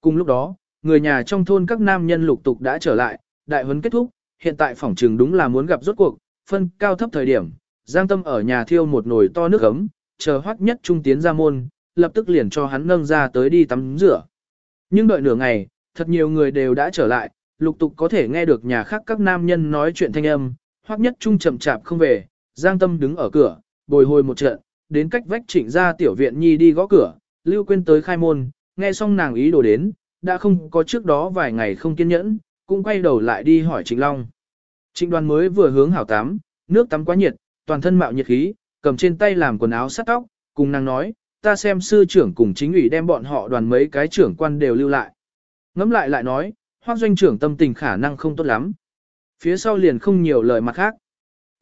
Cùng lúc đó, người nhà trong thôn các nam nhân lục tục đã trở lại, đại huấn kết thúc, hiện tại phòng trường đúng là muốn gặp rốt cuộc, phân cao thấp thời điểm, Giang Tâm ở nhà thiêu một nồi to nước ấm, chờ hoắc nhất trung tiến ra môn, lập tức liền cho hắn nâng ra tới đi tắm rửa. Nhưng đợi nửa ngày, thật nhiều người đều đã trở lại, lục tục có thể nghe được nhà khác các nam nhân nói chuyện thanh âm, hoắc nhất trung chậm chạp không về, Giang Tâm đứng ở cửa, bồi hồi một trận, đến cách vách trịnh ra tiểu viện nhi đi gõ cửa, Lưu Quyên tới khai môn, nghe xong nàng ý đồ đến, đã không có trước đó vài ngày không kiên nhẫn, cũng quay đầu lại đi hỏi Trịnh Long. Trịnh đoàn mới vừa hướng hảo tắm, nước tắm quá nhiệt, toàn thân mạo nhiệt khí, cầm trên tay làm quần áo sắt tóc, cùng nàng nói, ta xem sư trưởng cùng chính ủy đem bọn họ đoàn mấy cái trưởng quan đều lưu lại. Ngắm lại lại nói, hoác doanh trưởng tâm tình khả năng không tốt lắm. Phía sau liền không nhiều lời mặt khác.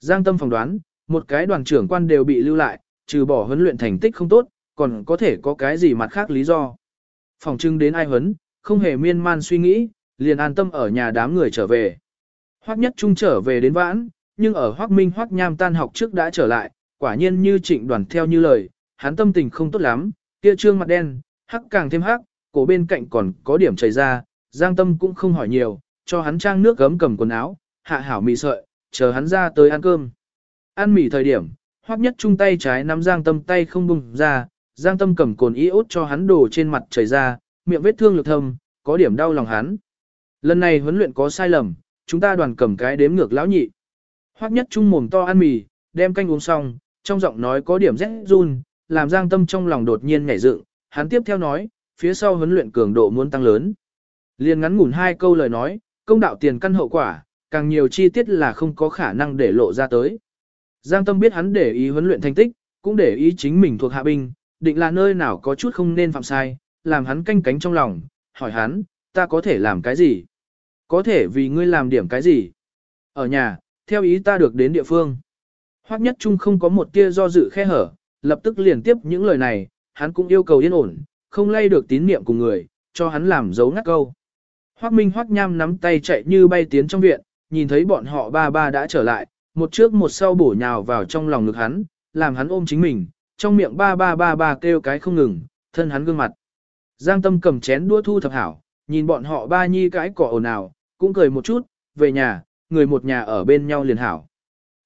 Giang tâm phỏng đoán, một cái đoàn trưởng quan đều bị lưu lại, trừ bỏ huấn luyện thành tích không tốt, còn có thể có cái gì mặt khác lý do. Phòng trưng đến ai huấn, không hề miên man suy nghĩ, liền an tâm ở nhà đám người trở về. Hoắc nhất trung trở về đến vãn, nhưng ở Hoắc Minh Hoắc Nham tan học trước đã trở lại, quả nhiên như trịnh đoàn theo như lời, hắn tâm tình không tốt lắm, kia trương mặt đen, hắc càng thêm hắc, cổ bên cạnh còn có điểm chảy ra, Giang Tâm cũng không hỏi nhiều, cho hắn trang nước gấm cầm quần áo, hạ hảo mì sợi, chờ hắn ra tới ăn cơm. Ăn mì thời điểm, Hoắc nhất trung tay trái nắm Giang Tâm tay không buông ra, Giang Tâm cầm cồn iốt cho hắn đổ trên mặt chảy ra, miệng vết thương lực thâm, có điểm đau lòng hắn. Lần này huấn luyện có sai lầm, chúng ta đoàn cầm cái đếm ngược lão nhị. Hoắc nhất trung mồm to ăn mì, đem canh uống xong, trong giọng nói có điểm rét run, làm Giang Tâm trong lòng đột nhiên nhảy dựng, hắn tiếp theo nói, phía sau huấn luyện cường độ muốn tăng lớn. Liên ngắn ngủn hai câu lời nói, công đạo tiền căn hậu quả, càng nhiều chi tiết là không có khả năng để lộ ra tới. Giang Tâm biết hắn để ý huấn luyện thành tích, cũng để ý chính mình thuộc hạ binh, định là nơi nào có chút không nên phạm sai, làm hắn canh cánh trong lòng, hỏi hắn, ta có thể làm cái gì? Có thể vì ngươi làm điểm cái gì? Ở nhà, theo ý ta được đến địa phương. Hoắc nhất trung không có một tia do dự khe hở, lập tức liền tiếp những lời này, hắn cũng yêu cầu yên ổn, không lay được tín niệm của người, cho hắn làm dấu ngắt câu. Hoắc Minh Hoắc Nham nắm tay chạy như bay tiến trong viện, nhìn thấy bọn họ ba ba đã trở lại, một trước một sau bổ nhào vào trong lòng ngực hắn, làm hắn ôm chính mình, trong miệng ba ba ba ba kêu cái không ngừng, thân hắn gương mặt. Giang Tâm cầm chén đua thu thập hảo, nhìn bọn họ ba nhi cái cỏ ồn ào, cũng cười một chút, về nhà, người một nhà ở bên nhau liền hảo.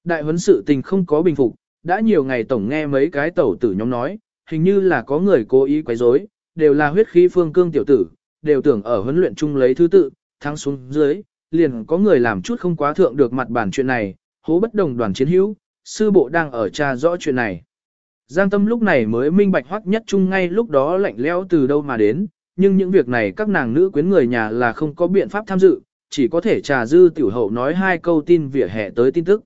Đại huấn sự tình không có bình phục, đã nhiều ngày tổng nghe mấy cái tẩu tử nhóm nói, hình như là có người cố ý quấy rối, đều là huyết khí phương cương tiểu tử, đều tưởng ở huấn luyện chung lấy thứ tự, thắng xuống dưới, liền có người làm chút không quá thượng được mặt bản chuyện này, hố bất đồng đoàn chiến hữu, sư bộ đang ở tra rõ chuyện này. Giang Tâm lúc này mới minh bạch hoắc nhất chung ngay lúc đó lạnh lẽo từ đâu mà đến, nhưng những việc này các nàng nữ quyến người nhà là không có biện pháp tham dự, chỉ có thể trà dư tiểu hậu nói hai câu tin vỉa hè tới tin tức.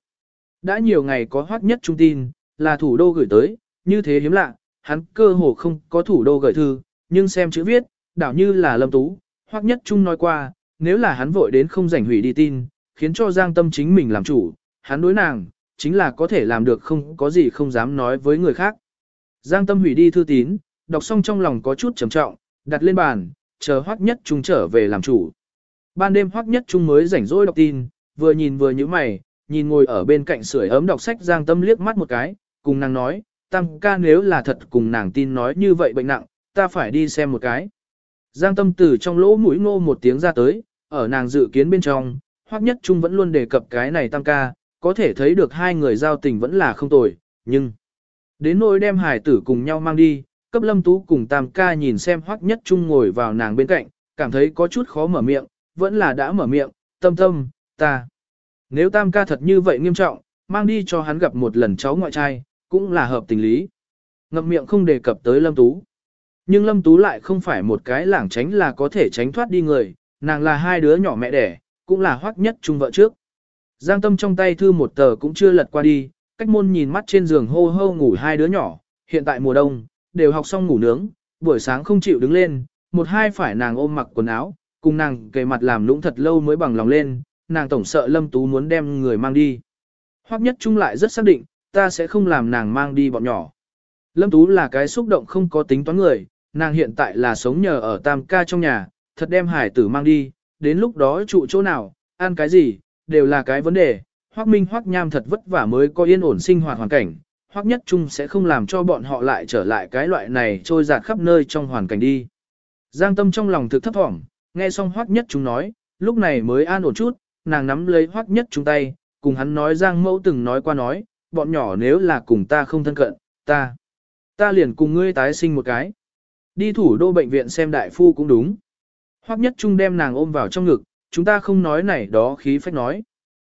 Đã nhiều ngày có hoắc nhất trung tin, là thủ đô gửi tới, như thế hiếm lạ, hắn cơ hồ không có thủ đô gửi thư, nhưng xem chữ viết, đảo như là lâm tú, hoắc nhất trung nói qua, nếu là hắn vội đến không rảnh hủy đi tin, khiến cho Giang Tâm chính mình làm chủ, hắn đối nàng, chính là có thể làm được không có gì không dám nói với người khác. Giang Tâm hủy đi thư tín, đọc xong trong lòng có chút trầm trọng, đặt lên bàn, chờ Hoắc Nhất Trung trở về làm chủ. Ban đêm Hoắc Nhất Trung mới rảnh rỗi đọc tin, vừa nhìn vừa nhíu mày, nhìn ngồi ở bên cạnh sưởi ấm đọc sách Giang Tâm liếc mắt một cái, cùng nàng nói, Tam ca nếu là thật cùng nàng tin nói như vậy bệnh nặng, ta phải đi xem một cái. Giang Tâm từ trong lỗ mũi ngô một tiếng ra tới, ở nàng dự kiến bên trong, Hoắc Nhất Trung vẫn luôn đề cập cái này Tam ca, có thể thấy được hai người giao tình vẫn là không tồi, nhưng đến nỗi đem hải tử cùng nhau mang đi, cấp lâm tú cùng tam ca nhìn xem hoắc nhất trung ngồi vào nàng bên cạnh, cảm thấy có chút khó mở miệng, vẫn là đã mở miệng, tâm tâm, ta. Nếu tam ca thật như vậy nghiêm trọng, mang đi cho hắn gặp một lần cháu ngoại trai, cũng là hợp tình lý. Ngậm miệng không đề cập tới lâm tú. Nhưng lâm tú lại không phải một cái lảng tránh là có thể tránh thoát đi người, nàng là hai đứa nhỏ mẹ đẻ, cũng là hoắc nhất trung vợ trước. Giang tâm trong tay thư một tờ cũng chưa lật qua đi, cách môn nhìn mắt trên giường hô hô ngủ hai đứa nhỏ, hiện tại mùa đông, đều học xong ngủ nướng, buổi sáng không chịu đứng lên, một hai phải nàng ôm mặc quần áo, cùng nàng kề mặt làm lũng thật lâu mới bằng lòng lên, nàng tổng sợ Lâm Tú muốn đem người mang đi. Hoặc nhất chung lại rất xác định, ta sẽ không làm nàng mang đi bọn nhỏ. Lâm Tú là cái xúc động không có tính toán người, nàng hiện tại là sống nhờ ở tam ca trong nhà, thật đem hải tử mang đi, đến lúc đó trụ chỗ nào, ăn cái gì, đều là cái vấn đề. Hoắc Minh Hoắc Nham thật vất vả mới có yên ổn sinh hoạt hoàn cảnh, Hoắc Nhất Trung sẽ không làm cho bọn họ lại trở lại cái loại này trôi giạt khắp nơi trong hoàn cảnh đi. Giang tâm trong lòng thực thấp thỏm, nghe xong hoắc nhất trung nói, lúc này mới an ổn chút, nàng nắm lấy hoắc nhất trung tay, cùng hắn nói Giang mẫu từng nói qua nói, bọn nhỏ nếu là cùng ta không thân cận, ta, ta liền cùng ngươi tái sinh một cái. Đi thủ đô bệnh viện xem đại phu cũng đúng. Hoắc nhất trung đem nàng ôm vào trong ngực, chúng ta không nói này đó khí phách nói.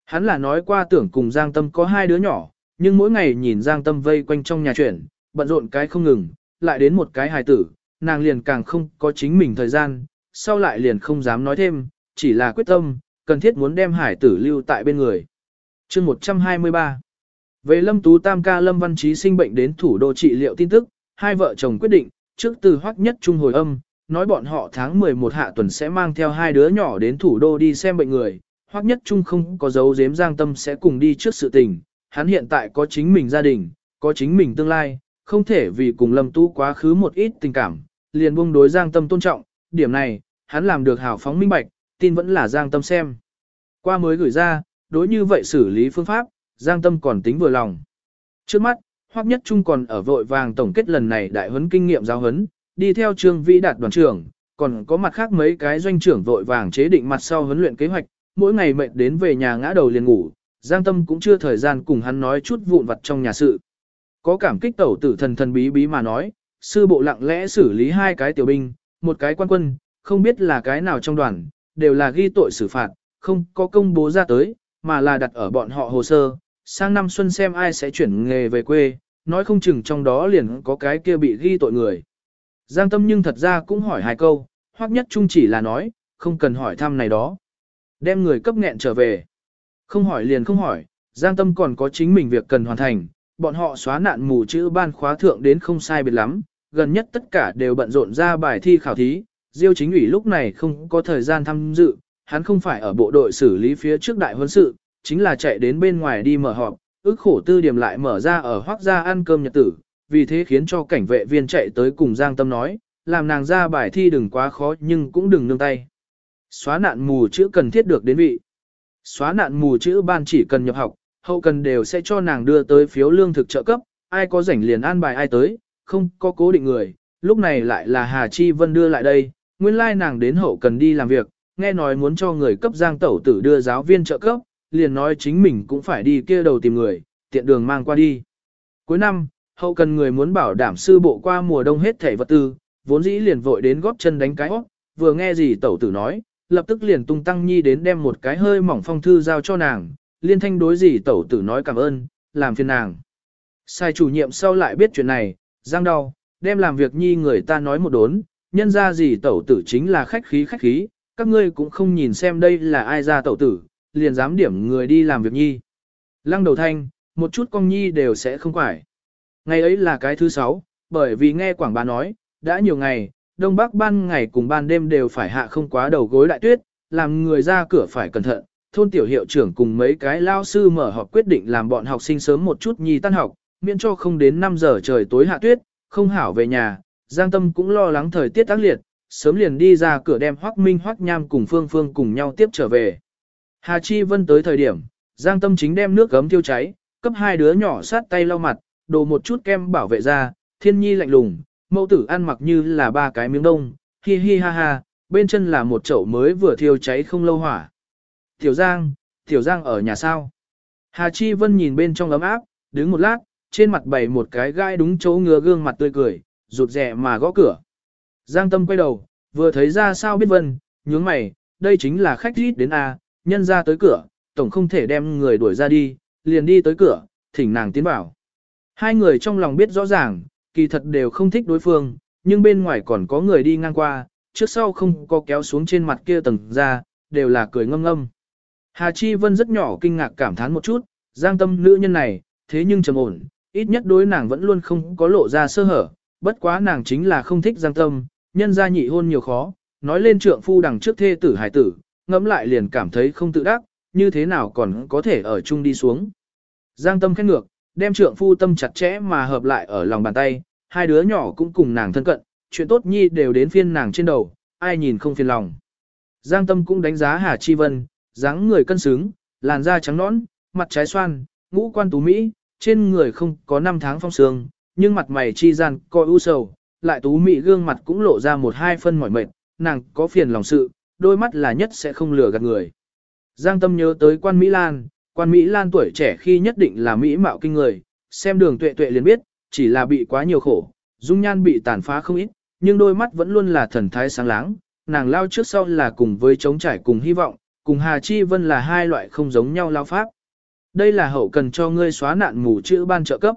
Hắn là nói qua tưởng cùng Giang Tâm có hai đứa nhỏ, nhưng mỗi ngày nhìn Giang Tâm vây quanh trong nhà chuyển, bận rộn cái không ngừng, lại đến một cái hài tử, nàng liền càng không có chính mình thời gian, sau lại liền không dám nói thêm, chỉ là quyết tâm, cần thiết muốn đem hải tử lưu tại bên người. chương 123 Về Lâm Tú Tam ca Lâm Văn Trí sinh bệnh đến thủ đô trị liệu tin tức, hai vợ chồng quyết định, trước từ hoắc nhất trung hồi âm, nói bọn họ tháng 11 hạ tuần sẽ mang theo hai đứa nhỏ đến thủ đô đi xem bệnh người, hoắc nhất Chung không có dấu giếm giang tâm sẽ cùng đi trước sự tình, hắn hiện tại có chính mình gia đình, có chính mình tương lai, không thể vì cùng Lâm Tú quá khứ một ít tình cảm, liền buông đối giang tâm tôn trọng, điểm này, hắn làm được hào phóng minh bạch, tin vẫn là giang tâm xem. Qua mới gửi ra, đối như vậy xử lý phương pháp, giang tâm còn tính vừa lòng. Trước mắt, Hoắc Nhất Trung còn ở vội vàng tổng kết lần này đại huấn kinh nghiệm giáo huấn, đi theo Trương Vĩ Đạt đoàn trưởng, còn có mặt khác mấy cái doanh trưởng vội vàng chế định mặt sau huấn luyện kế hoạch, mỗi ngày mệt đến về nhà ngã đầu liền ngủ, Giang Tâm cũng chưa thời gian cùng hắn nói chút vụn vặt trong nhà sự. Có cảm kích tẩu tử thần thần bí bí mà nói, sư bộ lặng lẽ xử lý hai cái tiểu binh, một cái quan quân, không biết là cái nào trong đoàn, đều là ghi tội xử phạt, không có công bố ra tới, mà là đặt ở bọn họ hồ sơ, sang năm xuân xem ai sẽ chuyển nghề về quê, nói không chừng trong đó liền có cái kia bị ghi tội người. Giang tâm nhưng thật ra cũng hỏi hai câu, hoặc nhất chung chỉ là nói, không cần hỏi thăm này đó. Đem người cấp nghẹn trở về. Không hỏi liền không hỏi, Giang tâm còn có chính mình việc cần hoàn thành, bọn họ xóa nạn mù chữ ban khóa thượng đến không sai biệt lắm, gần nhất tất cả đều bận rộn ra bài thi khảo thí, Diêu chính ủy lúc này không có thời gian tham dự, hắn không phải ở bộ đội xử lý phía trước đại huấn sự, chính là chạy đến bên ngoài đi mở họp, ước khổ tư điểm lại mở ra ở hoác gia ăn cơm nhật tử, vì thế khiến cho cảnh vệ viên chạy tới cùng Giang Tâm nói, làm nàng ra bài thi đừng quá khó nhưng cũng đừng nương tay. Xóa nạn mù chữ cần thiết được đến vị. Xóa nạn mù chữ ban chỉ cần nhập học, hậu cần đều sẽ cho nàng đưa tới phiếu lương thực trợ cấp, ai có rảnh liền an bài ai tới, không có cố định người, lúc này lại là Hà Chi Vân đưa lại đây, nguyên lai nàng đến hậu cần đi làm việc, nghe nói muốn cho người cấp giang tẩu tử đưa giáo viên trợ cấp, liền nói chính mình cũng phải đi kia đầu tìm người, tiện đường mang qua đi. Cuối năm, hậu cần người muốn bảo đảm sư bộ qua mùa đông hết thể vật tư, vốn dĩ liền vội đến góp chân đánh cái óc, vừa nghe gì tẩu tử nói, lập tức liền tung tăng nhi đến đem một cái hơi mỏng phong thư giao cho nàng, liên thanh đối gì tẩu tử nói cảm ơn, làm phiền nàng. Sai chủ nhiệm sau lại biết chuyện này, giang đau, đem làm việc nhi người ta nói một đốn, nhân ra gì tẩu tử chính là khách khí khách khí, các ngươi cũng không nhìn xem đây là ai ra tẩu tử, liền dám điểm người đi làm việc nhi. Lăng đầu thanh, một chút con nhi đều sẽ không quải. Ngày ấy là cái thứ sáu, bởi vì nghe quảng bá nói, đã nhiều ngày, Đông Bắc ban ngày cùng ban đêm đều phải hạ không quá đầu gối đại tuyết, làm người ra cửa phải cẩn thận. Thôn tiểu hiệu trưởng cùng mấy cái lao sư mở họp quyết định làm bọn học sinh sớm một chút nhi tan học, miễn cho không đến 5 giờ trời tối hạ tuyết, không hảo về nhà. Giang Tâm cũng lo lắng thời tiết tác liệt, sớm liền đi ra cửa đem Hoắc Minh Hoắc Nham cùng Phương Phương cùng nhau tiếp trở về. Hà Chi Vân tới thời điểm, Giang Tâm chính đem nước gấm tiêu cháy, cấp hai đứa nhỏ sát tay lau mặt, đồ một chút kem bảo vệ ra, thiên nhi lạnh lùng, mẫu tử ăn mặc như là ba cái miếng đông, hi hi ha ha, bên chân là một chậu mới vừa thiêu cháy không lâu hỏa. Tiểu Giang, Tiểu Giang ở nhà sao? Hà Chi Vân nhìn bên trong ấm áp, đứng một lát, trên mặt bày một cái gai đúng chỗ ngứa gương mặt tươi cười, rụt rè mà gõ cửa. Giang Tâm quay đầu, vừa thấy ra sao biết Vân, nhướng mày, đây chính là khách ít đến A, nhân ra tới cửa, tổng không thể đem người đuổi ra đi, liền đi tới cửa, thỉnh nàng tiến vào. Hai người trong lòng biết rõ ràng, kỳ thật đều không thích đối phương, nhưng bên ngoài còn có người đi ngang qua, trước sau không có kéo xuống trên mặt kia tầng ra, đều là cười ngâm ngâm. Hà Chi Vân rất nhỏ kinh ngạc cảm thán một chút, giang tâm nữ nhân này, thế nhưng trầm ổn, ít nhất đối nàng vẫn luôn không có lộ ra sơ hở, bất quá nàng chính là không thích giang tâm, nhân gia nhị hôn nhiều khó, nói lên trượng phu đằng trước thê tử hải tử, ngẫm lại liền cảm thấy không tự đắc, như thế nào còn có thể ở chung đi xuống. Giang tâm khét ngược, đem trượng phu tâm chặt chẽ mà hợp lại ở lòng bàn tay, hai đứa nhỏ cũng cùng nàng thân cận, chuyện tốt nhi đều đến phiên nàng trên đầu, ai nhìn không phiền lòng. Giang tâm cũng đánh giá Hà Chi Vân, dáng người cân xứng, làn da trắng nõn, mặt trái xoan, ngũ quan tú Mỹ, trên người không có năm tháng phong sương, nhưng mặt mày chi gian coi u sầu, lại tú mỹ gương mặt cũng lộ ra một hai phân mỏi mệt, nàng có phiền lòng sự, đôi mắt là nhất sẽ không lừa gạt người. Giang Tâm nhớ tới quan Mỹ Lan, quan Mỹ Lan tuổi trẻ khi nhất định là Mỹ mạo kinh người, xem đường tuệ tuệ liền biết, chỉ là bị quá nhiều khổ, dung nhan bị tàn phá không ít, nhưng đôi mắt vẫn luôn là thần thái sáng láng, nàng lao trước sau là cùng với chống trải cùng hy vọng, cùng Hà Chi Vân là hai loại không giống nhau lao pháp. Đây là hậu cần cho ngươi xóa nạn mù chữ ban trợ cấp.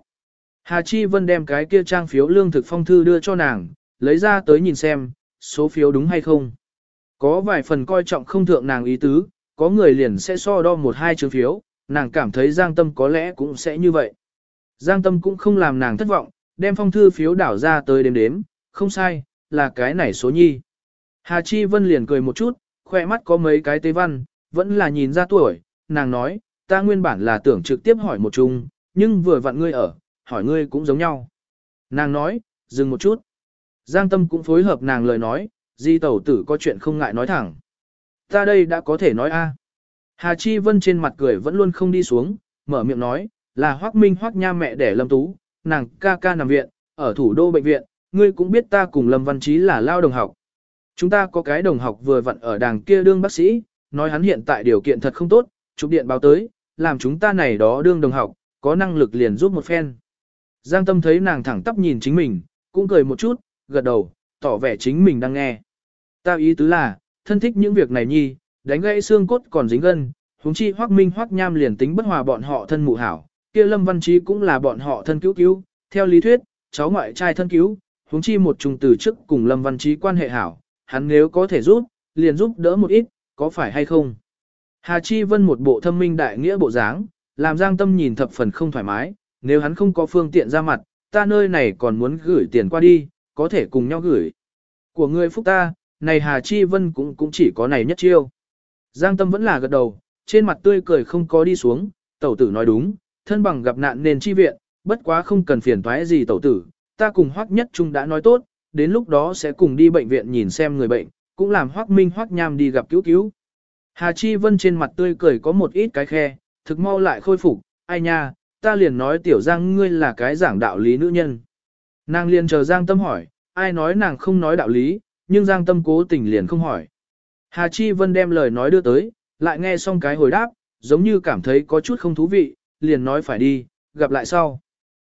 Hà Chi Vân đem cái kia trang phiếu lương thực phong thư đưa cho nàng, lấy ra tới nhìn xem, số phiếu đúng hay không. Có vài phần coi trọng không thượng nàng ý tứ, có người liền sẽ so đo một hai chương phiếu, nàng cảm thấy Giang Tâm có lẽ cũng sẽ như vậy. Giang Tâm cũng không làm nàng thất vọng, đem phong thư phiếu đảo ra tới đếm đếm, không sai, là cái này số nhi. Hà Chi Vân liền cười một chút, khoe mắt có mấy cái tế văn, vẫn là nhìn ra tuổi, nàng nói, ta nguyên bản là tưởng trực tiếp hỏi một chung, nhưng vừa vặn ngươi ở, hỏi ngươi cũng giống nhau. Nàng nói, dừng một chút. Giang Tâm cũng phối hợp nàng lời nói, di tẩu tử có chuyện không ngại nói thẳng. Ta đây đã có thể nói a. Hà Chi Vân trên mặt cười vẫn luôn không đi xuống, mở miệng nói, là Hoắc Minh Hoắc nha mẹ đẻ Lâm Tú, nàng ca ca nằm viện, ở thủ đô bệnh viện, ngươi cũng biết ta cùng Lâm Văn Chí là lao đồng học. Chúng ta có cái đồng học vừa vặn ở đàng kia đương bác sĩ, nói hắn hiện tại điều kiện thật không tốt, chụp điện báo tới, làm chúng ta này đó đương đồng học, có năng lực liền giúp một phen. Giang Tâm thấy nàng thẳng tắp nhìn chính mình, cũng cười một chút, gật đầu, tỏ vẻ chính mình đang nghe. Ta ý tứ là, thân thích những việc này nhi, đánh gãy xương cốt còn dính gân, huống chi Hoắc Minh Hoắc Nham liền tính bất hòa bọn họ thân mụ hảo, kia Lâm Văn Chí cũng là bọn họ thân cứu cứu, theo lý thuyết, cháu ngoại trai thân cứu, huống chi một trùng từ trước cùng Lâm Văn Chí quan hệ hảo, hắn nếu có thể giúp, liền giúp đỡ một ít, có phải hay không? Hà Chi Vân một bộ thâm minh đại nghĩa bộ dáng, làm Giang Tâm nhìn thập phần không thoải mái, nếu hắn không có phương tiện ra mặt, ta nơi này còn muốn gửi tiền qua đi, có thể cùng nhau gửi. Của người phúc ta, này Hà Chi Vân cũng cũng chỉ có này nhất chiêu. Giang Tâm vẫn là gật đầu, trên mặt tươi cười không có đi xuống, tẩu tử nói đúng, thân bằng gặp nạn nên chi viện, bất quá không cần phiền toái gì tẩu tử, ta cùng Hoắc Nhất Trung đã nói tốt, đến lúc đó sẽ cùng đi bệnh viện nhìn xem người bệnh, cũng làm Hoắc Minh Hoắc Nham đi gặp cứu cứu. Hà Chi Vân trên mặt tươi cười có một ít cái khe, thực mau lại khôi phục, ai nha, ta liền nói tiểu Giang ngươi là cái giảng đạo lý nữ nhân. Nàng liền chờ Giang Tâm hỏi, ai nói nàng không nói đạo lý, nhưng Giang Tâm cố tình liền không hỏi. Hà Chi Vân đem lời nói đưa tới, lại nghe xong cái hồi đáp, giống như cảm thấy có chút không thú vị, liền nói phải đi, gặp lại sau.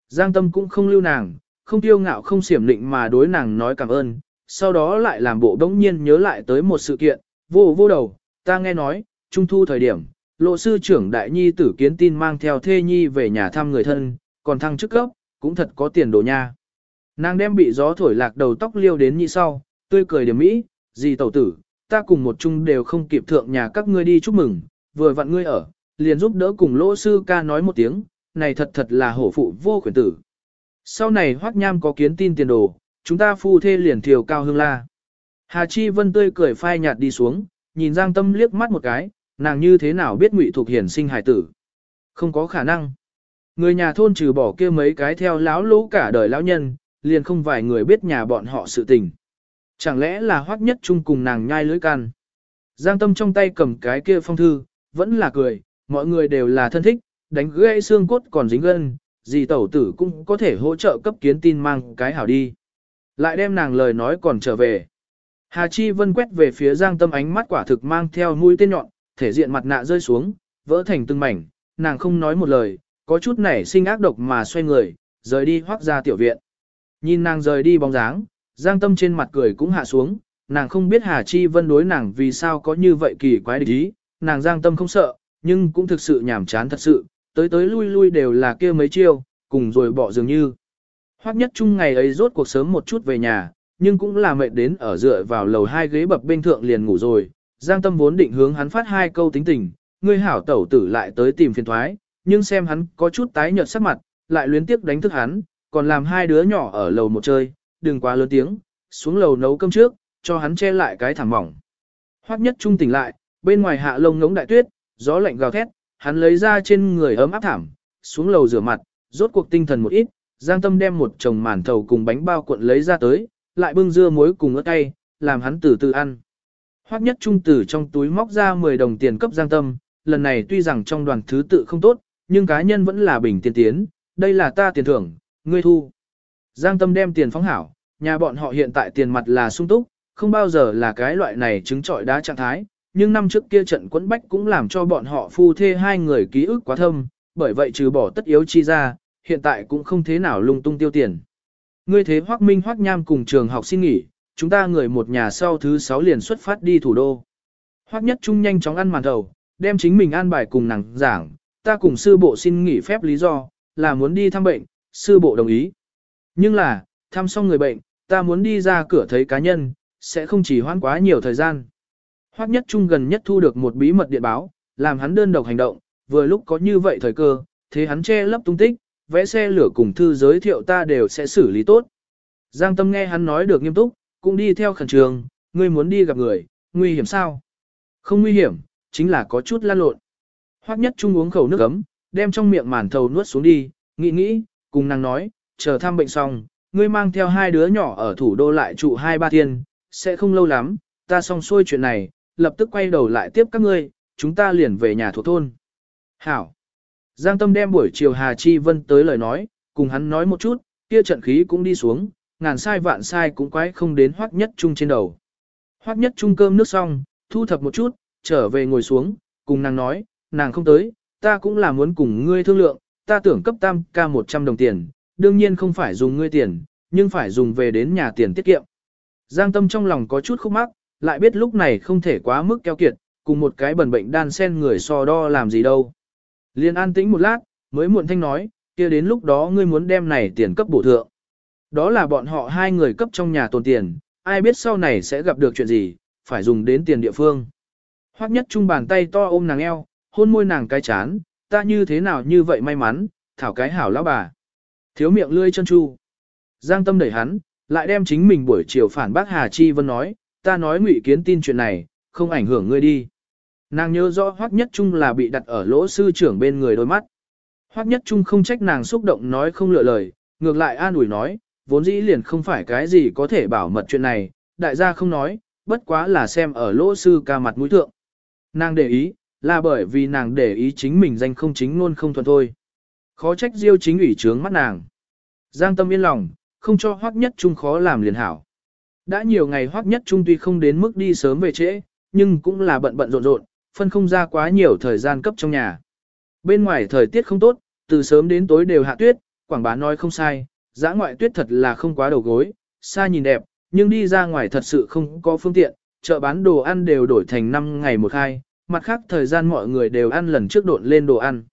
Giang Tâm cũng không lưu nàng, không tiêu ngạo không xiểm định mà đối nàng nói cảm ơn, sau đó lại làm bộ đống nhiên nhớ lại tới một sự kiện, vô vô đầu, ta nghe nói, trung thu thời điểm, lộ sư trưởng đại nhi tử kiến tin mang theo thê nhi về nhà thăm người thân, còn thăng chức cấp, cũng thật có tiền đồ nha. Nàng đem bị gió thổi lạc đầu tóc liêu đến như sau, tươi cười điểm mỹ, gì tẩu tử, ta cùng một chung đều không kịp thượng nhà các ngươi đi chúc mừng, vừa vặn ngươi ở, liền giúp đỡ cùng lỗ sư ca nói một tiếng, này thật thật là hổ phụ vô khuyến tử. Sau này hoắc nham có kiến tin tiền đồ, chúng ta phu thê liền thiều cao hương la. Hà Chi Vân tươi cười phai nhạt đi xuống, nhìn Giang Tâm liếc mắt một cái, nàng như thế nào biết ngụy thục hiển sinh hải tử. Không có khả năng. Người nhà thôn trừ bỏ kia mấy cái theo lão lũ cả đời lão nhân, liền không vài người biết nhà bọn họ sự tình. Chẳng lẽ là hoắc nhất chung cùng nàng nhai lưỡi can. Giang Tâm trong tay cầm cái kia phong thư, vẫn là cười, mọi người đều là thân thích, đánh gãy xương cốt còn dính gân, gì tẩu tử cũng có thể hỗ trợ cấp kiến tin mang cái hảo đi. Lại đem nàng lời nói còn trở về. Hà Chi Vân quét về phía Giang Tâm ánh mắt quả thực mang theo mũi tên nhọn, thể diện mặt nạ rơi xuống, vỡ thành từng mảnh, nàng không nói một lời, có chút nảy sinh ác độc mà xoay người, rời đi hoác ra tiểu viện. Nhìn nàng rời đi bóng dáng, Giang Tâm trên mặt cười cũng hạ xuống, nàng không biết Hà Chi Vân đối nàng vì sao có như vậy kỳ quái địch ý, nàng Giang Tâm không sợ, nhưng cũng thực sự nhảm chán thật sự, tới tới lui lui đều là kia mấy chiêu, cùng rồi bỏ dường như. Hoắc nhất chung ngày ấy rốt cuộc sớm một chút về nhà, nhưng cũng là mệt đến ở dựa vào lầu hai ghế bập bên thượng liền ngủ rồi. Giang tâm vốn định hướng hắn phát hai câu tính tình, ngươi hảo tẩu tử lại tới tìm phiền thoái, nhưng xem hắn có chút tái nhợt sắc mặt, lại luyến tiếp đánh thức hắn, còn làm hai đứa nhỏ ở lầu một chơi, đừng quá lớn tiếng, xuống lầu nấu cơm trước, cho hắn che lại cái thảm mỏng. Hoắc nhất trung tỉnh lại, bên ngoài hạ lông ngống đại tuyết, gió lạnh gào thét, hắn lấy ra trên người ấm áp thảm, xuống lầu rửa mặt, rốt cuộc tinh thần một ít, Giang Tâm đem một chồng màn thầu cùng bánh bao cuộn lấy ra tới, lại bưng dưa muối cùng ớt cay, làm hắn từ từ ăn. Hoắc nhất trung tử trong túi móc ra 10 đồng tiền cấp Giang Tâm, lần này tuy rằng trong đoàn thứ tự không tốt, nhưng cá nhân vẫn là bình tiền tiến, đây là ta tiền thưởng, ngươi thu. Giang Tâm đem tiền phóng hảo, nhà bọn họ hiện tại tiền mặt là sung túc, không bao giờ là cái loại này chứng trọi đá trạng thái, nhưng năm trước kia trận quẫn bách cũng làm cho bọn họ phu thê hai người ký ức quá thâm, bởi vậy trừ bỏ tất yếu chi ra, hiện tại cũng không thế nào lung tung tiêu tiền. Ngươi thế Hoắc Minh Hoắc Nham cùng trường học xin nghỉ, chúng ta người một nhà sau thứ sáu liền xuất phát đi thủ đô. Hoắc Nhất Trung nhanh chóng ăn màn đầu, đem chính mình an bài cùng nàng giảng, ta cùng sư bộ xin nghỉ phép lý do, là muốn đi thăm bệnh, sư bộ đồng ý. Nhưng là, thăm xong người bệnh, ta muốn đi ra cửa thấy cá nhân, sẽ không chỉ hoãn quá nhiều thời gian. Hoắc Nhất Trung gần nhất thu được một bí mật điện báo, làm hắn đơn độc hành động, vừa lúc có như vậy thời cơ, thế hắn che lấp tung tích, vẽ xe lửa cùng thư giới thiệu ta đều sẽ xử lý tốt. Giang Tâm nghe hắn nói được nghiêm túc, cũng đi theo khẩn trường, ngươi muốn đi gặp người, nguy hiểm sao? Không nguy hiểm, chính là có chút lan lộn. Hoắc Nhất Trung uống khẩu nước ấm, đem trong miệng màn thầu nuốt xuống đi, nghĩ nghĩ, cùng nàng nói, chờ thăm bệnh xong, ngươi mang theo hai đứa nhỏ ở thủ đô lại trụ hai ba thiên, sẽ không lâu lắm, ta xong xuôi chuyện này, lập tức quay đầu lại tiếp các ngươi, chúng ta liền về nhà thuộc thôn. Hảo. Giang Tâm đem buổi chiều Hà Chi Vân tới lời nói, cùng hắn nói một chút, kia trận khí cũng đi xuống, ngàn sai vạn sai cũng quái không đến hoắc nhất trung trên đầu. Hoắc nhất trung cơm nước xong, thu thập một chút, trở về ngồi xuống, cùng nàng nói, nàng không tới, ta cũng là muốn cùng ngươi thương lượng, ta tưởng cấp tam ca 100 đồng tiền, đương nhiên không phải dùng ngươi tiền, nhưng phải dùng về đến nhà tiền tiết kiệm. Giang tâm trong lòng có chút khúc mắc, lại biết lúc này không thể quá mức keo kiệt, cùng một cái bẩn bệnh đan sen người so đo làm gì đâu. Liên an tĩnh một lát, mới muộn thanh nói, kia đến lúc đó ngươi muốn đem này tiền cấp bổ thượng. Đó là bọn họ hai người cấp trong nhà tồn tiền, ai biết sau này sẽ gặp được chuyện gì, phải dùng đến tiền địa phương. Hoắc nhất trung bàn tay to ôm nàng eo, hôn môi nàng cái chán, ta như thế nào như vậy may mắn, thảo cái hảo lão bà. Thiếu miệng lươi chân chu. Giang tâm đẩy hắn, lại đem chính mình buổi chiều phản bác Hà Chi Vân nói, ta nói ngụy kiến tin chuyện này, không ảnh hưởng ngươi đi. Nàng nhớ rõ Hoắc Nhất Trung là bị đặt ở lỗ sư trưởng bên người đôi mắt. Hoắc Nhất Trung không trách nàng xúc động nói không lựa lời, ngược lại an ủi nói, vốn dĩ liền không phải cái gì có thể bảo mật chuyện này, đại gia không nói, bất quá là xem ở lỗ sư ca mặt mũi thượng. Nàng để ý, là bởi vì nàng để ý chính mình danh không chính luôn không thuần thôi. Khó trách diêu chính ủy trướng mắt nàng. Giang tâm yên lòng, không cho hoắc nhất trung khó làm liền hảo. Đã nhiều ngày hoắc nhất trung tuy không đến mức đi sớm về trễ, nhưng cũng là bận bận rộn rộn, phân không ra quá nhiều thời gian cấp trong nhà. Bên ngoài thời tiết không tốt, từ sớm đến tối đều hạ tuyết, quảng bá nói không sai, giã ngoại tuyết thật là không quá đầu gối, xa nhìn đẹp, nhưng đi ra ngoài thật sự không có phương tiện, chợ bán đồ ăn đều đổi thành 5 ngày một hai, mặt khác thời gian mọi người đều ăn lần trước độn lên đồ ăn.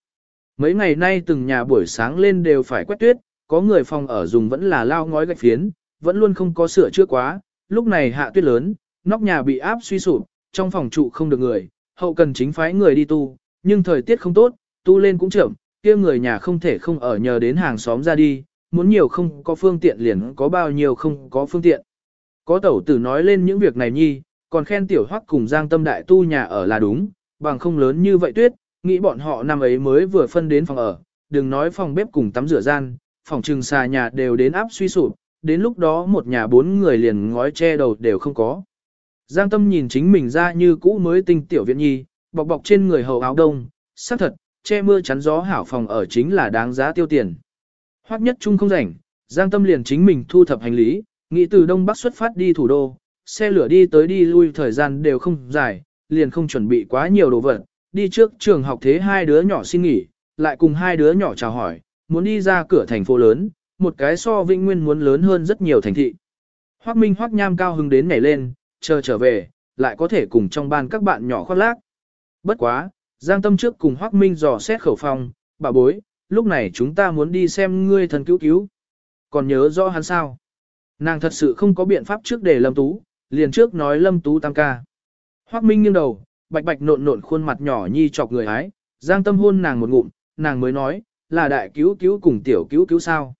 Mấy ngày nay từng nhà buổi sáng lên đều phải quét tuyết, có người phòng ở dùng vẫn là lao ngói gạch phiến, vẫn luôn không có sửa chữa quá, lúc này hạ tuyết lớn, nóc nhà bị áp suy sụp, trong phòng trụ không được người, hậu cần chính phái người đi tu, nhưng thời tiết không tốt, tu lên cũng chậm, kia người nhà không thể không ở nhờ đến hàng xóm ra đi, muốn nhiều không có phương tiện liền có bao nhiêu không có phương tiện. Có tẩu tử nói lên những việc này nhi, còn khen tiểu hoắc cùng giang tâm đại tu nhà ở là đúng, bằng không lớn như vậy tuyết, nghĩ bọn họ năm ấy mới vừa phân đến phòng ở, đừng nói phòng bếp cùng tắm rửa gian, phòng trừng xà nhà đều đến áp suy sụp, đến lúc đó một nhà bốn người liền ngói che đầu đều không có. Giang tâm nhìn chính mình ra như cũ mới tinh tiểu viện nhi, bọc bọc trên người hầu áo đông, xác thật, che mưa chắn gió hảo phòng ở chính là đáng giá tiêu tiền. Hoắc nhất trung không rảnh, Giang tâm liền chính mình thu thập hành lý, nghĩ từ Đông Bắc xuất phát đi thủ đô, xe lửa đi tới đi lui thời gian đều không dài, liền không chuẩn bị quá nhiều đồ vật, đi trước trường học thế hai đứa nhỏ xin nghỉ, lại cùng hai đứa nhỏ chào hỏi, muốn đi ra cửa thành phố lớn, một cái so Vĩnh Nguyên muốn lớn hơn rất nhiều thành thị. Hoắc Minh Hoắc Nham cao hứng đến nhảy lên, chờ trở về, lại có thể cùng trong ban các bạn nhỏ khoác lác. Bất quá, Giang Tâm trước cùng Hoắc Minh dò xét khẩu phong, bà bối, lúc này chúng ta muốn đi xem ngươi thần cứu cứu. Còn nhớ rõ hắn sao? Nàng thật sự không có biện pháp trước để Lâm Tú, liền trước nói Lâm Tú tăng ca. Hoắc Minh nghiêng đầu, bạch bạch nộn nộn khuôn mặt nhỏ nhi chọc người ái, Giang Tâm hôn nàng một ngụm, nàng mới nói, là đại cứu cứu cùng tiểu cứu cứu sao.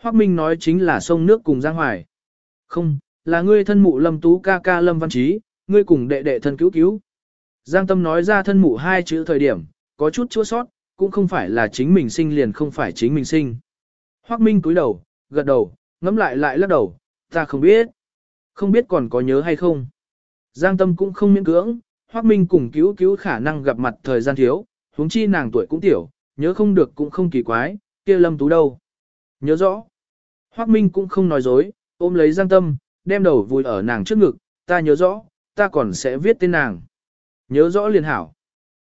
Hoắc Minh nói chính là sông nước cùng Giang Hoài. Không, là ngươi thân mụ Lâm Tú ca ca Lâm Văn Trí, ngươi cùng đệ đệ thân cứu cứu. Giang Tâm nói ra thân mụ hai chữ thời điểm, có chút chua sót, cũng không phải là chính mình sinh liền không phải chính mình sinh. Hoắc Minh cúi đầu, gật đầu, ngẫm lại lại lắc đầu, ta không biết. Không biết còn có nhớ hay không. Giang Tâm cũng không miễn cưỡng, Hoắc Minh cùng cứu cứu khả năng gặp mặt thời gian thiếu, huống chi nàng tuổi cũng tiểu, nhớ không được cũng không kỳ quái, kia Lâm Tú đâu. Nhớ rõ. Hoắc Minh cũng không nói dối, Ôm lấy Giang Tâm, đem đầu vùi ở nàng trước ngực, ta nhớ rõ, ta còn sẽ viết tên nàng. Nhớ rõ liền hảo.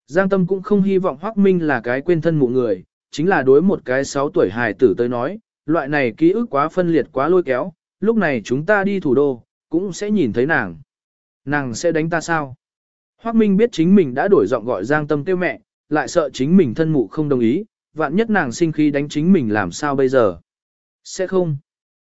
Giang Tâm cũng không hy vọng Hoắc Minh là cái quên thân mụ người, chính là đối một cái 6 tuổi hài tử tới nói, loại này ký ức quá phân liệt quá lôi kéo, lúc này chúng ta đi thủ đô, cũng sẽ nhìn thấy nàng. Nàng sẽ đánh ta sao? Hoắc Minh biết chính mình đã đổi giọng gọi Giang Tâm tiêu mẹ, lại sợ chính mình thân mụ không đồng ý, vạn nhất nàng sinh khí đánh chính mình làm sao bây giờ? Sẽ không.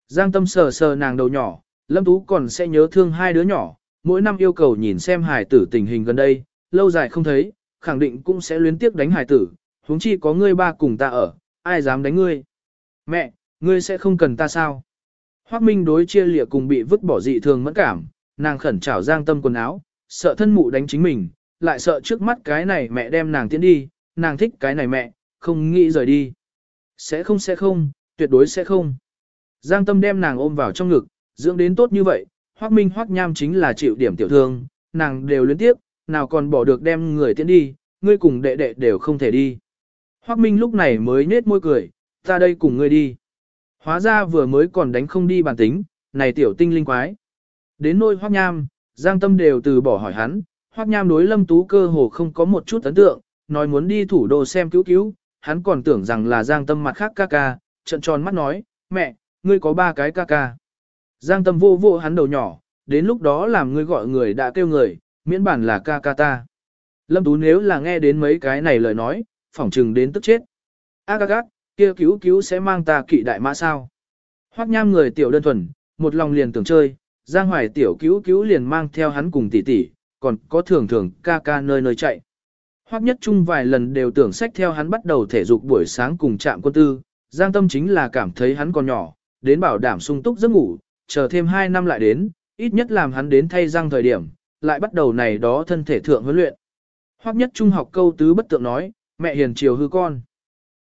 Giang Tâm sờ sờ nàng đầu nhỏ, Lâm Tú còn sẽ nhớ thương hai đứa nhỏ, mỗi năm yêu cầu nhìn xem hài tử tình hình gần đây, lâu dài không thấy, khẳng định cũng sẽ luyến tiếp đánh hài tử, huống chi có ngươi ba cùng ta ở, ai dám đánh ngươi. Mẹ, ngươi sẽ không cần ta sao? Hoác Minh đối chia lịa cùng bị vứt bỏ dị thường mẫn cảm, nàng khẩn trảo giang tâm quần áo, sợ thân mụ đánh chính mình, lại sợ trước mắt cái này mẹ đem nàng tiến đi, nàng thích cái này mẹ, không nghĩ rời đi. Sẽ không sẽ không, tuyệt đối sẽ không. Giang tâm đem nàng ôm vào trong ngực, dưỡng đến tốt như vậy, Hoác Minh Hoác Nham chính là chịu điểm tiểu thương, nàng đều liên tiếp, nào còn bỏ được đem người tiến đi, ngươi cùng đệ đệ đều không thể đi. Hoác Minh lúc này mới nết môi cười, ta đây cùng ngươi đi. Hóa ra vừa mới còn đánh không đi bản tính, này tiểu tinh linh quái. Đến nôi Hoác Nham, Giang Tâm đều từ bỏ hỏi hắn, Hoắc Nham đối Lâm Tú cơ hồ không có một chút ấn tượng, nói muốn đi thủ đô xem cứu cứu, hắn còn tưởng rằng là Giang Tâm mặt khác ca ca, trận tròn mắt nói, mẹ, ngươi có ba cái ca ca. Giang Tâm vô vô hắn đầu nhỏ, đến lúc đó làm ngươi gọi người đã kêu người, miễn bản là ca ca ta. Lâm Tú nếu là nghe đến mấy cái này lời nói, phỏng chừng đến tức chết. A ca ca, kia cứu cứu sẽ mang ta kỵ đại mã sao. Hoắc nham người tiểu đơn thuần, một lòng liền tưởng chơi, Giang Hoài tiểu cứu cứu liền mang theo hắn cùng tỷ tỷ, còn có thường thường ca ca nơi nơi chạy. Hoắc nhất chung vài lần đều tưởng sách theo hắn bắt đầu thể dục buổi sáng cùng trạm quân tư, Giang tâm chính là cảm thấy hắn còn nhỏ, đến bảo đảm sung túc giấc ngủ, chờ thêm 2 năm lại đến, ít nhất làm hắn đến thay răng thời điểm, lại bắt đầu này đó thân thể thượng huấn luyện. Hoắc nhất trung học câu tứ bất tượng nói, mẹ hiền chiều hư con.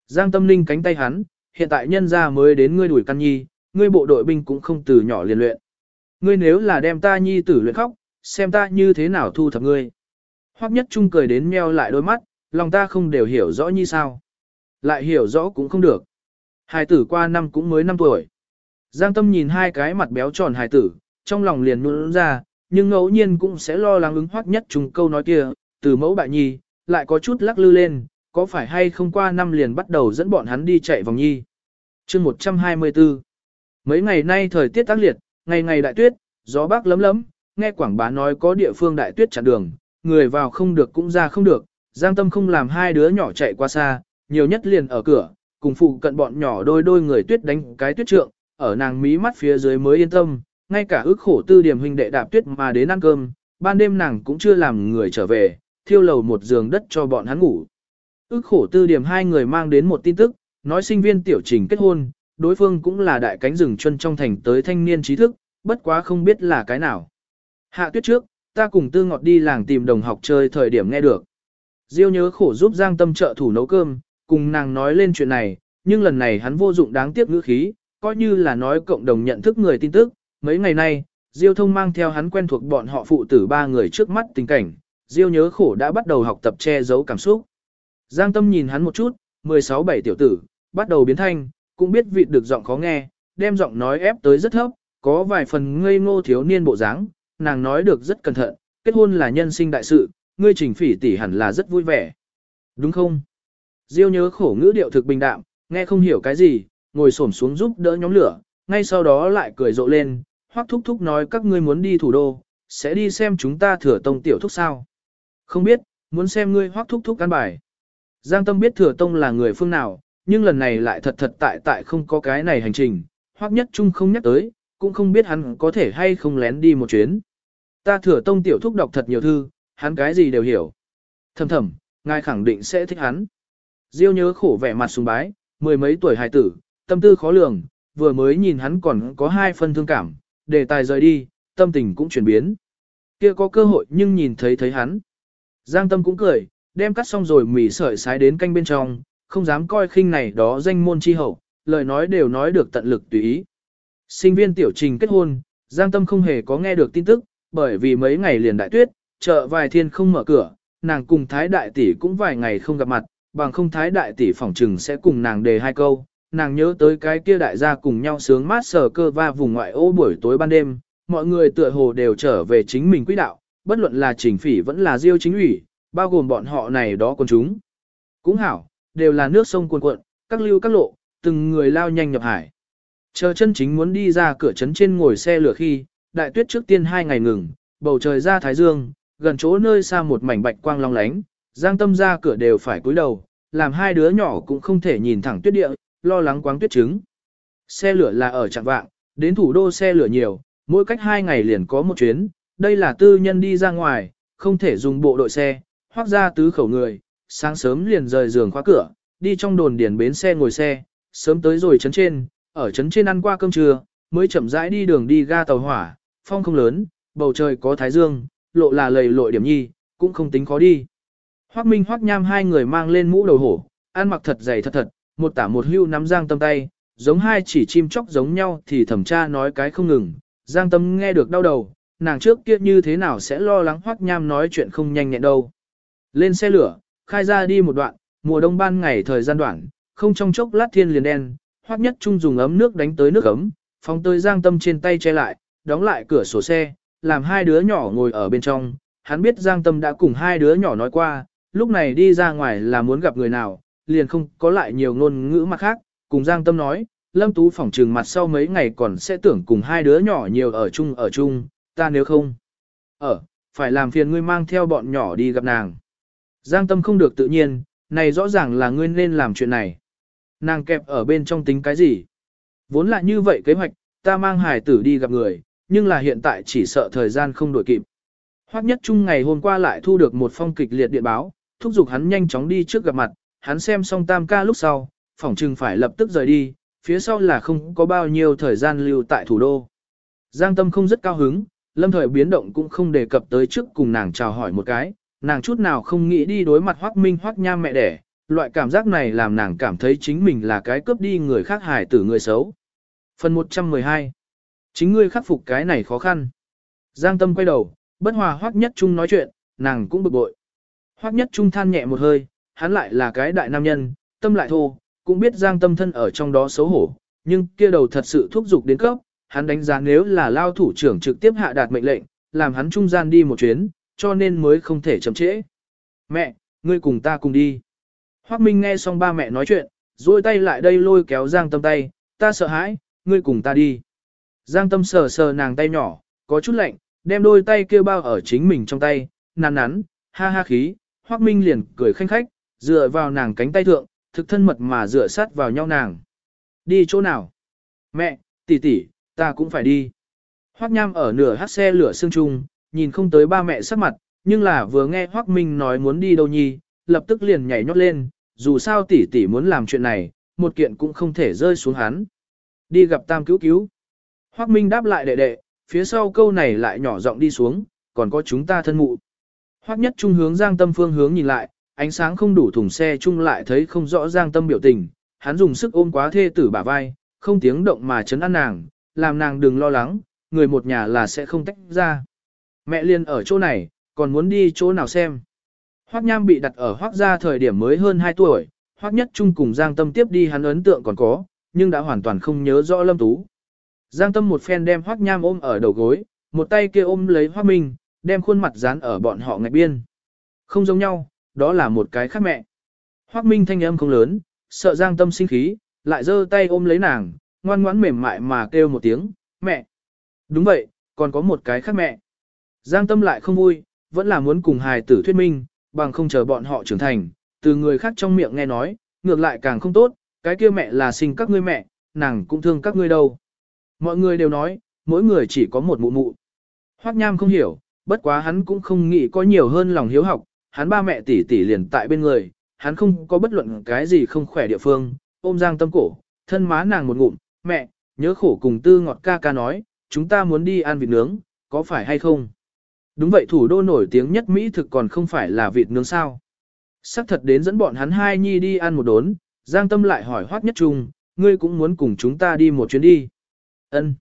Giang tâm linh cánh tay hắn, hiện tại nhân gia mới đến ngươi đuổi căn nhi, ngươi bộ đội binh cũng không từ nhỏ liền luyện. Ngươi nếu là đem ta nhi tử luyện khóc, xem ta như thế nào thu thập ngươi. Hoắc nhất trung cười đến meo lại đôi mắt, lòng ta không đều hiểu rõ như sao. Lại hiểu rõ cũng không được. Hài tử qua năm cũng mới năm tuổi. Giang tâm nhìn hai cái mặt béo tròn hài tử, trong lòng liền nôn ra, nhưng ngẫu nhiên cũng sẽ lo lắng ứng hoắc nhất trung câu nói kia, từ mẫu bại nhi, lại có chút lắc lư lên, có phải hay không qua năm liền bắt đầu dẫn bọn hắn đi chạy vòng nhi. chương 124 Mấy ngày nay thời tiết tác liệt, ngày ngày đại tuyết, gió bắc lấm lấm, nghe quảng bá nói có địa phương đại tuyết chặn đường, người vào không được cũng ra không được, giang tâm không làm hai đứa nhỏ chạy qua xa, nhiều nhất liền ở cửa, cùng phụ cận bọn nhỏ đôi đôi người tuyết đánh cái tuyết trượng, ở nàng mí mắt phía dưới mới yên tâm, ngay cả ước khổ tư điểm huynh đệ đạp tuyết mà đến ăn cơm, ban đêm nàng cũng chưa làm người trở về, thiêu lầu một giường đất cho bọn hắn ngủ. Ước khổ tư điểm hai người mang đến một tin tức, nói sinh viên tiểu trình kết hôn, đối phương cũng là đại cánh rừng chân trong thành tới thanh niên trí thức, bất quá không biết là cái nào. Hạ tuyết trước, ta cùng tư ngọt đi làng tìm đồng học chơi thời điểm nghe được. Diêu nhớ khổ giúp Giang Tâm trợ thủ nấu cơm, cùng nàng nói lên chuyện này, nhưng lần này hắn vô dụng đáng tiếc ngữ khí, coi như là nói cộng đồng nhận thức người tin tức. Mấy ngày nay, Diêu thông mang theo hắn quen thuộc bọn họ phụ tử ba người trước mắt tình cảnh, Diêu nhớ khổ đã bắt đầu học tập che giấu cảm xúc. Giang tâm nhìn hắn một chút, 16-7 tiểu tử, bắt đầu biến thanh, cũng biết vị được giọng khó nghe, đem giọng nói ép tới rất thấp, có vài phần ngây ngô thiếu niên bộ dáng, nàng nói được rất cẩn thận, kết hôn là nhân sinh đại sự, ngươi trình phỉ tỷ hẳn là rất vui vẻ. Đúng không? Diêu nhớ khổ ngữ điệu thực bình đạm, nghe không hiểu cái gì, ngồi xổm xuống giúp đỡ nhóm lửa, ngay sau đó lại cười rộ lên, hoắc thúc thúc nói các ngươi muốn đi thủ đô, sẽ đi xem chúng ta thừa tông tiểu thúc sao. Không biết, muốn xem ngươi hoắc thúc thúc căn bài. Giang Tâm biết Thừa Tông là người phương nào, nhưng lần này lại thật thật tại tại không có cái này hành trình, hoắc nhất trung không nhắc tới, cũng không biết hắn có thể hay không lén đi một chuyến. Ta Thừa Tông tiểu thúc đọc thật nhiều thư, hắn cái gì đều hiểu. Thầm thầm, ngài khẳng định sẽ thích hắn. Diêu nhớ khổ vẻ mặt sùng bái, mười mấy tuổi hài tử, tâm tư khó lường, vừa mới nhìn hắn còn có hai phân thương cảm, đề tài rời đi, tâm tình cũng chuyển biến. Kia có cơ hội nhưng nhìn thấy thấy hắn. Giang tâm cũng cười, đem cắt xong rồi mỉ sợi sái đến canh bên trong, không dám coi khinh này đó danh môn chi hậu, lời nói đều nói được tận lực tùy ý. Sinh viên tiểu trình kết hôn, Giang Tâm không hề có nghe được tin tức, bởi vì mấy ngày liền đại tuyết, chợ vài thiên không mở cửa, nàng cùng Thái Đại Tỷ cũng vài ngày không gặp mặt, bằng không Thái Đại Tỷ phỏng trừng sẽ cùng nàng đề hai câu, nàng nhớ tới cái kia đại gia cùng nhau sướng mát sờ cơ va vùng ngoại ô buổi tối ban đêm, mọi người tựa hồ đều trở về chính mình quỹ đạo, bất luận là trình phỉ vẫn là diêu chính ủy, bao gồm bọn họ này đó con chúng. Cũng hảo, đều là nước sông cuồn cuộn, các lưu các lộ, từng người lao nhanh nhập hải. Chờ chân chính muốn đi ra cửa trấn trên ngồi xe lửa khi, đại tuyết trước tiên hai ngày ngừng, bầu trời ra thái dương, gần chỗ nơi xa một mảnh bạch quang long lánh, giang tâm ra cửa đều phải cúi đầu, làm hai đứa nhỏ cũng không thể nhìn thẳng tuyết địa, lo lắng quáng tuyết trứng. Xe lửa là ở trạng vạng, đến thủ đô xe lửa nhiều, mỗi cách hai ngày liền có một chuyến, đây là tư nhân đi ra ngoài, không thể dùng bộ đội xe, hoặc ra tứ khẩu người, sáng sớm liền rời giường khóa cửa, đi trong đồn điền bến xe ngồi xe, sớm tới rồi trấn trên, ở trấn trên ăn qua cơm trưa, mới chậm rãi đi đường đi ga tàu hỏa, phong không lớn, bầu trời có thái dương, lộ là lầy lội điểm nhi, cũng không tính khó đi. Hoắc Minh Hoắc Nham hai người mang lên mũ đầu hổ, ăn mặc thật dày thật thật, một tả một hưu nắm giang tâm tay, giống hai chỉ chim chóc giống nhau thì thẩm tra nói cái không ngừng. Giang tâm nghe được đau đầu, nàng trước kia như thế nào sẽ lo lắng Hoắc Nham nói chuyện không nhanh nhẹn đâu. Lên xe lửa, khai ra đi một đoạn, mùa đông ban ngày thời gian đoạn, không trong chốc lát thiên liền đen, Hoắc Nhất Trung dùng ấm nước đánh tới nước ấm, phóng tới Giang Tâm trên tay che lại, đóng lại cửa sổ xe, làm hai đứa nhỏ ngồi ở bên trong. Hắn biết Giang Tâm đã cùng hai đứa nhỏ nói qua, lúc này đi ra ngoài là muốn gặp người nào, liền không có lại nhiều ngôn ngữ mặt khác, cùng Giang Tâm nói, Lâm Tú phỏng trừng mặt sau mấy ngày còn sẽ tưởng cùng hai đứa nhỏ nhiều ở chung ở chung, ta nếu không. Ở, phải làm phiền ngươi mang theo bọn nhỏ đi gặp nàng. Giang Tâm không được tự nhiên, này rõ ràng là ngươi nên làm chuyện này. Nàng kẹp ở bên trong tính cái gì? Vốn là như vậy kế hoạch, ta mang hải tử đi gặp người, nhưng là hiện tại chỉ sợ thời gian không đổi kịp. Hoắc nhất trung ngày hôm qua lại thu được một phong kịch liệt điện báo, thúc giục hắn nhanh chóng đi trước gặp mặt, hắn xem xong tam ca lúc sau, phỏng chừng phải lập tức rời đi, phía sau là không có bao nhiêu thời gian lưu tại thủ đô. Giang tâm không rất cao hứng, lâm thời biến động cũng không đề cập tới trước cùng nàng chào hỏi một cái, nàng chút nào không nghĩ đi đối mặt hoắc minh hoắc nham mẹ đẻ, loại cảm giác này làm nàng cảm thấy chính mình là cái cướp đi người khác hài tử người xấu. Phần 112 Chính ngươi khắc phục cái này khó khăn. Giang tâm quay đầu, bất hòa hoắc nhất trung nói chuyện, nàng cũng bực bội. Hoắc nhất trung than nhẹ một hơi, hắn lại là cái đại nam nhân, tâm lại thô, cũng biết giang tâm thân ở trong đó xấu hổ, nhưng kia đầu thật sự thúc giục đến cấp, hắn đánh giá nếu là lao thủ trưởng trực tiếp hạ đạt mệnh lệnh, làm hắn trung gian đi một chuyến, cho nên mới không thể chậm trễ. Mẹ, ngươi cùng ta cùng đi. Hoắc Minh nghe xong ba mẹ nói chuyện, duỗi tay lại đây lôi kéo Giang Tâm tay, ta sợ hãi, ngươi cùng ta đi. Giang Tâm sờ sờ nàng tay nhỏ, có chút lạnh, đem đôi tay kia bao ở chính mình trong tay, nắn nắn, ha ha khí, Hoắc Minh liền cười khanh khách, dựa vào nàng cánh tay thượng, thực thân mật mà dựa sát vào nhau nàng. Đi chỗ nào? Mẹ, tỷ tỷ, ta cũng phải đi. Hoắc Nham ở nửa hát xe lửa xương trung, nhìn không tới ba mẹ sắc mặt, nhưng là vừa nghe Hoắc Minh nói muốn đi đâu nhi, lập tức liền nhảy nhót lên, dù sao tỷ tỷ muốn làm chuyện này, một kiện cũng không thể rơi xuống hắn. Đi gặp tam cứu cứu. Hoắc Minh đáp lại đệ đệ, phía sau câu này lại nhỏ giọng đi xuống, còn có chúng ta thân mụ. Hoắc nhất trung hướng Giang Tâm phương hướng nhìn lại, ánh sáng không đủ thùng xe chung lại thấy không rõ Giang Tâm biểu tình, hắn dùng sức ôm quá thê tử bả vai, không tiếng động mà chấn an nàng, làm nàng đừng lo lắng, người một nhà là sẽ không tách ra. Mẹ liền ở chỗ này, còn muốn đi chỗ nào xem. Hoắc Nham bị đặt ở Hoắc gia thời điểm mới hơn 2 tuổi, Hoắc Nhất Trung cùng Giang Tâm tiếp đi hắn ấn tượng còn có, nhưng đã hoàn toàn không nhớ rõ Lâm Tú. Giang Tâm một phen đem Hoắc Nham ôm ở đầu gối, một tay kia ôm lấy Hoắc Minh, đem khuôn mặt dán ở bọn họ ngạch biên. Không giống nhau, đó là một cái khác mẹ. Hoắc Minh thanh âm không lớn, sợ Giang Tâm sinh khí, lại giơ tay ôm lấy nàng, ngoan ngoãn mềm mại mà kêu một tiếng, mẹ. Đúng vậy, còn có một cái khác mẹ. Giang Tâm lại không vui, vẫn là muốn cùng hài tử thuyết minh, bằng không chờ bọn họ trưởng thành, từ người khác trong miệng nghe nói, ngược lại càng không tốt, cái kia mẹ là sinh các ngươi mẹ, nàng cũng thương các ngươi đâu. Mọi người đều nói, mỗi người chỉ có một mụ mụ. Hoắc Nham không hiểu, bất quá hắn cũng không nghĩ có nhiều hơn lòng hiếu học, hắn ba mẹ tỷ tỷ liền tại bên người, hắn không có bất luận cái gì không khỏe địa phương, ôm Giang Tâm cổ, thân má nàng một ngụm, mẹ, nhớ khổ cùng tư ngọt ca ca nói, chúng ta muốn đi ăn vịt nướng, có phải hay không? Đúng vậy thủ đô nổi tiếng nhất Mỹ thực còn không phải là vịt nướng sao. Sắc thật đến dẫn bọn hắn hai nhi đi ăn một đốn, Giang Tâm lại hỏi Hoắc Nhất Trung, ngươi cũng muốn cùng chúng ta đi một chuyến đi. Ân,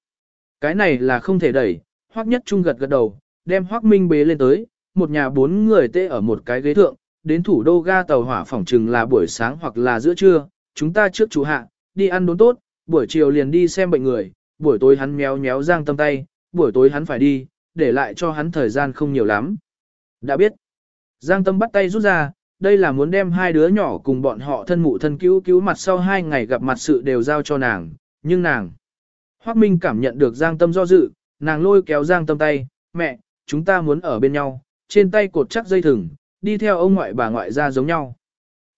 Cái này là không thể đẩy, Hoắc Nhất Trung gật gật đầu, đem Hoắc Minh bế lên tới, một nhà bốn người tê ở một cái ghế thượng, đến thủ đô ga tàu hỏa phỏng chừng là buổi sáng hoặc là giữa trưa, chúng ta trước chủ hạ, đi ăn đốn tốt, buổi chiều liền đi xem bệnh người, buổi tối hắn méo méo Giang Tâm tay, buổi tối hắn phải đi, để lại cho hắn thời gian không nhiều lắm. Đã biết. Giang Tâm bắt tay rút ra, đây là muốn đem hai đứa nhỏ cùng bọn họ thân mụ thân cứu cứu mặt sau hai ngày gặp mặt sự đều giao cho nàng, nhưng nàng. Hoác Minh cảm nhận được Giang Tâm do dự, nàng lôi kéo Giang Tâm tay, mẹ, chúng ta muốn ở bên nhau, trên tay cột chắc dây thừng, đi theo ông ngoại bà ngoại ra giống nhau.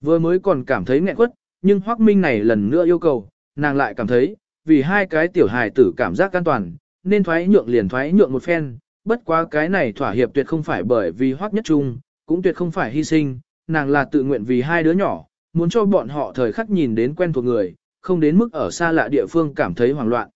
Vừa mới còn cảm thấy nghẹn quất, nhưng Hoác Minh này lần nữa yêu cầu, nàng lại cảm thấy, vì hai cái tiểu hài tử cảm giác an toàn, nên thoái nhượng liền thoái nhượng một phen, bất quá cái này thỏa hiệp tuyệt không phải bởi vì Hoác Nhất Trung, cũng tuyệt không phải hy sinh, nàng là tự nguyện vì hai đứa nhỏ, muốn cho bọn họ thời khắc nhìn đến quen thuộc người, không đến mức ở xa lạ địa phương cảm thấy hoảng loạn.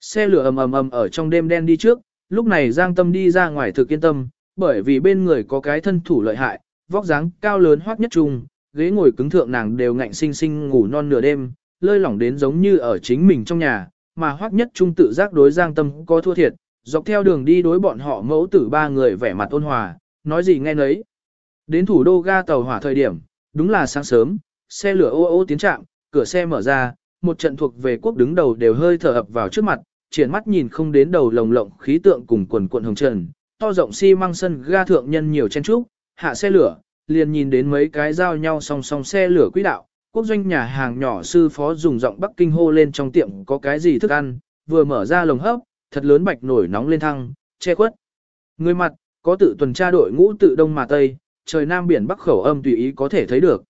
Xe lửa ầm ầm ầm ở trong đêm đen đi trước, lúc này Giang Tâm đi ra ngoài thực yên tâm, bởi vì bên người có cái thân thủ lợi hại, vóc dáng cao lớn hoắc nhất trung, ghế ngồi cứng thượng nàng đều ngạnh sinh sinh ngủ non nửa đêm, lơi lỏng đến giống như ở chính mình trong nhà, mà hoắc nhất trung tự giác đối Giang Tâm có thua thiệt, dọc theo đường đi đối bọn họ mẫu tử ba người vẻ mặt ôn hòa, nói gì nghe nấy. Đến thủ đô ga tàu hỏa thời điểm, đúng là sáng sớm, xe lửa ô ô tiến trạm, cửa xe mở ra, một trận thuộc về quốc đứng đầu đều hơi thở ập vào trước mặt, triển mắt nhìn không đến đầu lồng lộng khí tượng cùng quần cuộn hồng trần, to rộng xi si măng sân ga thượng nhân nhiều chen trúc, hạ xe lửa, liền nhìn đến mấy cái giao nhau song song xe lửa quỹ đạo, quốc doanh nhà hàng nhỏ sư phó dùng giọng Bắc Kinh hô lên trong tiệm có cái gì thức ăn, vừa mở ra lồng hấp, thật lớn bạch nổi nóng lên thăng, che khuất. Người mặt, có tự tuần tra đội ngũ tự đông mà tây, trời nam biển bắc khẩu âm tùy ý có thể thấy được.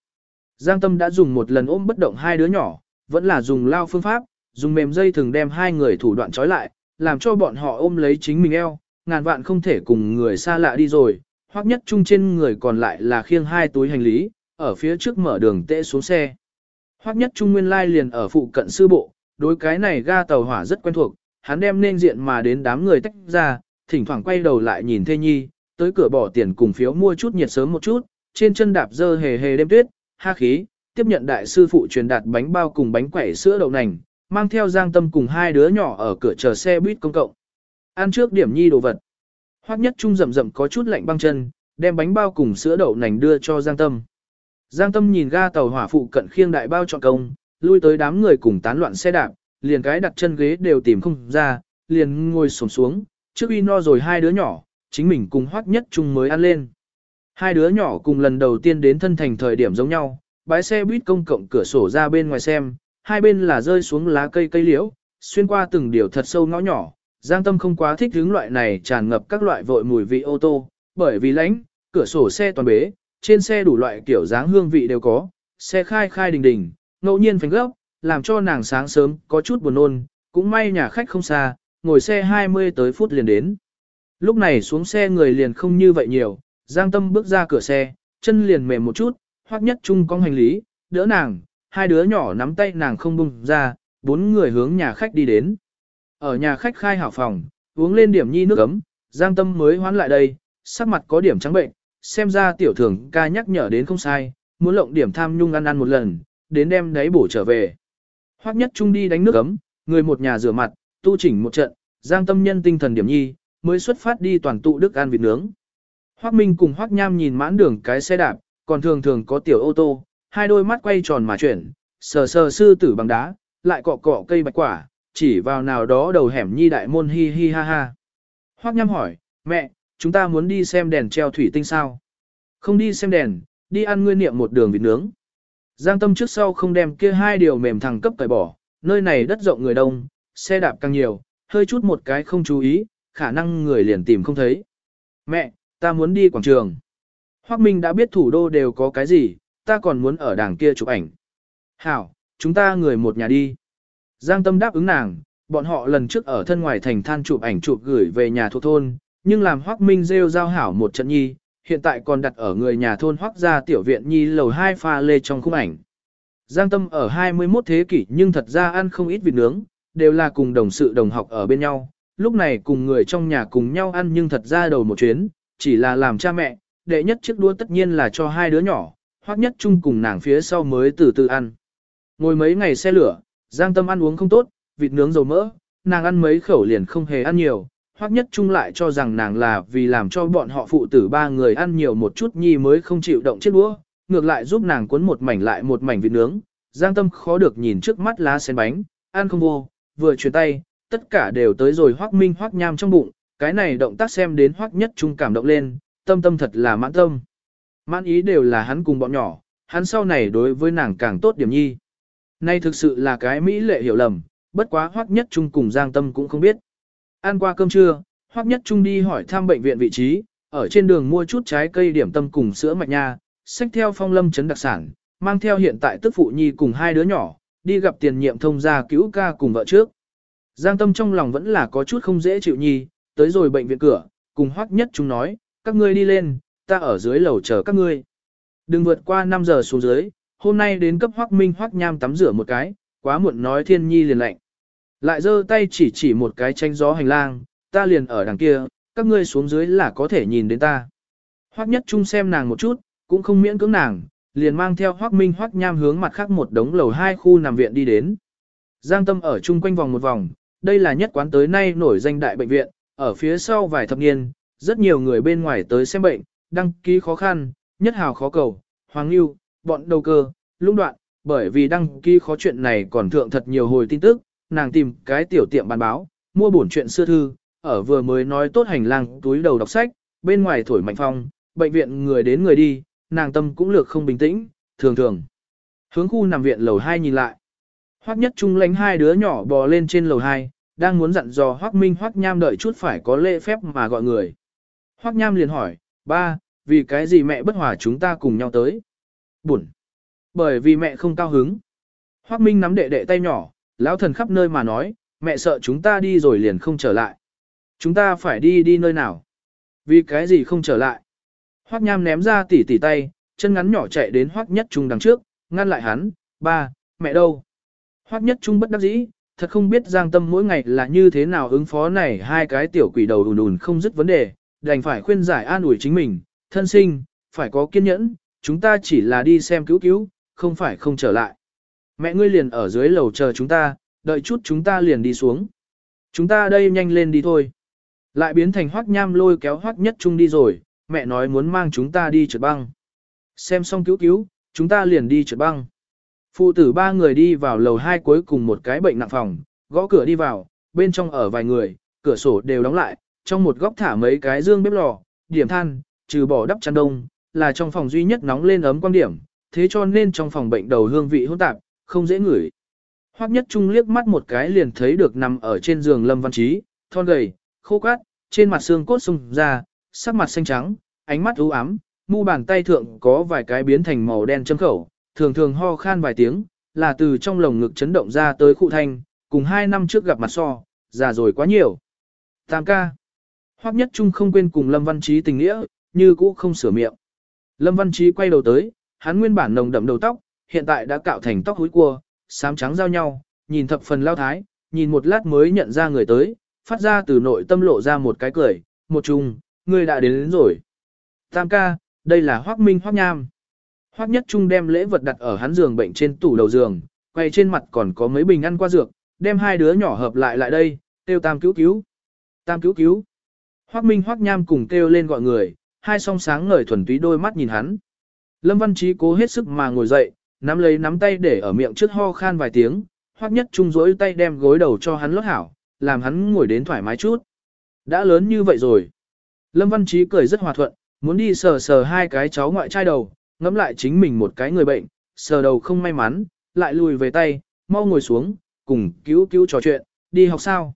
Giang Tâm đã dùng một lần ôm bất động hai đứa nhỏ, vẫn là dùng lao phương pháp, dùng mềm dây thường đem hai người thủ đoạn trói lại, làm cho bọn họ ôm lấy chính mình eo, ngàn vạn không thể cùng người xa lạ đi rồi, hoặc nhất chung trên người còn lại là khiêng hai túi hành lý, ở phía trước mở đường tệ xuống xe. Hoặc nhất trung nguyên lai liền ở phụ cận sư bộ, đối cái này ga tàu hỏa rất quen thuộc, hắn đem nên diện mà đến đám người tách ra, thỉnh thoảng quay đầu lại nhìn Thê Nhi, tới cửa bỏ tiền cùng phiếu mua chút nhiệt sớm một chút, trên chân đạp dơ hề hề đêm tuyết, ha khí, tiếp nhận đại sư phụ truyền đạt bánh bao cùng bánh quẩy sữa đậu nành, mang theo Giang Tâm cùng hai đứa nhỏ ở cửa chờ xe buýt công cộng. Ăn trước điểm nhi đồ vật. Hoắc Nhất Trung rậm rậm có chút lạnh băng chân, đem bánh bao cùng sữa đậu nành đưa cho Giang Tâm. Giang Tâm nhìn ga tàu hỏa phụ cận khiêng đại bao chọn công, lui tới đám người cùng tán loạn xe đạp, liền cái đặt chân ghế đều tìm không ra, liền ngồi xổm xuống, trước uy no rồi hai đứa nhỏ, chính mình cùng Hoắc Nhất Trung mới ăn lên. Hai đứa nhỏ cùng lần đầu tiên đến thân thành thời điểm giống nhau, bãi xe buýt công cộng cửa sổ ra bên ngoài xem, hai bên là rơi xuống lá cây cây liễu, xuyên qua từng điều thật sâu ngõ nhỏ. Giang Tâm không quá thích hướng loại này tràn ngập các loại vội mùi vị ô tô, bởi vì lánh, cửa sổ xe toàn bế, trên xe đủ loại kiểu dáng hương vị đều có, xe khai khai đình đình, ngẫu nhiên phanh gấp, làm cho nàng sáng sớm có chút buồn nôn, cũng may nhà khách không xa, ngồi xe 20 tới phút liền đến. Lúc này xuống xe người liền không như vậy nhiều, Giang Tâm bước ra cửa xe, chân liền mềm một chút, Hoắc nhất trung có hành lý, đỡ nàng, hai đứa nhỏ nắm tay nàng không bung ra, bốn người hướng nhà khách đi đến. Ở nhà khách khai hảo phòng, uống lên điểm nhi nước ấm, Giang Tâm mới hoán lại đây, sắc mặt có điểm trắng bệnh, xem ra tiểu thường ca nhắc nhở đến không sai, muốn lộng điểm tham nhung ăn ăn một lần, đến đem đấy bổ trở về. Hoắc nhất trung đi đánh nước ấm, người một nhà rửa mặt, tu chỉnh một trận, Giang Tâm nhân tinh thần điểm nhi, mới xuất phát đi toàn tụ đức ăn vịt nướng. Hoắc Minh cùng Hoắc Nham nhìn mãn đường cái xe đạp, còn thường thường có tiểu ô tô, hai đôi mắt quay tròn mà chuyển, sờ sờ sư tử bằng đá, lại cọ cọ cây bạch quả, chỉ vào nào đó đầu hẻm nhi đại môn hi hi ha ha. Hoắc nhăm hỏi, mẹ, chúng ta muốn đi xem đèn treo thủy tinh sao? Không đi xem đèn, đi ăn nguyên niệm một đường vịt nướng. Giang tâm trước sau không đem kia hai điều mềm thẳng cấp cởi bỏ, nơi này đất rộng người đông, xe đạp càng nhiều, hơi chút một cái không chú ý, khả năng người liền tìm không thấy. Mẹ, ta muốn đi quảng trường. Hoắc Minh đã biết thủ đô đều có cái gì, ta còn muốn ở đàng kia chụp ảnh. Hảo, chúng ta người một nhà đi. Giang Tâm đáp ứng nàng, bọn họ lần trước ở thân ngoài thành than chụp ảnh chụp gửi về nhà thuộc thôn, nhưng làm Hoắc Minh rêu giao hảo một trận nhi, hiện tại còn đặt ở người nhà thôn Hoắc gia tiểu viện nhi lầu hai pha lê trong khung ảnh. Giang Tâm ở 21 thế kỷ nhưng thật ra ăn không ít vịt nướng, đều là cùng đồng sự đồng học ở bên nhau, lúc này cùng người trong nhà cùng nhau ăn nhưng thật ra đầu một chuyến, chỉ là làm cha mẹ, đệ nhất chiếc đũa tất nhiên là cho hai đứa nhỏ, Hoắc nhất chung cùng nàng phía sau mới từ từ ăn. Ngồi mấy ngày xe lửa, Giang Tâm ăn uống không tốt, vịt nướng dầu mỡ, nàng ăn mấy khẩu liền không hề ăn nhiều. Hoắc nhất chung lại cho rằng nàng là vì làm cho bọn họ phụ tử ba người ăn nhiều một chút nhi mới không chịu động chiếc đũa, ngược lại giúp nàng cuốn một mảnh lại một mảnh vịt nướng, Giang Tâm khó được nhìn trước mắt lá sen bánh, ăn không vô, vừa chuyển tay, tất cả đều tới rồi Hoắc Minh Hoắc Nham trong bụng, cái này động tác xem đến Hoắc Nhất Trung cảm động lên, tâm tâm thật là mãn tâm. Mãn ý đều là hắn cùng bọn nhỏ, hắn sau này đối với nàng càng tốt điểm nhi. Nay thực sự là cái mỹ lệ hiểu lầm, bất quá Hoắc Nhất Trung cùng Giang Tâm cũng không biết. Ăn qua cơm trưa, Hoắc Nhất Trung đi hỏi thăm bệnh viện vị trí, ở trên đường mua chút trái cây điểm tâm cùng sữa mạch nha, xách theo phong lâm chấn đặc sản, mang theo hiện tại tức phụ nhi cùng hai đứa nhỏ, đi gặp tiền nhiệm thông gia cứu ca cùng vợ trước. Giang Tâm trong lòng vẫn là có chút không dễ chịu nhi, tới rồi bệnh viện cửa, cùng Hoắc Nhất Trung nói, các ngươi đi lên, ta ở dưới lầu chờ các ngươi. Đừng vượt qua 5 giờ xuống dưới, hôm nay đến cấp Hoắc Minh Hoắc Nham tắm rửa một cái, quá muộn nói thiên nhi liền lạnh. Lại giơ tay chỉ chỉ một cái tranh gió hành lang, ta liền ở đằng kia, các ngươi xuống dưới là có thể nhìn đến ta. Hoắc nhất trung xem nàng một chút, cũng không miễn cưỡng nàng, liền mang theo Hoắc Minh Hoắc Nham hướng mặt khác một đống lầu hai khu nằm viện đi đến. Giang Tâm ở chung quanh vòng một vòng, đây là nhất quán tới nay nổi danh đại bệnh viện, ở phía sau vài thập niên, rất nhiều người bên ngoài tới xem bệnh, đăng ký khó khăn, nhất hào khó cầu, hoàng lưu, bọn đầu cơ, lũng đoạn, bởi vì đăng ký khó chuyện này còn thượng thật nhiều hồi tin tức, nàng tìm cái tiểu tiệm bán báo, mua bổn chuyện xưa thư, ở vừa mới nói tốt hành lang túi đầu đọc sách, bên ngoài thổi mạnh phong, bệnh viện người đến người đi, nàng tâm cũng lược không bình tĩnh, thường thường. Hướng khu nằm viện lầu 2 nhìn lại. Hoắc nhất trung lánh hai đứa nhỏ bò lên trên lầu 2, đang muốn dặn dò Hoắc Minh Hoắc Nham đợi chút phải có lễ phép mà gọi người. Hoắc Nham liền hỏi, ba, vì cái gì mẹ bất hòa chúng ta cùng nhau tới? Buồn. Bởi vì mẹ không cao hứng. Hoắc Minh nắm đệ đệ tay nhỏ, lão thần khắp nơi mà nói, mẹ sợ chúng ta đi rồi liền không trở lại. Chúng ta phải đi đi nơi nào? Vì cái gì không trở lại? Hoắc Nham ném ra tỉ tỉ tay, chân ngắn nhỏ chạy đến Hoắc Nhất Trung đằng trước, ngăn lại hắn, ba, mẹ đâu? Hoắc Nhất Trung bất đắc dĩ, thật không biết Giang Tâm mỗi ngày là như thế nào ứng phó này hai cái tiểu quỷ đầu đùn đùn không dứt vấn đề, đành phải khuyên giải an ủi chính mình, thân sinh, phải có kiên nhẫn, chúng ta chỉ là đi xem cứu cứu, không phải không trở lại. Mẹ ngươi liền ở dưới lầu chờ chúng ta, đợi chút chúng ta liền đi xuống. Chúng ta đây nhanh lên đi thôi. Lại biến thành hoắc nham lôi kéo hoắc nhất trung đi rồi, mẹ nói muốn mang chúng ta đi trượt băng. Xem xong cứu cứu, chúng ta liền đi trượt băng. Phụ tử ba người đi vào lầu hai cuối cùng một cái bệnh nặng phòng, gõ cửa đi vào, bên trong ở vài người, cửa sổ đều đóng lại, trong một góc thả mấy cái dương bếp lò, điểm than, trừ bỏ đắp chăn đông, là trong phòng duy nhất nóng lên ấm quan điểm, thế cho nên trong phòng bệnh đầu hương vị hỗn tạp, không dễ ngửi. Hoắc Nhất Trung liếc mắt một cái liền thấy được nằm ở trên giường Lâm Văn Trí, thon gầy, khô cát, trên mặt xương cốt sung ra, sắc mặt xanh trắng, ánh mắt u ám, mu bàn tay thượng có vài cái biến thành màu đen châm khẩu, thường thường ho khan vài tiếng, là từ trong lồng ngực chấn động ra tới khu thanh, cùng hai năm trước gặp mặt so, già rồi quá nhiều. Tam ca. Hoắc Nhất Trung không quên cùng Lâm Văn Trí tình nghĩa, như cũ không sửa miệng. Lâm Văn Trí quay đầu tới, hắn nguyên bản nồng đậm đầu tóc, hiện tại đã cạo thành tóc húi cua, xám trắng giao nhau, nhìn thập phần lao thái, nhìn một lát mới nhận ra người tới, phát ra từ nội tâm lộ ra một cái cười, một trùng, người đã đến, đến rồi. Tam ca, đây là Hoắc Minh Hoắc Nham. Hoắc Nhất Trung đem lễ vật đặt ở hắn giường bệnh trên tủ đầu giường, quay trên mặt còn có mấy bình ăn qua dược, đem hai đứa nhỏ hợp lại lại đây, tiêu Tam cứu cứu. Tam cứu cứu. Hoắc Minh Hoắc Nham cùng kêu lên gọi người, hai song sáng ngời thuần túy đôi mắt nhìn hắn. Lâm Văn Chí cố hết sức mà ngồi dậy, nắm lấy nắm tay để ở miệng trước ho khan vài tiếng, Hoắc Nhất Trung rỗi tay đem gối đầu cho hắn lót hảo, làm hắn ngồi đến thoải mái chút. Đã lớn như vậy rồi. Lâm Văn Chí cười rất hòa thuận, muốn đi sờ sờ hai cái cháu ngoại trai đầu, ngẫm lại chính mình một cái người bệnh, sờ đầu không may mắn, lại lùi về tay, mau ngồi xuống, cùng cứu cứu trò chuyện, đi học sao.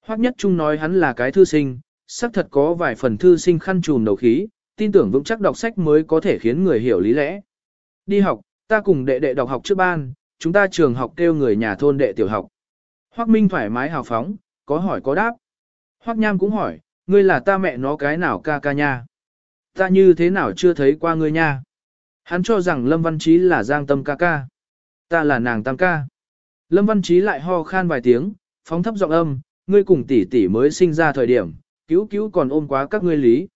Hoắc Nhất Trung nói hắn là cái thư sinh, xác thật có vài phần thư sinh khăn trùm đầu khí, tin tưởng vững chắc đọc sách mới có thể khiến người hiểu lý lẽ. Đi học, ta cùng đệ đệ đọc học trước ban, chúng ta trường học kêu người nhà thôn đệ tiểu học. Hoắc Minh thoải mái hào phóng, có hỏi có đáp. Hoắc Nham cũng hỏi, ngươi là ta mẹ nó cái nào ca ca nha? Ta như thế nào chưa thấy qua ngươi nha? Hắn cho rằng Lâm Văn Chí là Giang Tâm ca ca. Ta là nàng Tam ca. Lâm Văn Chí lại ho khan vài tiếng, phóng thấp giọng âm, ngươi cùng tỷ tỷ mới sinh ra thời điểm, cứu cứu còn ôm quá các ngươi lý.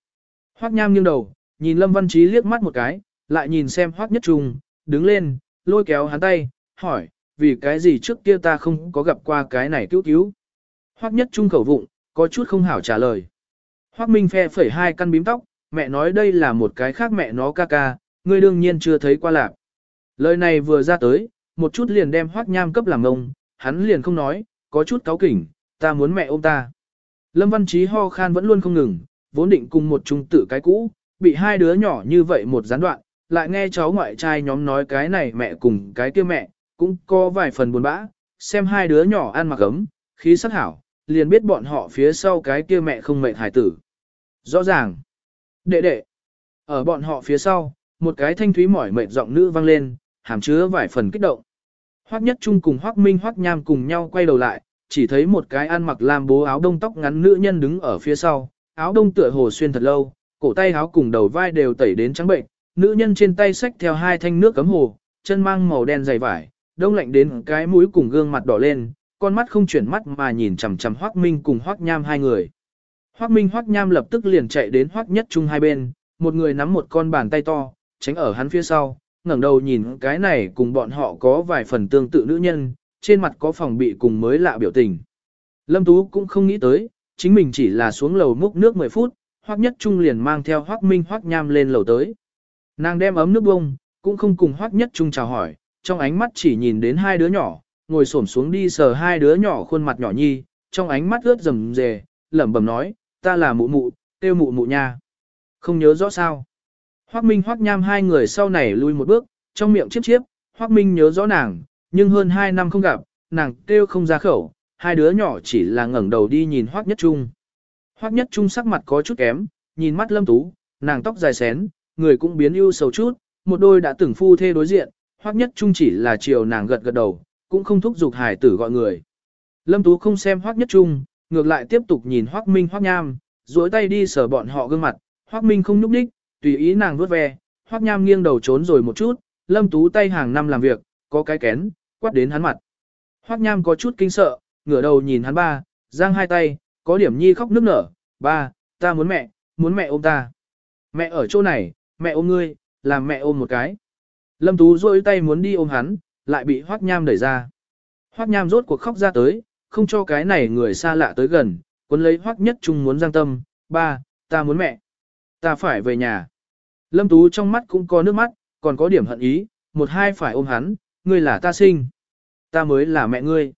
Hoắc Nham nghiêng đầu, nhìn Lâm Văn trí liếc mắt một cái, lại nhìn xem Hoắc Nhất Trung, đứng lên, lôi kéo hắn tay, hỏi, vì cái gì trước kia ta không có gặp qua cái này cứu cứu. Hoắc Nhất Trung khẩu vụng, có chút không hảo trả lời. Hoắc Minh phe phẩy hai căn bím tóc, mẹ nói đây là một cái khác mẹ nó ca ca, ngươi đương nhiên chưa thấy qua lạc. Lời này vừa ra tới, một chút liền đem Hoắc Nham cấp làm ngông, hắn liền không nói, có chút cáu kỉnh, ta muốn mẹ ôm ta. Lâm Văn Chí ho khan vẫn luôn không ngừng, vốn định cùng một trung tử cái cũ, bị hai đứa nhỏ như vậy một gián đoạn, lại nghe cháu ngoại trai nhóm nói cái này mẹ cùng cái kia mẹ, cũng có vài phần buồn bã, xem hai đứa nhỏ ăn mặc ấm, khí sắc hảo, liền biết bọn họ phía sau cái kia mẹ không mệt hải tử. Rõ ràng, đệ đệ, ở bọn họ phía sau, một cái thanh thúy mỏi mệt giọng nữ vang lên, hàm chứa vài phần kích động. Hoắc Nhất Trung cùng Hoắc Minh Hoắc Nham cùng nhau quay đầu lại, chỉ thấy một cái ăn mặc lam bố áo đông tóc ngắn nữ nhân đứng ở phía sau, áo đông tựa hồ xuyên thật lâu, cổ tay áo cùng đầu vai đều tẩy đến trắng bệnh, nữ nhân trên tay xách theo hai thanh nước cấm hồ, chân mang màu đen dày vải, đông lạnh đến cái mũi cùng gương mặt đỏ lên, con mắt không chuyển mắt mà nhìn chằm chằm Hoắc Minh cùng Hoắc Nham hai người. Hoắc Minh Hoắc Nham lập tức liền chạy đến Hoắc Nhất Trung hai bên, một người nắm một con bàn tay to, tránh ở hắn phía sau, ngẩng đầu nhìn cái này cùng bọn họ có vài phần tương tự nữ nhân, trên mặt có phòng bị cùng mới lạ biểu tình. Lâm Tú cũng không nghĩ tới, chính mình chỉ là xuống lầu múc nước 10 phút, Hoắc Nhất Trung liền mang theo Hoắc Minh Hoắc Nham lên lầu tới. Nàng đem ấm nước bông, cũng không cùng Hoắc Nhất Trung chào hỏi, trong ánh mắt chỉ nhìn đến hai đứa nhỏ, ngồi xổm xuống đi sờ hai đứa nhỏ khuôn mặt nhỏ nhi, trong ánh mắt ướt rầm rề, lẩm bẩm nói, ta là mụ mụ, tiêu mụ mụ nha. Không nhớ rõ sao. Hoắc Minh Hoắc Nham hai người sau này lui một bước, trong miệng chiếp chiếp, Hoắc Minh nhớ rõ nàng, nhưng hơn hai năm không gặp, nàng kêu không ra khẩu, hai đứa nhỏ chỉ là ngẩng đầu đi nhìn Hoắc Nhất Trung. Hoắc Nhất Trung sắc mặt có chút kém, nhìn mắt Lâm Tú, nàng tóc dài xén, người cũng biến ưu sầu chút, một đôi đã từng phu thê đối diện, Hoắc Nhất Trung chỉ là chiều nàng gật gật đầu, cũng không thúc giục hải tử gọi người. Lâm Tú không xem Hoắc Nhất Trung, ngược lại tiếp tục nhìn Hoắc Minh Hoắc Nham, duỗi tay đi sờ bọn họ gương mặt, Hoắc Minh không nhúc nhích, tùy ý nàng vuốt ve, Hoắc Nham nghiêng đầu trốn rồi một chút, Lâm Tú tay hàng năm làm việc, có cái kén, quát đến hắn mặt. Hoắc Nham có chút kinh sợ, ngửa đầu nhìn hắn ba, giang hai tay, có điểm nhi khóc nức nở, ba, ta muốn mẹ, muốn mẹ ôm ta. Mẹ ở chỗ này, mẹ ôm ngươi, làm mẹ ôm một cái. Lâm Tú rôi tay muốn đi ôm hắn, lại bị Hoắc Nham đẩy ra. Hoắc Nham rốt cuộc khóc ra tới, không cho cái này người xa lạ tới gần, cuốn lấy Hoắc Nhất Trung muốn giang tâm, ba, ta muốn mẹ. Ta phải về nhà. Lâm Tú trong mắt cũng có nước mắt, còn có điểm hận ý, một hai phải ôm hắn, ngươi là ta sinh. Ta mới là mẹ ngươi.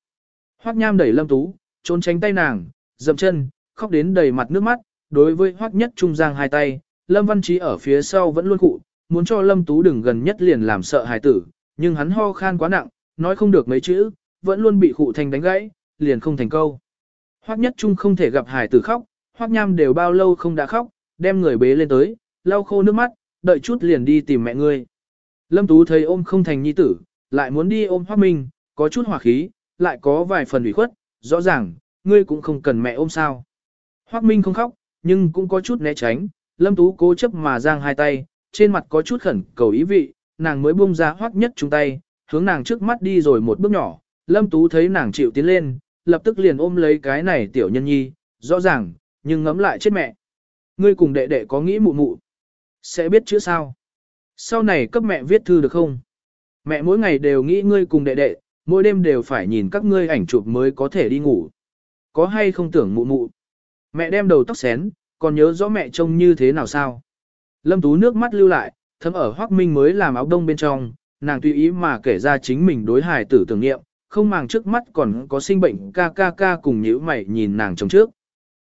Hoắc Nham đẩy Lâm Tú, trốn tránh tay nàng, dậm chân, khóc đến đầy mặt nước mắt, đối với Hoắc Nhất Trung giang hai tay, Lâm Văn Trí ở phía sau vẫn luôn cụ, muốn cho Lâm Tú đừng gần nhất liền làm sợ hài tử, nhưng hắn ho khan quá nặng, nói không được mấy chữ, vẫn luôn bị cụ thành đánh gãy, liền không thành câu. Hoắc Nhất Trung không thể gặp hài tử khóc, Hoắc Nham đều bao lâu không đã khóc, đem người bế lên tới, lau khô nước mắt, đợi chút liền đi tìm mẹ ngươi. Lâm Tú thấy ôm không thành nhi tử, lại muốn đi ôm Hoắc Minh, có chút hòa khí, lại có vài phần ủy khuất, rõ ràng, ngươi cũng không cần mẹ ôm sao. Hoắc Minh không khóc, nhưng cũng có chút né tránh, Lâm Tú cố chấp mà giang hai tay, trên mặt có chút khẩn cầu ý vị, nàng mới buông ra Hoắc nhất chúng tay, hướng nàng trước mắt đi rồi một bước nhỏ, Lâm Tú thấy nàng chịu tiến lên, lập tức liền ôm lấy cái này tiểu nhân nhi, rõ ràng, nhưng ngấm lại chết mẹ. Ngươi cùng đệ đệ có nghĩ mụ mụ, sẽ biết chữ sao? Sau này cấp mẹ viết thư được không? Mẹ mỗi ngày đều nghĩ ngươi cùng đệ đệ, mỗi đêm đều phải nhìn các ngươi ảnh chụp mới có thể đi ngủ. Có hay không tưởng mụ mụ? Mẹ đem đầu tóc xén, còn nhớ rõ mẹ trông như thế nào sao? Lâm Tú nước mắt lưu lại, thấm ở Hoác Minh mới làm áo đông bên trong, nàng tùy ý mà kể ra chính mình đối hài tử tưởng nghiệm, không màng trước mắt còn có sinh bệnh ca ca ca cùng nhíu mày nhìn nàng trông trước.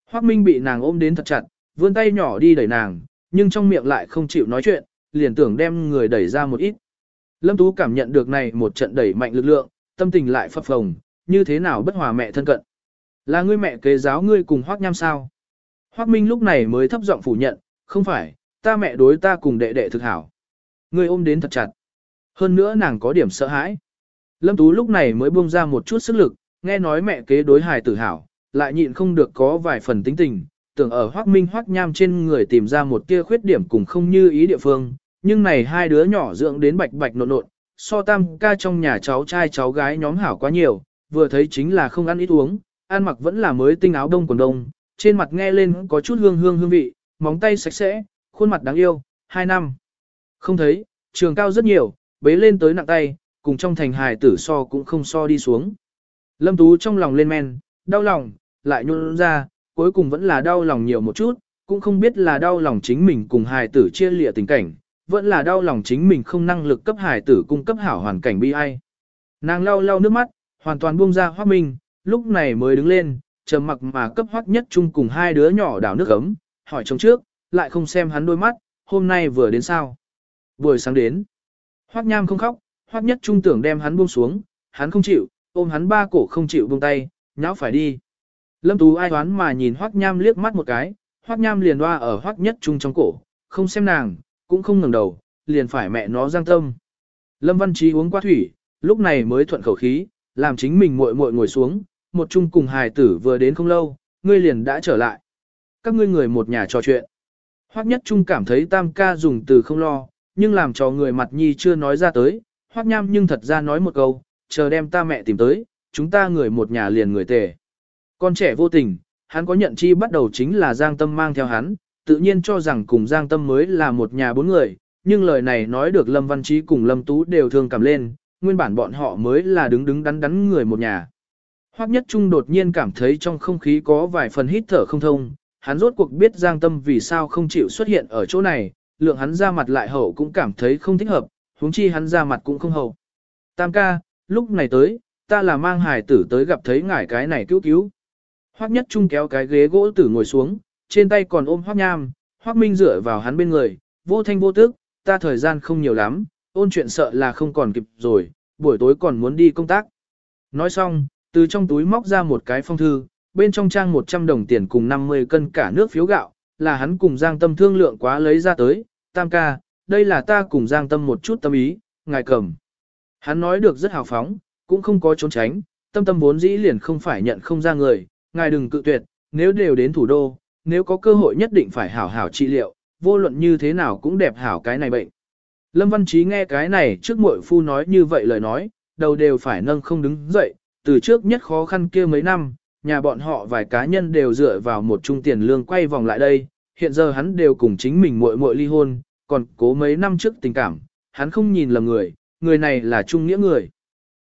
Hoác Minh bị nàng ôm đến thật chặt, vươn tay nhỏ đi đẩy nàng, nhưng trong miệng lại không chịu nói chuyện, liền tưởng đem người đẩy ra một ít. Lâm Tú cảm nhận được này một trận đẩy mạnh lực lượng, tâm tình lại phập phồng, như thế nào bất hòa mẹ thân cận. Là ngươi mẹ kế giáo ngươi cùng Hoác Nham sao? Hoác Minh lúc này mới thấp giọng phủ nhận, không phải, ta mẹ đối ta cùng đệ đệ thực hảo. Ngươi ôm đến thật chặt. Hơn nữa nàng có điểm sợ hãi. Lâm Tú lúc này mới buông ra một chút sức lực, nghe nói mẹ kế đối hài tử hảo, lại nhịn không được có vài phần tính tình, tưởng ở Hoác Minh Hoác Nham trên người tìm ra một tia khuyết điểm cùng không như ý địa phương, nhưng này hai đứa nhỏ dưỡng đến bạch bạch nộn nộn, so tam ca trong nhà cháu trai cháu gái nhóm hảo quá nhiều, vừa thấy chính là không ăn ít uống, ăn mặc vẫn là mới tinh áo đông quần đông, trên mặt nghe lên có chút hương hương hương vị, móng tay sạch sẽ, khuôn mặt đáng yêu, hai năm. Không thấy, trường cao rất nhiều, bế lên tới nặng tay, cùng trong thành hài tử so cũng không so đi xuống. Lâm Tú trong lòng lên men, đau lòng, lại nhún ra, cuối cùng vẫn là đau lòng nhiều một chút, cũng không biết là đau lòng chính mình cùng hài tử chia lịa tình cảnh, vẫn là đau lòng chính mình không năng lực cấp hải tử cung cấp hảo hoàn cảnh bi ai. Nàng lau lau nước mắt, hoàn toàn buông ra hoác Minh, lúc này mới đứng lên, trầm mặc mà cấp Hoắc Nhất Trung cùng hai đứa nhỏ đảo nước ấm, hỏi trong trước, lại không xem hắn đôi mắt, hôm nay vừa đến sao? Buổi sáng đến. Hoắc Nham không khóc, Hoắc Nhất Trung tưởng đem hắn buông xuống, hắn không chịu, ôm hắn ba cổ không chịu buông tay, nháo phải đi. Lâm Tú ai toán mà nhìn Hoắc Nham liếc mắt một cái, Hoắc Nham liền loa ở Hoắc Nhất Trung trong cổ, không xem nàng, cũng không ngẩng đầu, liền phải mẹ nó giang tâm. Lâm Văn Trí uống qua thủy, lúc này mới thuận khẩu khí, làm chính mình muội muội ngồi xuống, một chung cùng hài tử vừa đến không lâu, ngươi liền đã trở lại. Các ngươi người một nhà trò chuyện. Hoắc Nhất Trung cảm thấy Tam ca dùng từ không lo, nhưng làm cho người mặt nhi chưa nói ra tới, Hoắc Nham nhưng thật ra nói một câu, chờ đem ta mẹ tìm tới, chúng ta người một nhà liền người tề. Con trẻ vô tình, hắn có nhận chi bắt đầu chính là Giang Tâm mang theo hắn, tự nhiên cho rằng cùng Giang Tâm mới là một nhà bốn người, nhưng lời này nói được Lâm Văn Trí cùng Lâm Tú đều thương cảm lên, nguyên bản bọn họ mới là đứng đứng đắn đắn người một nhà. Hoắc Nhất Trung đột nhiên cảm thấy trong không khí có vài phần hít thở không thông, hắn rốt cuộc biết Giang Tâm vì sao không chịu xuất hiện ở chỗ này, lượng hắn ra mặt lại hậu cũng cảm thấy không thích hợp, huống chi hắn ra mặt cũng không hậu. Tam ca, lúc này tới, ta là mang hài tử tới gặp thấy ngài cái này cứu cứu. Hoắc Nhất Trung kéo cái ghế gỗ tử ngồi xuống, trên tay còn ôm Hoắc Nham, Hoắc Minh dựa vào hắn bên người, vô thanh vô tức, ta thời gian không nhiều lắm, ôn chuyện sợ là không còn kịp rồi, buổi tối còn muốn đi công tác. Nói xong, từ trong túi móc ra một cái phong thư, bên trong trang 100 đồng tiền cùng 50 cân cả nước phiếu gạo, là hắn cùng Giang Tâm thương lượng quá lấy ra tới, tam ca, đây là ta cùng Giang Tâm một chút tâm ý, ngài cầm. Hắn nói được rất hào phóng, cũng không có trốn tránh, tâm tâm vốn dĩ liền không phải nhận không ra người, ngài đừng cự tuyệt, nếu đều đến thủ đô, nếu có cơ hội nhất định phải hảo hảo trị liệu, vô luận như thế nào cũng đẹp hảo cái này bệnh. Lâm Văn Chí nghe cái này trước muội phu nói như vậy lời nói, đầu đều phải nâng không đứng dậy, từ trước nhất khó khăn kia mấy năm, nhà bọn họ vài cá nhân đều dựa vào một trung tiền lương quay vòng lại đây, hiện giờ hắn đều cùng chính mình muội muội ly hôn, còn cố mấy năm trước tình cảm, hắn không nhìn lầm người, người này là trung nghĩa người.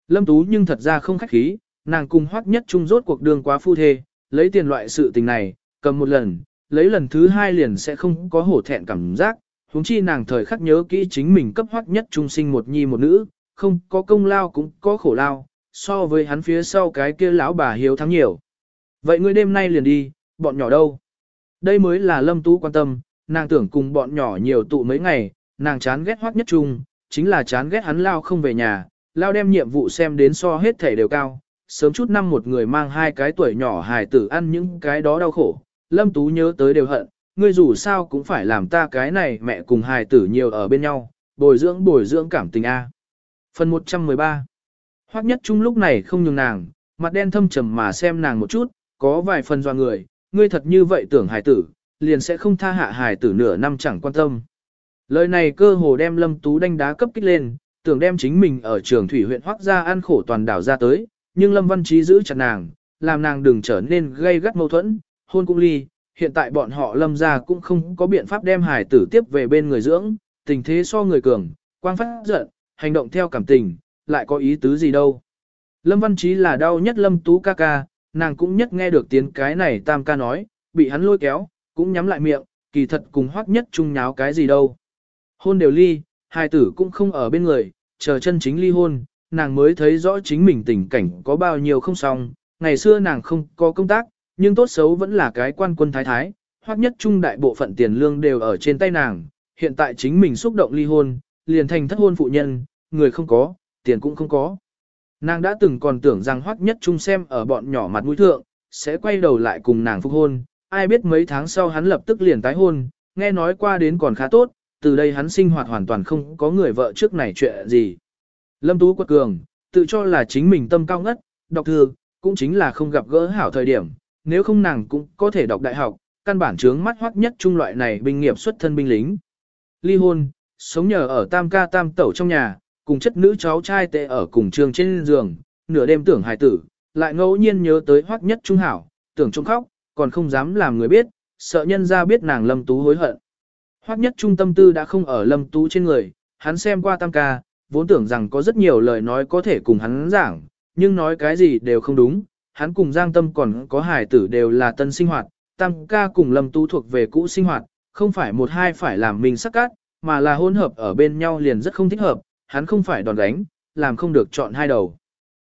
Lâm Tú nhưng thật ra không khách khí, nàng cùng hoắc nhất trung rốt cuộc đường quá phu thê, lấy tiền loại sự tình này, cầm một lần, lấy lần thứ hai liền sẽ không có hổ thẹn cảm giác, huống chi nàng thời khắc nhớ kỹ chính mình cấp hoắc nhất trung sinh một nhi một nữ, không có công lao cũng có khổ lao, so với hắn phía sau cái kia lão bà hiếu thắng nhiều. Vậy ngươi đêm nay liền đi, bọn nhỏ đâu? Đây mới là lâm tú quan tâm, nàng tưởng cùng bọn nhỏ nhiều tụ mấy ngày, nàng chán ghét hoắc nhất trung, chính là chán ghét hắn lao không về nhà, lao đem nhiệm vụ xem đến so hết thể đều cao. Sớm chút năm một người mang hai cái tuổi nhỏ hài tử ăn những cái đó đau khổ, lâm tú nhớ tới đều hận, ngươi dù sao cũng phải làm ta cái này mẹ cùng hài tử nhiều ở bên nhau, bồi dưỡng bồi dưỡng cảm tình A. Phần 113 Hoắc nhất trung lúc này không nhường nàng, mặt đen thâm trầm mà xem nàng một chút, có vài phần doa người, ngươi thật như vậy tưởng hài tử, liền sẽ không tha hạ hài tử nửa năm chẳng quan tâm. Lời này cơ hồ đem Lâm Tú đánh đá cấp kích lên, tưởng đem chính mình ở trường thủy huyện Hoắc gia ăn khổ toàn đảo ra tới, nhưng Lâm Văn Trí giữ chặt nàng, làm nàng đừng trở nên gây gắt mâu thuẫn, hôn cung ly, hiện tại bọn họ Lâm gia cũng không có biện pháp đem hài tử tiếp về bên người dưỡng, tình thế so người cường, quang phát giận, hành động theo cảm tình, lại có ý tứ gì đâu. Lâm Văn Trí là đau nhất Lâm Tú ca ca, nàng cũng nhất nghe được tiếng cái này tam ca nói, bị hắn lôi kéo, cũng nhắm lại miệng, kỳ thật cùng hoắc nhất chung nháo cái gì đâu. Hôn đều ly, hai tử cũng không ở bên người, chờ chân chính ly hôn, nàng mới thấy rõ chính mình tình cảnh có bao nhiêu không xong, ngày xưa nàng không có công tác, nhưng tốt xấu vẫn là cái quan quân thái thái, hoắc nhất trung đại bộ phận tiền lương đều ở trên tay nàng, hiện tại chính mình xúc động ly hôn, liền thành thất hôn phụ nhân, người không có, tiền cũng không có. Nàng đã từng còn tưởng rằng hoắc nhất trung xem ở bọn nhỏ mặt mũi thượng, sẽ quay đầu lại cùng nàng phục hôn, ai biết mấy tháng sau hắn lập tức liền tái hôn, nghe nói qua đến còn khá tốt, từ đây hắn sinh hoạt hoàn toàn không có người vợ trước này chuyện gì. Lâm Tú quật cường, tự cho là chính mình tâm cao ngất, đọc thư, cũng chính là không gặp gỡ hảo thời điểm, nếu không nàng cũng có thể đọc đại học, căn bản chướng mắt hoắc nhất trung loại này binh nghiệp xuất thân binh lính. Ly hôn, sống nhờ ở tam ca tam tẩu trong nhà, cùng chất nữ cháu trai tệ ở cùng trường trên giường, nửa đêm tưởng hài tử, lại ngẫu nhiên nhớ tới hoắc nhất trung hảo, tưởng trông khóc, còn không dám làm người biết, sợ nhân ra biết nàng lâm tú hối hận. Hoắc nhất trung tâm tư đã không ở lâm tú trên người, hắn xem qua tam ca, vốn tưởng rằng có rất nhiều lời nói có thể cùng hắn giảng, nhưng nói cái gì đều không đúng, hắn cùng giang tâm còn có Hải tử đều là tân sinh hoạt, tam ca cùng lâm tú thuộc về cũ sinh hoạt, không phải một hai phải làm mình sắc cát, mà là hôn hợp ở bên nhau liền rất không thích hợp, hắn không phải đòn đánh, làm không được chọn hai đầu.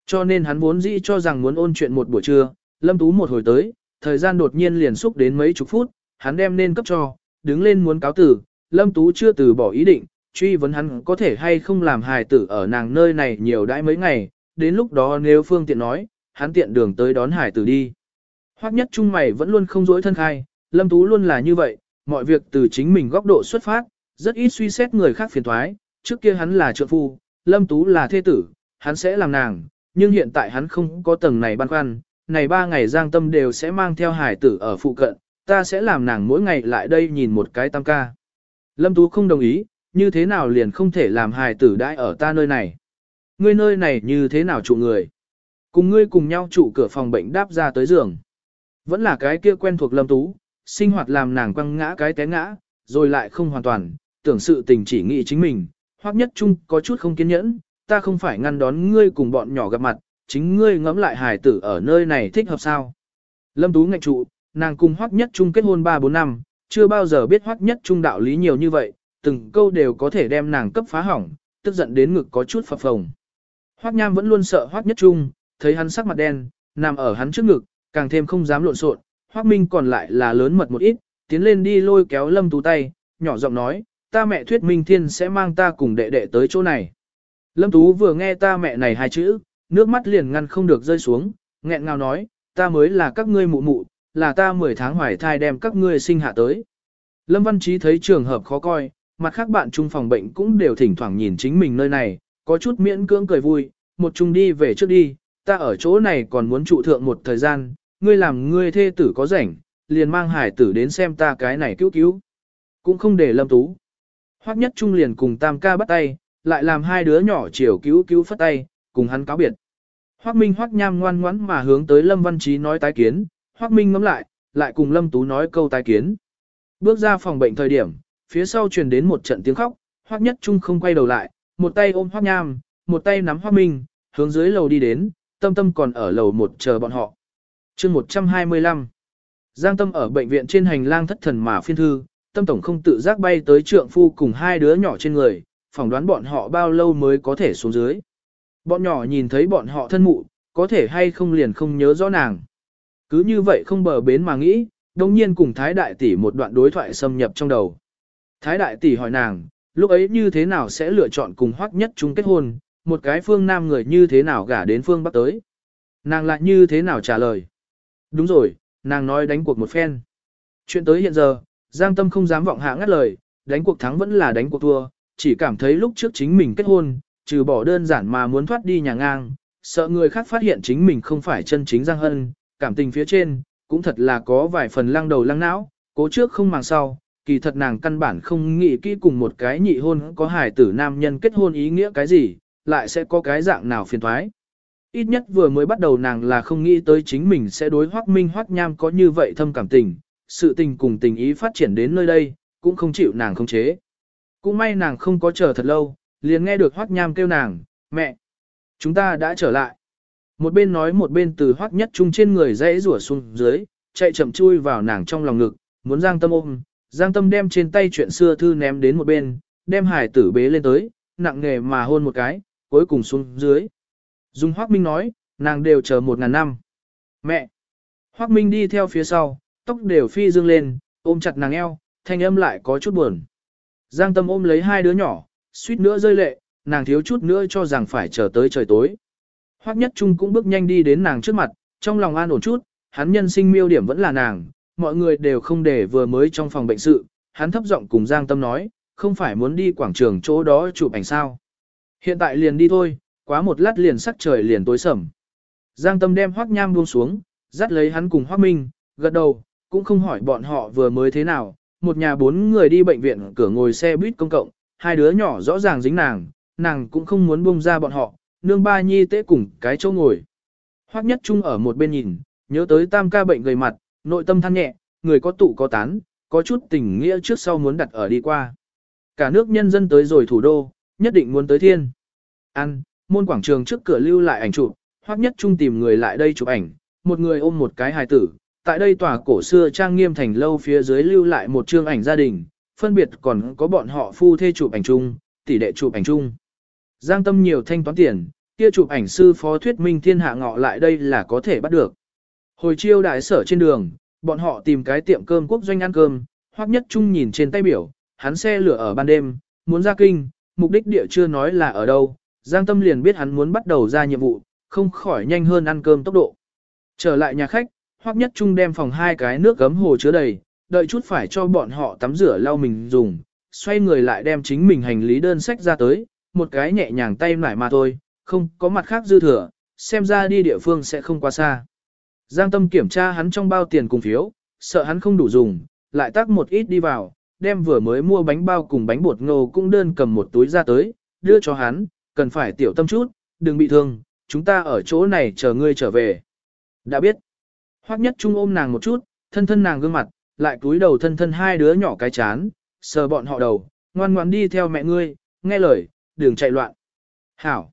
Cho nên hắn vốn dĩ cho rằng muốn ôn chuyện một buổi trưa, Lâm Tú một hồi tới, thời gian đột nhiên liền xúc đến mấy chục phút, hắn đem nên cấp cho, đứng lên muốn cáo tử, Lâm Tú chưa từ bỏ ý định, truy vấn hắn có thể hay không làm hài tử ở nàng nơi này nhiều đãi mấy ngày, đến lúc đó nếu phương tiện nói, hắn tiện đường tới đón Hải tử đi. Hoắc nhất trung mày vẫn luôn không dối thân khai, Lâm Tú luôn là như vậy, mọi việc từ chính mình góc độ xuất phát, rất ít suy xét người khác phiền thoái, trước kia hắn là trợ phu, Lâm Tú là thê tử, hắn sẽ làm nàng, nhưng hiện tại hắn không có tầng này băn khoăn, này ba ngày giang tâm đều sẽ mang theo hải tử ở phụ cận, ta sẽ làm nàng mỗi ngày lại đây nhìn một cái tam ca. Lâm Tú không đồng ý, như thế nào liền không thể làm Hải tử đãi ở ta nơi này. Ngươi nơi này như thế nào trụ người. Cùng ngươi cùng nhau trụ cửa phòng bệnh đáp ra tới giường. Vẫn là cái kia quen thuộc Lâm Tú, sinh hoạt làm nàng quăng ngã cái té ngã, rồi lại không hoàn toàn, tưởng sự tình chỉ nghĩ chính mình, hoặc nhất chung có chút không kiên nhẫn, ta không phải ngăn đón ngươi cùng bọn nhỏ gặp mặt, chính ngươi ngẫm lại hài tử ở nơi này thích hợp sao. Lâm Tú ngạch trụ, nàng cùng Hoắc Nhất Trung kết hôn 3-4 năm, chưa bao giờ biết Hoắc Nhất Trung đạo lý nhiều như vậy, từng câu đều có thể đem nàng cấp phá hỏng, tức giận đến ngực có chút phập phồng. Hoắc Nham vẫn luôn sợ Hoắc Nhất Trung, thấy hắn sắc mặt đen, nằm ở hắn trước ngực, càng thêm không dám lộn xộn. Hoắc Minh còn lại là lớn mật một ít, tiến lên đi lôi kéo Lâm Tú tay, nhỏ giọng nói, ta mẹ thuyết minh thiên sẽ mang ta cùng đệ đệ tới chỗ này. Lâm Tú vừa nghe ta mẹ này hai chữ, nước mắt liền ngăn không được rơi xuống, nghẹn ngào nói, ta mới là các ngươi mụ mụ, là ta 10 tháng hoài thai đem các ngươi sinh hạ tới. Lâm Văn Trí thấy trường hợp khó coi, mặt khác bạn chung phòng bệnh cũng đều thỉnh thoảng nhìn chính mình nơi này, có chút miễn cưỡng cười vui, một chung đi về trước đi, ta ở chỗ này còn muốn trụ thượng một thời gian, ngươi làm ngươi thê tử có rảnh, liền mang hải tử đến xem ta cái này cứu cứu. Cũng không để lâm tú. Hoắc nhất trung liền cùng tam ca bắt tay, lại làm hai đứa nhỏ chiều cứu cứu phất tay, cùng hắn cáo biệt. Hoắc Minh Hoắc Nham ngoan ngoãn mà hướng tới Lâm Văn Trí nói tái kiến, Hoắc Minh ngắm lại, lại cùng Lâm Tú nói câu tái kiến. Bước ra phòng bệnh thời điểm, phía sau truyền đến một trận tiếng khóc, Hoắc Nhất Trung không quay đầu lại, một tay ôm Hoắc Nham, một tay nắm Hoắc Minh, hướng dưới lầu đi đến, Tâm Tâm còn ở lầu một chờ bọn họ. Chương 125 Giang Tâm ở bệnh viện trên hành lang thất thần mà phiên thư, Tâm Tổng không tự giác bay tới trượng phu cùng hai đứa nhỏ trên người, phỏng đoán bọn họ bao lâu mới có thể xuống dưới. Bọn nhỏ nhìn thấy bọn họ thân mụ, có thể hay không liền không nhớ rõ nàng. Cứ như vậy không bờ bến mà nghĩ, đồng nhiên cùng Thái Đại Tỷ một đoạn đối thoại xâm nhập trong đầu. Thái Đại Tỷ hỏi nàng, lúc ấy như thế nào sẽ lựa chọn cùng hoắc nhất chúng kết hôn, một cái phương nam người như thế nào gả đến phương bắc tới. Nàng lại như thế nào trả lời. Đúng rồi, nàng nói đánh cuộc một phen. Chuyện tới hiện giờ, Giang Tâm không dám vọng hạ ngắt lời, đánh cuộc thắng vẫn là đánh cuộc thua, chỉ cảm thấy lúc trước chính mình kết hôn, trừ bỏ đơn giản mà muốn thoát đi nhà ngang, sợ người khác phát hiện chính mình không phải chân chính Giang Hân, cảm tình phía trên, cũng thật là có vài phần lăng đầu lăng não, cố trước không màng sau, kỳ thật nàng căn bản không nghĩ kỹ cùng một cái nhị hôn có hài tử nam nhân kết hôn ý nghĩa cái gì, lại sẽ có cái dạng nào phiền thoái. Ít nhất vừa mới bắt đầu nàng là không nghĩ tới chính mình sẽ đối hoác minh hoác nham có như vậy thâm cảm tình, sự tình cùng tình ý phát triển đến nơi đây, cũng không chịu nàng không chế. Cũng may nàng không có chờ thật lâu, liền nghe được hoác nham kêu nàng, mẹ, chúng ta đã trở lại. Một bên nói một bên từ hoác nhất trung trên người dãy rủa xuống dưới, chạy chậm chui vào nàng trong lòng ngực, muốn giang tâm ôm. Giang tâm đem trên tay chuyện xưa thư ném đến một bên, đem hải tử bế lên tới, nặng nghề mà hôn một cái, cuối cùng xuống dưới. Dung Hoác Minh nói, nàng đều chờ một ngàn năm. Mẹ! Hoác Minh đi theo phía sau, tóc đều phi dương lên, ôm chặt nàng eo, thanh âm lại có chút buồn. Giang tâm ôm lấy hai đứa nhỏ, suýt nữa rơi lệ, nàng thiếu chút nữa cho rằng phải chờ tới trời tối. Hoắc Nhất Trung cũng bước nhanh đi đến nàng trước mặt, trong lòng an ổn chút, hắn nhân sinh miêu điểm vẫn là nàng, mọi người đều không để vừa mới trong phòng bệnh sự, hắn thấp giọng cùng Giang Tâm nói, không phải muốn đi quảng trường chỗ đó chụp ảnh sao. Hiện tại liền đi thôi, quá một lát liền sắc trời liền tối sầm. Giang Tâm đem Hoắc Nham buông xuống, dắt lấy hắn cùng Hoắc Minh, gật đầu, cũng không hỏi bọn họ vừa mới thế nào, một nhà bốn người đi bệnh viện cửa ngồi xe buýt công cộng, hai đứa nhỏ rõ ràng dính nàng, nàng cũng không muốn buông ra bọn họ, nương ba nhi tế cùng cái chỗ ngồi. Hoắc nhất trung ở một bên nhìn, nhớ tới tam ca bệnh gầy mặt, nội tâm than nhẹ, người có tụ có tán, có chút tình nghĩa trước sau muốn đặt ở đi qua. Cả nước nhân dân tới rồi thủ đô, nhất định muốn tới thiên. Ăn, môn quảng trường trước cửa lưu lại ảnh chụp, Hoắc nhất trung tìm người lại đây chụp ảnh, một người ôm một cái hài tử. Tại đây tòa cổ xưa trang nghiêm thành lâu phía dưới lưu lại một chương ảnh gia đình, phân biệt còn có bọn họ phu thê chụp ảnh chung, tỷ đệ chụp ảnh chung. Giang tâm nhiều thanh toán tiền, kia chụp ảnh sư phó thuyết minh thiên hạ ngọ lại đây là có thể bắt được. Hồi chiêu đại sở trên đường, bọn họ tìm cái tiệm cơm quốc doanh ăn cơm, Hoắc Nhất Trung nhìn trên tay biểu, hắn xe lửa ở ban đêm, muốn ra kinh, mục đích địa chưa nói là ở đâu, Giang Tâm liền biết hắn muốn bắt đầu ra nhiệm vụ, không khỏi nhanh hơn ăn cơm tốc độ. Trở lại nhà khách, Hoắc Nhất Trung đem phòng hai cái nước gấm hồ chứa đầy, đợi chút phải cho bọn họ tắm rửa lau mình dùng, xoay người lại đem chính mình hành lý đơn sách ra tới, một cái nhẹ nhàng tay nải mà thôi, không có mặt khác dư thừa, xem ra đi địa phương sẽ không quá xa. Giang Tâm kiểm tra hắn trong bao tiền cùng phiếu, sợ hắn không đủ dùng, lại tác một ít đi vào, đem vừa mới mua bánh bao cùng bánh bột ngô cũng đơn cầm một túi ra tới, đưa cho hắn, cần phải tiểu tâm chút, đừng bị thương, chúng ta ở chỗ này chờ ngươi trở về. Đã biết. Hoắc nhất trung ôm nàng một chút, thân thân nàng gương mặt, lại túi đầu thân thân hai đứa nhỏ cái chán, sờ bọn họ đầu, ngoan ngoan đi theo mẹ ngươi, nghe lời, đừng chạy loạn. Hảo.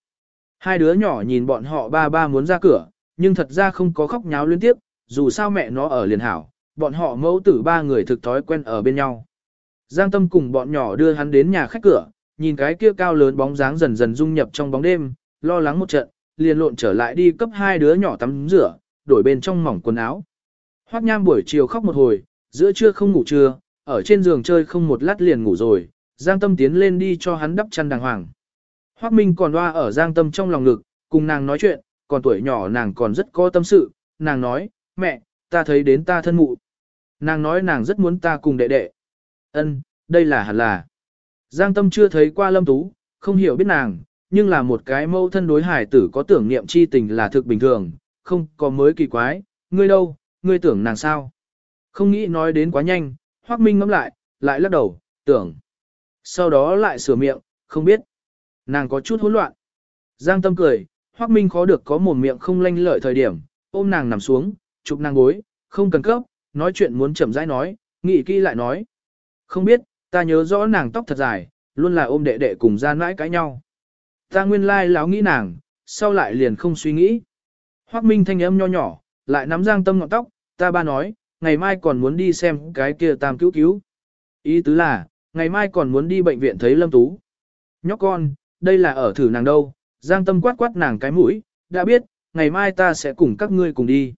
Hai đứa nhỏ nhìn bọn họ ba ba muốn ra cửa, nhưng thật ra không có khóc nháo liên tiếp, dù sao mẹ nó ở liền hảo, bọn họ mẫu tử ba người thực thói quen ở bên nhau. Giang Tâm cùng bọn nhỏ đưa hắn đến nhà khách cửa, nhìn cái kia cao lớn bóng dáng dần dần dung nhập trong bóng đêm, lo lắng một trận, liền lộn trở lại đi cấp hai đứa nhỏ tắm rửa, đổi bên trong mỏng quần áo. Hoắc Nham buổi chiều khóc một hồi, giữa trưa không ngủ trưa, ở trên giường chơi không một lát liền ngủ rồi, Giang Tâm tiến lên đi cho hắn đắp chăn đàng hoàng. Hoắc Minh còn loa ở Giang Tâm trong lòng ngực, cùng nàng nói chuyện, còn tuổi nhỏ nàng còn rất có tâm sự, nàng nói, mẹ, ta thấy đến ta thân mụ. Nàng nói nàng rất muốn ta cùng đệ đệ. Ân, đây là hẳn là. Giang Tâm chưa thấy qua Lâm Tú, không hiểu biết nàng, nhưng là một cái mâu thân đối hải tử có tưởng niệm chi tình là thực bình thường, không có mới kỳ quái, ngươi đâu, ngươi tưởng nàng sao. Không nghĩ nói đến quá nhanh, Hoác Minh ngắm lại, lại lắc đầu, tưởng. Sau đó lại sửa miệng, không biết. Nàng có chút hỗn loạn. Giang Tâm cười, Hoác Minh khó được có một miệng không lanh lợi thời điểm, ôm nàng nằm xuống, chụp nàng gối, không cần cấp, nói chuyện muốn chậm rãi nói, nghĩ kỹ lại nói. Không biết, ta nhớ rõ nàng tóc thật dài, luôn là ôm đệ đệ cùng gian mãi cãi nhau. Ta nguyên lai láo nghĩ nàng, sau lại liền không suy nghĩ. Hoác Minh thanh âm nho nhỏ, lại nắm giang tâm ngọn tóc, ta ba nói, ngày mai còn muốn đi xem cái kia tam cứu cứu. Ý tứ là, ngày mai còn muốn đi bệnh viện thấy Lâm Tú. Nhóc con, đây là ở thử nàng đâu, giang tâm quát quát nàng cái mũi, đã biết, ngày mai ta sẽ cùng các ngươi cùng đi.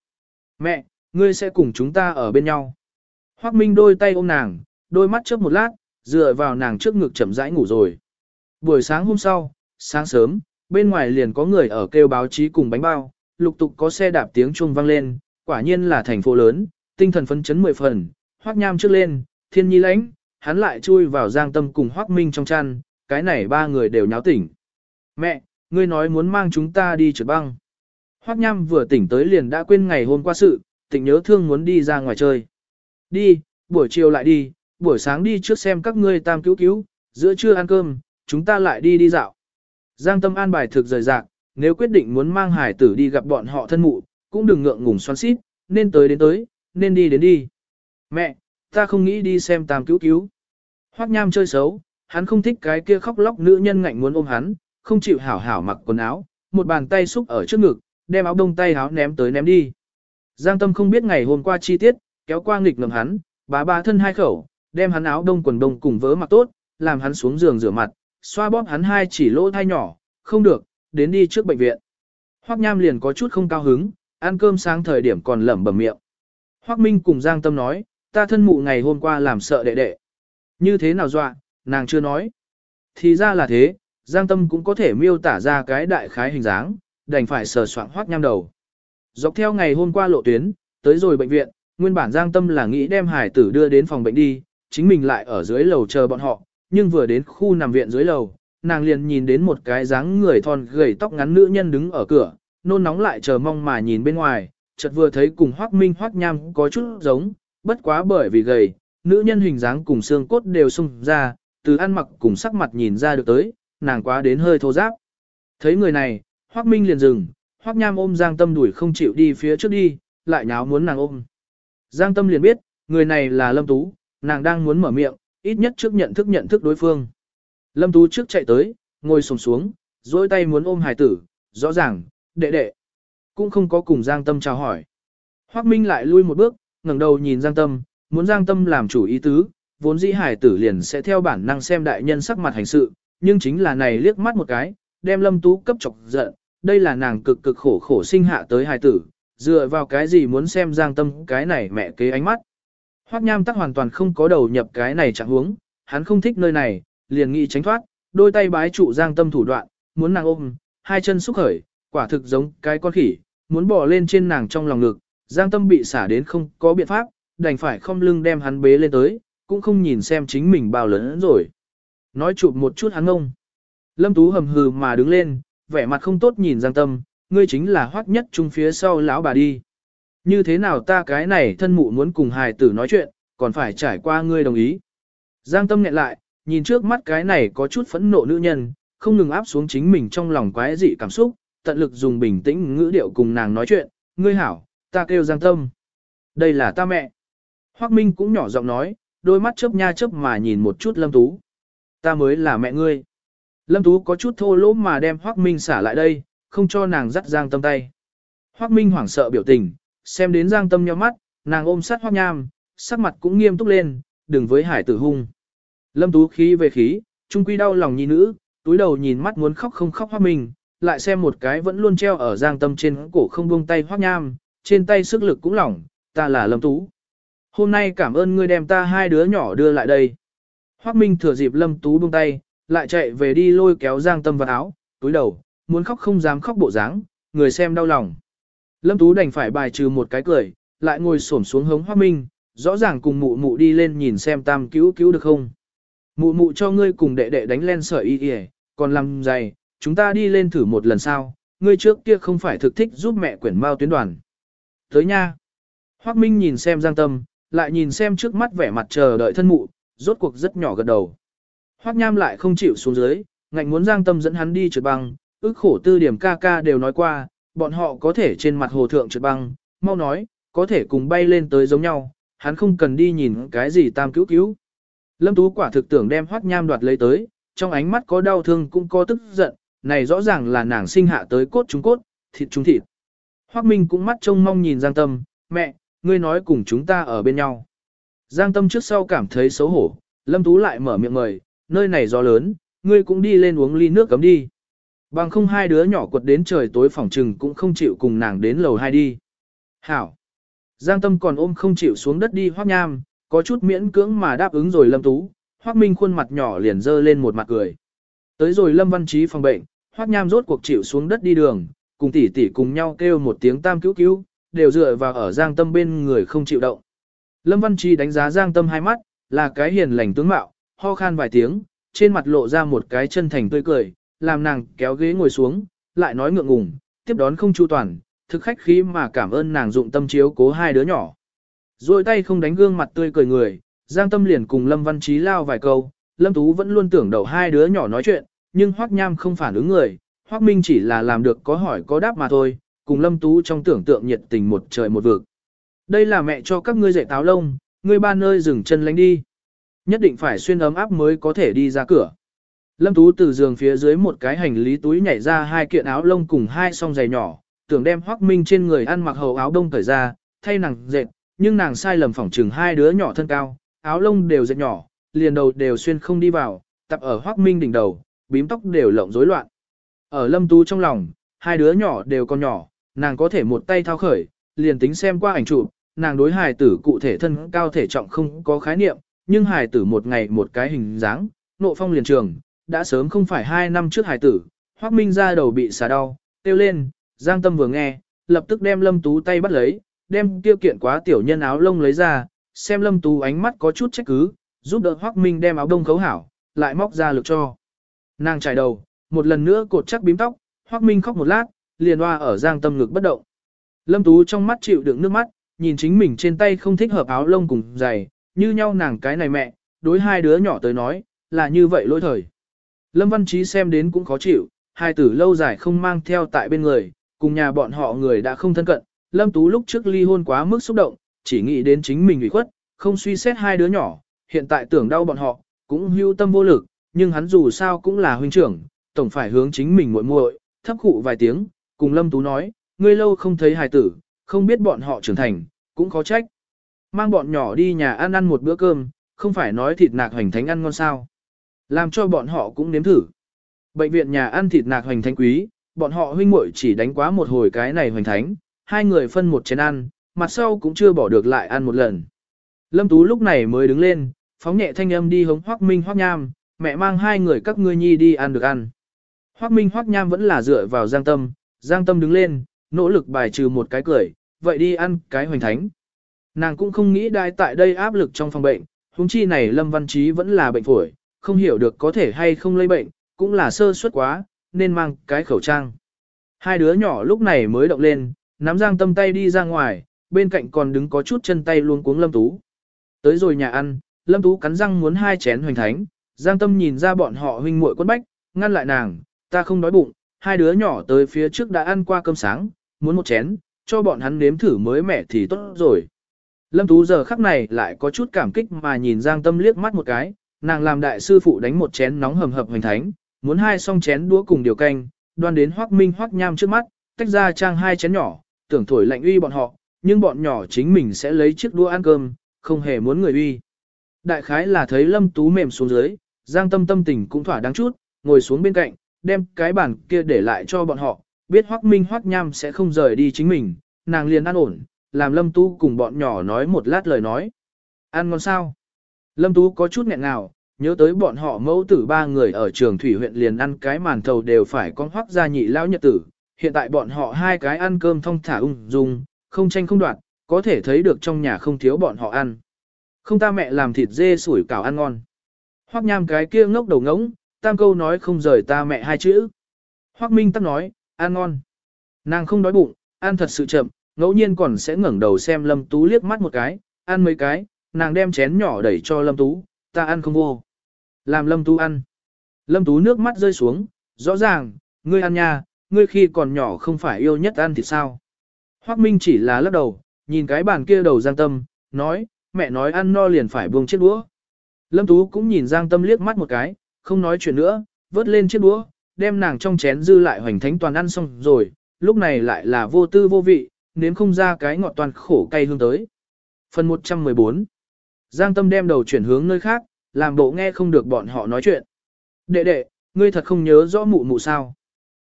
Mẹ, ngươi sẽ cùng chúng ta ở bên nhau. Hoác Minh đôi tay ôm nàng, đôi mắt chớp một lát, dựa vào nàng trước ngực chậm rãi ngủ rồi. Buổi sáng hôm sau, sáng sớm, bên ngoài liền có người ở kêu báo chí cùng bánh bao, lục tục có xe đạp tiếng chuông vang lên, quả nhiên là thành phố lớn, tinh thần phấn chấn mười phần, hoác nham trước lên, thiên nhi lãnh, hắn lại chui vào giang tâm cùng hoác minh trong chăn, cái này ba người đều nháo tỉnh. Mẹ, ngươi nói muốn mang chúng ta đi trượt băng. Hoác nham vừa tỉnh tới liền đã quên ngày hôm qua sự, tỉnh nhớ thương muốn đi ra ngoài chơi. Đi, buổi chiều lại đi, buổi sáng đi trước xem các ngươi tam cứu cứu, giữa trưa ăn cơm, chúng ta lại đi đi dạo. Giang tâm an bài thực rời rạc, nếu quyết định muốn mang hải tử đi gặp bọn họ thân mụ, cũng đừng ngượng ngùng xoắn xít, nên tới đến tới, nên đi đến đi. Mẹ, ta không nghĩ đi xem tam cứu cứu. Hoắc nham chơi xấu, hắn không thích cái kia khóc lóc nữ nhân ngạnh muốn ôm hắn, không chịu hảo hảo mặc quần áo, một bàn tay xúc ở trước ngực, đem áo đông tay áo ném tới ném đi. Giang tâm không biết ngày hôm qua chi tiết, kéo qua nghịch ngầm hắn, bá ba thân hai khẩu, đem hắn áo đông quần đông cùng vớ mặc tốt, làm hắn xuống giường rửa mặt, xoa bóp hắn hai chỉ lỗ thai nhỏ, không được, đến đi trước bệnh viện. Hoắc Nham liền có chút không cao hứng, ăn cơm sáng thời điểm còn lẩm bẩm miệng. Hoắc Minh cùng Giang Tâm nói, ta thân mụ ngày hôm qua làm sợ đệ đệ. Như thế nào dọa, nàng chưa nói. Thì ra là thế, Giang Tâm cũng có thể miêu tả ra cái đại khái hình dáng, đành phải sờ soạn Hoắc Nham đầu. Dọc theo ngày hôm qua lộ tuyến, tới rồi bệnh viện, nguyên bản Giang Tâm là nghĩ đem hải tử đưa đến phòng bệnh đi, chính mình lại ở dưới lầu chờ bọn họ, nhưng vừa đến khu nằm viện dưới lầu, nàng liền nhìn đến một cái dáng người thon gầy tóc ngắn nữ nhân đứng ở cửa, nôn nóng lại chờ mong mà nhìn bên ngoài, chợt vừa thấy cùng Hoắc Minh Hoắc Nham có chút giống, bất quá bởi vì gầy, nữ nhân hình dáng cùng xương cốt đều sung ra, từ ăn mặc cùng sắc mặt nhìn ra được tới, nàng quá đến hơi thô ráp Thấy người này, Hoắc Minh liền dừng, Hoắc Nham ôm Giang Tâm đuổi không chịu đi phía trước đi, lại nháo muốn nàng ôm. Giang Tâm liền biết, người này là Lâm Tú, nàng đang muốn mở miệng, ít nhất trước nhận thức nhận thức đối phương. Lâm Tú trước chạy tới, ngồi sồm xuống, duỗi tay muốn ôm hải tử, rõ ràng, đệ đệ. Cũng không có cùng Giang Tâm chào hỏi. Hoác Minh lại lui một bước, ngẩng đầu nhìn Giang Tâm, muốn Giang Tâm làm chủ ý tứ, vốn dĩ hải tử liền sẽ theo bản năng xem đại nhân sắc mặt hành sự, nhưng chính là này liếc mắt một cái, đem Lâm Tú cấp chọc giận, đây là nàng cực cực khổ khổ sinh hạ tới hài tử, dựa vào cái gì muốn xem Giang Tâm cái này mẹ kế ánh mắt. Hoắc Nham tắc hoàn toàn không có đầu nhập cái này chẳng huống, hắn không thích nơi này, liền nghĩ tránh thoát, đôi tay bái trụ Giang Tâm thủ đoạn, muốn nàng ôm, hai chân xúc khởi, quả thực giống cái con khỉ, muốn bỏ lên trên nàng trong lòng ngực, Giang Tâm bị xả đến không có biện pháp, đành phải không lưng đem hắn bế lên tới, cũng không nhìn xem chính mình bao lớn rồi. Nói chụp một chút hắn ngông. Lâm Tú hầm hừ mà đứng lên, vẻ mặt không tốt nhìn Giang Tâm, ngươi chính là hoắc nhất chung phía sau lão bà đi. Như thế nào ta cái này thân mụ muốn cùng hài tử nói chuyện, còn phải trải qua ngươi đồng ý. Giang Tâm nghẹn lại, nhìn trước mắt cái này có chút phẫn nộ nữ nhân, không ngừng áp xuống chính mình trong lòng quái dị cảm xúc, tận lực dùng bình tĩnh ngữ điệu cùng nàng nói chuyện, ngươi hảo, ta kêu Giang Tâm. Đây là ta mẹ. Hoắc Minh cũng nhỏ giọng nói, đôi mắt chớp nha chớp mà nhìn một chút Lâm Tú. Ta mới là mẹ ngươi. Lâm Tú có chút thô lỗ mà đem Hoắc Minh xả lại đây, không cho nàng dắt Giang Tâm tay. Hoắc Minh hoảng sợ biểu tình, xem đến Giang Tâm nhau mắt, nàng ôm sát Hoắc Nham, sắc mặt cũng nghiêm túc lên, đừng với hải tử hung. Lâm Tú khí về khí, trung quy đau lòng nhi nữ, túi đầu nhìn mắt muốn khóc không khóc Hoắc Minh, lại xem một cái vẫn luôn treo ở Giang Tâm trên cổ không buông tay Hoắc Nham, trên tay sức lực cũng lỏng, ta là Lâm Tú. Hôm nay cảm ơn ngươi đem ta hai đứa nhỏ đưa lại đây. Hoắc Minh thừa dịp Lâm Tú buông tay, lại chạy về đi lôi kéo Giang Tâm vào áo, túi đầu, muốn khóc không dám khóc bộ dáng, người xem đau lòng. Lâm Tú đành phải bài trừ một cái cười, lại ngồi xổm xuống hống Hoắc Minh, rõ ràng cùng mụ mụ đi lên nhìn xem tam cứu cứu được không. Mụ mụ cho ngươi cùng đệ đệ đánh len sợi y y, còn làm dày, chúng ta đi lên thử một lần sau, ngươi trước kia không phải thực thích giúp mẹ quyển mao tuyến đoàn. Tới nha. Hoắc Minh nhìn xem Giang Tâm, lại nhìn xem trước mắt vẻ mặt chờ đợi thân mụ, rốt cuộc rất nhỏ gật đầu. Hoắc Nham lại không chịu xuống dưới, ngạnh muốn Giang Tâm dẫn hắn đi trượt băng, ước khổ tư điểm ca ca đều nói qua, bọn họ có thể trên mặt hồ thượng trượt băng, mau nói, có thể cùng bay lên tới giống nhau, hắn không cần đi nhìn cái gì tam cứu cứu. Lâm Tú quả thực tưởng đem Hoắc Nham đoạt lấy tới, trong ánh mắt có đau thương cũng có tức giận, này rõ ràng là nàng sinh hạ tới cốt chúng cốt, thịt chúng thịt. Hoắc Minh cũng mắt trông mong nhìn Giang Tâm, mẹ, ngươi nói cùng chúng ta ở bên nhau. Giang Tâm trước sau cảm thấy xấu hổ, Lâm Tú lại mở miệng mời, nơi này gió lớn, ngươi cũng đi lên uống ly nước cấm đi. Bằng không hai đứa nhỏ quật đến trời tối phòng trừng cũng không chịu cùng nàng đến lầu hai đi. Hảo. Giang Tâm còn ôm không chịu xuống đất đi Hoắc Nham, có chút miễn cưỡng mà đáp ứng rồi Lâm Tú, Hoắc Minh khuôn mặt nhỏ liền dơ lên một mặt cười. Tới rồi Lâm Văn Trí phòng bệnh, Hoắc Nham rốt cuộc chịu xuống đất đi đường, cùng tỷ tỷ cùng nhau kêu một tiếng tam cứu cứu, đều dựa vào ở Giang Tâm bên người không chịu động. Lâm Văn Trí đánh giá Giang Tâm hai mắt, là cái hiền lành tướng mạo, ho khan vài tiếng, trên mặt lộ ra một cái chân thành tươi cười, làm nàng kéo ghế ngồi xuống, lại nói ngượng ngùng, tiếp đón không chu toàn, thực khách khí mà cảm ơn nàng dụng tâm chiếu cố hai đứa nhỏ. Rồi tay không đánh gương mặt tươi cười người, Giang Tâm liền cùng Lâm Văn Chí lao vài câu, Lâm Tú vẫn luôn tưởng đầu hai đứa nhỏ nói chuyện, nhưng Hoắc Nham không phản ứng người, Hoắc Minh chỉ là làm được có hỏi có đáp mà thôi, cùng Lâm Tú trong tưởng tượng nhiệt tình một trời một vực. Đây là mẹ cho các ngươi dạy táo lông, ngươi ba nơi dừng chân lánh đi. Nhất định phải xuyên ấm áp mới có thể đi ra cửa. Lâm Tú từ giường phía dưới một cái hành lý túi nhảy ra hai kiện áo lông cùng hai song giày nhỏ, tưởng đem Hoắc Minh trên người ăn mặc hầu áo đông cởi ra, thay nàng dệt, nhưng nàng sai lầm phỏng chừng hai đứa nhỏ thân cao, áo lông đều dệt nhỏ, liền đầu đều xuyên không đi vào, tập ở Hoắc Minh đỉnh đầu, bím tóc đều lộng rối loạn. Ở Lâm Tú trong lòng, hai đứa nhỏ đều còn nhỏ, nàng có thể một tay thao khởi, liền tính xem qua ảnh chụp, nàng đối hài tử cụ thể thân cao thể trọng không có khái niệm, nhưng hài tử một ngày một cái hình dáng, nộ phong liền trường, đã sớm không phải hai năm trước Hải tử, Hoắc Minh ra đầu bị xả đau, tiêu lên, Giang Tâm vừa nghe, lập tức đem Lâm Tú tay bắt lấy, đem tiêu kiện quá tiểu nhân áo lông lấy ra, xem Lâm Tú ánh mắt có chút trách cứ, giúp đỡ Hoắc Minh đem áo đông khấu hảo, lại móc ra lực cho. Nàng trải đầu, một lần nữa cột chắc bím tóc, Hoắc Minh khóc một lát, liền hoa ở Giang Tâm ngực bất động. Lâm Tú trong mắt chịu đựng nước mắt, nhìn chính mình trên tay không thích hợp áo lông cùng giày, như nhau nàng cái này mẹ, đối hai đứa nhỏ tới nói, là như vậy lỗi thời. Lâm Văn Chí xem đến cũng khó chịu, hai tử lâu dài không mang theo tại bên người, cùng nhà bọn họ người đã không thân cận, Lâm Tú lúc trước ly hôn quá mức xúc động, chỉ nghĩ đến chính mình ủy khuất, không suy xét hai đứa nhỏ, hiện tại tưởng đau bọn họ, cũng hưu tâm vô lực, nhưng hắn dù sao cũng là huynh trưởng, tổng phải hướng chính mình muội muội, thấp khụ vài tiếng, cùng Lâm Tú nói, ngươi lâu không thấy hài tử, không biết bọn họ trưởng thành, cũng khó trách. Mang bọn nhỏ đi nhà ăn ăn một bữa cơm, không phải nói thịt nạc hoành thánh ăn ngon sao. Làm cho bọn họ cũng nếm thử. Bệnh viện nhà ăn thịt nạc hoành thánh quý, bọn họ huynh muội chỉ đánh quá một hồi cái này hoành thánh, hai người phân một chén ăn, mặt sau cũng chưa bỏ được lại ăn một lần. Lâm Tú lúc này mới đứng lên, phóng nhẹ thanh âm đi hống Hoắc Minh Hoắc Nham, mẹ mang hai người các ngươi nhi đi ăn được ăn. Hoắc Minh Hoắc Nham vẫn là dựa vào Giang Tâm, Giang Tâm đứng lên, nỗ lực bài trừ một cái cười, vậy đi ăn cái hoành thánh. Nàng cũng không nghĩ đai tại đây áp lực trong phòng bệnh, huống chi này Lâm Văn Trí vẫn là bệnh phổi, không hiểu được có thể hay không lây bệnh, cũng là sơ suất quá, nên mang cái khẩu trang. Hai đứa nhỏ lúc này mới động lên, nắm Giang Tâm tay đi ra ngoài, bên cạnh còn đứng có chút chân tay luôn cuống Lâm Tú. Tới rồi nhà ăn, Lâm Tú cắn răng muốn hai chén hoành thánh, Giang Tâm nhìn ra bọn họ huynh muội quân bách, ngăn lại nàng, ta không đói bụng, hai đứa nhỏ tới phía trước đã ăn qua cơm sáng, muốn một chén, cho bọn hắn nếm thử mới mẻ thì tốt rồi. Lâm Tú giờ khắc này lại có chút cảm kích mà nhìn Giang Tâm liếc mắt một cái, nàng làm đại sư phụ đánh một chén nóng hầm hập hoành thánh, muốn hai song chén đũa cùng điều canh, đoan đến Hoắc Minh Hoắc Nham trước mắt, tách ra trang hai chén nhỏ, tưởng thổi lạnh uy bọn họ, nhưng bọn nhỏ chính mình sẽ lấy chiếc đũa ăn cơm, không hề muốn người uy. Đại khái là thấy Lâm Tú mềm xuống dưới, Giang Tâm tâm tình cũng thỏa đáng chút, ngồi xuống bên cạnh, đem cái bàn kia để lại cho bọn họ, biết Hoắc Minh Hoắc Nham sẽ không rời đi chính mình, nàng liền ăn ổn, làm Lâm Tú cùng bọn nhỏ nói một lát lời nói. Ăn ngon sao? Lâm Tú có chút nghẹn ngào, nhớ tới bọn họ mẫu tử ba người ở trường thủy huyện liền ăn cái màn thầu đều phải con hoắc gia nhị lão nhật tử. Hiện tại bọn họ hai cái ăn cơm thong thả ung dung, không tranh không đoạt, có thể thấy được trong nhà không thiếu bọn họ ăn. Không ta mẹ làm thịt dê sủi cảo ăn ngon. Hoắc nham cái kia ngốc đầu ngỗng, tam câu nói không rời ta mẹ hai chữ. Hoắc minh tắc nói, ăn ngon. Nàng không đói bụng, ăn thật sự chậm, ngẫu nhiên còn sẽ ngẩng đầu xem Lâm Tú liếc mắt một cái, ăn mấy cái, nàng đem chén nhỏ đẩy cho Lâm Tú, ta ăn không vô. Làm Lâm Tú ăn. Lâm Tú nước mắt rơi xuống, rõ ràng, ngươi ăn nha, ngươi khi còn nhỏ không phải yêu nhất ăn thì sao. Hoác Minh chỉ là lắc đầu, nhìn cái bàn kia đầu Giang Tâm, nói, mẹ nói ăn no liền phải buông chiếc đũa. Lâm Tú cũng nhìn Giang Tâm liếc mắt một cái, không nói chuyện nữa, vớt lên chiếc đũa, đem nàng trong chén dư lại hoành thánh toàn ăn xong rồi, lúc này lại là vô tư vô vị, nếm không ra cái ngọt toàn khổ cay hương tới. Phần 114 Giang Tâm đem đầu chuyển hướng nơi khác, làm bộ nghe không được bọn họ nói chuyện. Đệ đệ, ngươi thật không nhớ rõ mụ mụ sao.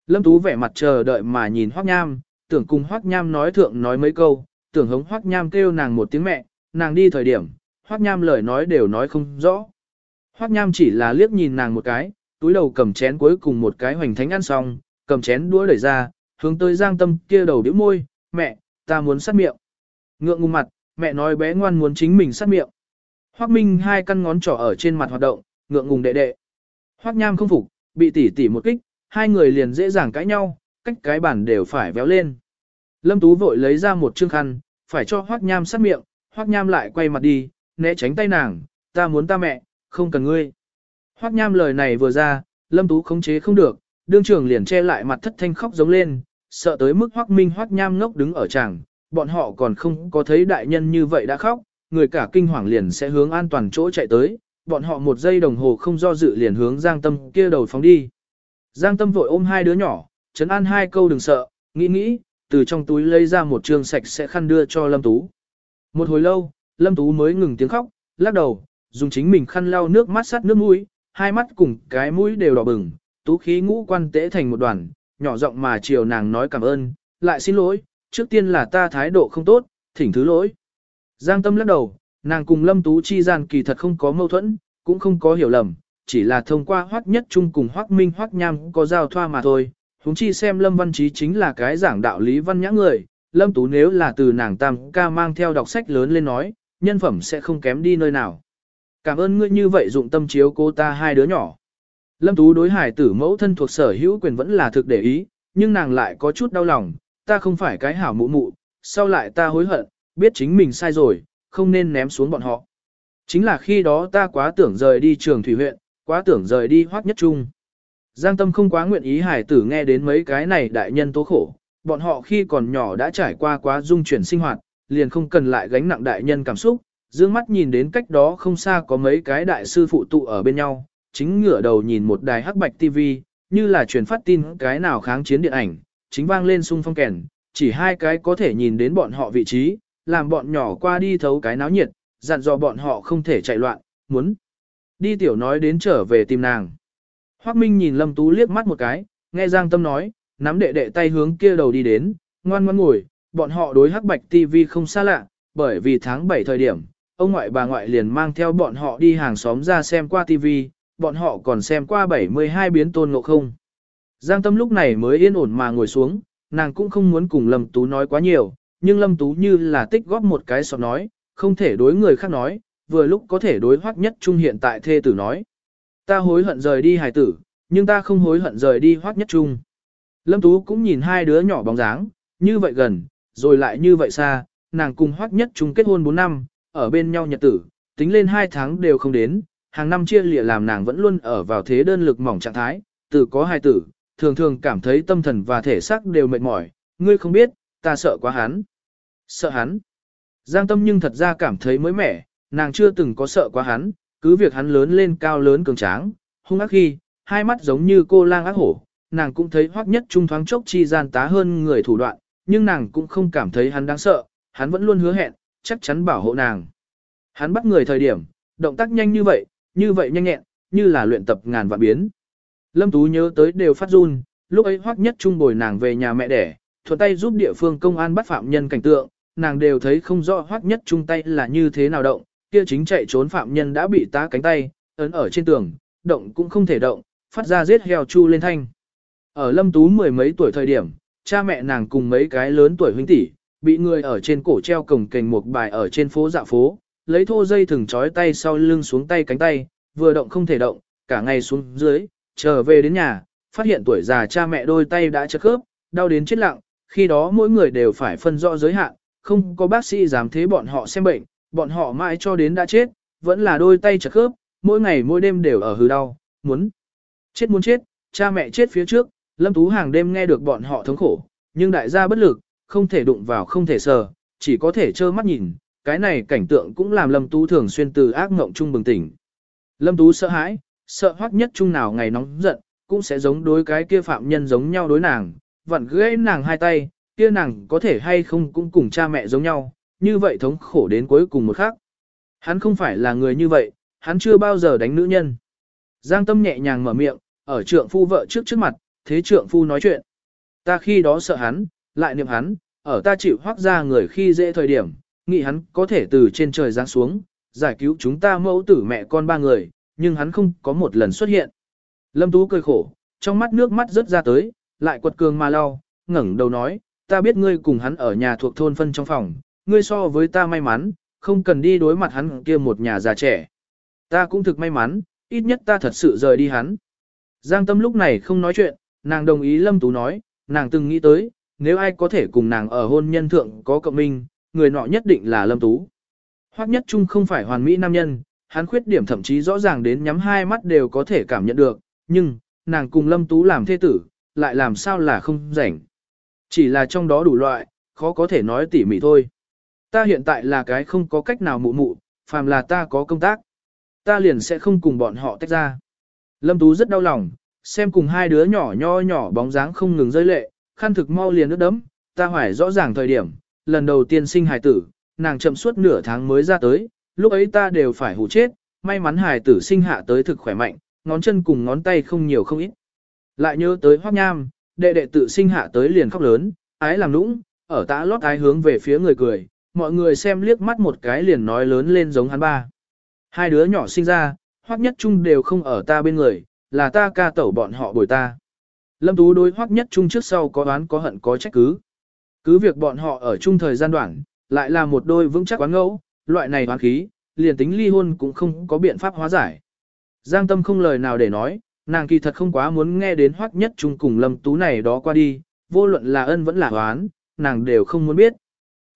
Lâm Tú vẻ mặt chờ đợi mà nhìn Hoắc Nham, tưởng cùng Hoắc Nham nói thượng nói mấy câu, tưởng hống Hoắc Nham kêu nàng một tiếng mẹ, nàng đi thời điểm, Hoắc Nham lời nói đều nói không rõ. Hoắc Nham chỉ là liếc nhìn nàng một cái, túi đầu cầm chén cuối cùng một cái hoành thánh ăn xong, cầm chén đũa đẩy ra, hướng tới Giang Tâm kia đầu bĩu môi, mẹ, ta muốn sát miệng. Ngượng ngùng mặt, mẹ nói bé ngoan muốn chính mình sát miệng. Hoắc Minh hai căn ngón trỏ ở trên mặt hoạt động, ngượng ngùng đệ đệ. Hoắc Nham không phục, bị tỉ tỉ một kích, hai người liền dễ dàng cãi nhau, cách cái bản đều phải véo lên. Lâm Tú vội lấy ra một chương khăn, phải cho Hoắc Nham sát miệng, Hoắc Nham lại quay mặt đi, né tránh tay nàng, ta muốn ta mẹ, không cần ngươi. Hoắc Nham lời này vừa ra, Lâm Tú khống chế không được, đương trưởng liền che lại mặt thất thanh khóc giống lên, sợ tới mức Hoắc Minh Hoắc Nham ngốc đứng ở chàng, bọn họ còn không có thấy đại nhân như vậy đã khóc, người cả kinh hoàng liền sẽ hướng an toàn chỗ chạy tới, bọn họ một giây đồng hồ không do dự liền hướng Giang Tâm kia đầu phóng đi. Giang Tâm vội ôm hai đứa nhỏ, chấn an hai câu đừng sợ, nghĩ nghĩ, từ trong túi lấy ra một trường sạch sẽ khăn đưa cho Lâm Tú. Một hồi lâu, Lâm Tú mới ngừng tiếng khóc, lắc đầu, dùng chính mình khăn lau nước mắt sát nước mũi, hai mắt cùng cái mũi đều đỏ bừng, tú khí ngũ quan tễ thành một đoàn, nhỏ giọng mà chiều nàng nói cảm ơn, lại xin lỗi, trước tiên là ta thái độ không tốt, thỉnh thứ lỗi. Giang Tâm lắc đầu, nàng cùng Lâm Tú chi gian kỳ thật không có mâu thuẫn, cũng không có hiểu lầm, chỉ là thông qua Hoắc Nhất Trung cùng Hoắc Minh Hoắc Nham có giao thoa mà thôi. Húng chi xem Lâm Văn Chí chính là cái giảng đạo lý văn nhã người, Lâm Tú nếu là từ nàng tam ca mang theo đọc sách lớn lên nói, nhân phẩm sẽ không kém đi nơi nào. Cảm ơn ngươi như vậy dụng tâm chiếu cô ta hai đứa nhỏ. Lâm Tú đối hải tử mẫu thân thuộc sở hữu quyền vẫn là thực để ý, nhưng nàng lại có chút đau lòng, ta không phải cái hảo mụ mụ, sau lại ta hối hận, biết chính mình sai rồi, không nên ném xuống bọn họ. Chính là khi đó ta quá tưởng rời đi trường thủy huyện, quá tưởng rời đi hoác nhất trung. Giang tâm không quá nguyện ý hải tử nghe đến mấy cái này đại nhân tố khổ, bọn họ khi còn nhỏ đã trải qua quá dung chuyển sinh hoạt, liền không cần lại gánh nặng đại nhân cảm xúc, dương mắt nhìn đến cách đó không xa có mấy cái đại sư phụ tụ ở bên nhau, chính ngửa đầu nhìn một đài hắc bạch TV, như là truyền phát tin cái nào kháng chiến điện ảnh, chính vang lên sung phong kèn, chỉ hai cái có thể nhìn đến bọn họ vị trí, làm bọn nhỏ qua đi thấu cái náo nhiệt, dặn dò bọn họ không thể chạy loạn, muốn đi tiểu nói đến trở về tìm nàng. Hoắc Minh nhìn Lâm Tú liếc mắt một cái, nghe Giang Tâm nói, nắm đệ đệ tay hướng kia đầu đi đến, ngoan ngoan ngồi, bọn họ đối hắc bạch TV không xa lạ, bởi vì tháng 7 thời điểm, ông ngoại bà ngoại liền mang theo bọn họ đi hàng xóm ra xem qua TV, bọn họ còn xem qua 72 biến tôn ngộ không. Giang Tâm lúc này mới yên ổn mà ngồi xuống, nàng cũng không muốn cùng Lâm Tú nói quá nhiều, nhưng Lâm Tú như là tích góp một cái sọt nói, không thể đối người khác nói, vừa lúc có thể đối hoắc nhất trung hiện tại thê tử nói. Ta hối hận rời đi hài tử, nhưng ta không hối hận rời đi hoắc nhất trung. Lâm Tú cũng nhìn hai đứa nhỏ bóng dáng, như vậy gần, rồi lại như vậy xa, nàng cùng hoắc nhất trung kết hôn 4 năm, ở bên nhau nhật tử, tính lên 2 tháng đều không đến, hàng năm chia lịa làm nàng vẫn luôn ở vào thế đơn lực mỏng trạng thái, từ có hài tử, thường thường cảm thấy tâm thần và thể xác đều mệt mỏi, ngươi không biết, ta sợ quá hắn. Sợ hắn. Giang tâm nhưng thật ra cảm thấy mới mẻ, nàng chưa từng có sợ quá hắn, cứ việc hắn lớn lên cao lớn cường tráng, hung ác khi, hai mắt giống như cô lang ác hổ, nàng cũng thấy hoắc nhất trung thoáng chốc chi gian tá hơn người thủ đoạn, nhưng nàng cũng không cảm thấy hắn đáng sợ, hắn vẫn luôn hứa hẹn, chắc chắn bảo hộ nàng. Hắn bắt người thời điểm, động tác nhanh như vậy, như vậy nhanh nhẹn, như là luyện tập ngàn vạn biến. Lâm Tú nhớ tới đều phát run, lúc ấy hoắc nhất trung bồi nàng về nhà mẹ đẻ, thuận tay giúp địa phương công an bắt phạm nhân cảnh tượng, nàng đều thấy không rõ hoắc nhất trung tay là như thế nào động, kia chính chạy trốn phạm nhân đã bị tá cánh tay, ấn ở trên tường, động cũng không thể động, phát ra giết heo chu lên thanh. Ở Lâm Tú mười mấy tuổi thời điểm, cha mẹ nàng cùng mấy cái lớn tuổi huynh tỷ, bị người ở trên cổ treo cổng kềnh một bài ở trên phố dạ phố, lấy thô dây thừng trói tay sau lưng xuống tay cánh tay, vừa động không thể động, cả ngày xuống dưới, trở về đến nhà, phát hiện tuổi già cha mẹ đôi tay đã chật khớp, đau đến chết lặng, khi đó mỗi người đều phải phân rõ giới hạn, không có bác sĩ dám thế bọn họ xem bệnh, bọn họ mãi cho đến đã chết, vẫn là đôi tay chật khớp, mỗi ngày mỗi đêm đều ở hư đau, muốn chết muốn chết, cha mẹ chết phía trước, Lâm Tú hàng đêm nghe được bọn họ thống khổ, nhưng đại gia bất lực, không thể đụng vào không thể sờ, chỉ có thể trơ mắt nhìn, cái này cảnh tượng cũng làm Lâm Tú thường xuyên từ ác ngộng chung bừng tỉnh. Lâm Tú sợ hãi, sợ hoắc nhất chung nào ngày nóng giận, cũng sẽ giống đối cái kia phạm nhân giống nhau đối nàng, vặn gãy nàng hai tay, kia nàng có thể hay không cũng cùng cha mẹ giống nhau, như vậy thống khổ đến cuối cùng một khắc. Hắn không phải là người như vậy, hắn chưa bao giờ đánh nữ nhân. Giang tâm nhẹ nhàng mở miệng, ở trượng phu vợ trước trước mặt, thế trượng phu nói chuyện. Ta khi đó sợ hắn, lại niệm hắn, ở ta chịu hoác ra người khi dễ thời điểm, nghĩ hắn có thể từ trên trời giáng xuống, giải cứu chúng ta mẫu tử mẹ con ba người, nhưng hắn không có một lần xuất hiện. Lâm Tú cười khổ, trong mắt nước mắt rớt ra tới, lại quật cường mà lau, ngẩng đầu nói, ta biết ngươi cùng hắn ở nhà thuộc thôn phân trong phòng, ngươi so với ta may mắn, không cần đi đối mặt hắn kia một nhà già trẻ. Ta cũng thực may mắn, ít nhất ta thật sự rời đi hắn. Giang Tâm lúc này không nói chuyện, nàng đồng ý Lâm Tú nói, nàng từng nghĩ tới, nếu ai có thể cùng nàng ở hôn nhân thượng có cộng minh, người nọ nhất định là Lâm Tú. Hoắc nhất trung không phải hoàn mỹ nam nhân, hắn khuyết điểm thậm chí rõ ràng đến nhắm hai mắt đều có thể cảm nhận được, nhưng, nàng cùng Lâm Tú làm thê tử, lại làm sao là không rảnh. Chỉ là trong đó đủ loại, khó có thể nói tỉ mỉ thôi. Ta hiện tại là cái không có cách nào mụ mụ, phàm là ta có công tác. Ta liền sẽ không cùng bọn họ tách ra. Lâm Tú rất đau lòng, xem cùng hai đứa nhỏ nho nhỏ bóng dáng không ngừng rơi lệ, khăn thực mau liền nước đấm, ta hỏi rõ ràng thời điểm, lần đầu tiên sinh hài tử, nàng chậm suốt nửa tháng mới ra tới, lúc ấy ta đều phải hủ chết, may mắn hài tử sinh hạ tới thực khỏe mạnh, ngón chân cùng ngón tay không nhiều không ít. Lại nhớ tới hoác nham, đệ đệ tự sinh hạ tới liền khóc lớn, ái làm nũng, ở tã lót ái hướng về phía người cười, mọi người xem liếc mắt một cái liền nói lớn lên giống hắn ba. Hai đứa nhỏ sinh ra, hoắc nhất trung đều không ở ta bên người, là ta ca tẩu bọn họ bồi ta. Lâm Tú đối hoắc nhất trung trước sau có đoán có hận có trách cứ. Cứ việc bọn họ ở chung thời gian đoạn, lại là một đôi vững chắc quán ngẫu, loại này hoán khí, liền tính ly hôn cũng không có biện pháp hóa giải. Giang tâm không lời nào để nói, nàng kỳ thật không quá muốn nghe đến hoắc nhất trung cùng Lâm Tú này đó qua đi, vô luận là ân vẫn là hoán, nàng đều không muốn biết.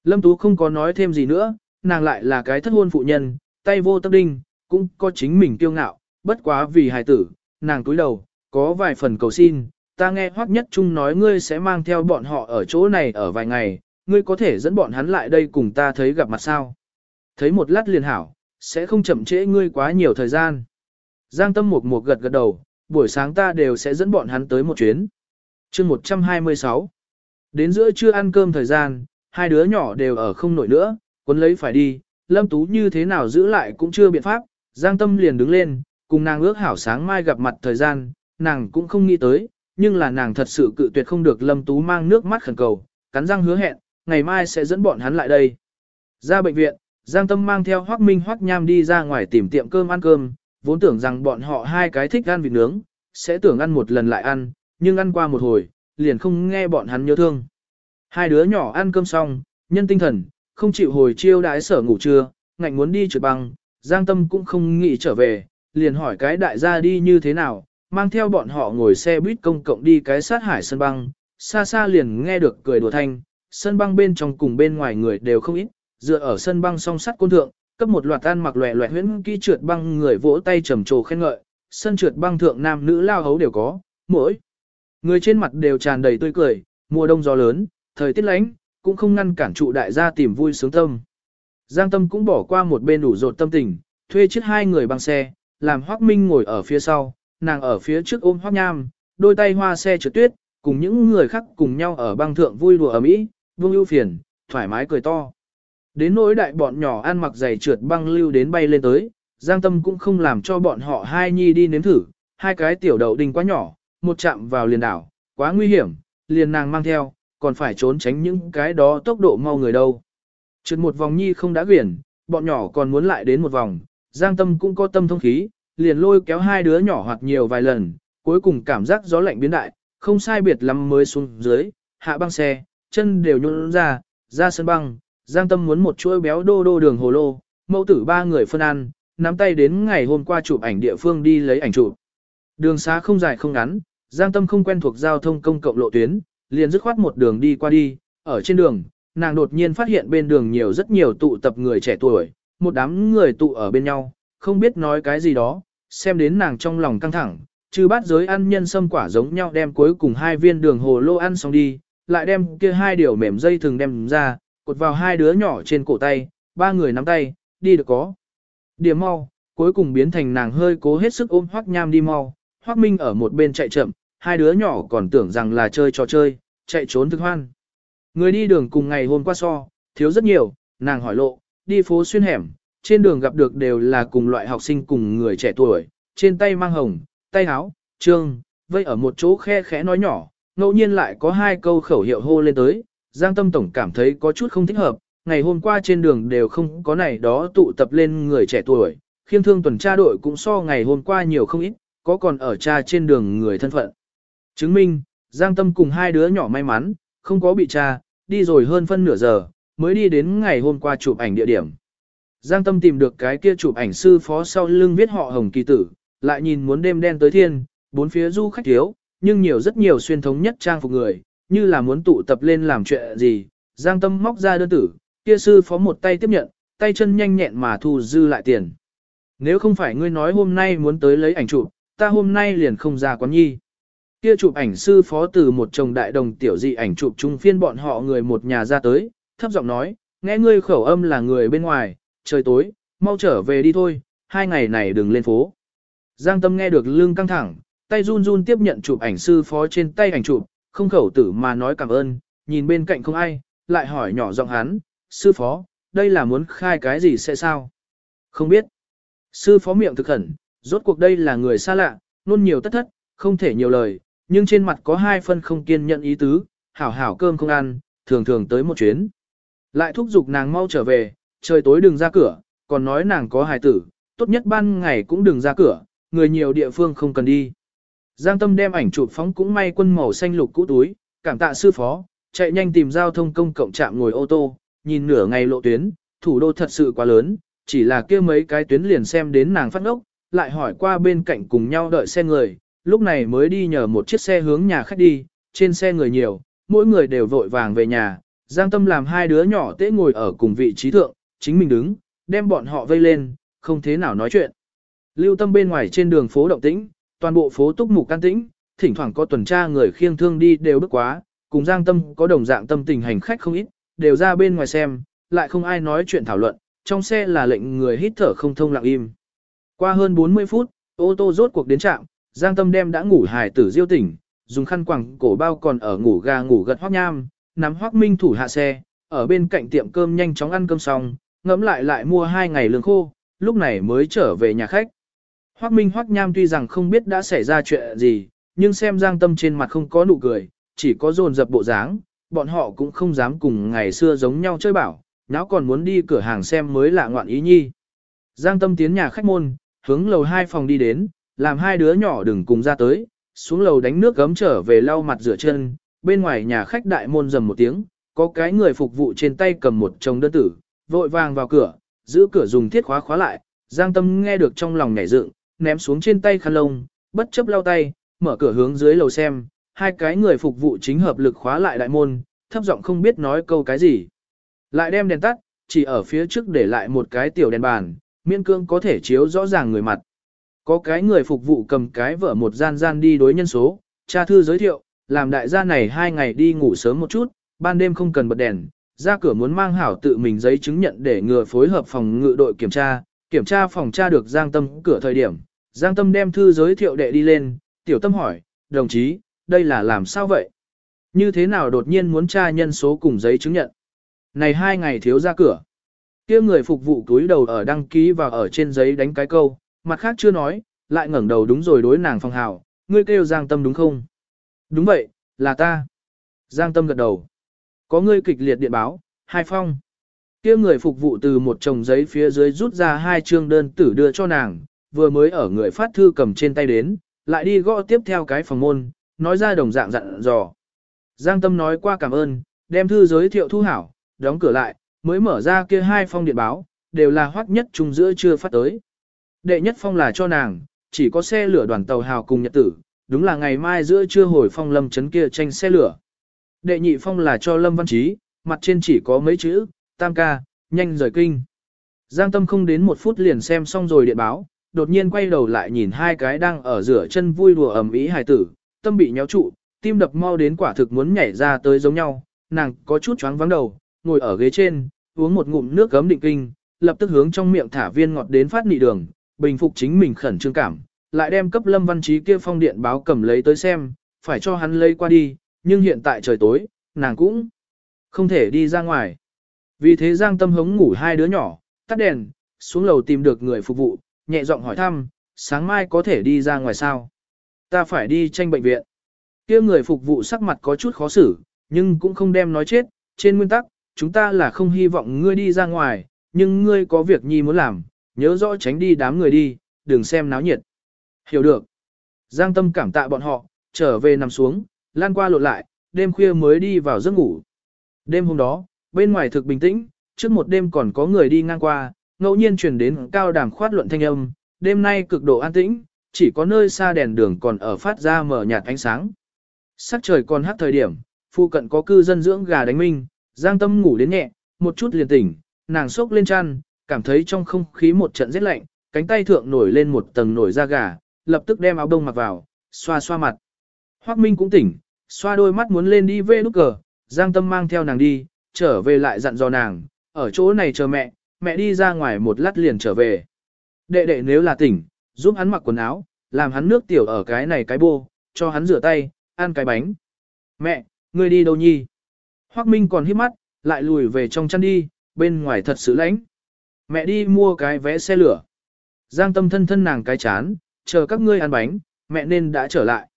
Lâm Tú không có nói thêm gì nữa, nàng lại là cái thất hôn phụ nhân, tay vô tâm đinh, cũng có chính mình kiêu ngạo, bất quá vì hài tử, nàng túi đầu, có vài phần cầu xin, ta nghe hoắc nhất trung nói ngươi sẽ mang theo bọn họ ở chỗ này ở vài ngày, ngươi có thể dẫn bọn hắn lại đây cùng ta thấy gặp mặt sao. Thấy một lát liền hảo, sẽ không chậm trễ ngươi quá nhiều thời gian. Giang tâm một một gật gật đầu, buổi sáng ta đều sẽ dẫn bọn hắn tới một chuyến. chương 126 Đến giữa trưa ăn cơm thời gian, hai đứa nhỏ đều ở không nổi nữa, quấn lấy phải đi, Lâm Tú như thế nào giữ lại cũng chưa biện pháp, Giang Tâm liền đứng lên, cùng nàng ước hảo sáng mai gặp mặt thời gian, nàng cũng không nghĩ tới, nhưng là nàng thật sự cự tuyệt không được Lâm Tú mang nước mắt khẩn cầu, cắn răng hứa hẹn, ngày mai sẽ dẫn bọn hắn lại đây. Ra bệnh viện, Giang Tâm mang theo Hoắc Minh Hoắc Nham đi ra ngoài tìm tiệm cơm ăn cơm, vốn tưởng rằng bọn họ hai cái thích ăn vịt nướng, sẽ tưởng ăn một lần lại ăn, nhưng ăn qua một hồi, liền không nghe bọn hắn nhớ thương. Hai đứa nhỏ ăn cơm xong, nhân tinh thần, không chịu hồi chiêu đãi sở ngủ trưa, ngạnh muốn đi trượt băng, Giang Tâm cũng không nghĩ trở về, liền hỏi cái đại gia đi như thế nào, mang theo bọn họ ngồi xe buýt công cộng đi cái sát hải sân băng, xa xa liền nghe được cười đùa thanh, sân băng bên trong cùng bên ngoài người đều không ít, dựa ở sân băng song sắt côn thượng, cấp một loạt ăn mặc loẻ loẹt huyễn kỹ trượt băng người vỗ tay trầm trồ khen ngợi, sân trượt băng thượng nam nữ lao hấu đều có, mỗi người trên mặt đều tràn đầy tươi cười, mùa đông gió lớn, thời tiết lạnh, cũng không ngăn cản trụ đại gia tìm vui sướng tâm. Giang Tâm cũng bỏ qua một bên đủ rột tâm tình, thuê chiếc hai người băng xe, làm Hoắc Minh ngồi ở phía sau, nàng ở phía trước ôm Hoắc Nham, đôi tay hoa xe trượt tuyết, cùng những người khác cùng nhau ở băng thượng vui đùa ở mỹ, vương ưu phiền, thoải mái cười to. Đến nỗi đại bọn nhỏ ăn mặc giày trượt băng lưu đến bay lên tới, Giang Tâm cũng không làm cho bọn họ hai nhi đi nếm thử, hai cái tiểu đậu đinh quá nhỏ, một chạm vào liền đảo, quá nguy hiểm, liền nàng mang theo, còn phải trốn tránh những cái đó tốc độ mau người đâu. Trượt một vòng nhi không đã quyển, bọn nhỏ còn muốn lại đến một vòng, Giang Tâm cũng có tâm thông khí, liền lôi kéo hai đứa nhỏ hoặc nhiều vài lần, cuối cùng cảm giác gió lạnh biến đại, không sai biệt lắm mới xuống dưới, hạ băng xe, chân đều nhún ra, ra sân băng, Giang Tâm muốn một chuỗi béo đô đô đường hồ lô, mẫu tử ba người phân ăn, nắm tay đến ngày hôm qua chụp ảnh địa phương đi lấy ảnh chụp. Đường xá không dài không ngắn, Giang Tâm không quen thuộc giao thông công cộng lộ tuyến, liền dứt khoát một đường đi qua đi, ở trên đường, nàng đột nhiên phát hiện bên đường nhiều rất nhiều tụ tập người trẻ tuổi, một đám người tụ ở bên nhau, không biết nói cái gì đó, xem đến nàng trong lòng căng thẳng, trừ bát giới ăn nhân sâm quả giống nhau đem cuối cùng hai viên đường hồ lô ăn xong đi, lại đem kia hai điều mềm dây thường đem ra, cột vào hai đứa nhỏ trên cổ tay, ba người nắm tay, đi được có. Điểm mau, cuối cùng biến thành nàng hơi cố hết sức ôm Hoắc Nham đi mau, Hoắc Minh ở một bên chạy chậm, hai đứa nhỏ còn tưởng rằng là chơi trò chơi, chạy trốn thực hoan. Người đi đường cùng ngày hôm qua so, thiếu rất nhiều, nàng hỏi lộ, đi phố xuyên hẻm, trên đường gặp được đều là cùng loại học sinh cùng người trẻ tuổi, trên tay mang hồng, tay áo, trương, vây ở một chỗ khe khẽ nói nhỏ, ngẫu nhiên lại có hai câu khẩu hiệu hô lên tới, Giang Tâm Tổng cảm thấy có chút không thích hợp, ngày hôm qua trên đường đều không có này đó tụ tập lên người trẻ tuổi, khiêm thương tuần tra đội cũng so ngày hôm qua nhiều không ít, có còn ở tra trên đường người thân phận. Chứng minh, Giang Tâm cùng hai đứa nhỏ may mắn, không có bị tra, đi rồi hơn phân nửa giờ, mới đi đến ngày hôm qua chụp ảnh địa điểm. Giang Tâm tìm được cái kia chụp ảnh sư phó sau lưng viết họ Hồng Kỳ Tử, lại nhìn muốn đêm đen tới thiên, bốn phía du khách thiếu, nhưng nhiều rất nhiều xuyên thống nhất trang phục người, như là muốn tụ tập lên làm chuyện gì. Giang Tâm móc ra đơn tử, kia sư phó một tay tiếp nhận, tay chân nhanh nhẹn mà thu dư lại tiền. Nếu không phải ngươi nói hôm nay muốn tới lấy ảnh chụp, ta hôm nay liền không ra quán nhi. Kia chụp ảnh sư phó từ một chồng đại đồng tiểu dị ảnh chụp chung phiên bọn họ người một nhà ra tới, thấp giọng nói, nghe ngươi khẩu âm là người bên ngoài, trời tối, mau trở về đi thôi, hai ngày này đừng lên phố. Giang Tâm nghe được lương căng thẳng, tay run run tiếp nhận chụp ảnh sư phó trên tay ảnh chụp, không khẩu tử mà nói cảm ơn, nhìn bên cạnh không ai, lại hỏi nhỏ giọng hắn, sư phó, đây là muốn khai cái gì sẽ sao? Không biết. Sư phó miệng thực khẩn, rốt cuộc đây là người xa lạ, luôn nhiều tất thất, không thể nhiều lời, nhưng trên mặt có hai phân không kiên nhận ý tứ, hảo hảo cơm không ăn, thường thường tới một chuyến. Lại thúc giục nàng mau trở về, trời tối đừng ra cửa, còn nói nàng có hài tử, tốt nhất ban ngày cũng đừng ra cửa, người nhiều địa phương không cần đi. Giang Tâm đem ảnh chụp phóng cũng may quân màu xanh lục cũ túi, cảm tạ sư phó, chạy nhanh tìm giao thông công cộng trạm ngồi ô tô, nhìn nửa ngày lộ tuyến, thủ đô thật sự quá lớn, chỉ là kia mấy cái tuyến liền xem đến nàng phát ngốc, lại hỏi qua bên cạnh cùng nhau đợi xe người, lúc này mới đi nhờ một chiếc xe hướng nhà khách đi, trên xe người nhiều, mỗi người đều vội vàng về nhà, Giang Tâm làm hai đứa nhỏ tế ngồi ở cùng vị trí thượng, chính mình đứng, đem bọn họ vây lên, không thế nào nói chuyện. Lưu Tâm bên ngoài trên đường phố động tĩnh, toàn bộ phố túc mục can tĩnh, thỉnh thoảng có tuần tra người khiêng thương đi đều bước quá, cùng Giang Tâm có đồng dạng tâm tình hành khách không ít, đều ra bên ngoài xem, lại không ai nói chuyện thảo luận, trong xe là lệnh người hít thở không thông lặng im. Qua hơn 40 phút, ô tô rốt cuộc đến trạm, Giang Tâm đem đã ngủ hài tử diêu tỉnh, dùng khăn quàng cổ bao còn ở ngủ gà ngủ gật hoác nham, nắm hoác minh thủ hạ xe, ở bên cạnh tiệm cơm nhanh chóng ăn cơm xong, ngẫm lại lại mua hai ngày lương khô, lúc này mới trở về nhà khách. Hoác minh hoác nham tuy rằng không biết đã xảy ra chuyện gì, nhưng xem Giang Tâm trên mặt không có nụ cười, chỉ có dồn dập bộ dáng, bọn họ cũng không dám cùng ngày xưa giống nhau chơi bảo, nháo còn muốn đi cửa hàng xem mới lạ ngoạn ý nhi. Giang Tâm tiến nhà khách môn, hướng lầu hai phòng đi đến, làm hai đứa nhỏ đừng cùng ra tới, xuống lầu đánh nước gấm trở về lau mặt rửa chân, bên ngoài nhà khách đại môn rầm một tiếng, có cái người phục vụ trên tay cầm một chồng đơn tử, vội vàng vào cửa, giữ cửa dùng thiết khóa khóa lại, Giang Tâm nghe được trong lòng nhảy dựng, ném xuống trên tay khăn lông, bất chấp lau tay, mở cửa hướng dưới lầu xem, hai cái người phục vụ chính hợp lực khóa lại đại môn, thấp giọng không biết nói câu cái gì. Lại đem đèn tắt, chỉ ở phía trước để lại một cái tiểu đèn bàn, miễn cương có thể chiếu rõ ràng người mặt. Có cái người phục vụ cầm cái vợ một gian gian đi đối nhân số, cha thư giới thiệu, làm đại gia này hai ngày đi ngủ sớm một chút, ban đêm không cần bật đèn, ra cửa muốn mang hảo tự mình giấy chứng nhận để ngừa phối hợp phòng ngự đội kiểm tra, kiểm tra phòng tra được Giang Tâm cửa thời điểm. Giang Tâm đem thư giới thiệu đệ đi lên, tiểu tâm hỏi, đồng chí, đây là làm sao vậy? Như thế nào đột nhiên muốn tra nhân số cùng giấy chứng nhận? Này hai ngày thiếu ra cửa. kia người phục vụ túi đầu ở đăng ký và ở trên giấy đánh cái câu, mặt khác chưa nói, lại ngẩng đầu đúng rồi đối nàng phòng hào, ngươi kêu Giang Tâm đúng không? Đúng vậy, là ta. Giang Tâm gật đầu. Có ngươi kịch liệt điện báo, hai phong. kia người phục vụ từ một chồng giấy phía dưới rút ra hai chương đơn tử đưa cho nàng, vừa mới ở người phát thư cầm trên tay đến, lại đi gõ tiếp theo cái phòng môn, nói ra đồng dạng dặn dò. Giang Tâm nói qua cảm ơn, đem thư giới thiệu thu hảo, đóng cửa lại, mới mở ra kia hai phong điện báo, đều là hoắc nhất trung giữa chưa phát tới. Đệ nhất phong là cho nàng, chỉ có xe lửa đoàn tàu hào cùng nhật tử, đúng là ngày mai giữa trưa hồi phong lâm chấn kia tranh xe lửa. Đệ nhị phong là cho Lâm Văn Trí, mặt trên chỉ có mấy chữ, tam ca, nhanh rời kinh. Giang Tâm không đến một phút liền xem xong rồi điện báo, đột nhiên quay đầu lại nhìn hai cái đang ở rửa chân vui đùa ầm ĩ hài tử, tâm bị nhéo trụ, tim đập mau đến quả thực muốn nhảy ra tới giống nhau, nàng có chút choáng vắng đầu, ngồi ở ghế trên, uống một ngụm nước gấm định kinh, lập tức hướng trong miệng thả viên ngọt đến phát nị đường, bình phục chính mình khẩn trương cảm, lại đem cấp Lâm Văn Trí kia phong điện báo cầm lấy tới xem, phải cho hắn lấy qua đi, nhưng hiện tại trời tối, nàng cũng không thể đi ra ngoài. Vì thế Giang Tâm hống ngủ hai đứa nhỏ, tắt đèn, xuống lầu tìm được người phục vụ, nhẹ giọng hỏi thăm, sáng mai có thể đi ra ngoài sao? Ta phải đi tranh bệnh viện. kia người phục vụ sắc mặt có chút khó xử, nhưng cũng không đem nói chết, trên nguyên tắc, chúng ta là không hy vọng ngươi đi ra ngoài, nhưng ngươi có việc nhi muốn làm, nhớ rõ tránh đi đám người đi, đừng xem náo nhiệt. Hiểu được. Giang Tâm cảm tạ bọn họ, trở về nằm xuống, lan qua lộn lại, đêm khuya mới đi vào giấc ngủ. Đêm hôm đó, bên ngoài thực bình tĩnh, trước một đêm còn có người đi ngang qua, ngẫu nhiên truyền đến cao đàm khoát luận thanh âm, đêm nay cực độ an tĩnh, chỉ có nơi xa đèn đường còn ở phát ra mở nhạt ánh sáng. Sắc trời còn hát thời điểm, phụ cận có cư dân dưỡng gà đánh minh, giang tâm ngủ đến nhẹ, một chút liền tỉnh, nàng sốc lên chăn, cảm thấy trong không khí một trận rét lạnh, cánh tay thượng nổi lên một tầng nổi da gà, lập tức đem áo đông mặc vào, xoa xoa mặt. Hoắc Minh cũng tỉnh, xoa đôi mắt muốn lên đi về nút cờ, Giang Tâm mang theo nàng đi, trở về lại dặn dò nàng, ở chỗ này chờ mẹ, mẹ đi ra ngoài một lát liền trở về. Đệ đệ nếu là tỉnh, giúp hắn mặc quần áo, làm hắn nước tiểu ở cái này cái bô, cho hắn rửa tay, ăn cái bánh. Mẹ, ngươi đi đâu nhi? Hoắc Minh còn hít mắt, lại lùi về trong chăn đi, bên ngoài thật sự lạnh. Mẹ đi mua cái vé xe lửa. Giang tâm thân thân nàng cái chán, chờ các ngươi ăn bánh, mẹ nên đã trở lại.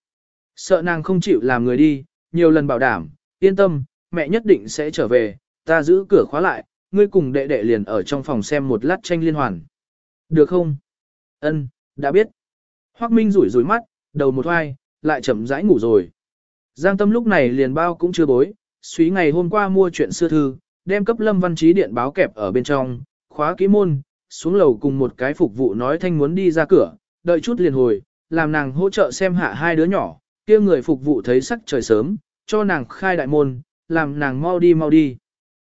Sợ nàng không chịu làm người đi, nhiều lần bảo đảm, yên tâm, mẹ nhất định sẽ trở về, ta giữ cửa khóa lại, ngươi cùng đệ đệ liền ở trong phòng xem một lát tranh liên hoàn. Được không? Ân, đã biết. Hoắc Minh rủi rủi mắt, đầu một hoai, lại chậm rãi ngủ rồi. Giang Tâm lúc này liền bao cũng chưa bối, suý ngày hôm qua mua chuyện xưa thư, đem cấp Lâm Văn Trí điện báo kẹp ở bên trong, khóa kỹ môn, xuống lầu cùng một cái phục vụ nói thanh muốn đi ra cửa, đợi chút liền hồi, làm nàng hỗ trợ xem hạ hai đứa nhỏ, kia người phục vụ thấy sắc trời sớm, cho nàng khai đại môn, làm nàng mau đi mau đi.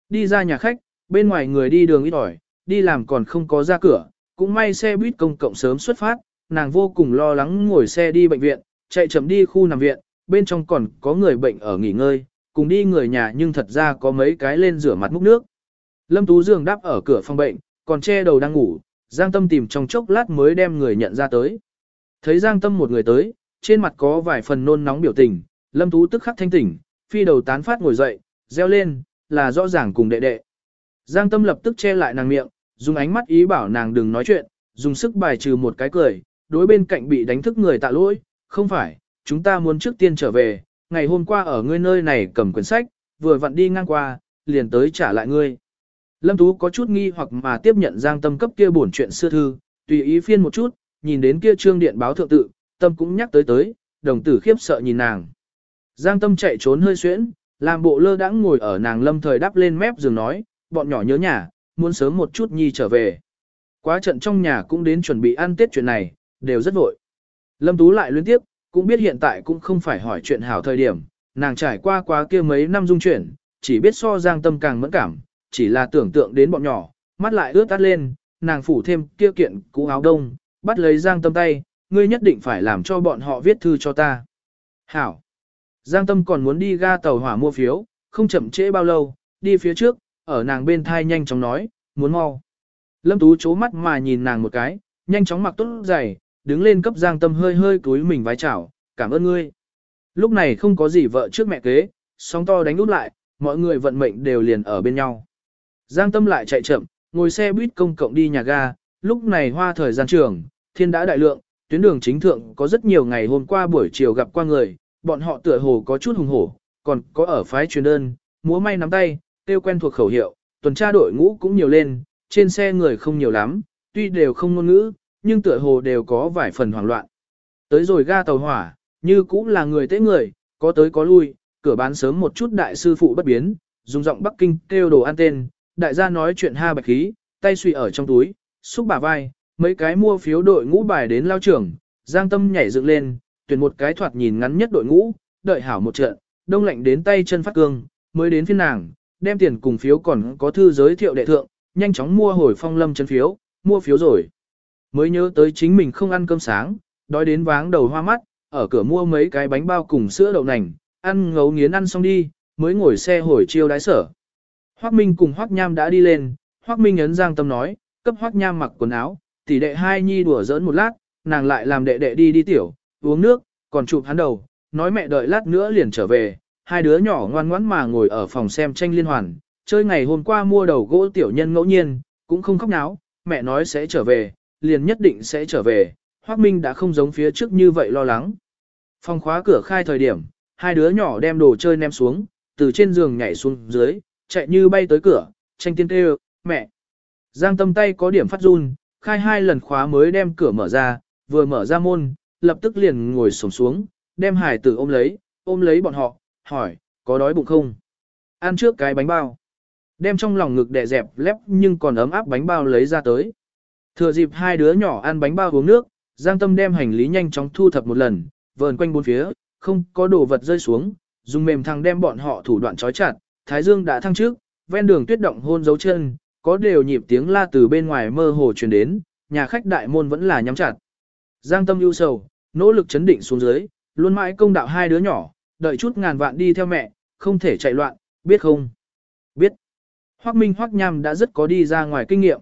Đi ra nhà khách, bên ngoài người đi đường ít ỏi, đi làm còn không có ra cửa, cũng may xe buýt công cộng sớm xuất phát, nàng vô cùng lo lắng ngồi xe đi bệnh viện, chạy chậm đi khu nằm viện, bên trong còn có người bệnh ở nghỉ ngơi, cùng đi người nhà nhưng thật ra có mấy cái lên rửa mặt múc nước. Lâm Tú Dương đáp ở cửa phòng bệnh, còn che đầu đang ngủ, Giang Tâm tìm trong chốc lát mới đem người nhận ra tới. Thấy Giang Tâm một người tới, trên mặt có vài phần nôn nóng biểu tình, Lâm Tú tức khắc thanh tỉnh, phi đầu tán phát ngồi dậy, reo lên, là rõ ràng cùng đệ đệ. Giang Tâm lập tức che lại nàng miệng, dùng ánh mắt ý bảo nàng đừng nói chuyện, dùng sức bài trừ một cái cười, đối bên cạnh bị đánh thức người tạ lỗi, không phải, chúng ta muốn trước tiên trở về, ngày hôm qua ở ngươi nơi này cầm quyển sách, vừa vặn đi ngang qua, liền tới trả lại ngươi. Lâm Tú có chút nghi hoặc mà tiếp nhận Giang Tâm cấp kia bổn chuyện xưa thư, tùy ý phiên một chút, nhìn đến kia trương điện báo thượng tự, Tâm cũng nhắc tới tới, đồng tử khiếp sợ nhìn nàng. Giang Tâm chạy trốn hơi xuyễn, làm bộ lơ đãng ngồi ở nàng lâm thời đắp lên mép giường nói, bọn nhỏ nhớ nhà, muốn sớm một chút nhi trở về. Quá trận trong nhà cũng đến chuẩn bị ăn tết chuyện này, đều rất vội. Lâm Tú lại liên tiếp, cũng biết hiện tại cũng không phải hỏi chuyện hảo thời điểm, nàng trải qua quá kia mấy năm dung chuyển, chỉ biết so giang tâm càng mẫn cảm, chỉ là tưởng tượng đến bọn nhỏ, mắt lại ướt tắt lên, nàng phủ thêm kia kiện cũ áo đông, bắt lấy giang tâm tay, ngươi nhất định phải làm cho bọn họ viết thư cho ta. Hảo! Giang tâm còn muốn đi ga tàu hỏa mua phiếu, không chậm trễ bao lâu, đi phía trước, ở nàng bên thai nhanh chóng nói, muốn mau. Lâm Tú chố mắt mà nhìn nàng một cái, nhanh chóng mặc tốt giày, đứng lên cấp Giang Tâm hơi hơi cúi mình vái chào, cảm ơn ngươi. Lúc này không có gì vợ trước mẹ kế, sóng to đánh út lại, mọi người vận mệnh đều liền ở bên nhau. Giang Tâm lại chạy chậm, ngồi xe buýt công cộng đi nhà ga, lúc này hoa thời gian trường, thiên đã đại lượng, tuyến đường chính thượng có rất nhiều ngày hôm qua buổi chiều gặp qua người, bọn họ tựa hồ có chút hùng hổ, còn có ở phái truyền đơn, múa may nắm tay, tiêu quen thuộc khẩu hiệu, tuần tra đội ngũ cũng nhiều lên, trên xe người không nhiều lắm, tuy đều không ngôn ngữ, nhưng tựa hồ đều có vài phần hoảng loạn. Tới rồi ga tàu hỏa, như cũng là người tế người, có tới có lui, cửa bán sớm một chút đại sư phụ bất biến, dùng giọng Bắc Kinh kêu đồ ăn tên, đại gia nói chuyện ha bạch khí, tay suy ở trong túi, xúc bả vai, mấy cái mua phiếu đội ngũ bài đến lao trưởng, giang tâm nhảy dựng lên, tuyển một cái thoạt nhìn ngắn nhất đội ngũ, đợi hảo một trận, đông lạnh đến tay chân phát cương, mới đến phiên nàng, đem tiền cùng phiếu còn có thư giới thiệu đệ thượng, nhanh chóng mua hồi phong lâm chân phiếu, mua phiếu rồi. Mới nhớ tới chính mình không ăn cơm sáng, đói đến váng đầu hoa mắt, ở cửa mua mấy cái bánh bao cùng sữa đậu nành, ăn ngấu nghiến ăn xong đi, mới ngồi xe hồi chiêu đái sở. Hoắc Minh cùng Hoắc Nham đã đi lên, Hoắc Minh ấn Giang Tâm nói, cấp Hoắc Nham mặc quần áo, tỷ đệ hai nhi đùa giỡn một lát, nàng lại làm đệ đệ đi đi tiểu, uống nước, còn chụp hắn đầu, nói mẹ đợi lát nữa liền trở về, hai đứa nhỏ ngoan ngoãn mà ngồi ở phòng xem tranh liên hoàn, chơi ngày hôm qua mua đầu gỗ tiểu nhân ngẫu nhiên, cũng không khóc náo, mẹ nói sẽ trở về, liền nhất định sẽ trở về, Hoắc Minh đã không giống phía trước như vậy lo lắng. Phòng khóa cửa khai thời điểm, hai đứa nhỏ đem đồ chơi ném xuống, từ trên giường nhảy xuống dưới, chạy như bay tới cửa, tranh tiên kêu, mẹ. Giang tâm tay có điểm phát run, khai hai lần khóa mới đem cửa mở ra, vừa mở ra môn, lập tức liền ngồi sổng xuống, đem hải tử ôm lấy, ôm lấy bọn họ, hỏi, có đói bụng không? Ăn trước cái bánh bao. Đem trong lòng ngực đè dẹp lép nhưng còn ấm áp bánh bao lấy ra tới. Thừa dịp hai đứa nhỏ ăn bánh bao uống nước, Giang Tâm đem hành lý nhanh chóng thu thập một lần, vờn quanh bốn phía, không có đồ vật rơi xuống, dùng mềm thằng đem bọn họ thủ đoạn trói chặt, Thái Dương đã thăng trước, ven đường tuyết động hôn dấu chân, có đều nhịp tiếng la từ bên ngoài mơ hồ truyền đến, nhà khách đại môn vẫn là nhắm chặt. Giang Tâm ưu sầu, nỗ lực chấn định xuống dưới, luôn mãi công đạo hai đứa nhỏ, đợi chút ngàn vạn đi theo mẹ, không thể chạy loạn, biết không? Biết. Hoắc Minh Hoắc Nham đã rất có đi ra ngoài kinh nghiệm.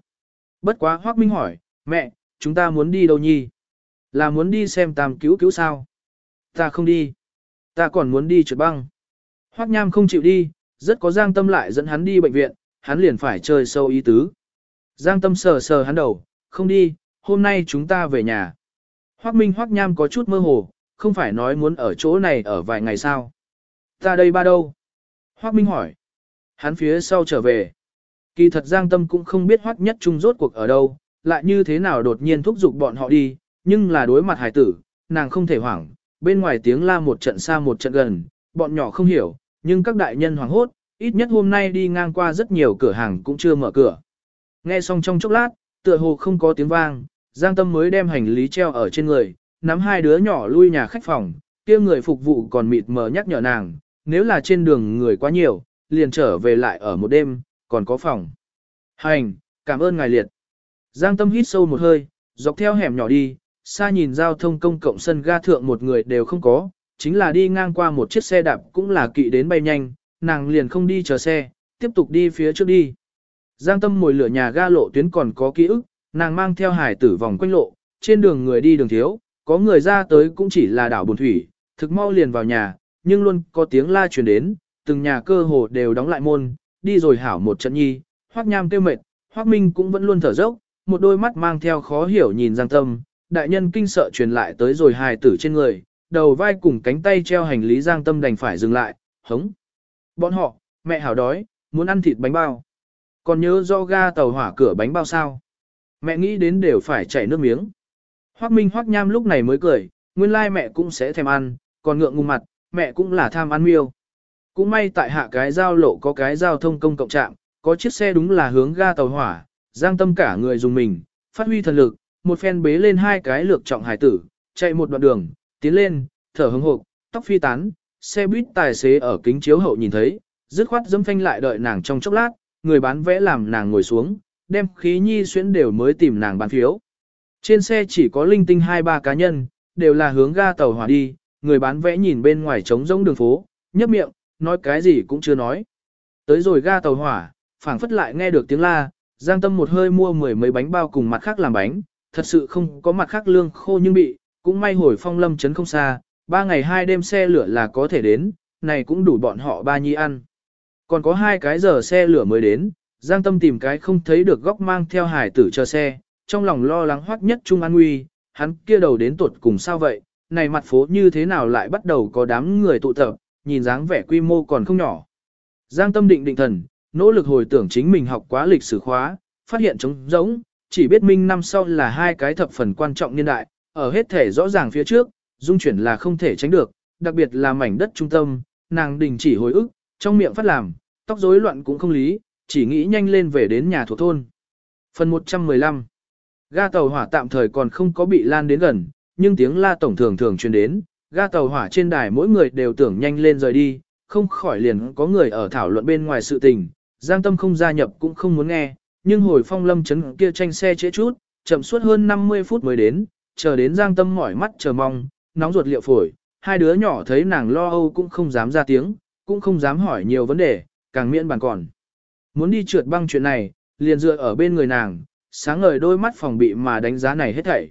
Bất quá Hoắc Minh hỏi, mẹ, chúng ta muốn đi đâu nhi? Là muốn đi xem tam cứu cứu sao? Ta không đi. Ta còn muốn đi trượt băng. Hoắc Nham không chịu đi, rất có Giang Tâm lại dẫn hắn đi bệnh viện, hắn liền phải chơi sâu ý tứ. Giang Tâm sờ sờ hắn đầu, không đi, hôm nay chúng ta về nhà. Hoắc Minh Hoắc Nham có chút mơ hồ, không phải nói muốn ở chỗ này ở vài ngày sao? Ta đây ba đâu? Hoắc Minh hỏi. Hắn phía sau trở về. Kỳ thật Giang Tâm cũng không biết Hoắc Nhất Trung rốt cuộc ở đâu, lại như thế nào đột nhiên thúc giục bọn họ đi, nhưng là đối mặt hải tử, nàng không thể hoảng, bên ngoài tiếng la một trận xa một trận gần, bọn nhỏ không hiểu, nhưng các đại nhân hoảng hốt, ít nhất hôm nay đi ngang qua rất nhiều cửa hàng cũng chưa mở cửa. Nghe xong trong chốc lát, tựa hồ không có tiếng vang, Giang Tâm mới đem hành lý treo ở trên người, nắm hai đứa nhỏ lui nhà khách phòng, kia người phục vụ còn mịt mờ nhắc nhở nàng, nếu là trên đường người quá nhiều, liền trở về lại ở một đêm, còn có phòng. Hành, cảm ơn ngài liệt. Giang Tâm hít sâu một hơi, dọc theo hẻm nhỏ đi, xa nhìn giao thông công cộng sân ga thượng một người đều không có, chính là đi ngang qua một chiếc xe đạp cũng là kỵ đến bay nhanh, nàng liền không đi chờ xe, tiếp tục đi phía trước đi. Giang Tâm ngồi lửa nhà ga lộ tuyến còn có ký ức, nàng mang theo hải tử vòng quanh lộ, trên đường người đi đường thiếu, có người ra tới cũng chỉ là đảo buồn thủy, thực mau liền vào nhà, nhưng luôn có tiếng la truyền đến, từng nhà cơ hồ đều đóng lại môn, đi rồi hảo một trận nhi, Hoắc Nham kêu mệt, Hoắc Minh cũng vẫn luôn thở dốc, một đôi mắt mang theo khó hiểu nhìn Giang Tâm, đại nhân kinh sợ truyền lại tới rồi hài tử trên người, đầu vai cùng cánh tay treo hành lý Giang Tâm đành phải dừng lại, hống. Bọn họ, mẹ hảo đói, muốn ăn thịt bánh bao. Còn nhớ do ga tàu hỏa cửa bánh bao sao? Mẹ nghĩ đến đều phải chảy nước miếng. Hoắc Minh Hoắc Nham lúc này mới cười, nguyên lai mẹ cũng sẽ thèm ăn, còn ngượng ngùng mặt, mẹ cũng là tham ăn miêu. Cũng may tại hạ cái giao lộ có cái giao thông công cộng trạm, có chiếc xe đúng là hướng ga tàu hỏa, giang tâm cả người dùng mình, phát huy thần lực, một phen bế lên hai cái lược trọng hải tử, chạy một đoạn đường, tiến lên, thở hứng hộp, tóc phi tán, xe buýt tài xế ở kính chiếu hậu nhìn thấy, dứt khoát dâm phanh lại đợi nàng trong chốc lát, người bán vẽ làm nàng ngồi xuống, đem khí nhi xuyến đều mới tìm nàng bán phiếu. Trên xe chỉ có linh tinh hai ba cá nhân, đều là hướng ga tàu hỏa đi, người bán vẽ nhìn bên ngoài trống rỗng đường phố, nhấp miệng, nói cái gì cũng chưa nói. Tới rồi ga tàu hỏa, phảng phất lại nghe được tiếng la, Giang Tâm một hơi mua mười mấy bánh bao cùng mặt khác làm bánh, thật sự không có mặt khác lương khô nhưng bị, cũng may hồi phong lâm chấn không xa, ba ngày hai đêm xe lửa là có thể đến, này cũng đủ bọn họ ba nhi ăn. Còn có hai cái giờ xe lửa mới đến, Giang Tâm tìm cái không thấy được góc mang theo hải tử chờ xe, trong lòng lo lắng hoắc nhất Trung An Nguy, hắn kia đầu đến tuột cùng sao vậy, này mặt phố như thế nào lại bắt đầu có đám người tụ tập, nhìn dáng vẻ quy mô còn không nhỏ. Giang Tâm định định thần, nỗ lực hồi tưởng chính mình học quá lịch sử khóa, phát hiện trống rỗng, chỉ biết minh năm sau là hai cái thập phần quan trọng niên đại, ở hết thể rõ ràng phía trước, dung chuyển là không thể tránh được, đặc biệt là mảnh đất trung tâm, nàng đình chỉ hồi ức, trong miệng phát làm, tóc rối loạn cũng không lý, chỉ nghĩ nhanh lên về đến nhà thuộc thôn. Phần 115 Ga tàu hỏa tạm thời còn không có bị lan đến gần, nhưng tiếng la tổng thường thường truyền đến, ga tàu hỏa trên đài mỗi người đều tưởng nhanh lên rời đi, không khỏi liền có người ở thảo luận bên ngoài sự tình, Giang Tâm không gia nhập cũng không muốn nghe, nhưng hồi phong lâm chấn kia tranh xe trễ chút, chậm suốt hơn 50 phút mới đến, chờ đến Giang Tâm mỏi mắt chờ mong, nóng ruột liệu phổi, hai đứa nhỏ thấy nàng lo âu cũng không dám ra tiếng, cũng không dám hỏi nhiều vấn đề, càng miễn bàn còn. Muốn đi trượt băng chuyện này, liền dựa ở bên người nàng, sáng ngời đôi mắt phòng bị mà đánh giá này hết thảy.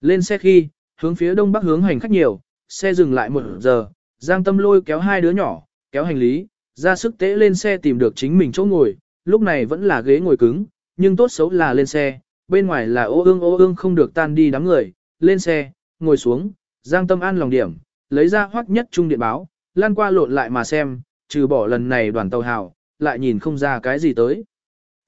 Lên xe khi, hướng phía đông bắc hướng hành khách nhiều, xe dừng lại một giờ, Giang Tâm lôi kéo hai đứa nhỏ, kéo hành lý, ra sức tế lên xe tìm được chính mình chỗ ngồi, lúc này vẫn là ghế ngồi cứng, nhưng tốt xấu là lên xe, bên ngoài là ô ương ô ương không được tan đi đám người, lên xe, ngồi xuống, Giang Tâm an lòng điểm, lấy ra hoắc nhất trung điện báo, lan qua lộn lại mà xem, trừ bỏ lần này đoàn tàu hào, lại nhìn không ra cái gì tới.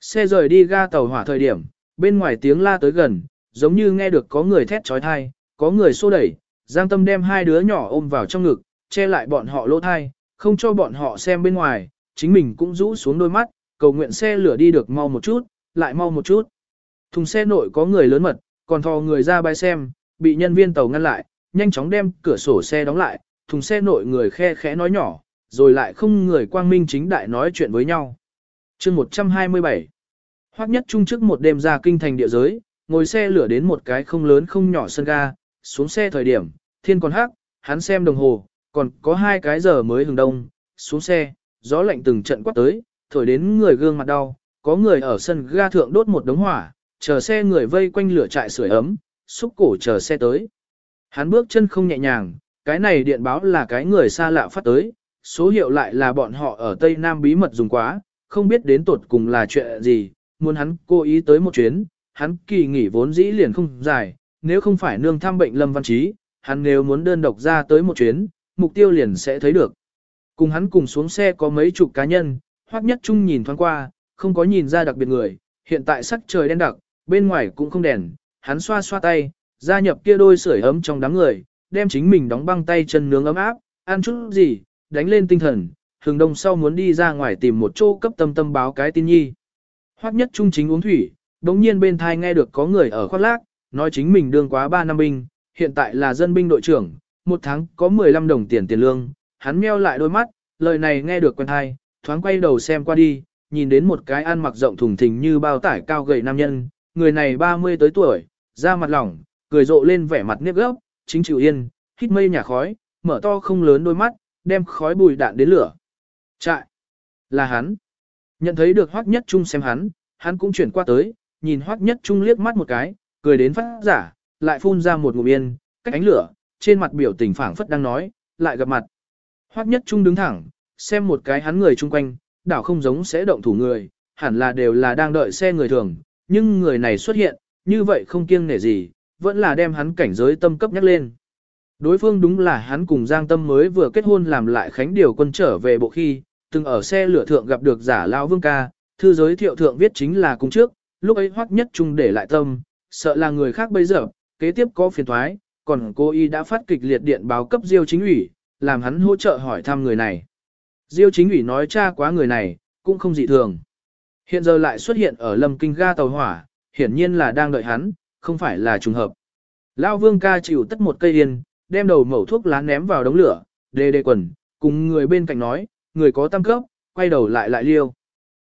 Xe rời đi ga tàu hỏa thời điểm, bên ngoài tiếng la tới gần, giống như nghe được có người thét trói thai, có người xô đẩy, Giang Tâm đem hai đứa nhỏ ôm vào trong ngực, che lại bọn họ lỗ thai, không cho bọn họ xem bên ngoài, chính mình cũng rũ xuống đôi mắt, cầu nguyện xe lửa đi được mau một chút, lại mau một chút. Thùng xe nội có người lớn mật, còn thò người ra bay xem, bị nhân viên tàu ngăn lại, nhanh chóng đem cửa sổ xe đóng lại, thùng xe nội người khe khẽ nói nhỏ, rồi lại không người quang minh chính đại nói chuyện với nhau. chương 127 Hoắc nhất trung trước một đêm ra kinh thành địa giới, ngồi xe lửa đến một cái không lớn không nhỏ sân ga, xuống xe thời điểm, thiên còn hắc, hắn xem đồng hồ, còn có hai cái giờ mới hừng đông, xuống xe, gió lạnh từng trận quát tới, thổi đến người gương mặt đau, có người ở sân ga thượng đốt một đống hỏa, chờ xe người vây quanh lửa trại sưởi ấm, xúc cổ chờ xe tới. Hắn bước chân không nhẹ nhàng, cái này điện báo là cái người xa lạ phát tới, số hiệu lại là bọn họ ở Tây Nam bí mật dùng quá, không biết đến tột cùng là chuyện gì, muốn hắn cố ý tới một chuyến, hắn kỳ nghỉ vốn dĩ liền không dài, nếu không phải nương thăm bệnh Lâm Văn Trí, hắn nếu muốn đơn độc ra tới một chuyến, mục tiêu liền sẽ thấy được. Cùng hắn cùng xuống xe có mấy chục cá nhân, Hoắc Nhất Trung nhìn thoáng qua, không có nhìn ra đặc biệt người, hiện tại sắc trời đen đặc, bên ngoài cũng không đèn, hắn xoa xoa tay, gia nhập kia đôi sưởi ấm trong đám người, đem chính mình đóng băng tay chân nướng ấm áp, ăn chút gì, đánh lên tinh thần, hừng đông sau muốn đi ra ngoài tìm một chỗ cấp tâm tâm báo cái tin nhi. Hoắc nhất trung chính uống thủy, đống nhiên bên thai nghe được có người ở khoác lác, nói chính mình đương quá 3 năm binh, hiện tại là dân binh đội trưởng, một tháng có 15 đồng tiền tiền lương, hắn meo lại đôi mắt, lời này nghe được quen thai, thoáng quay đầu xem qua đi, nhìn đến một cái ăn mặc rộng thùng thình như bao tải cao gầy nam nhân, người này 30 tới tuổi, da mặt lỏng, cười rộ lên vẻ mặt nếp gấp, chính chịu yên, hít mây nhà khói, mở to không lớn đôi mắt, đem khói bùi đạn đến lửa. Trại! Là hắn! Nhận thấy được Hoắc Nhất Trung xem hắn, hắn cũng chuyển qua tới, nhìn Hoắc Nhất Trung liếc mắt một cái, cười đến phát giả, lại phun ra một ngụm yên, cách ánh lửa, trên mặt biểu tình phảng phất đang nói, lại gặp mặt. Hoắc Nhất Trung đứng thẳng, xem một cái hắn người chung quanh, đảo không giống sẽ động thủ người, hẳn là đều là đang đợi xe người thường, nhưng người này xuất hiện, như vậy không kiêng nể gì, vẫn là đem hắn cảnh giới tâm cấp nhắc lên. Đối phương đúng là hắn cùng Giang Tâm mới vừa kết hôn làm lại khánh điều quân trở về bộ khi, từng ở xe lửa thượng gặp được giả lao vương ca, thư giới thiệu thượng viết chính là cung trước, lúc ấy hoắc nhất trung để lại tâm, sợ là người khác bây giờ, kế tiếp có phiền thoái, còn cô y đã phát kịch liệt điện báo cấp diêu chính ủy, làm hắn hỗ trợ hỏi thăm người này. Diêu chính ủy nói cha quá người này, cũng không dị thường. Hiện giờ lại xuất hiện ở lâm kinh ga tàu hỏa, hiển nhiên là đang đợi hắn, không phải là trùng hợp. Lao vương ca chịu tất một cây yên, đem đầu mẩu thuốc lá ném vào đống lửa, đề đề quần, cùng người bên cạnh nói, người có tam cấp, quay đầu lại lại liêu.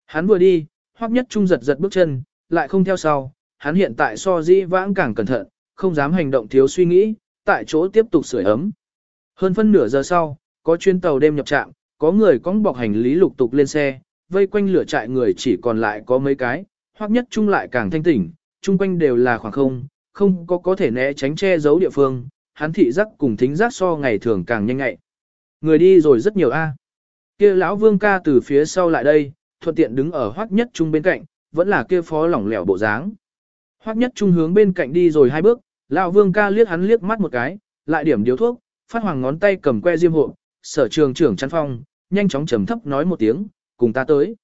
Hắn vừa đi, hoắc nhất trung giật giật bước chân, lại không theo sau, hắn hiện tại so dĩ vãng càng cẩn thận, không dám hành động thiếu suy nghĩ, tại chỗ tiếp tục sưởi ấm. Hơn phân nửa giờ sau, có chuyến tàu đêm nhập trạm, có người cõng bọc hành lý lục tục lên xe, vây quanh lửa trại người chỉ còn lại có mấy cái, hoặc nhất trung lại càng thanh tỉnh, chung quanh đều là khoảng không, không có có thể né tránh che giấu địa phương, hắn thị giác cùng thính giác so ngày thường càng nhanh ngại. Người đi rồi rất nhiều a. Kia lão Vương ca từ phía sau lại đây, thuận tiện đứng ở Hoắc Nhất Trung bên cạnh, vẫn là kia phó lỏng lẻo bộ dáng. Hoắc Nhất Trung hướng bên cạnh đi rồi hai bước, lão Vương ca liếc hắn liếc mắt một cái, lại điểm điếu thuốc, phát hoàng ngón tay cầm que diêm hộ, sở trường trưởng chăn phong, nhanh chóng trầm thấp nói một tiếng, cùng ta tới.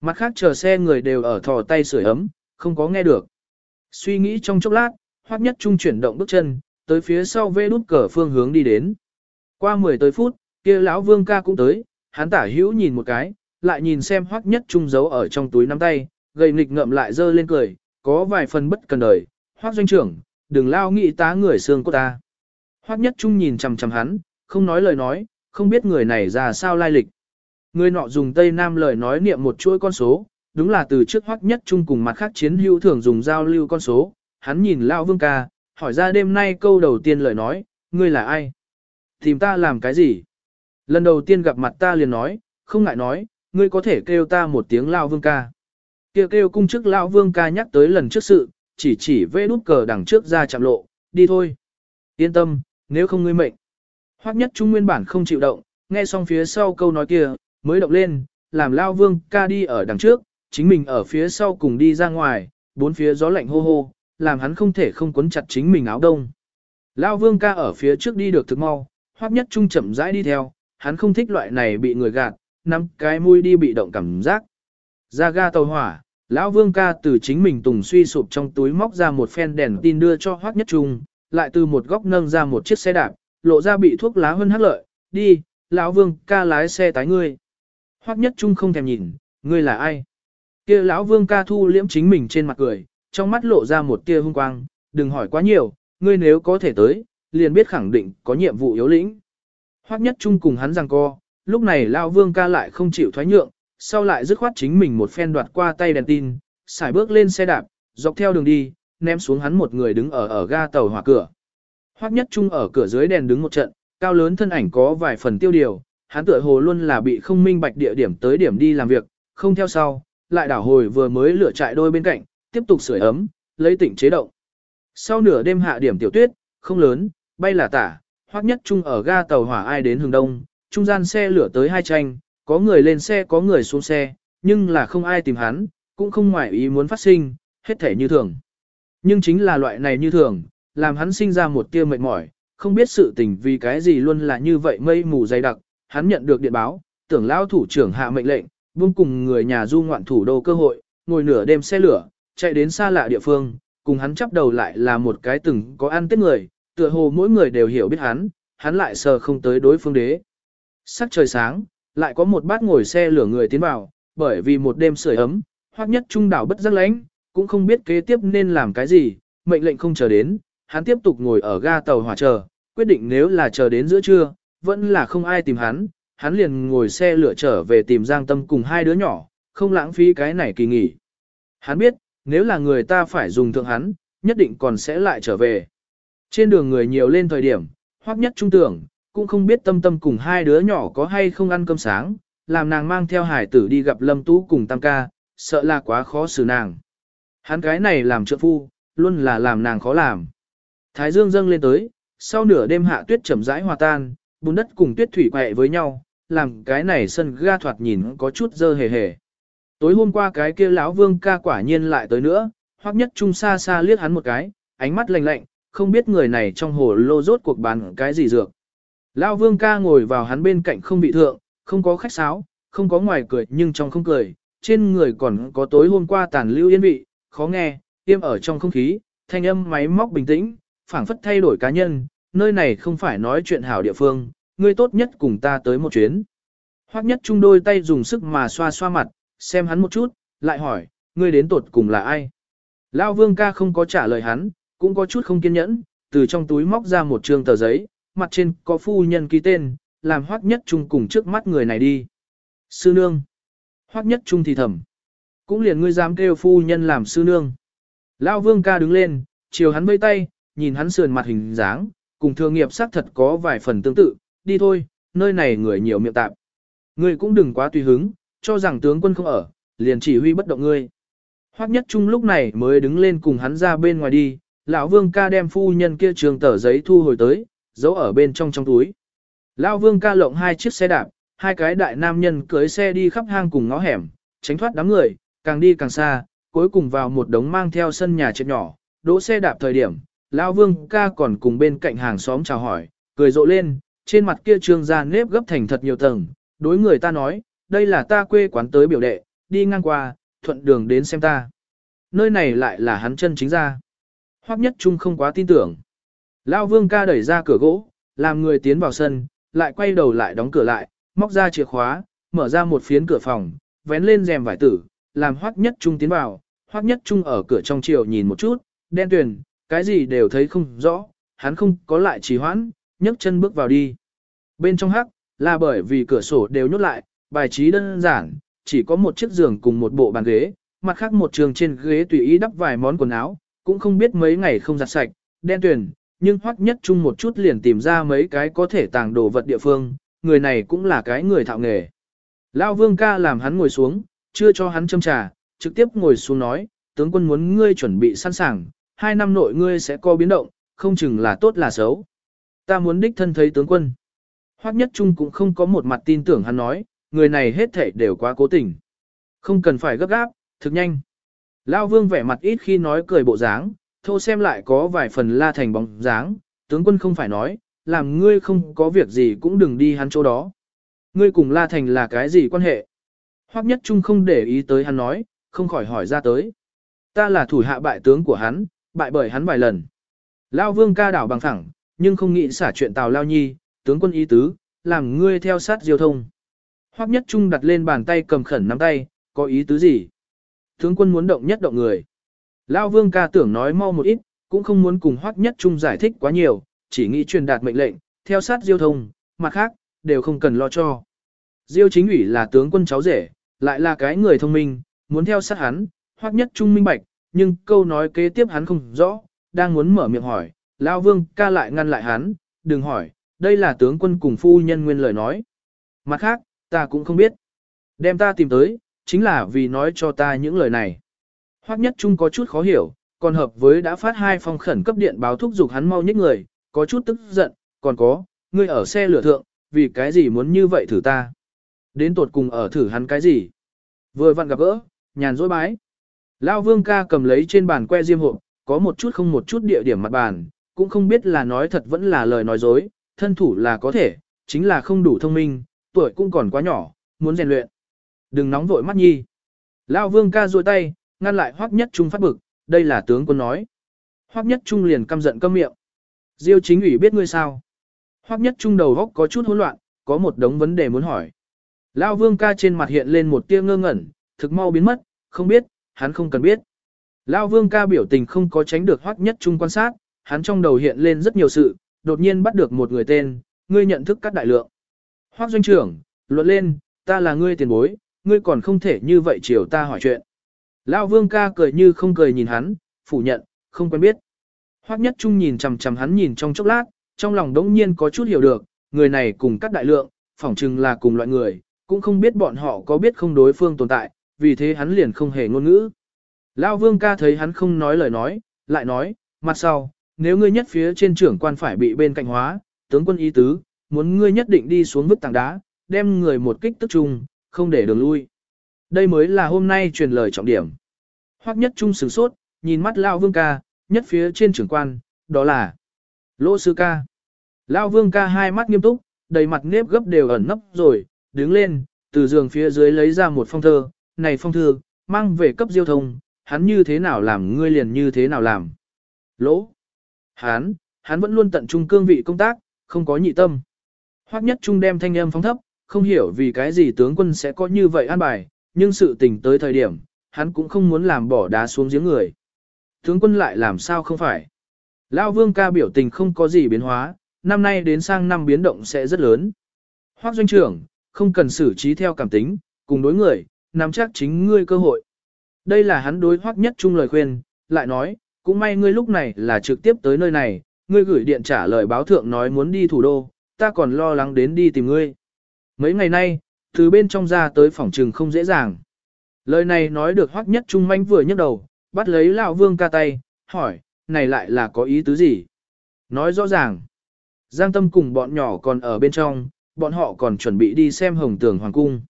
Mặt khác chờ xe người đều ở thò tay sưởi ấm, không có nghe được. Suy nghĩ trong chốc lát, Hoắc Nhất Trung chuyển động bước chân, tới phía sau vê đút cờ phương hướng đi đến. Qua 10 tới phút, kia lão Vương ca cũng tới, hắn tả hữu nhìn một cái, lại nhìn xem Hoắc Nhất Trung giấu ở trong túi nắm tay, gầy nghịch ngậm lại dơ lên cười, có vài phần bất cần đời, Hoắc doanh trưởng, đừng lao nghĩ tá người xương của ta. Hoắc Nhất Trung nhìn chằm chằm hắn, không nói lời nói, không biết người này ra sao lai lịch. Người nọ dùng Tây Nam lời nói niệm một chuỗi con số, đúng là từ trước Hoắc Nhất Trung cùng mặt khác chiến hữu thường dùng giao lưu con số, hắn nhìn lao Vương ca, hỏi ra đêm nay câu đầu tiên lời nói, ngươi là ai? Tìm ta làm cái gì? Lần đầu tiên gặp mặt ta liền nói, không ngại nói, ngươi có thể kêu ta một tiếng Lão Vương ca. Kêu kêu cung chức Lão Vương ca nhắc tới lần trước sự, chỉ chỉ vê nút cờ đằng trước ra chạm lộ, đi thôi. Yên tâm, nếu không ngươi mệnh. Hoắc nhất trung nguyên bản không chịu động, nghe xong phía sau câu nói kia, mới động lên, làm lao vương ca đi ở đằng trước, chính mình ở phía sau cùng đi ra ngoài, bốn phía gió lạnh hô hô, làm hắn không thể không quấn chặt chính mình áo đông. Lao vương ca ở phía trước đi được thực mau, Hoắc nhất trung chậm rãi đi theo, hắn không thích loại này bị người gạt, nắm cái mũi đi bị động cảm giác. Ra ga tàu hỏa, lão vương ca từ chính mình tùng suy sụp trong túi móc ra một phen đèn tin đưa cho Hoắc nhất trung, lại từ một góc nâng ra một chiếc xe đạp, lộ ra bị thuốc lá hơn hắc lợi, đi, lão vương ca lái xe tái ngươi. Hoắc nhất trung không thèm nhìn, ngươi là ai? Kia lão vương ca thu liễm chính mình trên mặt cười, trong mắt lộ ra một tia hung quang, đừng hỏi quá nhiều, ngươi nếu có thể tới, liền biết khẳng định có nhiệm vụ yếu lĩnh. Hoắc nhất trung cùng hắn rằng co, lúc này lão vương ca lại không chịu thoái nhượng, sau lại dứt khoát chính mình một phen đoạt qua tay đèn tin, xài bước lên xe đạp, dọc theo đường đi, ném xuống hắn một người đứng ở ở ga tàu hỏa cửa. Hoắc Nhất Trung ở cửa dưới đèn đứng một trận, cao lớn thân ảnh có vài phần tiêu điều, hắn tựa hồ luôn là bị không minh bạch địa điểm tới điểm đi làm việc, không theo sau, lại đảo hồi vừa mới lửa trại đôi bên cạnh, tiếp tục sưởi ấm, lấy tỉnh chế động. Sau nửa đêm hạ điểm tiểu tuyết, không lớn, bay là tả, Hoắc Nhất Trung ở ga tàu hỏa ai đến hướng đông, trung gian xe lửa tới hai tranh, có người lên xe có người xuống xe, nhưng là không ai tìm hắn, cũng không ngoại ý muốn phát sinh, hết thể như thường. Nhưng chính là loại này như thường, làm hắn sinh ra một tia mệt mỏi, không biết sự tình vì cái gì luôn là như vậy mây mù dày đặc, hắn nhận được điện báo, tưởng lao thủ trưởng hạ mệnh lệnh, buông cùng người nhà du ngoạn thủ đô cơ hội, ngồi nửa đêm xe lửa, chạy đến xa lạ địa phương, cùng hắn chắp đầu lại là một cái từng có ăn tết người, tựa hồ mỗi người đều hiểu biết hắn, hắn lại sờ không tới đối phương đế. Sắc trời sáng, lại có một bát ngồi xe lửa người tiến vào, bởi vì một đêm sưởi ấm, hoặc nhất trung đảo bất giác lánh, cũng không biết kế tiếp nên làm cái gì, mệnh lệnh không chờ đến, hắn tiếp tục ngồi ở ga tàu hỏa chờ, quyết định nếu là chờ đến giữa trưa, vẫn là không ai tìm hắn, hắn liền ngồi xe lửa trở về tìm Giang Tâm cùng hai đứa nhỏ, không lãng phí cái này kỳ nghỉ. Hắn biết, nếu là người ta phải dùng thượng hắn, nhất định còn sẽ lại trở về. Trên đường người nhiều lên thời điểm, hoắc nhất trung tưởng, cũng không biết tâm tâm cùng hai đứa nhỏ có hay không ăn cơm sáng, làm nàng mang theo hải tử đi gặp Lâm Tú cùng Tam ca, sợ là quá khó xử nàng. Hắn cái này làm trợ phu, luôn là làm nàng khó làm. Thái dương dâng lên tới, sau nửa đêm hạ tuyết chậm rãi hòa tan, bùn đất cùng tuyết thủy quẹ với nhau, làm cái này sân ga thoạt nhìn có chút dơ hề hề. Tối hôm qua cái kia lão vương ca quả nhiên lại tới nữa, hoắc nhất trung xa xa liếc hắn một cái, ánh mắt lạnh lạnh, không biết người này trong hồ lô rốt cuộc bán cái gì dược. Lão vương ca ngồi vào hắn bên cạnh không bị thượng, không có khách sáo, không có ngoài cười nhưng trong không cười, trên người còn có tối hôm qua tàn lưu yên vị, khó nghe, tiêm ở trong không khí, thanh âm máy móc bình tĩnh, phảng phất thay đổi cá nhân, nơi này không phải nói chuyện hảo địa phương, ngươi tốt nhất cùng ta tới một chuyến. Hoắc nhất chung đôi tay dùng sức mà xoa xoa mặt, xem hắn một chút, lại hỏi, ngươi đến tột cùng là ai? Lão vương ca không có trả lời hắn, cũng có chút không kiên nhẫn, từ trong túi móc ra một trương tờ giấy, mặt trên có phu nhân ký tên, làm Hoắc nhất trung cùng trước mắt người này đi. Sư nương. Hoắc nhất trung thì thầm. Cũng liền ngươi dám kêu phu nhân làm sư nương. Lão vương ca đứng lên, chiều hắn vây tay, nhìn hắn sườn mặt hình dáng, cùng thương nghiệp xác thật có vài phần tương tự, đi thôi, nơi này người nhiều miệng tạp. Ngươi cũng đừng quá tùy hứng, cho rằng tướng quân không ở, liền chỉ huy bất động ngươi. Hoắc nhất trung lúc này mới đứng lên cùng hắn ra bên ngoài đi, lão vương ca đem phu nhân kia trường tờ giấy thu hồi tới, giấu ở bên trong trong túi. Lão vương ca lộng hai chiếc xe đạp, hai cái đại nam nhân cưới xe đi khắp hang cùng ngõ hẻm, tránh thoát đám người, càng đi càng xa, cuối cùng vào một đống mang theo sân nhà chết nhỏ, đỗ xe đạp thời điểm, lão vương ca còn cùng bên cạnh hàng xóm chào hỏi, cười rộ lên, trên mặt kia trương ra nếp gấp thành thật nhiều tầng, đối người ta nói, đây là ta quê quán tới biểu đệ, đi ngang qua, thuận đường đến xem ta. Nơi này lại là hắn chân chính ra. Hoắc nhất trung không quá tin tưởng. Lão vương ca đẩy ra cửa gỗ, làm người tiến vào sân, lại quay đầu lại đóng cửa lại, móc ra chìa khóa, mở ra một phiến cửa phòng, vén lên rèm vải tử, làm Hoắc nhất trung tiến vào. Hoắc nhất trung ở cửa trong chiều nhìn một chút, đen tuyền, cái gì đều thấy không rõ, hắn không có lại trì hoãn, nhấc chân bước vào đi. Bên trong hắc, là bởi vì cửa sổ đều nhốt lại, bài trí đơn giản, chỉ có một chiếc giường cùng một bộ bàn ghế, mặt khác một trường trên ghế tùy ý đắp vài món quần áo, cũng không biết mấy ngày không giặt sạch, đen tuyển, nhưng hoắc nhất chung một chút liền tìm ra mấy cái có thể tàng đồ vật địa phương, người này cũng là cái người thạo nghề. Lão vương ca làm hắn ngồi xuống, chưa cho hắn châm trà, trực tiếp ngồi xuống nói, tướng quân muốn ngươi chuẩn bị sẵn sàng, hai năm nội ngươi sẽ có biến động, không chừng là tốt là xấu. Ta muốn đích thân thấy tướng quân. Hoắc Nhất Trung cũng không có một mặt tin tưởng hắn nói, người này hết thảy đều quá cố tình. Không cần phải gấp gáp, thực nhanh. Lao Vương vẻ mặt ít khi nói cười bộ dáng, thô xem lại có vài phần la thành bóng dáng, tướng quân không phải nói, làm ngươi không có việc gì cũng đừng đi hắn chỗ đó. Ngươi cùng la thành là cái gì quan hệ? Hoắc Nhất Trung không để ý tới hắn nói, không khỏi hỏi ra tới. Ta là thủ hạ bại tướng của hắn, bại bởi hắn vài lần. Lao Vương ca đảo bằng thẳng, nhưng không nghĩ xả chuyện Tào Lao Nhi, tướng quân ý tứ, làm ngươi theo sát diêu thông. Hoắc nhất trung đặt lên bàn tay cầm khẩn nắm tay, có ý tứ gì? Tướng quân muốn động nhất động người. Lao vương ca tưởng nói mau một ít, cũng không muốn cùng Hoắc nhất trung giải thích quá nhiều, chỉ nghĩ truyền đạt mệnh lệnh, theo sát diêu thông, mặt khác, đều không cần lo cho. Diêu chính ủy là tướng quân cháu rể, lại là cái người thông minh, muốn theo sát hắn, Hoắc nhất trung minh bạch, nhưng câu nói kế tiếp hắn không rõ, đang muốn mở miệng hỏi, Lao vương ca lại ngăn lại hắn, đừng hỏi, đây là tướng quân cùng phu nhân nguyên lời nói. Mặt khác, ta cũng không biết. Đem ta tìm tới, chính là vì nói cho ta những lời này. Hoắc nhất trung có chút khó hiểu, còn hợp với đã phát hai phong khẩn cấp điện báo thúc giục hắn mau nhích người, có chút tức giận, còn có, ngươi ở xe lửa thượng, vì cái gì muốn như vậy thử ta. Đến tột cùng ở thử hắn cái gì. Vừa vặn gặp gỡ, nhàn dối bái. Lao vương ca cầm lấy trên bàn que diêm hộp, có một chút không một chút địa điểm mặt bàn, cũng không biết là nói thật vẫn là lời nói dối, thân thủ là có thể, chính là không đủ thông minh, tuổi cũng còn quá nhỏ, muốn rèn luyện. Đừng nóng vội mắt nhi. Lao vương ca duỗi tay, ngăn lại hoắc nhất trung phát bực, đây là tướng quân nói. Hoắc nhất trung liền căm giận căm miệng. Diêu chính ủy biết ngươi sao? Hoắc nhất trung đầu góc có chút hỗn loạn, có một đống vấn đề muốn hỏi. Lao vương ca trên mặt hiện lên một tia ngơ ngẩn, thực mau biến mất, không biết, hắn không cần biết. Lao vương ca biểu tình không có tránh được hoắc nhất trung quan sát, hắn trong đầu hiện lên rất nhiều sự, đột nhiên bắt được một người tên, ngươi nhận thức các đại lượng. Hoác doanh trưởng, luận lên, ta là ngươi tiền bối, ngươi còn không thể như vậy chiều ta hỏi chuyện. Lão vương ca cười như không cười nhìn hắn, phủ nhận, không quen biết. Hoác nhất trung nhìn chằm chằm hắn nhìn trong chốc lát, trong lòng đống nhiên có chút hiểu được, người này cùng các đại lượng, phỏng chừng là cùng loại người, cũng không biết bọn họ có biết không đối phương tồn tại, vì thế hắn liền không hề ngôn ngữ. Lão vương ca thấy hắn không nói lời nói, lại nói, mặt sau, nếu ngươi nhất phía trên trưởng quan phải bị bên cạnh hóa, tướng quân ý tứ, muốn ngươi nhất định đi xuống vứt tảng đá, đem người một kích tức trung, không để đường lui. Đây mới là hôm nay truyền lời trọng điểm. Hoắc nhất trung sửng sốt, nhìn mắt Lão Vương ca, nhất phía trên trưởng quan, đó là Lỗ Sư Ca. Lao Vương Ca hai mắt nghiêm túc, đầy mặt nếp gấp đều ẩn nấp rồi, đứng lên, từ giường phía dưới lấy ra một phong thơ, này phong thư, mang về cấp diêu thông, hắn như thế nào làm ngươi liền như thế nào làm. Lỗ. Hắn, hắn vẫn luôn tận trung cương vị công tác, không có nhị tâm. Hoắc nhất trung đem thanh âm phóng thấp, không hiểu vì cái gì tướng quân sẽ có như vậy an bài, nhưng sự tình tới thời điểm, hắn cũng không muốn làm bỏ đá xuống giếng người. Tướng quân lại làm sao không phải. Lão vương ca biểu tình không có gì biến hóa, năm nay đến sang năm biến động sẽ rất lớn. Hoác doanh trưởng, không cần xử trí theo cảm tính, cùng đối người, nắm chắc chính ngươi cơ hội. Đây là hắn đối hoác nhất chung lời khuyên, lại nói, cũng may ngươi lúc này là trực tiếp tới nơi này, ngươi gửi điện trả lời báo thượng nói muốn đi thủ đô, ta còn lo lắng đến đi tìm ngươi. Mấy ngày nay, từ bên trong ra tới phòng trừng không dễ dàng. Lời này nói được hoắc nhất trung manh vừa nhấc đầu, bắt lấy lão vương ca tay, hỏi, này lại là có ý tứ gì? Nói rõ ràng. Giang tâm cùng bọn nhỏ còn ở bên trong, bọn họ còn chuẩn bị đi xem hồng tường hoàng cung.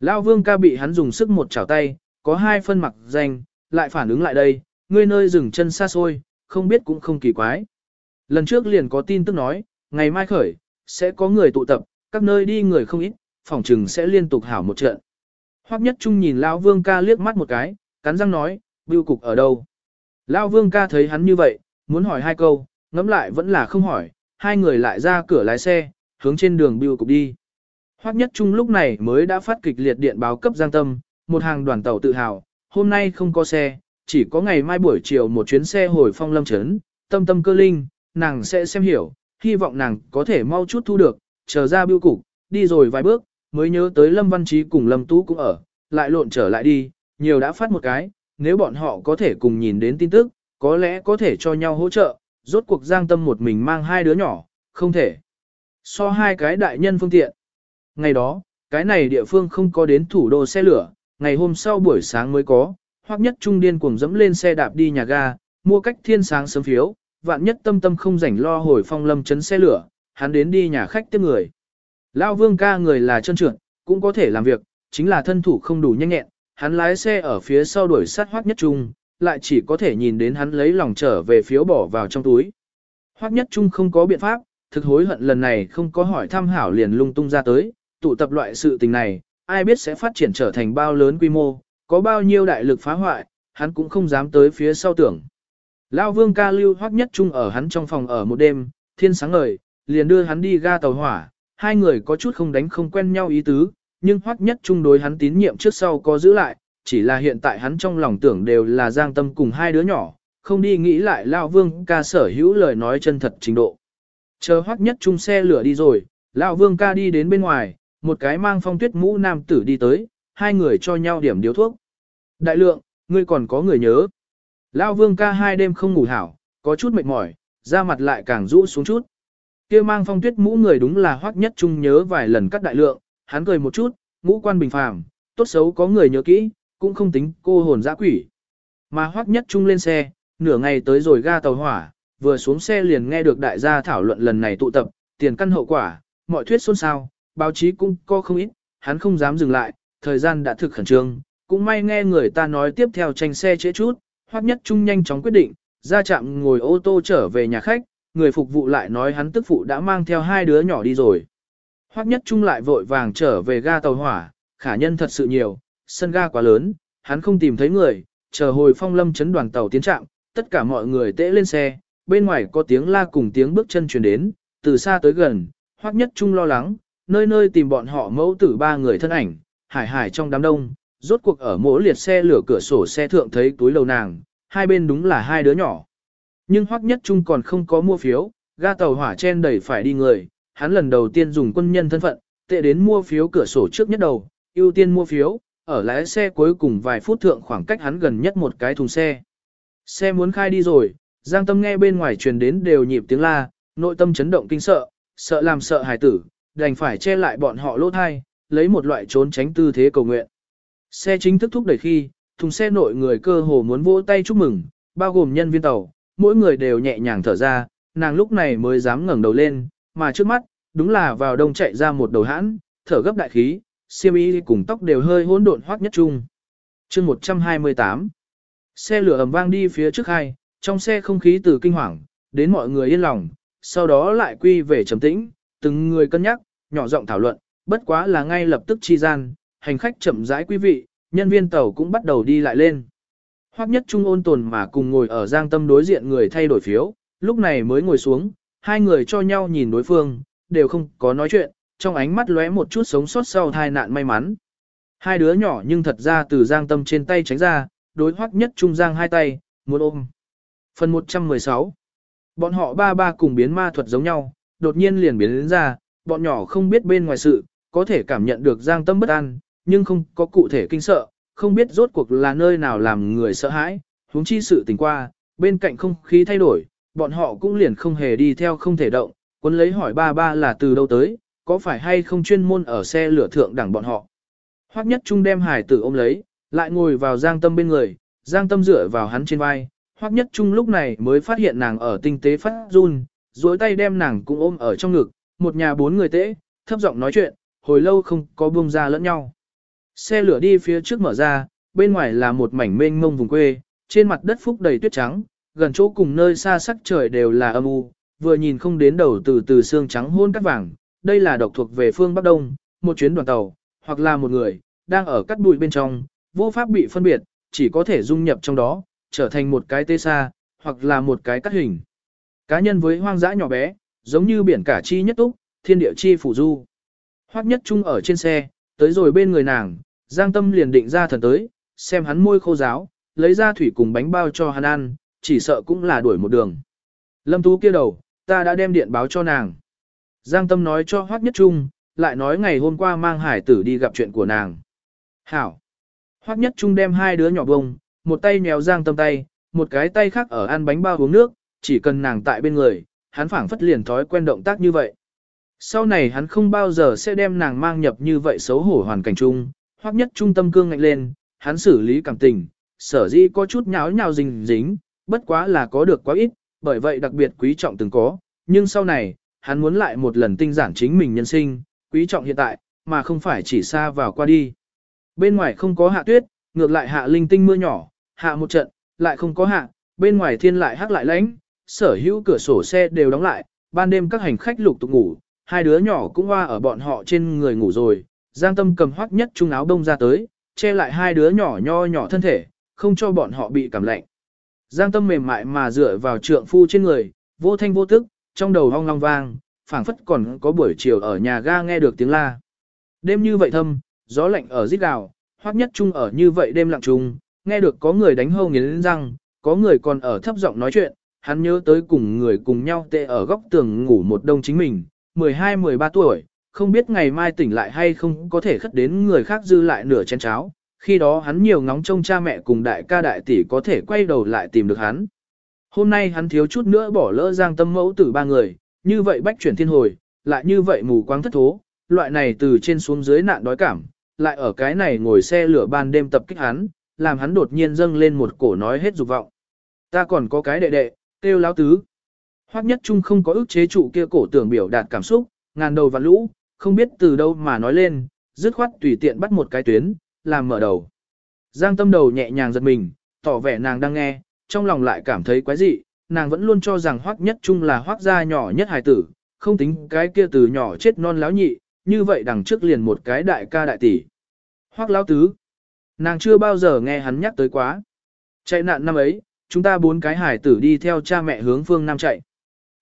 Lão vương ca bị hắn dùng sức một chảo tay, có hai phân mặc danh, lại phản ứng lại đây, ngươi nơi dừng chân xa xôi, không biết cũng không kỳ quái. Lần trước liền có tin tức nói, ngày mai khởi, sẽ có người tụ tập, các nơi đi người không ít, phòng trừng sẽ liên tục hảo một trận. Hoắc Nhất Trung nhìn Lão Vương ca liếc mắt một cái, cắn răng nói, bưu cục ở đâu? Lão Vương ca thấy hắn như vậy, muốn hỏi hai câu, ngẫm lại vẫn là không hỏi, hai người lại ra cửa lái xe, hướng trên đường bưu cục đi. Hoắc Nhất Trung lúc này mới đã phát kịch liệt điện báo cấp Giang Tâm, một hàng đoàn tàu tự hào, hôm nay không có xe, chỉ có ngày mai buổi chiều một chuyến xe hồi phong lâm trấn, tâm tâm cơ linh, nàng sẽ xem hiểu, hy vọng nàng có thể mau chút thu được, chờ ra bưu cục, đi rồi vài bước, mới nhớ tới Lâm Văn Trí cùng Lâm Tú cũng ở, lại lộn trở lại đi, nhiều đã phát một cái, nếu bọn họ có thể cùng nhìn đến tin tức, có lẽ có thể cho nhau hỗ trợ, rốt cuộc giang tâm một mình mang hai đứa nhỏ, không thể. So hai cái đại nhân phương tiện. Ngày đó, cái này địa phương không có đến thủ đô xe lửa, ngày hôm sau buổi sáng mới có, hoặc nhất trung điên cuồng dẫm lên xe đạp đi nhà ga, mua cách thiên sáng sớm phiếu, vạn nhất tâm tâm không rảnh lo hồi phong lâm chấn xe lửa, hắn đến đi nhà khách tiếp người. Lao vương ca người là chân trượt, cũng có thể làm việc, chính là thân thủ không đủ nhanh nhẹn, hắn lái xe ở phía sau đuổi sát hoác nhất trung, lại chỉ có thể nhìn đến hắn lấy lòng trở về phiếu bỏ vào trong túi. Hoác nhất trung không có biện pháp, thực hối hận lần này không có hỏi thăm hảo liền lung tung ra tới, tụ tập loại sự tình này, ai biết sẽ phát triển trở thành bao lớn quy mô, có bao nhiêu đại lực phá hoại, hắn cũng không dám tới phía sau tưởng. Lao vương ca lưu hoác nhất trung ở hắn trong phòng ở một đêm, thiên sáng ngời, liền đưa hắn đi ga tàu hỏa, hai người có chút không đánh không quen nhau ý tứ, nhưng hoắc nhất trung đối hắn tín nhiệm trước sau có giữ lại, chỉ là hiện tại hắn trong lòng tưởng đều là giang tâm cùng hai đứa nhỏ, không đi nghĩ lại Lão Vương ca sở hữu lời nói chân thật trình độ. Chờ hoắc nhất trung xe lửa đi rồi, Lão Vương ca đi đến bên ngoài, một cái mang phong tuyết mũ nam tử đi tới, hai người cho nhau điểm điếu thuốc. Đại lượng, ngươi còn có người nhớ. Lão Vương ca hai đêm không ngủ hảo, có chút mệt mỏi, da mặt lại càng rũ xuống chút kia mang phong tuyết mũ người đúng là hoắc nhất trung nhớ vài lần cắt đại lượng, hắn cười một chút, ngũ quan bình phàm, tốt xấu có người nhớ kỹ, cũng không tính cô hồn dã quỷ. Mà hoắc nhất trung lên xe, nửa ngày tới rồi ga tàu hỏa, vừa xuống xe liền nghe được đại gia thảo luận lần này tụ tập, tiền căn hậu quả, mọi thuyết xôn xao, báo chí cũng có không ít, hắn không dám dừng lại, thời gian đã thực khẩn trương, cũng may nghe người ta nói tiếp theo tranh xe trễ chút, hoắc nhất trung nhanh chóng quyết định, ra chạm ngồi ô tô trở về nhà khách, người phục vụ lại nói hắn tức phụ đã mang theo hai đứa nhỏ đi rồi. Hoắc nhất trung lại vội vàng trở về ga tàu hỏa, khả nhân thật sự nhiều, sân ga quá lớn, hắn không tìm thấy người, chờ hồi phong lâm chấn đoàn tàu tiến trạng, tất cả mọi người tễ lên xe, bên ngoài có tiếng la cùng tiếng bước chân truyền đến, từ xa tới gần, Hoắc nhất trung lo lắng, nơi nơi tìm bọn họ mẫu tử ba người thân ảnh, hải hải trong đám đông, rốt cuộc ở mỗi liệt xe lửa cửa sổ xe thượng thấy túi lầu nàng, hai bên đúng là hai đứa nhỏ. Nhưng Hoắc Nhất Trung còn không có mua phiếu, ga tàu hỏa chen đẩy phải đi người, hắn lần đầu tiên dùng quân nhân thân phận, tệ đến mua phiếu cửa sổ trước nhất đầu, ưu tiên mua phiếu, ở lái xe cuối cùng vài phút thượng khoảng cách hắn gần nhất một cái thùng xe. Xe muốn khai đi rồi, Giang Tâm nghe bên ngoài truyền đến đều nhịp tiếng la, nội tâm chấn động kinh sợ, sợ làm sợ hài tử, đành phải che lại bọn họ lỗ thai, lấy một loại trốn tránh tư thế cầu nguyện. Xe chính thức thúc đẩy khi, thùng xe nội người cơ hồ muốn vỗ tay chúc mừng, bao gồm nhân viên tàu, mỗi người đều nhẹ nhàng thở ra, nàng lúc này mới dám ngẩng đầu lên, mà trước mắt, đúng là vào đông chạy ra một đầu hãn, thở gấp đại khí, xiêm y cùng tóc đều hơi hỗn độn hoác nhất chung. chương 128 Xe lửa ầm vang đi phía trước hai, trong xe không khí từ kinh hoàng, đến mọi người yên lòng, sau đó lại quy về trầm tĩnh, từng người cân nhắc, nhỏ giọng thảo luận, bất quá là ngay lập tức chi gian, hành khách chậm rãi quý vị, nhân viên tàu cũng bắt đầu đi lại lên. Hoắc nhất trung ôn tồn mà cùng ngồi ở giang tâm đối diện người thay đổi phiếu, lúc này mới ngồi xuống, hai người cho nhau nhìn đối phương, đều không có nói chuyện, trong ánh mắt lóe một chút sống sót sau tai nạn may mắn. Hai đứa nhỏ nhưng thật ra từ giang tâm trên tay tránh ra, đối hoắc nhất trung giang hai tay, muốn ôm. Phần 116 Bọn họ ba ba cùng biến ma thuật giống nhau, đột nhiên liền biến đến ra, bọn nhỏ không biết bên ngoài sự, có thể cảm nhận được giang tâm bất an, nhưng không có cụ thể kinh sợ, không biết rốt cuộc là nơi nào làm người sợ hãi, huống chi sự tình qua, bên cạnh không khí thay đổi, bọn họ cũng liền không hề đi theo không thể động, quân lấy hỏi ba ba là từ đâu tới, có phải hay không chuyên môn ở xe lửa thượng đẳng bọn họ. Hoắc nhất trung đem hải tử ôm lấy, lại ngồi vào giang tâm bên người, giang tâm dựa vào hắn trên vai, Hoắc nhất trung lúc này mới phát hiện nàng ở tinh tế phát run, duỗi tay đem nàng cũng ôm ở trong ngực, một nhà bốn người tễ, thấp giọng nói chuyện, hồi lâu không có buông ra lẫn nhau. Xe lửa đi phía trước mở ra, bên ngoài là một mảnh mênh mông vùng quê, trên mặt đất phúc đầy tuyết trắng, gần chỗ cùng nơi xa sắc trời đều là âm u, vừa nhìn không đến đầu từ từ xương trắng hôn cắt vàng, đây là độc thuộc về phương Bắc Đông, một chuyến đoàn tàu, hoặc là một người, đang ở cắt bụi bên trong, vô pháp bị phân biệt, chỉ có thể dung nhập trong đó, trở thành một cái tê xa, hoặc là một cái cắt hình. Cá nhân với hoang dã nhỏ bé, giống như biển cả chi nhất túc, thiên địa chi phủ du. Hoắc nhất trung ở trên xe, tới rồi bên người nàng, Giang Tâm liền định ra thần tới, xem hắn môi khô giáo, lấy ra thủy cùng bánh bao cho hắn ăn, chỉ sợ cũng là đuổi một đường. Lâm Tú kia đầu, ta đã đem điện báo cho nàng. Giang Tâm nói cho Hoắc Nhất Trung, lại nói ngày hôm qua mang hải tử đi gặp chuyện của nàng. Hảo. Hoắc Nhất Trung đem hai đứa nhỏ bông, một tay nhéo Giang Tâm tay, một cái tay khác ở ăn bánh bao uống nước, chỉ cần nàng tại bên người, hắn phảng phất liền thói quen động tác như vậy. Sau này hắn không bao giờ sẽ đem nàng mang nhập như vậy xấu hổ hoàn cảnh chung, hoặc nhất trung tâm cương ngạnh lên, hắn xử lý cảm tình, sở dĩ có chút nháo nhào dính dính, bất quá là có được quá ít, bởi vậy đặc biệt quý trọng từng có, nhưng sau này, hắn muốn lại một lần tinh giản chính mình nhân sinh, quý trọng hiện tại, mà không phải chỉ xa vào qua đi. Bên ngoài không có hạ tuyết, ngược lại hạ linh tinh mưa nhỏ, hạ một trận, lại không có hạ, bên ngoài thiên lại hắc lại lánh, sở hữu cửa sổ xe đều đóng lại, ban đêm các hành khách lục tục ngủ, hai đứa nhỏ cũng hoa ở bọn họ trên người ngủ rồi, Giang Tâm cầm hoắc nhất trung áo đông ra tới, che lại hai đứa nhỏ nho nhỏ thân thể, không cho bọn họ bị cảm lạnh. Giang Tâm mềm mại mà dựa vào trượng phu trên người, vô thanh vô tức, trong đầu hong long vang, phảng phất còn có buổi chiều ở nhà ga nghe được tiếng la. Đêm như vậy thâm, gió lạnh ở rít gào, hoắc nhất trung ở như vậy đêm lặng trùng, nghe được có người đánh hâu nghiến răng, có người còn ở thấp giọng nói chuyện, hắn nhớ tới cùng người cùng nhau tệ ở góc tường ngủ một đông chính mình, 12-13 tuổi, không biết ngày mai tỉnh lại hay không có thể khất đến người khác dư lại nửa chén cháo, khi đó hắn nhiều ngóng trông cha mẹ cùng đại ca đại tỷ có thể quay đầu lại tìm được hắn. Hôm nay hắn thiếu chút nữa bỏ lỡ giang tâm mẫu tử ba người, như vậy bách chuyển thiên hồi, lại như vậy mù quáng thất thố, loại này từ trên xuống dưới nạn đói cảm, lại ở cái này ngồi xe lửa ban đêm tập kích hắn, làm hắn đột nhiên dâng lên một cổ nói hết dục vọng. Ta còn có cái đệ đệ, kêu láo tứ. Hoắc nhất trung không có ức chế trụ kia cổ tưởng biểu đạt cảm xúc, ngàn đầu và lũ, không biết từ đâu mà nói lên, dứt khoát tùy tiện bắt một cái tuyến, làm mở đầu. Giang tâm đầu nhẹ nhàng giật mình, tỏ vẻ nàng đang nghe, trong lòng lại cảm thấy quái dị, nàng vẫn luôn cho rằng Hoắc nhất trung là Hoắc gia nhỏ nhất hài tử, không tính cái kia từ nhỏ chết non láo nhị, như vậy đằng trước liền một cái đại ca đại tỷ. Hoắc lão tứ, nàng chưa bao giờ nghe hắn nhắc tới quá. Chạy nạn năm ấy, chúng ta bốn cái hải tử đi theo cha mẹ hướng phương Nam chạy.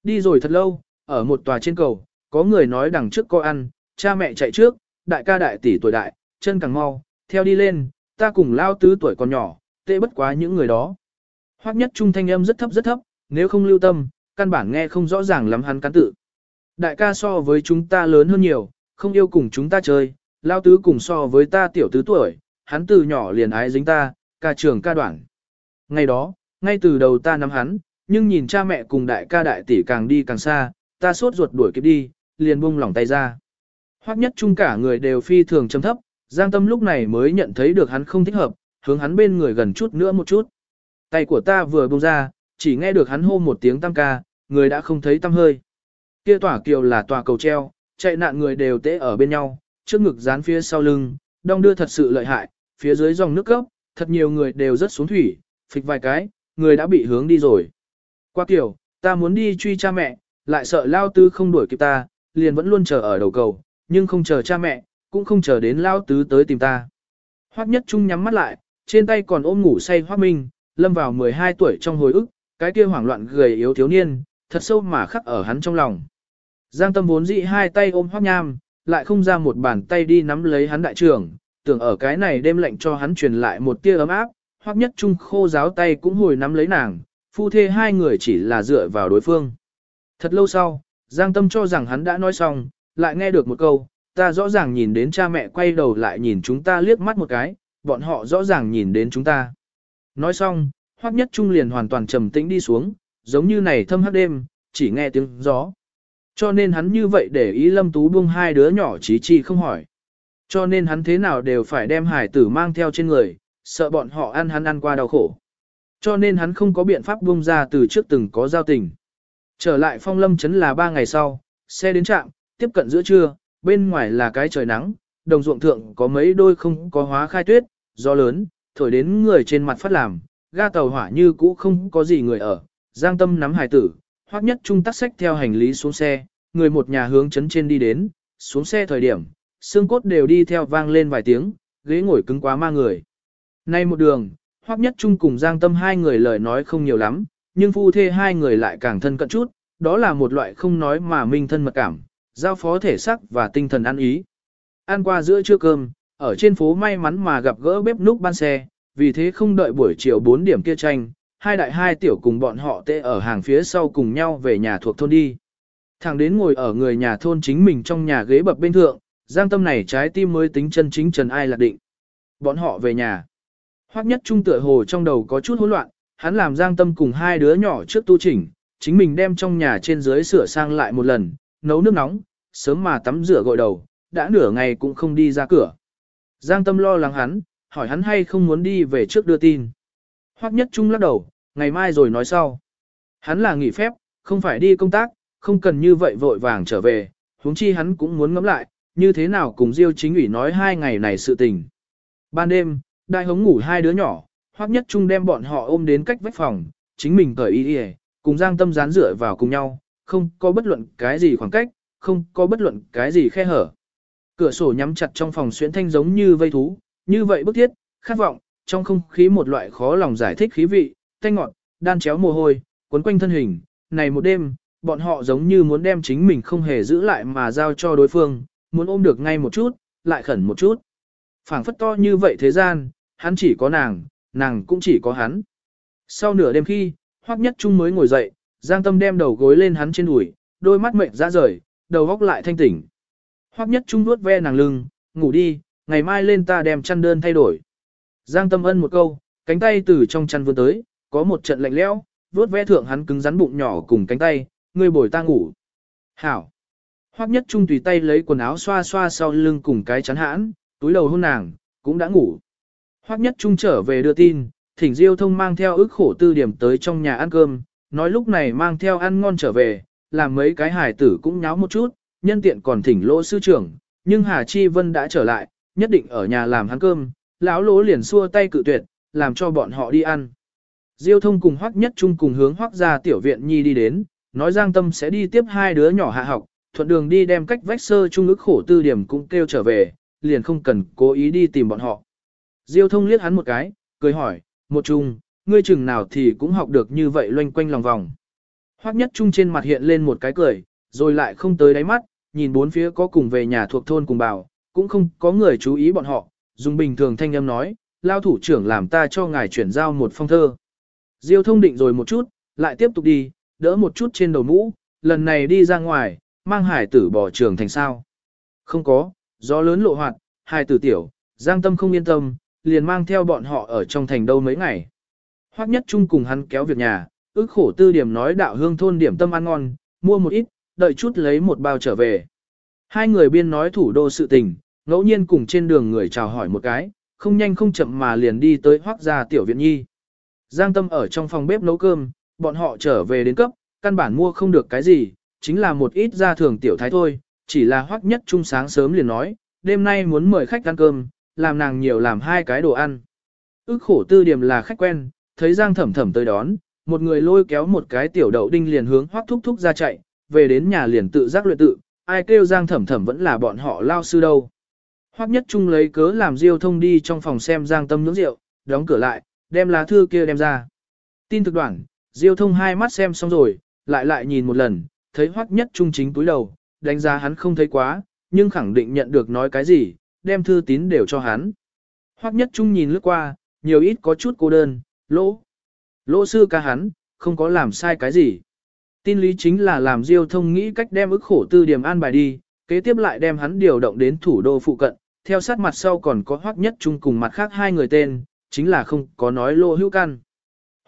Đi rồi thật lâu, ở một tòa trên cầu, có người nói đằng trước có ăn, cha mẹ chạy trước, đại ca đại tỷ tuổi đại, chân càng mau, theo đi lên, ta cùng lao tứ tuổi còn nhỏ, tệ bất quá những người đó. Hoắc nhất trung thanh âm rất thấp rất thấp, nếu không lưu tâm, căn bản nghe không rõ ràng lắm hắn cán tự. Đại ca so với chúng ta lớn hơn nhiều, không yêu cùng chúng ta chơi, lao tứ cùng so với ta tiểu tứ tuổi, hắn từ nhỏ liền ái dính ta, ca trường ca đoạn. Ngày đó, ngay từ đầu ta nắm hắn, nhưng nhìn cha mẹ cùng đại ca đại tỷ càng đi càng xa, ta sốt ruột đuổi kịp đi, liền buông lỏng tay ra. Hoắc nhất chung cả người đều phi thường trầm thấp, Giang Tâm lúc này mới nhận thấy được hắn không thích hợp, hướng hắn bên người gần chút nữa một chút. Tay của ta vừa buông ra, chỉ nghe được hắn hô một tiếng tam ca, người đã không thấy tâm hơi. Kia tỏa kiều là tòa cầu treo, chạy nạn người đều tễ ở bên nhau, trước ngực dán phía sau lưng, đong đưa thật sự lợi hại, phía dưới dòng nước gốc, thật nhiều người đều rất xuống thủy, phịch vài cái, người đã bị hướng đi rồi. Qua kiểu, ta muốn đi truy cha mẹ, lại sợ lao tứ không đuổi kịp ta, liền vẫn luôn chờ ở đầu cầu, nhưng không chờ cha mẹ, cũng không chờ đến lao tứ tới tìm ta. Hoắc Nhất Trung nhắm mắt lại, trên tay còn ôm ngủ say Hoắc Minh, lâm vào 12 tuổi trong hồi ức, cái kia hoảng loạn gầy yếu thiếu niên, thật sâu mà khắc ở hắn trong lòng. Giang Tâm vốn dị hai tay ôm Hoắc Nham, lại không ra một bàn tay đi nắm lấy hắn đại trưởng, tưởng ở cái này đêm lệnh cho hắn truyền lại một tia ấm áp, Hoắc Nhất Trung khô giáo tay cũng hồi nắm lấy nàng, phu thê hai người chỉ là dựa vào đối phương. Thật lâu sau, Giang Tâm cho rằng hắn đã nói xong, lại nghe được một câu, ta rõ ràng nhìn đến cha mẹ quay đầu lại nhìn chúng ta liếc mắt một cái, bọn họ rõ ràng nhìn đến chúng ta. Nói xong, Hoắc Nhất Trung liền hoàn toàn trầm tĩnh đi xuống, giống như này thâm hắc đêm, chỉ nghe tiếng gió. Cho nên hắn như vậy để ý Lâm Tú buông hai đứa nhỏ trí chi không hỏi. Cho nên hắn thế nào đều phải đem hải tử mang theo trên người, sợ bọn họ ăn hắn ăn qua đau khổ. Cho nên hắn không có biện pháp buông ra từ trước từng có giao tình. Trở lại phong lâm chấn là ba ngày sau, xe đến trạm, tiếp cận giữa trưa, bên ngoài là cái trời nắng, đồng ruộng thượng có mấy đôi không có hóa khai tuyết, gió lớn, thổi đến người trên mặt phát làm, ga tàu hỏa như cũ không có gì người ở, giang tâm nắm hài tử, hoắc nhất trung tắc sách theo hành lý xuống xe, người một nhà hướng chấn trên đi đến, xuống xe thời điểm, xương cốt đều đi theo vang lên vài tiếng, ghế ngồi cứng quá ma người. Nay một đường, hoắc nhất trung cùng giang tâm hai người lời nói không nhiều lắm, nhưng phu thê hai người lại càng thân cận chút, đó là một loại không nói mà minh thân mật cảm, giao phó thể sắc và tinh thần ăn ý. Ăn qua giữa trưa cơm, ở trên phố may mắn mà gặp gỡ bếp núc ban xe, vì thế không đợi buổi chiều 4 điểm kia tranh, hai đại hai tiểu cùng bọn họ tê ở hàng phía sau cùng nhau về nhà thuộc thôn đi. thằng đến ngồi ở người nhà thôn chính mình trong nhà ghế bập bên thượng, giang tâm này trái tim mới tính chân chính trần ai lạc định. Bọn họ về nhà. Hoắc nhất trung tựa hồ trong đầu có chút hỗn loạn, hắn làm giang tâm cùng hai đứa nhỏ trước tu chỉnh, chính mình đem trong nhà trên dưới sửa sang lại một lần, nấu nước nóng, sớm mà tắm rửa gội đầu, đã nửa ngày cũng không đi ra cửa. Giang tâm lo lắng hắn, hỏi hắn hay không muốn đi về trước đưa tin. Hoắc nhất trung lắc đầu, ngày mai rồi nói sau. Hắn là nghỉ phép, không phải đi công tác, không cần như vậy vội vàng trở về, huống chi hắn cũng muốn ngẫm lại, như thế nào cùng Diêu chính ủy nói hai ngày này sự tình. Ban đêm, đại hống ngủ hai đứa nhỏ, Hoắc nhất trung đem bọn họ ôm đến cách vách phòng, chính mình cởi y y, cùng Giang Tâm dán rửa vào cùng nhau, không có bất luận cái gì khoảng cách, không có bất luận cái gì khe hở. Cửa sổ nhắm chặt trong phòng xuyến thanh giống như vây thú, như vậy bức thiết, khát vọng, trong không khí một loại khó lòng giải thích khí vị, thanh ngọt, đan chéo mồ hôi, cuốn quanh thân hình. Này một đêm, bọn họ giống như muốn đem chính mình không hề giữ lại mà giao cho đối phương, muốn ôm được ngay một chút, lại khẩn một chút. phảng phất to như vậy thế gian, hắn chỉ có nàng, nàng cũng chỉ có hắn. Sau nửa đêm khi, Hoắc Nhất Trung mới ngồi dậy, Giang Tâm đem đầu gối lên hắn trên đùi, đôi mắt mệt ra rời, đầu góc lại thanh tỉnh. Hoắc Nhất Trung nuốt ve nàng lưng, ngủ đi, ngày mai lên ta đem chăn đơn thay đổi. Giang Tâm ân một câu, cánh tay từ trong chăn vươn tới, có một trận lạnh lẽo, vuốt ve thượng hắn cứng rắn bụng nhỏ cùng cánh tay, ngươi bồi ta ngủ. Hảo. Hoắc Nhất Trung tùy tay lấy quần áo xoa xoa sau lưng cùng cái chắn hãn, túi đầu hôn nàng, cũng đã ngủ. Hoắc Nhất Trung trở về đưa tin, thỉnh Diêu Thông mang theo ức khổ tư điểm tới trong nhà ăn cơm, nói lúc này mang theo ăn ngon trở về, làm mấy cái hải tử cũng nháo một chút, nhân tiện còn thỉnh lỗ sư trưởng, nhưng Hà Chi Vân đã trở lại, nhất định ở nhà làm hắn cơm, lão lỗ liền xua tay cự tuyệt, làm cho bọn họ đi ăn. Diêu thông cùng Hoắc Nhất Trung cùng hướng Hoắc gia tiểu viện nhi đi đến, nói Giang Tâm sẽ đi tiếp hai đứa nhỏ hạ học, thuận đường đi đem cách vách sơ trung ức khổ tư điểm cũng kêu trở về, liền không cần cố ý đi tìm bọn họ. Diêu thông liếc hắn một cái, cười hỏi, một trung, ngươi chừng nào thì cũng học được như vậy loanh quanh lòng vòng. Hoắc nhất trung trên mặt hiện lên một cái cười, rồi lại không tới đáy mắt, nhìn bốn phía có cùng về nhà thuộc thôn cùng bảo, cũng không có người chú ý bọn họ, dùng bình thường thanh âm nói, lao thủ trưởng làm ta cho ngài chuyển giao một phong thơ. Diêu thông định rồi một chút, lại tiếp tục đi, đỡ một chút trên đầu mũ, lần này đi ra ngoài, mang hải tử bỏ trường thành sao. Không có, gió lớn lộ hoạt, hải tử tiểu, giang tâm không yên tâm, liền mang theo bọn họ ở trong thành đâu mấy ngày. Hoắc nhất trung cùng hắn kéo việc nhà, ước khổ tư điểm nói đạo hương thôn điểm tâm ăn ngon, mua một ít, đợi chút lấy một bao trở về. Hai người biên nói thủ đô sự tình, ngẫu nhiên cùng trên đường người chào hỏi một cái, không nhanh không chậm mà liền đi tới Hoắc gia tiểu viện nhi. Giang tâm ở trong phòng bếp nấu cơm, bọn họ trở về đến cấp, căn bản mua không được cái gì, chính là một ít gia thường tiểu thái thôi, chỉ là Hoắc nhất trung sáng sớm liền nói, đêm nay muốn mời khách ăn cơm, làm nàng nhiều làm hai cái đồ ăn. Ước khổ tư điểm là khách quen, thấy Giang thẩm thẩm tới đón, một người lôi kéo một cái tiểu đậu đinh liền hướng hoắc thúc thúc ra chạy, về đến nhà liền tự giác luyện tự, ai kêu giang thẩm thẩm vẫn là bọn họ lao sư đâu. Hoắc nhất trung lấy cớ làm diêu thông đi trong phòng xem giang tâm nướng rượu, đóng cửa lại, đem lá thư kia đem ra. Tin thực đoạn, diêu thông hai mắt xem xong rồi, lại lại nhìn một lần, thấy hoắc nhất trung chính túi đầu, đánh giá hắn không thấy quá, nhưng khẳng định nhận được nói cái gì, đem thư tín đều cho hắn. Hoắc nhất trung nhìn lướt qua, nhiều ít có chút cô đơn, lỗ. Lỗ sư ca hắn, không có làm sai cái gì. Tin lý chính là làm Diêu thông nghĩ cách đem ức khổ tư điểm an bài đi, kế tiếp lại đem hắn điều động đến thủ đô phụ cận, theo sát mặt sau còn có Hoắc Nhất Trung cùng mặt khác hai người tên, chính là không có nói lô hữu căn.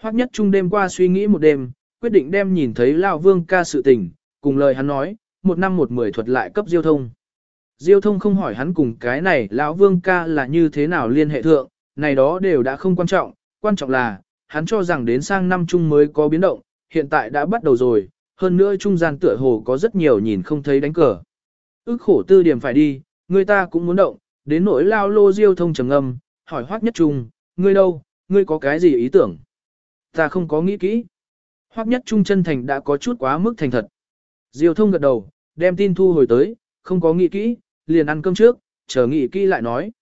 Hoắc Nhất Trung đêm qua suy nghĩ một đêm, quyết định đem nhìn thấy Lão Vương ca sự tình, cùng lời hắn nói, một năm một mười thuật lại cấp Diêu thông. Diêu thông không hỏi hắn cùng cái này Lão Vương ca là như thế nào liên hệ thượng, này đó đều đã không quan trọng, quan trọng là, hắn cho rằng đến sang năm chung mới có biến động, hiện tại đã bắt đầu rồi, hơn nữa trung gian tựa hồ có rất nhiều nhìn không thấy đánh cờ. Ước khổ tư điểm phải đi, người ta cũng muốn động, đến nỗi lao lô diêu thông trầm ngâm, hỏi hoác nhất trung, ngươi đâu, ngươi có cái gì ý tưởng? Ta không có nghĩ kỹ. Hoác nhất trung chân thành đã có chút quá mức thành thật. Diêu thông gật đầu, đem tin thu hồi tới, không có nghĩ kỹ, liền ăn cơm trước, chờ nghị kỹ lại nói.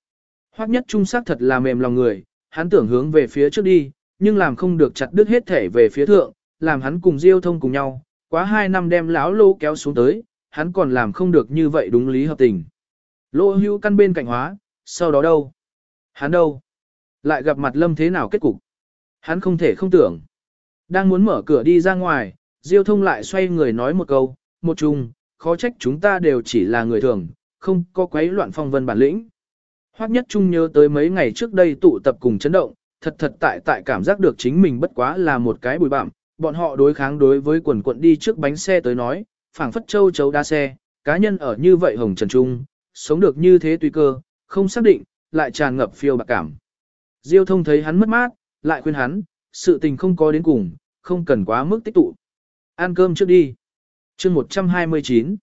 hoắc nhất trung xác thật là mềm lòng người, hắn tưởng hướng về phía trước đi, nhưng làm không được chặt đứt hết thể về phía thượng, làm hắn cùng Diêu thông cùng nhau, quá hai năm đem lão lô kéo xuống tới, hắn còn làm không được như vậy đúng lý hợp tình. Lô hưu căn bên cạnh hóa, sau đó đâu? Hắn đâu? Lại gặp mặt lâm thế nào kết cục? Hắn không thể không tưởng. Đang muốn mở cửa đi ra ngoài, Diêu thông lại xoay người nói một câu, một chung, khó trách chúng ta đều chỉ là người thường, không có quấy loạn phong vân bản lĩnh. Hoắc nhất trung nhớ tới mấy ngày trước đây tụ tập cùng chấn động, thật thật tại tại cảm giác được chính mình bất quá là một cái bụi bặm, bọn họ đối kháng đối với quần quận đi trước bánh xe tới nói, phảng phất châu chấu đa xe, cá nhân ở như vậy hồng trần trung, sống được như thế tùy cơ, không xác định, lại tràn ngập phiêu bạc cảm. Diêu thông thấy hắn mất mát, lại khuyên hắn, sự tình không có đến cùng, không cần quá mức tích tụ. Ăn cơm trước đi. chương 129.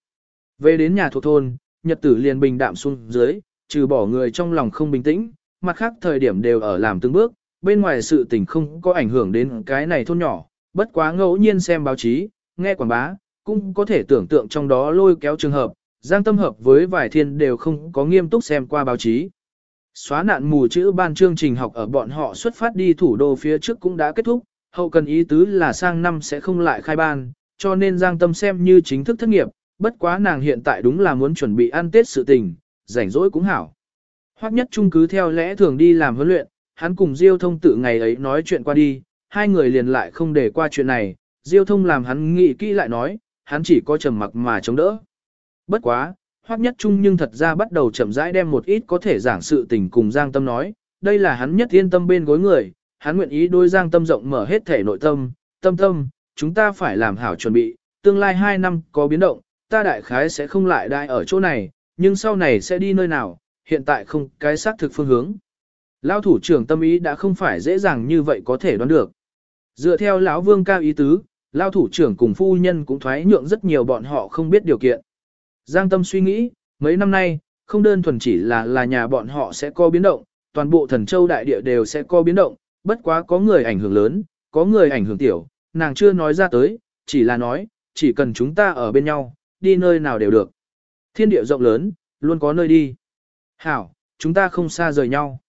Về đến nhà thuộc thôn, nhật tử liền bình đạm xuống dưới, trừ bỏ người trong lòng không bình tĩnh, mặt khác thời điểm đều ở làm từng bước, bên ngoài sự tình không có ảnh hưởng đến cái này thôn nhỏ, bất quá ngẫu nhiên xem báo chí, nghe quảng bá, cũng có thể tưởng tượng trong đó lôi kéo trường hợp, Giang Tâm hợp với vài thiên đều không có nghiêm túc xem qua báo chí. Xóa nạn mù chữ ban chương trình học ở bọn họ xuất phát đi thủ đô phía trước cũng đã kết thúc, hậu cần ý tứ là sang năm sẽ không lại khai ban, cho nên Giang Tâm xem như chính thức thất nghiệp, bất quá nàng hiện tại đúng là muốn chuẩn bị ăn Tết sự tình, rảnh rỗi cũng hảo. Hoắc nhất trung cứ theo lẽ thường đi làm huấn luyện, hắn cùng Diêu thông tự ngày ấy nói chuyện qua đi, hai người liền lại không để qua chuyện này, Diêu thông làm hắn nghĩ kỹ lại nói, hắn chỉ có trầm mặc mà chống đỡ. Bất quá, Hoắc nhất trung nhưng thật ra bắt đầu chậm rãi đem một ít có thể giảng sự tình cùng Giang Tâm nói, đây là hắn nhất yên tâm bên gối người, hắn nguyện ý đôi Giang Tâm rộng mở hết thể nội tâm, tâm tâm, chúng ta phải làm hảo chuẩn bị, tương lai hai năm có biến động, ta đại khái sẽ không lại đại ở chỗ này, nhưng sau này sẽ đi nơi nào, hiện tại không cái xác thực phương hướng. Lão thủ trưởng tâm ý đã không phải dễ dàng như vậy có thể đoán được. Dựa theo lão vương cao ý tứ, lão thủ trưởng cùng phu nhân cũng thoái nhượng rất nhiều bọn họ không biết điều kiện. Giang tâm suy nghĩ, mấy năm nay, không đơn thuần chỉ là là nhà bọn họ sẽ có biến động, toàn bộ thần châu đại địa đều sẽ có biến động, bất quá có người ảnh hưởng lớn, có người ảnh hưởng tiểu, nàng chưa nói ra tới, chỉ là nói, chỉ cần chúng ta ở bên nhau, đi nơi nào đều được. Thiên địa rộng lớn, luôn có nơi đi. Hảo, chúng ta không xa rời nhau.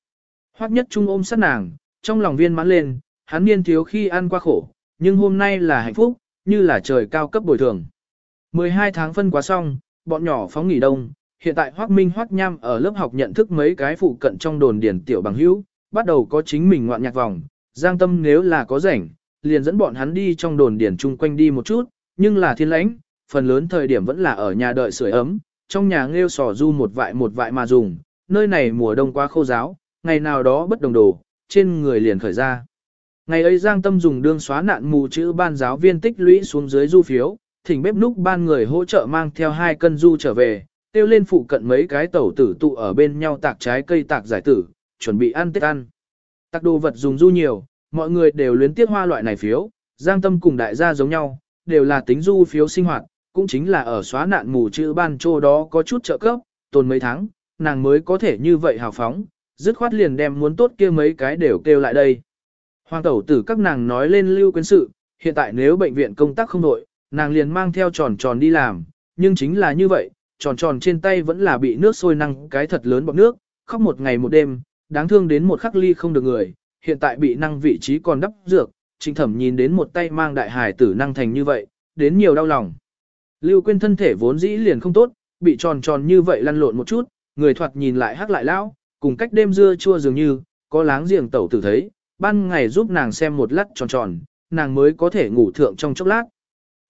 Hoắc nhất trung ôm sát nàng, trong lòng viên mãn lên, hắn niên thiếu khi ăn qua khổ, nhưng hôm nay là hạnh phúc, như là trời cao cấp bồi thường. 12 tháng phân quá xong, bọn nhỏ phóng nghỉ đông, hiện tại Hoắc Minh Hoắc Nham ở lớp học nhận thức mấy cái phụ cận trong đồn điển tiểu bằng hữu, bắt đầu có chính mình ngoạn nhạc vòng, Giang Tâm nếu là có rảnh, liền dẫn bọn hắn đi trong đồn điển chung quanh đi một chút, nhưng là thiên lãnh, phần lớn thời điểm vẫn là ở nhà đợi sưởi ấm, trong nhà nghêu sò du một vại một vại mà dùng, nơi này mùa đông quá khô giáo, ngày nào đó bất đồng đồ, trên người liền khởi ra. Ngày ấy Giang Tâm dùng đương xóa nạn mù chữ ban giáo viên tích lũy xuống dưới du phiếu, thỉnh bếp núc ban người hỗ trợ mang theo hai cân du trở về, tiêu lên phụ cận mấy cái tẩu tử tụ ở bên nhau tạc trái cây tạc giải tử, chuẩn bị ăn tết ăn. Tạc đồ vật dùng du nhiều, mọi người đều luyến tiếc hoa loại này phiếu, Giang Tâm cùng đại gia giống nhau, đều là tính du phiếu sinh hoạt, cũng chính là ở xóa nạn mù chữ ban chô đó có chút trợ cấp, tồn mấy tháng, nàng mới có thể như vậy hào phóng, dứt khoát liền đem muốn tốt kia mấy cái đều kêu lại đây. Hoàng tẩu tử các nàng nói lên lưu quyến sự, hiện tại nếu bệnh viện công tác không đội, nàng liền mang theo tròn tròn đi làm, nhưng chính là như vậy, tròn tròn trên tay vẫn là bị nước sôi năng cái thật lớn bọc nước, khóc một ngày một đêm, đáng thương đến một khắc ly không được người, hiện tại bị năng vị trí còn đắp dược, trịnh thẩm nhìn đến một tay mang đại hải tử năng thành như vậy, đến nhiều đau lòng. Lưu Quyên thân thể vốn dĩ liền không tốt, bị tròn tròn như vậy lăn lộn một chút, người thoạt nhìn lại hắc lại lão, cùng cách đêm dưa chua dường như, có láng giềng tẩu tử thấy, ban ngày giúp nàng xem một lát tròn tròn, nàng mới có thể ngủ thượng trong chốc lát.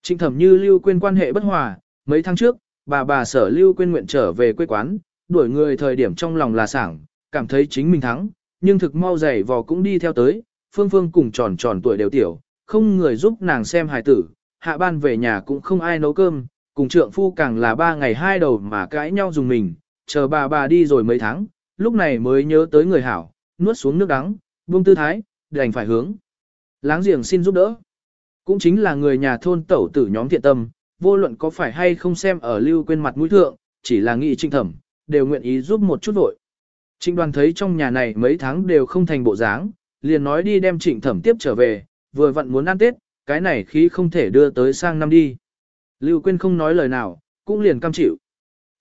Trịnh thẩm như Lưu Quyên quan hệ bất hòa, mấy tháng trước, bà bà sở Lưu Quyên nguyện trở về quê quán, đuổi người thời điểm trong lòng là sảng, cảm thấy chính mình thắng, nhưng thực mau dày vò cũng đi theo tới, phương phương cùng tròn tròn tuổi đều tiểu, không người giúp nàng xem hài tử, hạ ban về nhà cũng không ai nấu cơm, cùng trượng phu càng là ba ngày hai đầu mà cãi nhau dùng mình, chờ bà bà đi rồi mấy tháng, lúc này mới nhớ tới người hảo, nuốt xuống nước đắng, buông tư thái, đành phải hướng. Láng giềng xin giúp đỡ. Cũng chính là người nhà thôn tẩu tử nhóm thiện tâm, vô luận có phải hay không xem ở lưu quên mặt mũi thượng, chỉ là nghị trinh thẩm, đều nguyện ý giúp một chút vội. Trịnh đoàn thấy trong nhà này mấy tháng đều không thành bộ dáng, liền nói đi đem trịnh thẩm tiếp trở về, vừa vặn muốn ăn Tết, cái này khí không thể đưa tới sang năm đi. Lưu Quyên không nói lời nào, cũng liền cam chịu.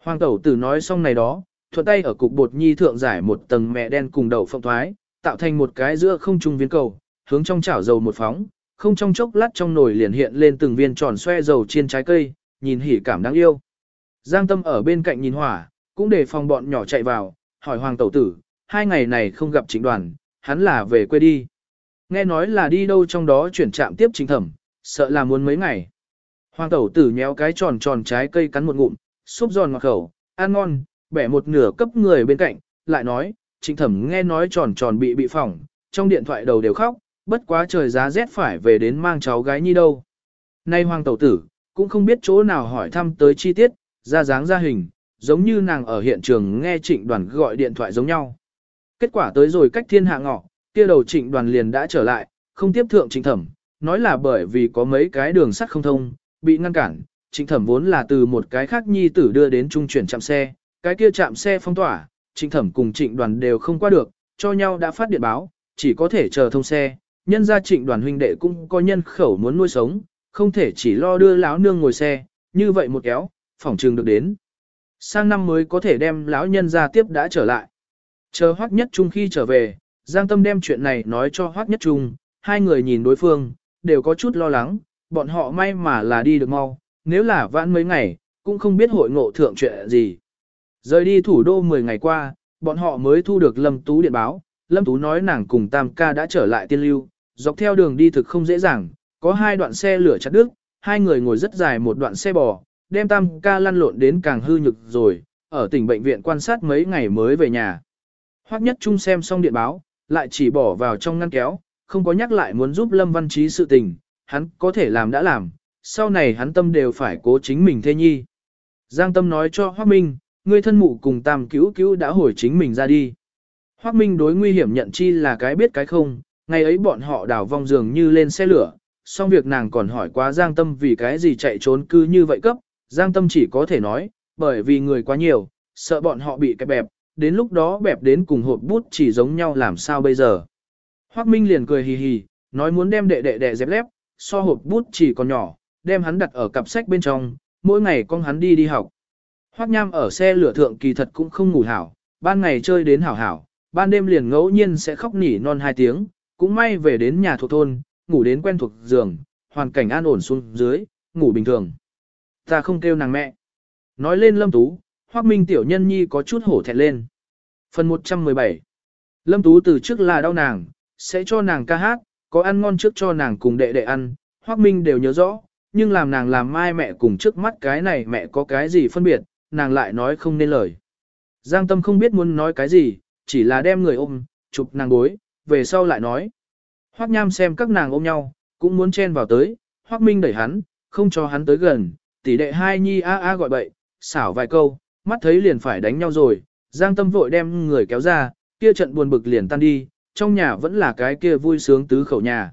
Hoàng tẩu tử nói xong này đó, thuận tay ở cục bột nhi thượng giải một tầng mẹ đen cùng đậu phộng thoái, tạo thành một cái giữa không trung viên cầu, hướng trong chảo dầu một phóng, không trong chốc lát trong nồi liền hiện lên từng viên tròn xoe dầu chiên trái cây, nhìn hỉ cảm đáng yêu. Giang Tâm ở bên cạnh nhìn hỏa, cũng để phòng bọn nhỏ chạy vào, hỏi Hoàng tẩu tử, hai ngày này không gặp chính đoàn, hắn là về quê đi. Nghe nói là đi đâu trong đó chuyển trạm tiếp chính thẩm, sợ là muốn mấy ngày. Hoàng tẩu tử nhéo cái tròn tròn trái cây cắn một ngụm, xúc giòn ngọt khẩu, ăn ngon, bẻ một nửa cấp người bên cạnh, lại nói, trịnh thẩm nghe nói tròn tròn bị bị phỏng, trong điện thoại đầu đều khóc, bất quá trời giá rét phải về đến mang cháu gái nhi đâu. Nay hoàng tẩu tử, cũng không biết chỗ nào hỏi thăm tới chi tiết, ra dáng ra hình, giống như nàng ở hiện trường nghe trịnh đoàn gọi điện thoại giống nhau. Kết quả tới rồi cách thiên hạ ngọ, kia đầu trịnh đoàn liền đã trở lại, không tiếp thượng trịnh thẩm, nói là bởi vì có mấy cái đường sắt không thông, bị ngăn cản, trịnh thẩm vốn là từ một cái khác nhi tử đưa đến trung chuyển chạm xe, cái kia chạm xe phong tỏa, trịnh thẩm cùng trịnh đoàn đều không qua được, cho nhau đã phát điện báo, chỉ có thể chờ thông xe, nhân ra trịnh đoàn huynh đệ cũng có nhân khẩu muốn nuôi sống, không thể chỉ lo đưa lão nương ngồi xe, như vậy một kéo, phòng trường được đến. Sang năm mới có thể đem lão nhân ra tiếp đã trở lại. Chờ Hoắc Nhất Trung khi trở về, Giang Tâm đem chuyện này nói cho Hoắc Nhất Trung, hai người nhìn đối phương, đều có chút lo lắng, bọn họ may mà là đi được mau, nếu là vãn mấy ngày, cũng không biết hội ngộ thượng chuyện gì. Rời đi thủ đô 10 ngày qua, bọn họ mới thu được Lâm Tú điện báo, Lâm Tú nói nàng cùng Tam ca đã trở lại tiên lưu, dọc theo đường đi thực không dễ dàng, có hai đoạn xe lửa chặt đứt, hai người ngồi rất dài một đoạn xe bò, đem Tam ca lăn lộn đến càng hư nhực rồi, ở tỉnh bệnh viện quan sát mấy ngày mới về nhà. Hoắc Nhất Trung xem xong điện báo, lại chỉ bỏ vào trong ngăn kéo, không có nhắc lại muốn giúp Lâm Văn Trí sự tình, hắn có thể làm đã làm, sau này hắn tâm đều phải cố chính mình thê nhi. Giang Tâm nói cho Hoắc Minh, người thân mụ cùng tam cứu cứu đã hồi chính mình ra đi. Hoắc Minh đối nguy hiểm nhận chi là cái biết cái không, ngày ấy bọn họ đào vong giường như lên xe lửa, xong việc nàng còn hỏi quá Giang Tâm vì cái gì chạy trốn cư như vậy cấp, Giang Tâm chỉ có thể nói, bởi vì người quá nhiều, sợ bọn họ bị kẹp bẹp, đến lúc đó bẹp đến cùng hộp bút chỉ giống nhau làm sao bây giờ. Hoắc Minh liền cười hì hì, nói muốn đem đệ đệ đệ dẹp lép, so hộp bút chỉ còn nhỏ, đem hắn đặt ở cặp sách bên trong, mỗi ngày con hắn đi đi học. Hoắc Nham ở xe lửa thượng kỳ thật cũng không ngủ hảo, ban ngày chơi đến hảo hảo, ban đêm liền ngẫu nhiên sẽ khóc nỉ non hai tiếng, cũng may về đến nhà thuộc thôn, ngủ đến quen thuộc giường, hoàn cảnh an ổn xuống dưới, ngủ bình thường. Ta không kêu nàng mẹ. Nói lên Lâm Tú, Hoắc Minh tiểu nhân nhi có chút hổ thẹn lên. Phần 117 Lâm Tú từ trước là đau nàng, sẽ cho nàng ca hát, có ăn ngon trước cho nàng cùng đệ đệ ăn, Hoắc Minh đều nhớ rõ, nhưng làm nàng làm mai mẹ cùng trước mắt cái này mẹ có cái gì phân biệt, nàng lại nói không nên lời. Giang Tâm không biết muốn nói cái gì, chỉ là đem người ôm, chụp nàng bối, về sau lại nói. Hoắc Nham xem các nàng ôm nhau, cũng muốn chen vào tới, Hoắc Minh đẩy hắn, không cho hắn tới gần, tỷ đệ hai nhi a a gọi bậy, xảo vài câu, mắt thấy liền phải đánh nhau rồi, Giang Tâm vội đem người kéo ra, kia trận buồn bực liền tan đi, trong nhà vẫn là cái kia vui sướng tứ khẩu nhà.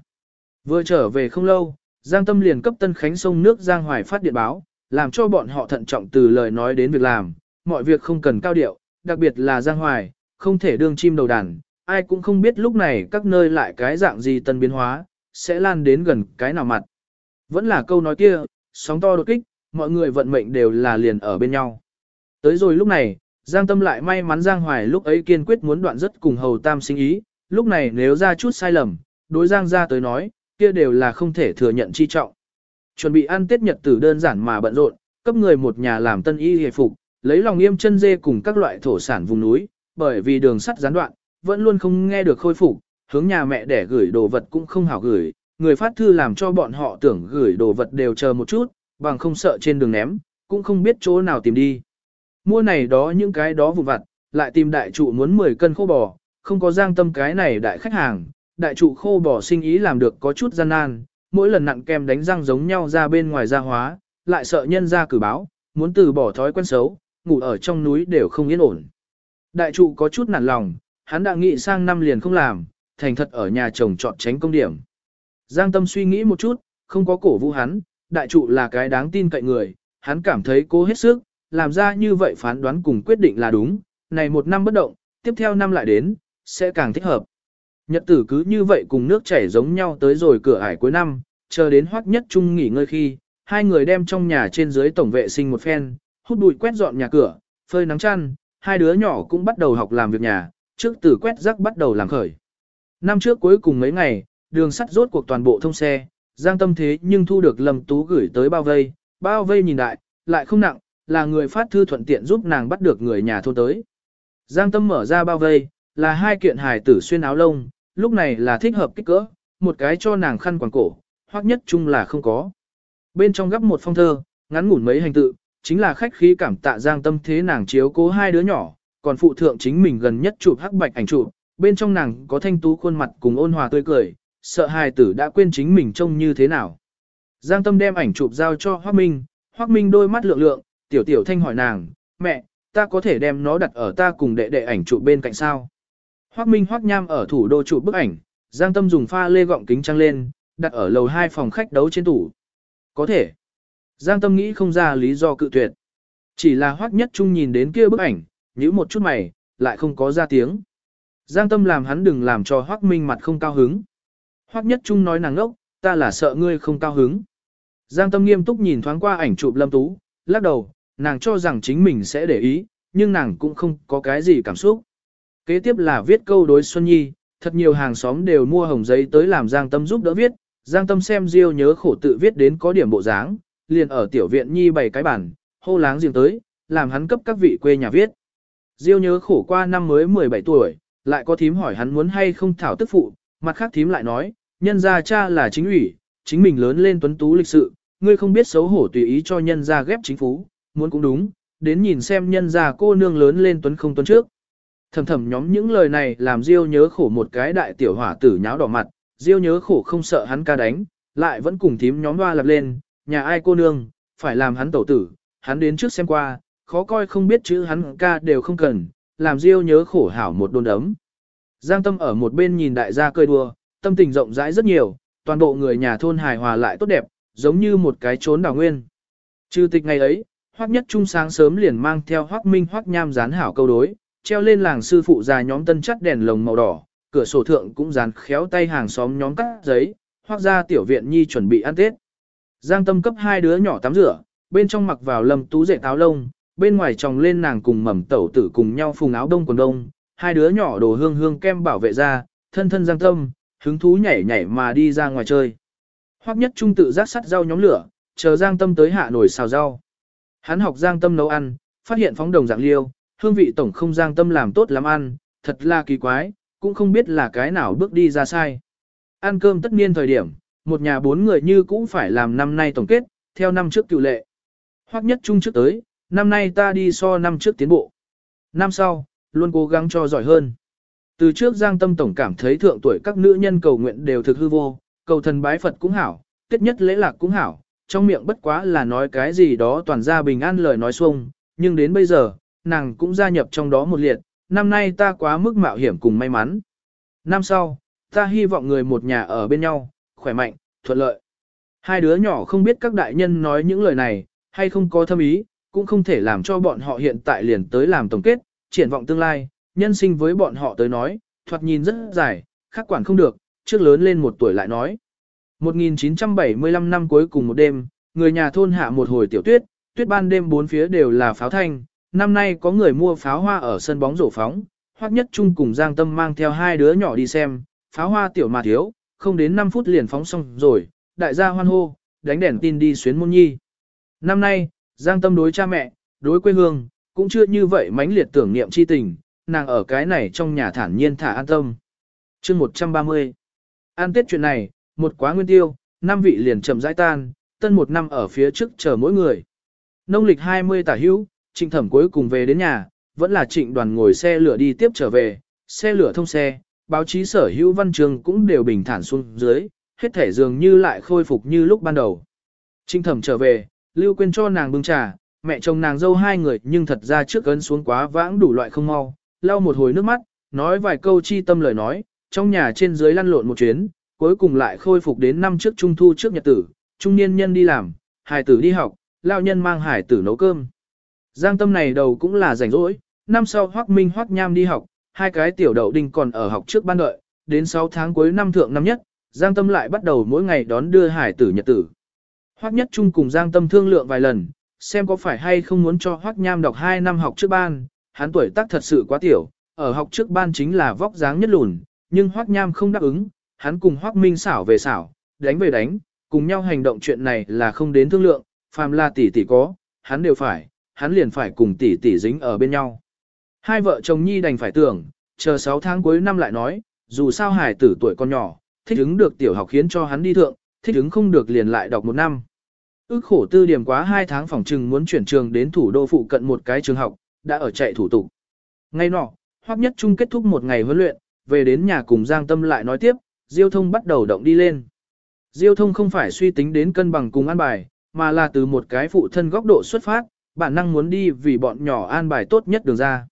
Vừa trở về không lâu, Giang Tâm liền cấp Tân Khánh sông nước Giang Hoài phát điện báo, làm cho bọn họ thận trọng từ lời nói đến việc làm, mọi việc không cần cao điệu, đặc biệt là Giang Hoài, không thể đương chim đầu đàn, ai cũng không biết lúc này các nơi lại cái dạng gì tân biến hóa, sẽ lan đến gần cái nào mặt. Vẫn là câu nói kia, sóng to đột kích, mọi người vận mệnh đều là liền ở bên nhau. Tới rồi lúc này, Giang Tâm lại may mắn Giang Hoài lúc ấy kiên quyết muốn đoạn rất cùng Hầu Tam sinh ý, lúc này nếu ra chút sai lầm, đối Giang ra tới nói, kia đều là không thể thừa nhận chi trọng. Chuẩn bị ăn Tết Nhật tử đơn giản mà bận rộn, cấp người một nhà làm tân y hề phục, lấy lòng nghiêm chân dê cùng các loại thổ sản vùng núi, bởi vì đường sắt gián đoạn, vẫn luôn không nghe được khôi phục, hướng nhà mẹ để gửi đồ vật cũng không hảo gửi, người phát thư làm cho bọn họ tưởng gửi đồ vật đều chờ một chút, bằng không sợ trên đường ném, cũng không biết chỗ nào tìm đi. Mua này đó những cái đó vụ vặt, lại tìm đại trụ muốn 10 cân khô bò, không có giang tâm cái này đại khách hàng, đại trụ khô bò sinh ý làm được có chút gian nan, mỗi lần nặng kem đánh răng giống nhau ra bên ngoài ra hóa, lại sợ nhân ra cử báo, muốn từ bỏ thói quen xấu, ngủ ở trong núi đều không yên ổn. Đại trụ có chút nản lòng, hắn đã nghĩ sang năm liền không làm, thành thật ở nhà chồng chọn tránh công điểm. Giang tâm suy nghĩ một chút, không có cổ vũ hắn, đại trụ là cái đáng tin cậy người, hắn cảm thấy cố hết sức, làm ra như vậy phán đoán cùng quyết định là đúng, này một năm bất động, tiếp theo năm lại đến, sẽ càng thích hợp. Nhật tử cứ như vậy cùng nước chảy giống nhau tới rồi cửa ải cuối năm, chờ đến hoắc nhất trung nghỉ ngơi khi, hai người đem trong nhà trên dưới tổng vệ sinh một phen, hút bụi quét dọn nhà cửa, phơi nắng chăn, hai đứa nhỏ cũng bắt đầu học làm việc nhà, trước từ quét rác bắt đầu làm khởi. Năm trước cuối cùng mấy ngày, đường sắt rốt cuộc toàn bộ thông xe, Giang Tâm thế nhưng thu được Lâm Tú gửi tới bao vây, bao vây nhìn đại, lại không nặng, là người phát thư thuận tiện giúp nàng bắt được người nhà thôn tới. Giang Tâm mở ra bao vây, là hai kiện hài tử xuyên áo lông, lúc này là thích hợp kích cỡ, một cái cho nàng khăn quàng cổ, hoặc nhất chung là không có. Bên trong gấp một phong thơ, ngắn ngủn mấy hành tự, chính là khách khí cảm tạ Giang Tâm thế nàng chiếu cố hai đứa nhỏ, còn phụ thượng chính mình gần nhất chụp hắc bạch ảnh chụp, bên trong nàng có thanh tú khuôn mặt cùng ôn hòa tươi cười, sợ hài tử đã quên chính mình trông như thế nào. Giang Tâm đem ảnh chụp giao cho Hoắc Minh, Hoắc Minh đôi mắt lượng lượng, tiểu tiểu thanh hỏi nàng, mẹ, ta có thể đem nó đặt ở ta cùng đệ đệ ảnh chụp bên cạnh sao? Hoắc Minh Hoắc Nham ở thủ đô chụp bức ảnh, Giang Tâm dùng pha lê gọng kính trăng lên, đặt ở lầu hai phòng khách đấu trên tủ. Có thể. Giang Tâm nghĩ không ra lý do cự tuyệt. Chỉ là Hoắc Nhất Trung nhìn đến kia bức ảnh, nhíu một chút mày, lại không có ra tiếng. Giang Tâm làm hắn đừng làm cho Hoắc Minh mặt không cao hứng. Hoắc Nhất Trung nói nàng ngốc, ta là sợ ngươi không cao hứng. Giang Tâm nghiêm túc nhìn thoáng qua ảnh chụp Lâm Tú, lắc đầu, nàng cho rằng chính mình sẽ để ý, nhưng nàng cũng không có cái gì cảm xúc. Kế tiếp là viết câu đối Xuân Nhi, thật nhiều hàng xóm đều mua hồng giấy tới làm Giang Tâm giúp đỡ viết, Giang Tâm xem Diêu nhớ khổ tự viết đến có điểm bộ dáng, liền ở tiểu viện Nhi bày cái bản, hô láng giềng tới, làm hắn cấp các vị quê nhà viết. Diêu nhớ khổ qua năm mới 17 tuổi, lại có thím hỏi hắn muốn hay không thảo tức phụ, mặt khác thím lại nói, nhân gia cha là chính ủy, chính mình lớn lên tuấn tú lịch sự, ngươi không biết xấu hổ tùy ý cho nhân gia ghép chính phú, muốn cũng đúng, đến nhìn xem nhân gia cô nương lớn lên tuấn không tuấn trước. Thầm thầm nhóm những lời này làm Diêu nhớ khổ một cái đại tiểu hỏa tử nháo đỏ mặt, Diêu nhớ khổ không sợ hắn ca đánh, lại vẫn cùng thím nhóm hoa lập lên, nhà ai cô nương, phải làm hắn tẩu tử, hắn đến trước xem qua, khó coi không biết chữ hắn ca đều không cần, làm Diêu nhớ khổ hảo một đôn ấm. Giang Tâm ở một bên nhìn đại gia cười đùa, tâm tình rộng rãi rất nhiều, toàn bộ người nhà thôn hài hòa lại tốt đẹp, giống như một cái trốn đảo nguyên. Trừ tịch ngày ấy, Hoắc Nhất Trung sáng sớm liền mang theo Hoắc Minh Hoắc Nham dán hảo câu đối, treo lên làng sư phụ già nhóm tân chất đèn lồng màu đỏ, cửa sổ thượng cũng dán khéo tay hàng xóm nhóm cắt giấy, Hoắc ra tiểu viện nhi chuẩn bị ăn Tết. Giang Tâm cấp hai đứa nhỏ tắm rửa, bên trong mặc vào lâm tú dệt áo lông, bên ngoài tròng lên nàng cùng mầm tẩu tử cùng nhau phùng áo đông quần đông, hai đứa nhỏ đồ hương hương kem bảo vệ ra, thân thân Giang Tâm, hứng thú nhảy nhảy mà đi ra ngoài chơi. Hoắc nhất trung tự giác sắt rau nhóm lửa, chờ Giang Tâm tới hạ nồi xào rau. Hắn học Giang Tâm nấu ăn, phát hiện phóng đồng dạng liêu, hương vị tổng không Giang Tâm làm tốt lắm ăn, thật là kỳ quái, cũng không biết là cái nào bước đi ra sai. Ăn cơm tất niên thời điểm, một nhà bốn người như cũng phải làm năm nay tổng kết, theo năm trước cựu lệ. Hoắc nhất trung trước tới, năm nay ta đi so năm trước tiến bộ. Năm sau, luôn cố gắng cho giỏi hơn. Từ trước Giang Tâm Tổng cảm thấy thượng tuổi các nữ nhân cầu nguyện đều thực hư vô, cầu thần bái Phật cũng hảo, tiết nhất lễ lạc cũng hảo, trong miệng bất quá là nói cái gì đó toàn ra bình an lời nói xuông, nhưng đến bây giờ, nàng cũng gia nhập trong đó một liệt, năm nay ta quá mức mạo hiểm cùng may mắn. Năm sau, ta hy vọng người một nhà ở bên nhau, khỏe mạnh, thuận lợi. Hai đứa nhỏ không biết các đại nhân nói những lời này, hay không có thâm ý, cũng không thể làm cho bọn họ hiện tại liền tới làm tổng kết, triển vọng tương lai, nhân sinh với bọn họ tới nói, thoạt nhìn rất dài, khắc quản không được, trước lớn lên một tuổi lại nói. 1975 năm cuối cùng một đêm, người nhà thôn hạ một hồi tiểu tuyết, tuyết ban đêm bốn phía đều là pháo thanh, năm nay có người mua pháo hoa ở sân bóng rổ phóng, Hoắc Nhất Trung cùng Giang Tâm mang theo hai đứa nhỏ đi xem, pháo hoa tiểu mà thiếu, không đến 5 phút liền phóng xong rồi, đại gia hoan hô, đánh đèn tin đi xuyến môn nhi. Năm nay, Giang Tâm đối cha mẹ, đối quê hương, cũng chưa như vậy mãnh liệt tưởng niệm chi tình, nàng ở cái này trong nhà thản nhiên thả an tâm. chương 130 An tiết chuyện này, một quá nguyên tiêu, năm vị liền chậm rãi tan, tân một năm ở phía trước chờ mỗi người. Nông lịch 20 tả hữu, trịnh thẩm cuối cùng về đến nhà, vẫn là trịnh đoàn ngồi xe lửa đi tiếp trở về, xe lửa thông xe, báo chí sở hữu văn trường cũng đều bình thản xuống dưới, hết thể dường như lại khôi phục như lúc ban đầu. Trịnh thẩm trở về, lưu quên cho nàng bưng trà, mẹ chồng nàng dâu hai người nhưng thật ra trước ấn xuống quá vãng đủ loại không mau, lau một hồi nước mắt, nói vài câu chi tâm lời nói, trong nhà trên dưới lăn lộn một chuyến, cuối cùng lại khôi phục đến năm trước trung thu trước nhật tử, trung niên nhân đi làm, Hải tử đi học, lao nhân mang Hải tử nấu cơm. Giang tâm này đầu cũng là rảnh rỗi, năm sau Hoắc Minh Hoắc Nham đi học, hai cái tiểu đậu đinh còn ở học trước ban đợi, đến 6 tháng cuối năm thượng năm nhất, Giang Tâm lại bắt đầu mỗi ngày đón đưa hải tử nhật tử. Hoắc Nhất Trung cùng Giang Tâm thương lượng vài lần, xem có phải hay không muốn cho Hoắc Nham đọc 2 năm học trước ban, hắn tuổi tác thật sự quá tiểu, ở học trước ban chính là vóc dáng nhất lùn, nhưng Hoắc Nham không đáp ứng, hắn cùng Hoắc Minh xảo về xảo, đánh về đánh, cùng nhau hành động chuyện này là không đến thương lượng, phàm là tỷ tỷ có, hắn đều phải, hắn liền phải cùng tỷ tỷ dính ở bên nhau. Hai vợ chồng nhi đành phải tưởng, chờ 6 tháng cuối năm lại nói, dù sao hải tử tuổi con nhỏ, thích ứng được tiểu học khiến cho hắn đi thượng, thích ứng không được liền lại đọc một năm. Ước khổ tư điểm quá 2 tháng phòng trừng muốn chuyển trường đến thủ đô phụ cận một cái trường học, đã ở chạy thủ tục. Ngay nọ, Hoắc Nhất Trung kết thúc một ngày huấn luyện, về đến nhà cùng Giang Tâm lại nói tiếp, Diêu Thông bắt đầu động đi lên. Diêu Thông không phải suy tính đến cân bằng cùng an bài, mà là từ một cái phụ thân góc độ xuất phát, bản năng muốn đi vì bọn nhỏ an bài tốt nhất đường ra.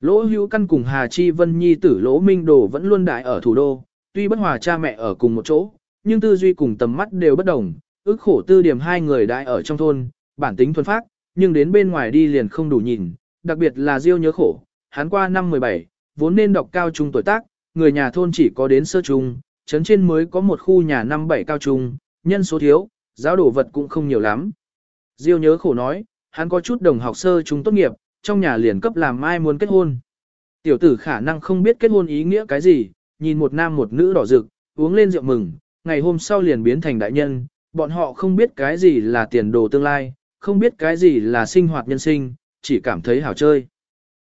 Lỗ hữu căn cùng Hà Chi Vân Nhi tử Lỗ Minh Đồ vẫn luôn đại ở thủ đô, tuy bất hòa cha mẹ ở cùng một chỗ, nhưng tư duy cùng tầm mắt đều bất đồng, ước khổ tư điểm hai người đại ở trong thôn, bản tính thuần phát, nhưng đến bên ngoài đi liền không đủ nhìn, đặc biệt là Diêu nhớ khổ, hắn qua năm 17, vốn nên đọc cao trung tuổi tác, người nhà thôn chỉ có đến sơ trung, trấn trên mới có một khu nhà năm bảy cao trung, nhân số thiếu, giáo đồ vật cũng không nhiều lắm. Diêu nhớ khổ nói, hắn có chút đồng học sơ trung tốt nghiệp, trong nhà liền cấp làm mai muốn kết hôn. Tiểu tử khả năng không biết kết hôn ý nghĩa cái gì, nhìn một nam một nữ đỏ rực, uống lên rượu mừng, ngày hôm sau liền biến thành đại nhân, bọn họ không biết cái gì là tiền đồ tương lai, không biết cái gì là sinh hoạt nhân sinh, chỉ cảm thấy hảo chơi.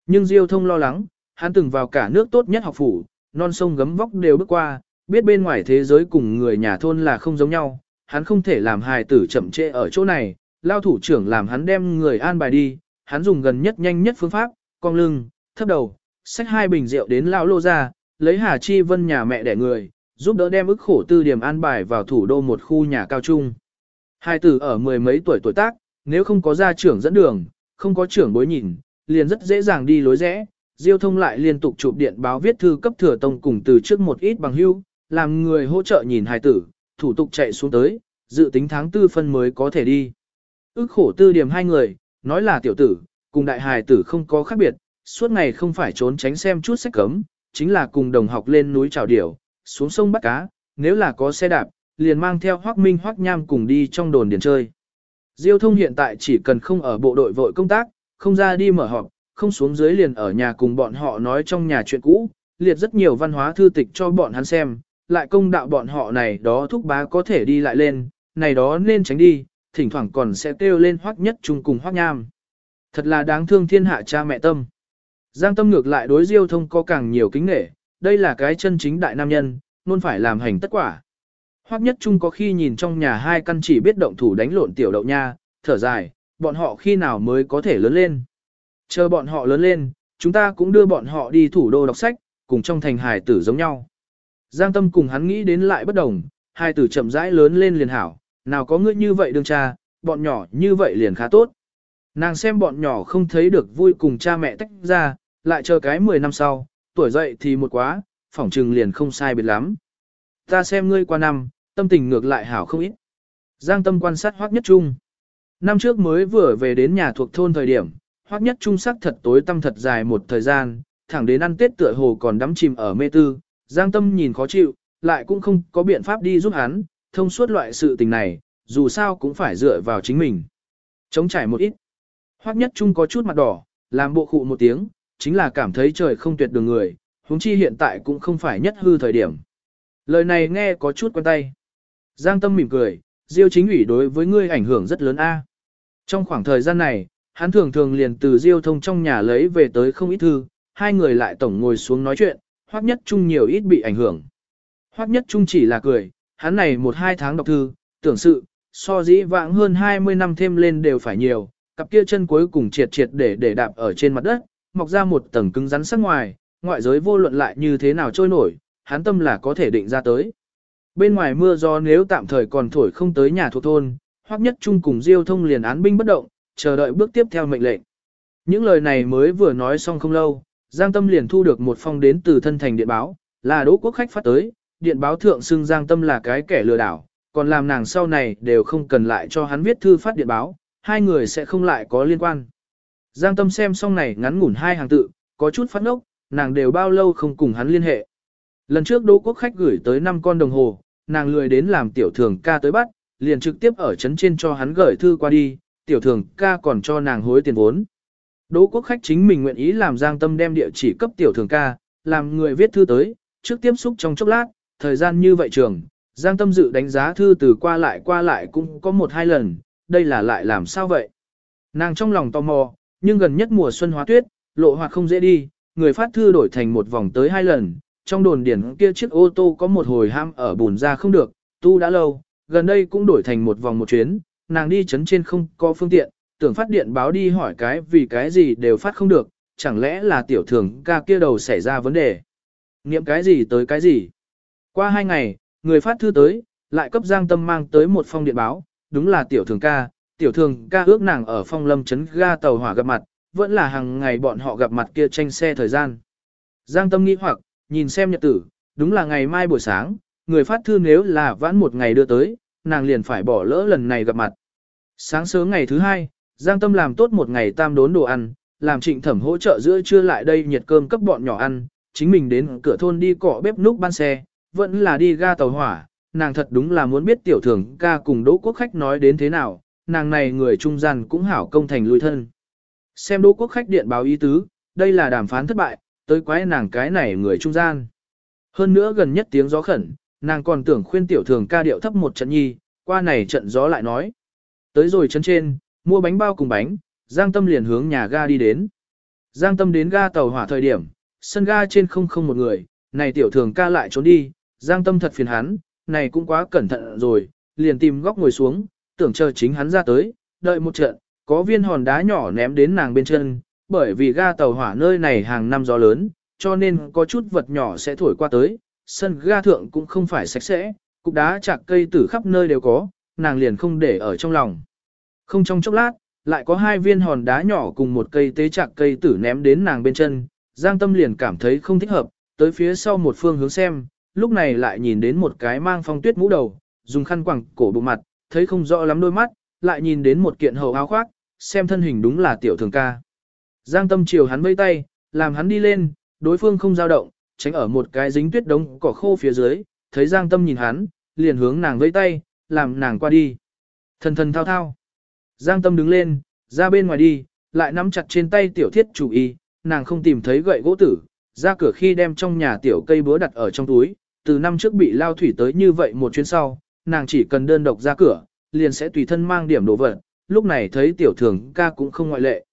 Nhưng Diêu thông lo lắng, hắn từng vào cả nước tốt nhất học phủ, non sông gấm vóc đều bước qua, biết bên ngoài thế giới cùng người nhà thôn là không giống nhau, hắn không thể làm hài tử chậm trễ ở chỗ này, lao thủ trưởng làm hắn đem người an bài đi, hắn dùng gần nhất nhanh nhất phương pháp, cong lưng, thấp đầu, xách hai bình rượu đến lão lô ra, lấy Hà Chi Vân nhà mẹ đẻ người, giúp đỡ đem ức khổ tư điểm an bài vào thủ đô một khu nhà cao trung. Hai tử ở mười mấy tuổi tuổi tác, nếu không có gia trưởng dẫn đường, không có trưởng bối nhìn, liền rất dễ dàng đi lối rẽ. Diêu thông lại liên tục chụp điện báo viết thư cấp thừa tông cùng từ trước một ít bằng hưu, làm người hỗ trợ nhìn hài tử, thủ tục chạy xuống tới, dự tính tháng tư phân mới có thể đi. Ước khổ tư điểm hai người, nói là tiểu tử, cùng đại hài tử không có khác biệt, suốt ngày không phải trốn tránh xem chút sách cấm, chính là cùng đồng học lên núi trào điểu, xuống sông bắt cá, nếu là có xe đạp, liền mang theo Hoắc Minh Hoắc Nham cùng đi trong đồn điền chơi. Diêu thông hiện tại chỉ cần không ở bộ đội vội công tác, không ra đi mở họp, không xuống dưới liền ở nhà cùng bọn họ nói trong nhà chuyện cũ, liệt rất nhiều văn hóa thư tịch cho bọn hắn xem, lại công đạo bọn họ này đó thúc bá có thể đi lại lên, này đó nên tránh đi, thỉnh thoảng còn sẽ kêu lên hoắc nhất chung cùng hoắc nham. Thật là đáng thương thiên hạ cha mẹ tâm. Giang tâm ngược lại đối diêu thông có càng nhiều kính nghệ, đây là cái chân chính đại nam nhân, luôn phải làm hành tất quả. Hoắc nhất chung có khi nhìn trong nhà hai căn chỉ biết động thủ đánh lộn tiểu đậu nha, thở dài, bọn họ khi nào mới có thể lớn lên. Chờ bọn họ lớn lên, chúng ta cũng đưa bọn họ đi thủ đô đọc sách, cùng trong thành hài tử giống nhau. Giang tâm cùng hắn nghĩ đến lại bất đồng, hai tử chậm rãi lớn lên liền hảo, nào có ngươi như vậy đương cha, bọn nhỏ như vậy liền khá tốt. Nàng xem bọn nhỏ không thấy được vui cùng cha mẹ tách ra, lại chờ cái 10 năm sau, tuổi dậy thì một quá, phỏng trừng liền không sai biệt lắm. Ta xem ngươi qua năm, tâm tình ngược lại hảo không ít. Giang tâm quan sát Hoắc Nhất Trung. Năm trước mới vừa về đến nhà thuộc thôn thời điểm, Hoắc Nhất Trung sắc thật tối tâm thật dài một thời gian, thẳng đến ăn Tết tựa hồ còn đắm chìm ở mê tư. Giang tâm nhìn khó chịu, lại cũng không có biện pháp đi giúp hắn, thông suốt loại sự tình này, dù sao cũng phải dựa vào chính mình. Chống trải một ít. Hoắc nhất trung có chút mặt đỏ, làm bộ khụ một tiếng, chính là cảm thấy trời không tuyệt đường người, huống chi hiện tại cũng không phải nhất hư thời điểm. Lời này nghe có chút quen tay. Giang Tâm mỉm cười, Diêu chính ủy đối với ngươi ảnh hưởng rất lớn a. Trong khoảng thời gian này, hắn thường thường liền từ Diêu thông trong nhà lấy về tới không ít thư, hai người lại tổng ngồi xuống nói chuyện, Hoắc Nhất Trung nhiều ít bị ảnh hưởng. Hoắc Nhất Trung chỉ là cười, hắn này một hai tháng đọc thư, tưởng sự, so dĩ vãng hơn 20 năm thêm lên đều phải nhiều, cặp kia chân cuối cùng triệt triệt để để đạp ở trên mặt đất, mọc ra một tầng cứng rắn sắc ngoài, ngoại giới vô luận lại như thế nào trôi nổi, hắn tâm là có thể định ra tới. Bên ngoài mưa gió nếu tạm thời còn thổi không tới nhà thuộc thôn, Hoắc Nhất Trung cùng Diêu Thông liền án binh bất động, chờ đợi bước tiếp theo mệnh lệnh. Những lời này mới vừa nói xong không lâu, Giang Tâm liền thu được một phong đến từ thân thành điện báo, là Đỗ Quốc khách phát tới, điện báo thượng xưng Giang Tâm là cái kẻ lừa đảo, còn làm nàng sau này đều không cần lại cho hắn viết thư phát điện báo, hai người sẽ không lại có liên quan. Giang Tâm xem xong này ngắn ngủn hai hàng tự, có chút phát ngốc, nàng đều bao lâu không cùng hắn liên hệ. Lần trước Đỗ Quốc khách gửi tới 5 con đồng hồ, nàng lười đến làm tiểu thường ca tới bắt, liền trực tiếp ở trấn trên cho hắn gửi thư qua đi, tiểu thường ca còn cho nàng hối tiền vốn. Đỗ quốc khách chính mình nguyện ý làm Giang Tâm đem địa chỉ cấp tiểu thường ca, làm người viết thư tới, trước tiếp xúc trong chốc lát, thời gian như vậy trường, Giang Tâm dự đánh giá thư từ qua lại qua lại cũng có một hai lần, đây là lại làm sao vậy? Nàng trong lòng tò mò, nhưng gần nhất mùa xuân hóa tuyết, lộ hoạt không dễ đi, người phát thư đổi thành một vòng tới hai lần, trong đồn điển kia chiếc ô tô có một hồi ham ở bùn ra không được, tu đã lâu, gần đây cũng đổi thành một vòng một chuyến, nàng đi chấn trên không có phương tiện, tưởng phát điện báo đi hỏi cái vì cái gì đều phát không được, chẳng lẽ là tiểu thường ca kia đầu xảy ra vấn đề. niệm cái gì tới cái gì. Qua hai ngày, người phát thư tới, lại cấp giang tâm mang tới một phong điện báo, đúng là tiểu thường ca, tiểu thường ca ước nàng ở phong lâm chấn ga tàu hỏa gặp mặt, vẫn là hàng ngày bọn họ gặp mặt kia tranh xe thời gian. Giang tâm nghĩ hoặc, nhìn xem nhật tử, đúng là ngày mai buổi sáng, người phát thư nếu là vãn một ngày đưa tới, nàng liền phải bỏ lỡ lần này gặp mặt. Sáng sớm ngày thứ hai, Giang Tâm làm tốt một ngày tam đốn đồ ăn, làm trịnh thẩm hỗ trợ giữa trưa lại đây nhiệt cơm cấp bọn nhỏ ăn, chính mình đến cửa thôn đi cọ bếp núc ban xe, vẫn là đi ga tàu hỏa, nàng thật đúng là muốn biết tiểu thường ca cùng đỗ quốc khách nói đến thế nào, nàng này người trung gian cũng hảo công thành lui thân. Xem đỗ quốc khách điện báo ý tứ, đây là đàm phán thất bại, tới quái nàng cái này người trung gian. Hơn nữa gần nhất tiếng gió khẩn, nàng còn tưởng khuyên tiểu thường ca điệu thấp một trận nhi, qua này trận gió lại nói. Tới rồi chân trên, mua bánh bao cùng bánh, Giang Tâm liền hướng nhà ga đi đến. Giang Tâm đến ga tàu hỏa thời điểm, sân ga trên không không một người, này tiểu thường ca lại trốn đi, Giang Tâm thật phiền hắn, này cũng quá cẩn thận rồi, liền tìm góc ngồi xuống, tưởng chờ chính hắn ra tới, đợi một trận, có viên hòn đá nhỏ ném đến nàng bên chân, bởi vì ga tàu hỏa nơi này hàng năm gió lớn, cho nên có chút vật nhỏ sẽ thổi qua tới, sân ga thượng cũng không phải sạch sẽ, cục đá chạc cây tử khắp nơi đều có, nàng liền không để ở trong lòng. Không trong chốc lát, lại có hai viên hòn đá nhỏ cùng một cây tế chạc cây tử ném đến nàng bên chân, Giang Tâm liền cảm thấy không thích hợp, tới phía sau một phương hướng xem, lúc này lại nhìn đến một cái mang phong tuyết mũ đầu, dùng khăn quàng cổ bụng mặt, thấy không rõ lắm đôi mắt, lại nhìn đến một kiện hầu áo khoác, xem thân hình đúng là tiểu thường ca. Giang Tâm chiều hắn vây tay, làm hắn đi lên, đối phương không dao động, tránh ở một cái dính tuyết đống cỏ khô phía dưới, thấy Giang Tâm nhìn hắn, liền hướng nàng vây tay, làm nàng qua đi. Thần thần thao thao. Giang Tâm đứng lên, ra bên ngoài đi, lại nắm chặt trên tay tiểu thiết chủ y, nàng không tìm thấy gậy gỗ tử, ra cửa khi đem trong nhà tiểu cây búa đặt ở trong túi, từ năm trước bị lao thủy tới như vậy một chuyến sau, nàng chỉ cần đơn độc ra cửa, liền sẽ tùy thân mang điểm đồ vật, lúc này thấy tiểu thường ca cũng không ngoại lệ.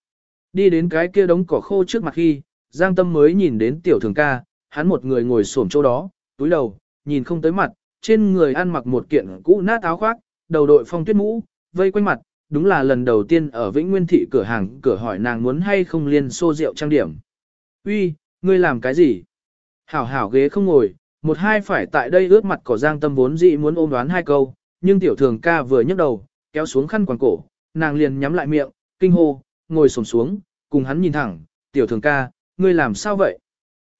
Đi đến cái kia đống cỏ khô trước mặt khi, Giang Tâm mới nhìn đến tiểu thường ca, hắn một người ngồi xổm chỗ đó, túi đầu, nhìn không tới mặt, trên người ăn mặc một kiện cũ nát áo khoác, đầu đội phong tuyết mũ, vây quanh mặt, đúng là lần đầu tiên ở Vĩnh Nguyên Thị cửa hàng cửa hỏi nàng muốn hay không liên xô rượu trang điểm. Uy, ngươi làm cái gì? Hảo hảo ghế không ngồi, một hai phải tại đây ướt mặt cỏ giang tâm vốn dị muốn ôm đoán hai câu, nhưng tiểu thường ca vừa nhấc đầu, kéo xuống khăn quàng cổ, nàng liền nhắm lại miệng, kinh hô, ngồi xổm xuống, cùng hắn nhìn thẳng, tiểu thường ca, ngươi làm sao vậy?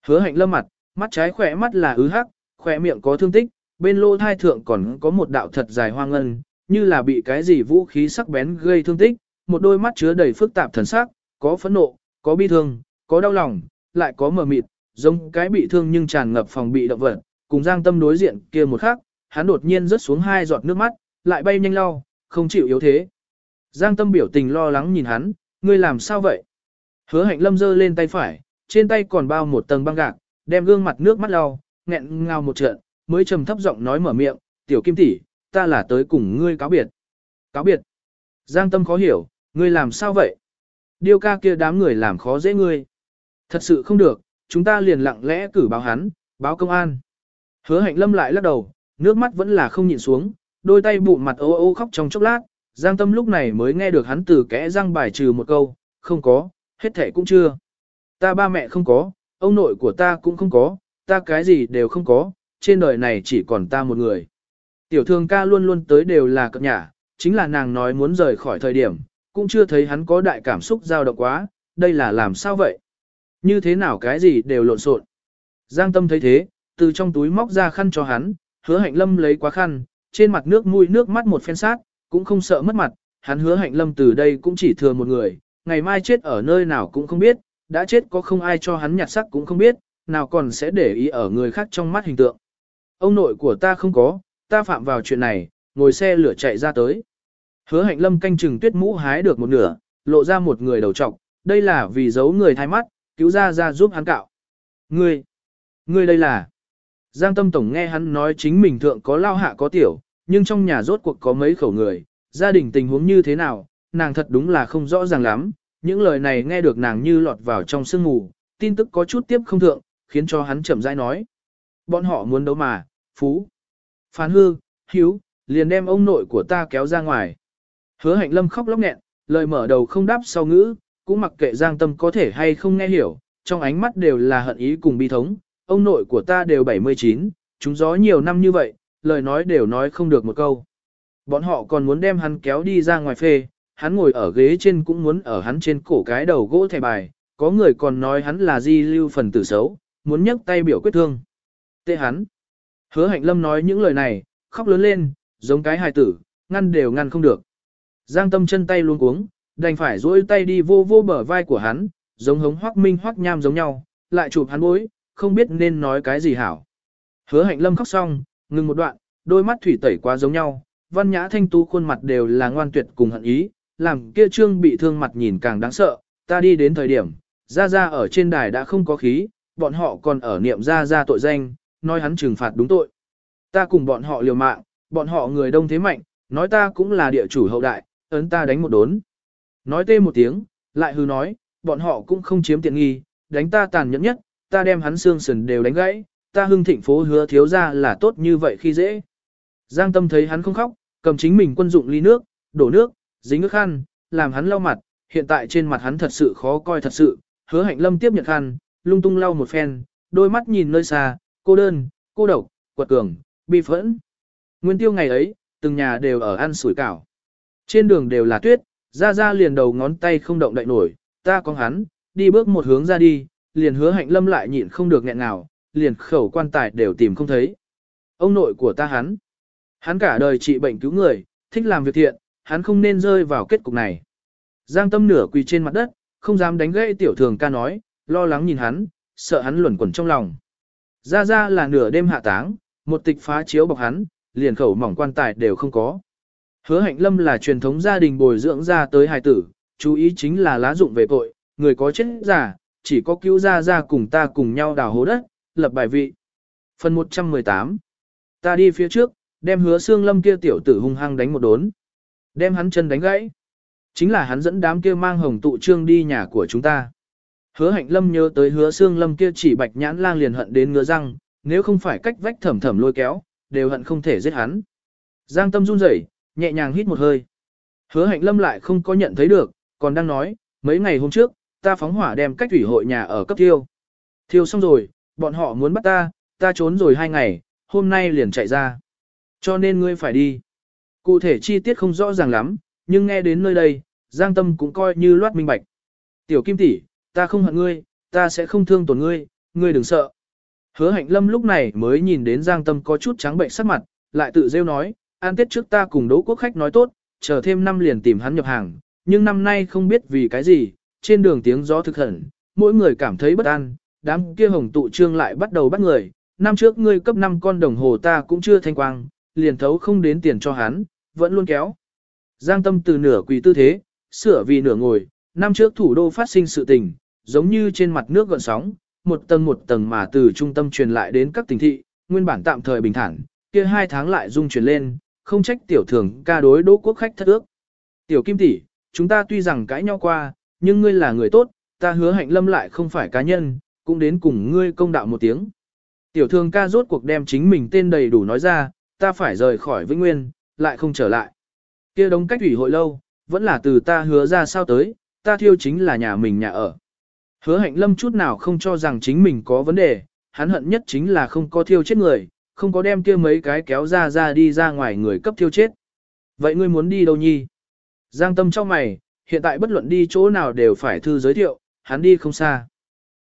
Hứa hạnh lâm mặt, mắt trái khỏe mắt là ứ hắc, khỏe miệng có thương tích, bên lô thai thượng còn có một đạo thật dài hoang ngân, như là bị cái gì vũ khí sắc bén gây thương tích, một đôi mắt chứa đầy phức tạp thần sắc, có phẫn nộ, có bi thương, có đau lòng, lại có mờ mịt, giống cái bị thương nhưng tràn ngập phòng bị động vật, cùng Giang Tâm đối diện kia một khắc, hắn đột nhiên rớt xuống hai giọt nước mắt, lại bay nhanh lau, không chịu yếu thế. Giang tâm biểu tình lo lắng nhìn hắn, ngươi làm sao vậy? Hứa hạnh lâm giơ lên tay phải, trên tay còn bao một tầng băng gạc, đem gương mặt nước mắt lau, nghẹn ngào một trận, mới trầm thấp giọng nói mở miệng, tiểu kim tỷ, ta là tới cùng ngươi cáo biệt. Cáo biệt. Giang tâm khó hiểu, ngươi làm sao vậy? Điêu ca kia đám người làm khó dễ ngươi. Thật sự không được, chúng ta liền lặng lẽ cử báo hắn, báo công an. Hứa hạnh lâm lại lắc đầu, nước mắt vẫn là không nhịn xuống, đôi tay bụng mặt ô ô khóc trong chốc lát, Giang Tâm lúc này mới nghe được hắn từ kẽ răng bài trừ một câu, không có, hết thể cũng chưa. Ta ba mẹ không có, ông nội của ta cũng không có, ta cái gì đều không có, trên đời này chỉ còn ta một người. Tiểu thương ca luôn luôn tới đều là cập nhả, chính là nàng nói muốn rời khỏi thời điểm, cũng chưa thấy hắn có đại cảm xúc dao động quá, đây là làm sao vậy? Như thế nào cái gì đều lộn xộn. Giang Tâm thấy thế, từ trong túi móc ra khăn cho hắn, hứa hạnh lâm lấy quá khăn, trên mặt nước mũi nước mắt một phen sát, cũng không sợ mất mặt, hắn hứa hạnh lâm từ đây cũng chỉ thừa một người, ngày mai chết ở nơi nào cũng không biết, đã chết có không ai cho hắn nhặt sắc cũng không biết, nào còn sẽ để ý ở người khác trong mắt hình tượng. Ông nội của ta không có, ta phạm vào chuyện này, ngồi xe lửa chạy ra tới. Hứa hạnh lâm canh chừng tuyết mũ hái được một nửa, lộ ra một người đầu trọc, đây là vì giấu người thay mắt, cứu ra ra giúp hắn cạo. Ngươi, ngươi đây là... Giang Tâm Tổng nghe hắn nói chính mình thượng có lao hạ có tiểu, nhưng trong nhà rốt cuộc có mấy khẩu người, gia đình tình huống như thế nào, nàng thật đúng là không rõ ràng lắm, những lời này nghe được nàng như lọt vào trong sương mù, tin tức có chút tiếp không thượng, khiến cho hắn chậm rãi nói. Bọn họ muốn đấu mà, phú, phán hư, hiếu, liền đem ông nội của ta kéo ra ngoài. Hứa hạnh lâm khóc lóc nghẹn, lời mở đầu không đáp sau ngữ, cũng mặc kệ giang tâm có thể hay không nghe hiểu, trong ánh mắt đều là hận ý cùng bi thống, ông nội của ta đều 79, chúng gió nhiều năm như vậy, lời nói đều nói không được một câu. Bọn họ còn muốn đem hắn kéo đi ra ngoài phê, hắn ngồi ở ghế trên cũng muốn ở hắn trên cổ cái đầu gỗ thẻ bài, có người còn nói hắn là di lưu phần tử xấu, muốn nhấc tay biểu quyết thương. Tê hắn. Hứa hạnh lâm nói những lời này, khóc lớn lên, giống cái hài tử, ngăn đều ngăn không được. Giang tâm chân tay luôn cuống, đành phải duỗi tay đi vô vô bờ vai của hắn, giống hống hoắc minh hoắc nham giống nhau, lại chụp hắn bối, không biết nên nói cái gì hảo. Hứa hạnh lâm khóc xong, ngừng một đoạn, đôi mắt thủy tẩy quá giống nhau, văn nhã thanh tú khuôn mặt đều là ngoan tuyệt cùng hận ý, làm kia trương bị thương mặt nhìn càng đáng sợ, ta đi đến thời điểm, ra ra ở trên đài đã không có khí, bọn họ còn ở niệm ra ra tội danh, nói hắn trừng phạt đúng tội. Ta cùng bọn họ liều mạng, bọn họ người đông thế mạnh, nói ta cũng là địa chủ hậu đại, ấn ta đánh một đốn. Nói tê một tiếng, lại hư nói, bọn họ cũng không chiếm tiện nghi, đánh ta tàn nhẫn nhất, ta đem hắn xương sườn đều đánh gãy, ta hưng thịnh phố hứa thiếu ra là tốt như vậy khi dễ. Giang tâm thấy hắn không khóc, cầm chính mình quân dụng ly nước, đổ nước, dính nước khăn, làm hắn lau mặt, hiện tại trên mặt hắn thật sự khó coi thật sự, hứa hạnh lâm tiếp nhận khăn, lung tung lau một phen, đôi mắt nhìn nơi xa, cô đơn, cô độc, quật cường, bi phẫn. Nguyên tiêu ngày ấy, từng nhà đều ở ăn sủi cảo. Trên đường đều là tuyết, ra ra liền đầu ngón tay không động đậy nổi, ta có hắn, đi bước một hướng ra đi, liền hứa hạnh lâm lại nhịn không được nghẹn nào, liền khẩu quan tài đều tìm không thấy. Ông nội của ta hắn, hắn cả đời trị bệnh cứu người, thích làm việc thiện, hắn không nên rơi vào kết cục này. Giang tâm nửa quỳ trên mặt đất, không dám đánh gãy tiểu thường ca nói, lo lắng nhìn hắn, sợ hắn luẩn quẩn trong lòng. Ra ra là nửa đêm hạ táng, một tịch phá chiếu bọc hắn, liền khẩu mỏng quan tài đều không có. Hứa hạnh lâm là truyền thống gia đình bồi dưỡng ra tới hài tử, chú ý chính là lá dụng về tội, người có chết giả, chỉ có cứu ra ra cùng ta cùng nhau đào hố đất, lập bài vị. Phần 118 Ta đi phía trước, đem hứa xương lâm kia tiểu tử hung hăng đánh một đốn. Đem hắn chân đánh gãy. Chính là hắn dẫn đám kia mang hồng tụ trương đi nhà của chúng ta. Hứa hạnh lâm nhớ tới hứa xương lâm kia chỉ bạch nhãn lang liền hận đến ngứa răng, nếu không phải cách vách thẩm thẩm lôi kéo, đều hận không thể giết hắn. Giang tâm run rẩy, nhẹ nhàng hít một hơi. Hứa hạnh lâm lại không có nhận thấy được, còn đang nói, mấy ngày hôm trước, ta phóng hỏa đem cách thủy hội nhà ở cấp thiêu. Thiêu xong rồi, bọn họ muốn bắt ta, ta trốn rồi hai ngày, hôm nay liền chạy ra. Cho nên ngươi phải đi. Cụ thể chi tiết không rõ ràng lắm, nhưng nghe đến nơi đây, Giang Tâm cũng coi như loát minh bạch. Tiểu Kim tỷ, ta không hận ngươi, ta sẽ không thương tổn ngươi, ngươi đừng sợ. Hứa hạnh lâm lúc này mới nhìn đến Giang Tâm có chút trắng bệnh sắc mặt, lại tự rêu nói, an tết trước ta cùng đấu quốc khách nói tốt, chờ thêm năm liền tìm hắn nhập hàng, nhưng năm nay không biết vì cái gì, trên đường tiếng gió thực hẩn, mỗi người cảm thấy bất an, đám kia hồng tụ trương lại bắt đầu bắt người, năm trước ngươi cấp 5 con đồng hồ ta cũng chưa thanh quang, liền thấu không đến tiền cho hắn, vẫn luôn kéo. Giang tâm từ nửa quỳ tư thế, sửa vì nửa ngồi, năm trước thủ đô phát sinh sự tình, giống như trên mặt nước gợn sóng, một tầng một tầng mà từ trung tâm truyền lại đến các tỉnh thị, nguyên bản tạm thời bình thản, kia hai tháng lại dung chuyển lên, không trách tiểu thường ca đối đỗ quốc khách thất ước. Tiểu kim tỷ, chúng ta tuy rằng cãi nhau qua, nhưng ngươi là người tốt, ta hứa hạnh lâm lại không phải cá nhân, cũng đến cùng ngươi công đạo một tiếng. Tiểu thường ca rốt cuộc đem chính mình tên đầy đủ nói ra, ta phải rời khỏi Vĩnh Nguyên, lại không trở lại. kia đống cách ủy hội lâu, vẫn là từ ta hứa ra sao tới, ta thiêu chính là nhà mình nhà ở. Hứa hạnh lâm chút nào không cho rằng chính mình có vấn đề, hắn hận nhất chính là không có thiêu chết người, không có đem kia mấy cái kéo ra ra đi ra ngoài người cấp thiêu chết. Vậy ngươi muốn đi đâu nhi? Giang tâm cho mày, hiện tại bất luận đi chỗ nào đều phải thư giới thiệu, hắn đi không xa.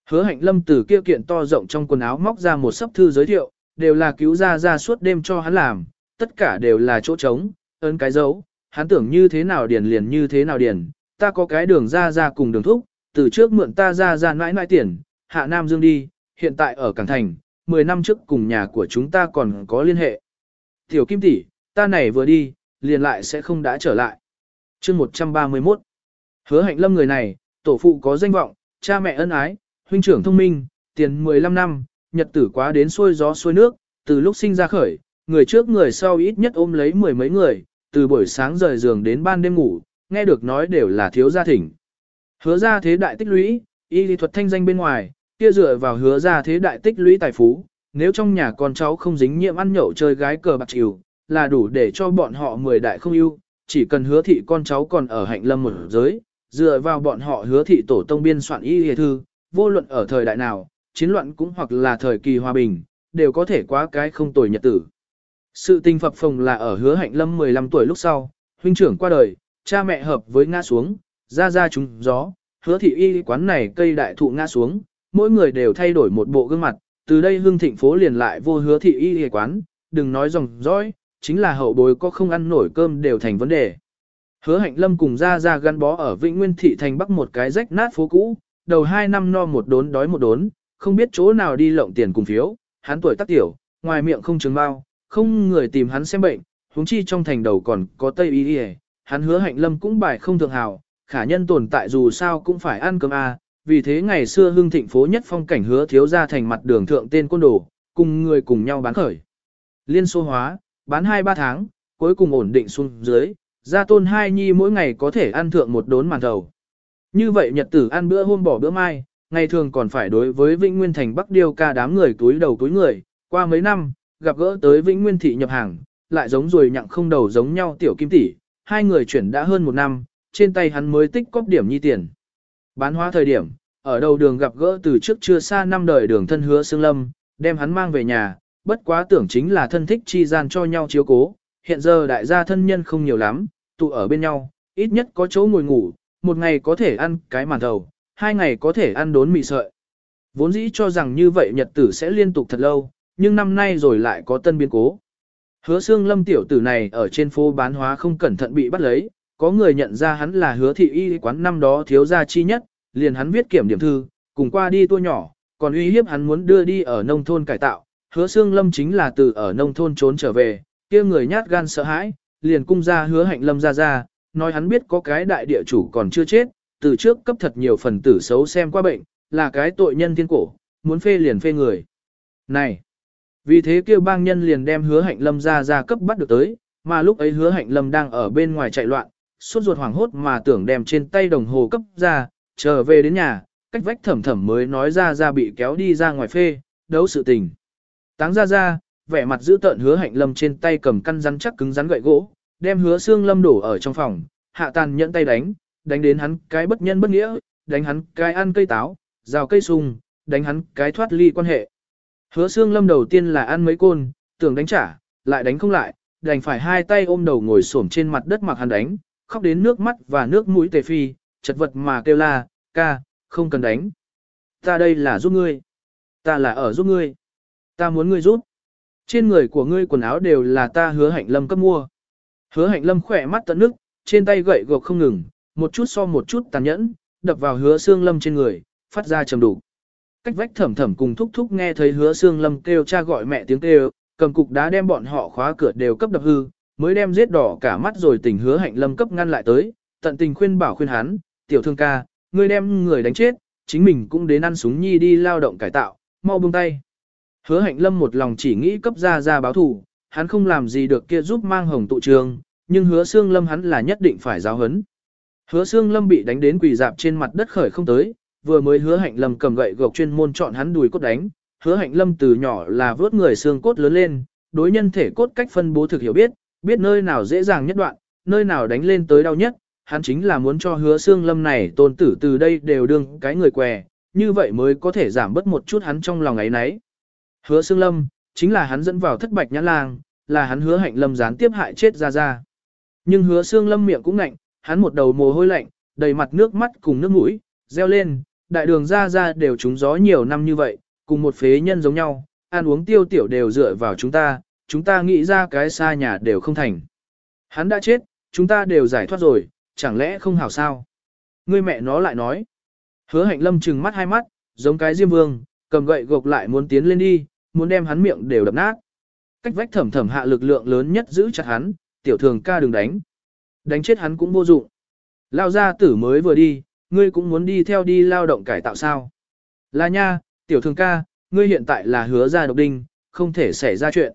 Hứa hạnh lâm từ kia kiện to rộng trong quần áo móc ra một sấp thư giới thiệu, đều là cứu ra ra suốt đêm cho hắn làm, tất cả đều là chỗ trống, ấn cái dấu, hắn tưởng như thế nào điền liền như thế nào điền, ta có cái đường ra ra cùng đường thúc, từ trước mượn ta ra ra mãi mãi tiền, hạ Nam Dương đi, hiện tại ở Cảng Thành, 10 năm trước cùng nhà của chúng ta còn có liên hệ. Tiểu Kim tỷ, ta này vừa đi, liền lại sẽ không đã trở lại. chương 131 Hứa hạnh lâm người này, tổ phụ có danh vọng, cha mẹ ân ái, huynh trưởng thông minh, tiền 15 năm, nhật tử quá đến xuôi gió xuôi nước, từ lúc sinh ra khởi, người trước người sau ít nhất ôm lấy mười mấy người, từ buổi sáng rời giường đến ban đêm ngủ, nghe được nói đều là thiếu gia thỉnh. Hứa ra thế đại tích lũy, y lý thuật thanh danh bên ngoài, kia dựa vào hứa ra thế đại tích lũy tài phú, nếu trong nhà con cháu không dính nhiễm ăn nhậu chơi gái cờ bạc chịu, là đủ để cho bọn họ mười đại không ưu, chỉ cần hứa thị con cháu còn ở hạnh lâm một giới, dựa vào bọn họ hứa thị tổ tông biên soạn y lý thư, vô luận ở thời đại nào, chiến loạn cũng hoặc là thời kỳ hòa bình, đều có thể quá cái không tồi nhật tử. Sự tình phập phồng là ở hứa hạnh lâm 15 tuổi lúc sau, huynh trưởng qua đời, cha mẹ hợp với ngã xuống, ra ra chúng gió, hứa thị y quán này cây đại thụ ngã xuống, mỗi người đều thay đổi một bộ gương mặt, từ đây hương thịnh phố liền lại vô hứa thị y quán, đừng nói dòng dõi, chính là hậu bối có không ăn nổi cơm đều thành vấn đề. Hứa hạnh lâm cùng ra ra gắn bó ở Vĩnh Nguyên thị thành bắc một cái rách nát phố cũ, đầu hai năm no một đốn đói một đốn, không biết chỗ nào đi lộng tiền cùng phiếu, hắn tuổi tác tiểu, ngoài miệng không chứng bao, không người tìm hắn xem bệnh, huống chi trong thành đầu còn có Tây Y Y, hắn hứa hạnh lâm cũng bài không thường hào, khả nhân tồn tại dù sao cũng phải ăn cơm a, vì thế ngày xưa hưng thịnh phố nhất phong cảnh hứa thiếu ra thành mặt đường thượng tên côn đồ, cùng người cùng nhau bán khởi. Liên xô hóa, bán 2-3 tháng, cuối cùng ổn định xuống dưới, gia tôn hai nhi mỗi ngày có thể ăn thượng một đốn màn thầu. Như vậy nhật tử ăn bữa hôm bỏ bữa mai, ngày thường còn phải đối với Vĩnh Nguyên Thành Bắc Điêu ca đám người túi đầu túi người, qua mấy năm, gặp gỡ tới Vĩnh Nguyên Thị nhập hàng, lại giống rồi nhặng không đầu giống nhau tiểu kim tỷ, hai người chuyển đã hơn một năm, trên tay hắn mới tích cóp điểm nhi tiền. Bán hóa thời điểm, ở đầu đường gặp gỡ từ trước chưa xa năm đời đường thân hứa xương lâm, đem hắn mang về nhà, bất quá tưởng chính là thân thích chi gian cho nhau chiếu cố, hiện giờ đại gia thân nhân không nhiều lắm, tụ ở bên nhau, ít nhất có chỗ ngồi ngủ, một ngày có thể ăn cái màn thầu, hai ngày có thể ăn đốn mì sợi. Vốn dĩ cho rằng như vậy nhật tử sẽ liên tục thật lâu, nhưng năm nay rồi lại có tân biến cố. Hứa xương lâm tiểu tử này ở trên phố bán hóa không cẩn thận bị bắt lấy, có người nhận ra hắn là hứa thị y quán năm đó thiếu gia chi nhất, liền hắn viết kiểm điểm thư, cùng qua đi tua nhỏ, còn uy hiếp hắn muốn đưa đi ở nông thôn cải tạo. Hứa xương lâm chính là từ ở nông thôn trốn trở về, kia người nhát gan sợ hãi, liền cung ra hứa hạnh lâm ra ra, nói hắn biết có cái đại địa chủ còn chưa chết, từ trước cấp thật nhiều phần tử xấu xem qua bệnh, là cái tội nhân thiên cổ, muốn phê liền phê người. Này! Vì thế kêu bang nhân liền đem hứa hạnh lâm ra ra cấp bắt được tới, mà lúc ấy hứa hạnh lâm đang ở bên ngoài chạy loạn, suốt ruột hoảng hốt mà tưởng đem trên tay đồng hồ cấp ra, trở về đến nhà, cách vách thẩm thẩm mới nói ra ra bị kéo đi ra ngoài phê, đấu sự tình. Táng ra ra, vẻ mặt giữ tợn hứa hạnh lâm trên tay cầm căn rắn chắc cứng rắn gậy gỗ, đem hứa xương lâm đổ ở trong phòng, hạ tàn nhẫn tay đánh, đánh đến hắn cái bất nhân bất nghĩa, đánh hắn cái ăn cây táo, rào cây sung, đánh hắn cái thoát ly quan hệ. Hứa xương lâm đầu tiên là ăn mấy côn, tưởng đánh trả, lại đánh không lại, đành phải hai tay ôm đầu ngồi xổm trên mặt đất mặc hắn đánh, khóc đến nước mắt và nước mũi tề phi, chật vật mà kêu la, ca, không cần đánh. Ta đây là giúp ngươi. Ta là ở giúp ngươi. Ta muốn ngươi giúp. Trên người của ngươi quần áo đều là ta hứa hạnh lâm cấp mua. Hứa hạnh lâm khỏe mắt tận nước, trên tay gậy gộc không ngừng, một chút so một chút tàn nhẫn, đập vào hứa xương lâm trên người, phát ra trầm đủ. Cách vách thẩm thẩm cùng thúc thúc nghe thấy hứa xương lâm kêu cha gọi mẹ tiếng kêu, cầm cục đá đem bọn họ khóa cửa đều cấp đập hư, mới đem giết đỏ cả mắt rồi tình hứa hạnh lâm cấp ngăn lại tới, tận tình khuyên bảo khuyên hắn, tiểu thương ca, ngươi đem người đánh chết, chính mình cũng đến ăn súng nhi đi lao động cải tạo, mau buông tay. Hứa hạnh lâm một lòng chỉ nghĩ cấp ra ra báo thù, hắn không làm gì được kia giúp mang hồng tụ trường, nhưng hứa xương lâm hắn là nhất định phải giáo hấn. Hứa xương lâm bị đánh đến quỳ dạp trên mặt đất khởi không tới, vừa mới hứa hạnh lâm cầm gậy gộc chuyên môn chọn hắn đùi cốt đánh, hứa hạnh lâm từ nhỏ là vớt người xương cốt lớn lên, đối nhân thể cốt cách phân bố thực hiểu biết, biết nơi nào dễ dàng nhất đoạn, nơi nào đánh lên tới đau nhất, hắn chính là muốn cho hứa xương lâm này tôn tử từ đây đều đương cái người què, như vậy mới có thể giảm bớt một chút hắn trong lòng ấy nấy. Hứa xương lâm, chính là hắn dẫn vào thất bạch nhãn lang, là hắn hứa hạnh lâm gián tiếp hại chết ra ra. Nhưng hứa xương lâm miệng cũng ngạnh, hắn một đầu mồ hôi lạnh, đầy mặt nước mắt cùng nước mũi, reo lên, đại đường ra ra đều trúng gió nhiều năm như vậy, cùng một phế nhân giống nhau, ăn uống tiêu tiểu đều dựa vào chúng ta, chúng ta nghĩ ra cái xa nhà đều không thành. Hắn đã chết, chúng ta đều giải thoát rồi, chẳng lẽ không hảo sao? Người mẹ nó lại nói. Hứa hạnh lâm trừng mắt hai mắt, giống cái diêm vương, cầm gậy gộc lại muốn tiến lên đi, muốn đem hắn miệng đều đập nát. Cách vách thẩm thẩm hạ lực lượng lớn nhất giữ chặt hắn, tiểu thường ca đừng đánh. Đánh chết hắn cũng vô dụng. Lao ra tử mới vừa đi, ngươi cũng muốn đi theo đi lao động cải tạo sao. Là nha, tiểu thường ca, ngươi hiện tại là hứa ra độc đinh, không thể xảy ra chuyện.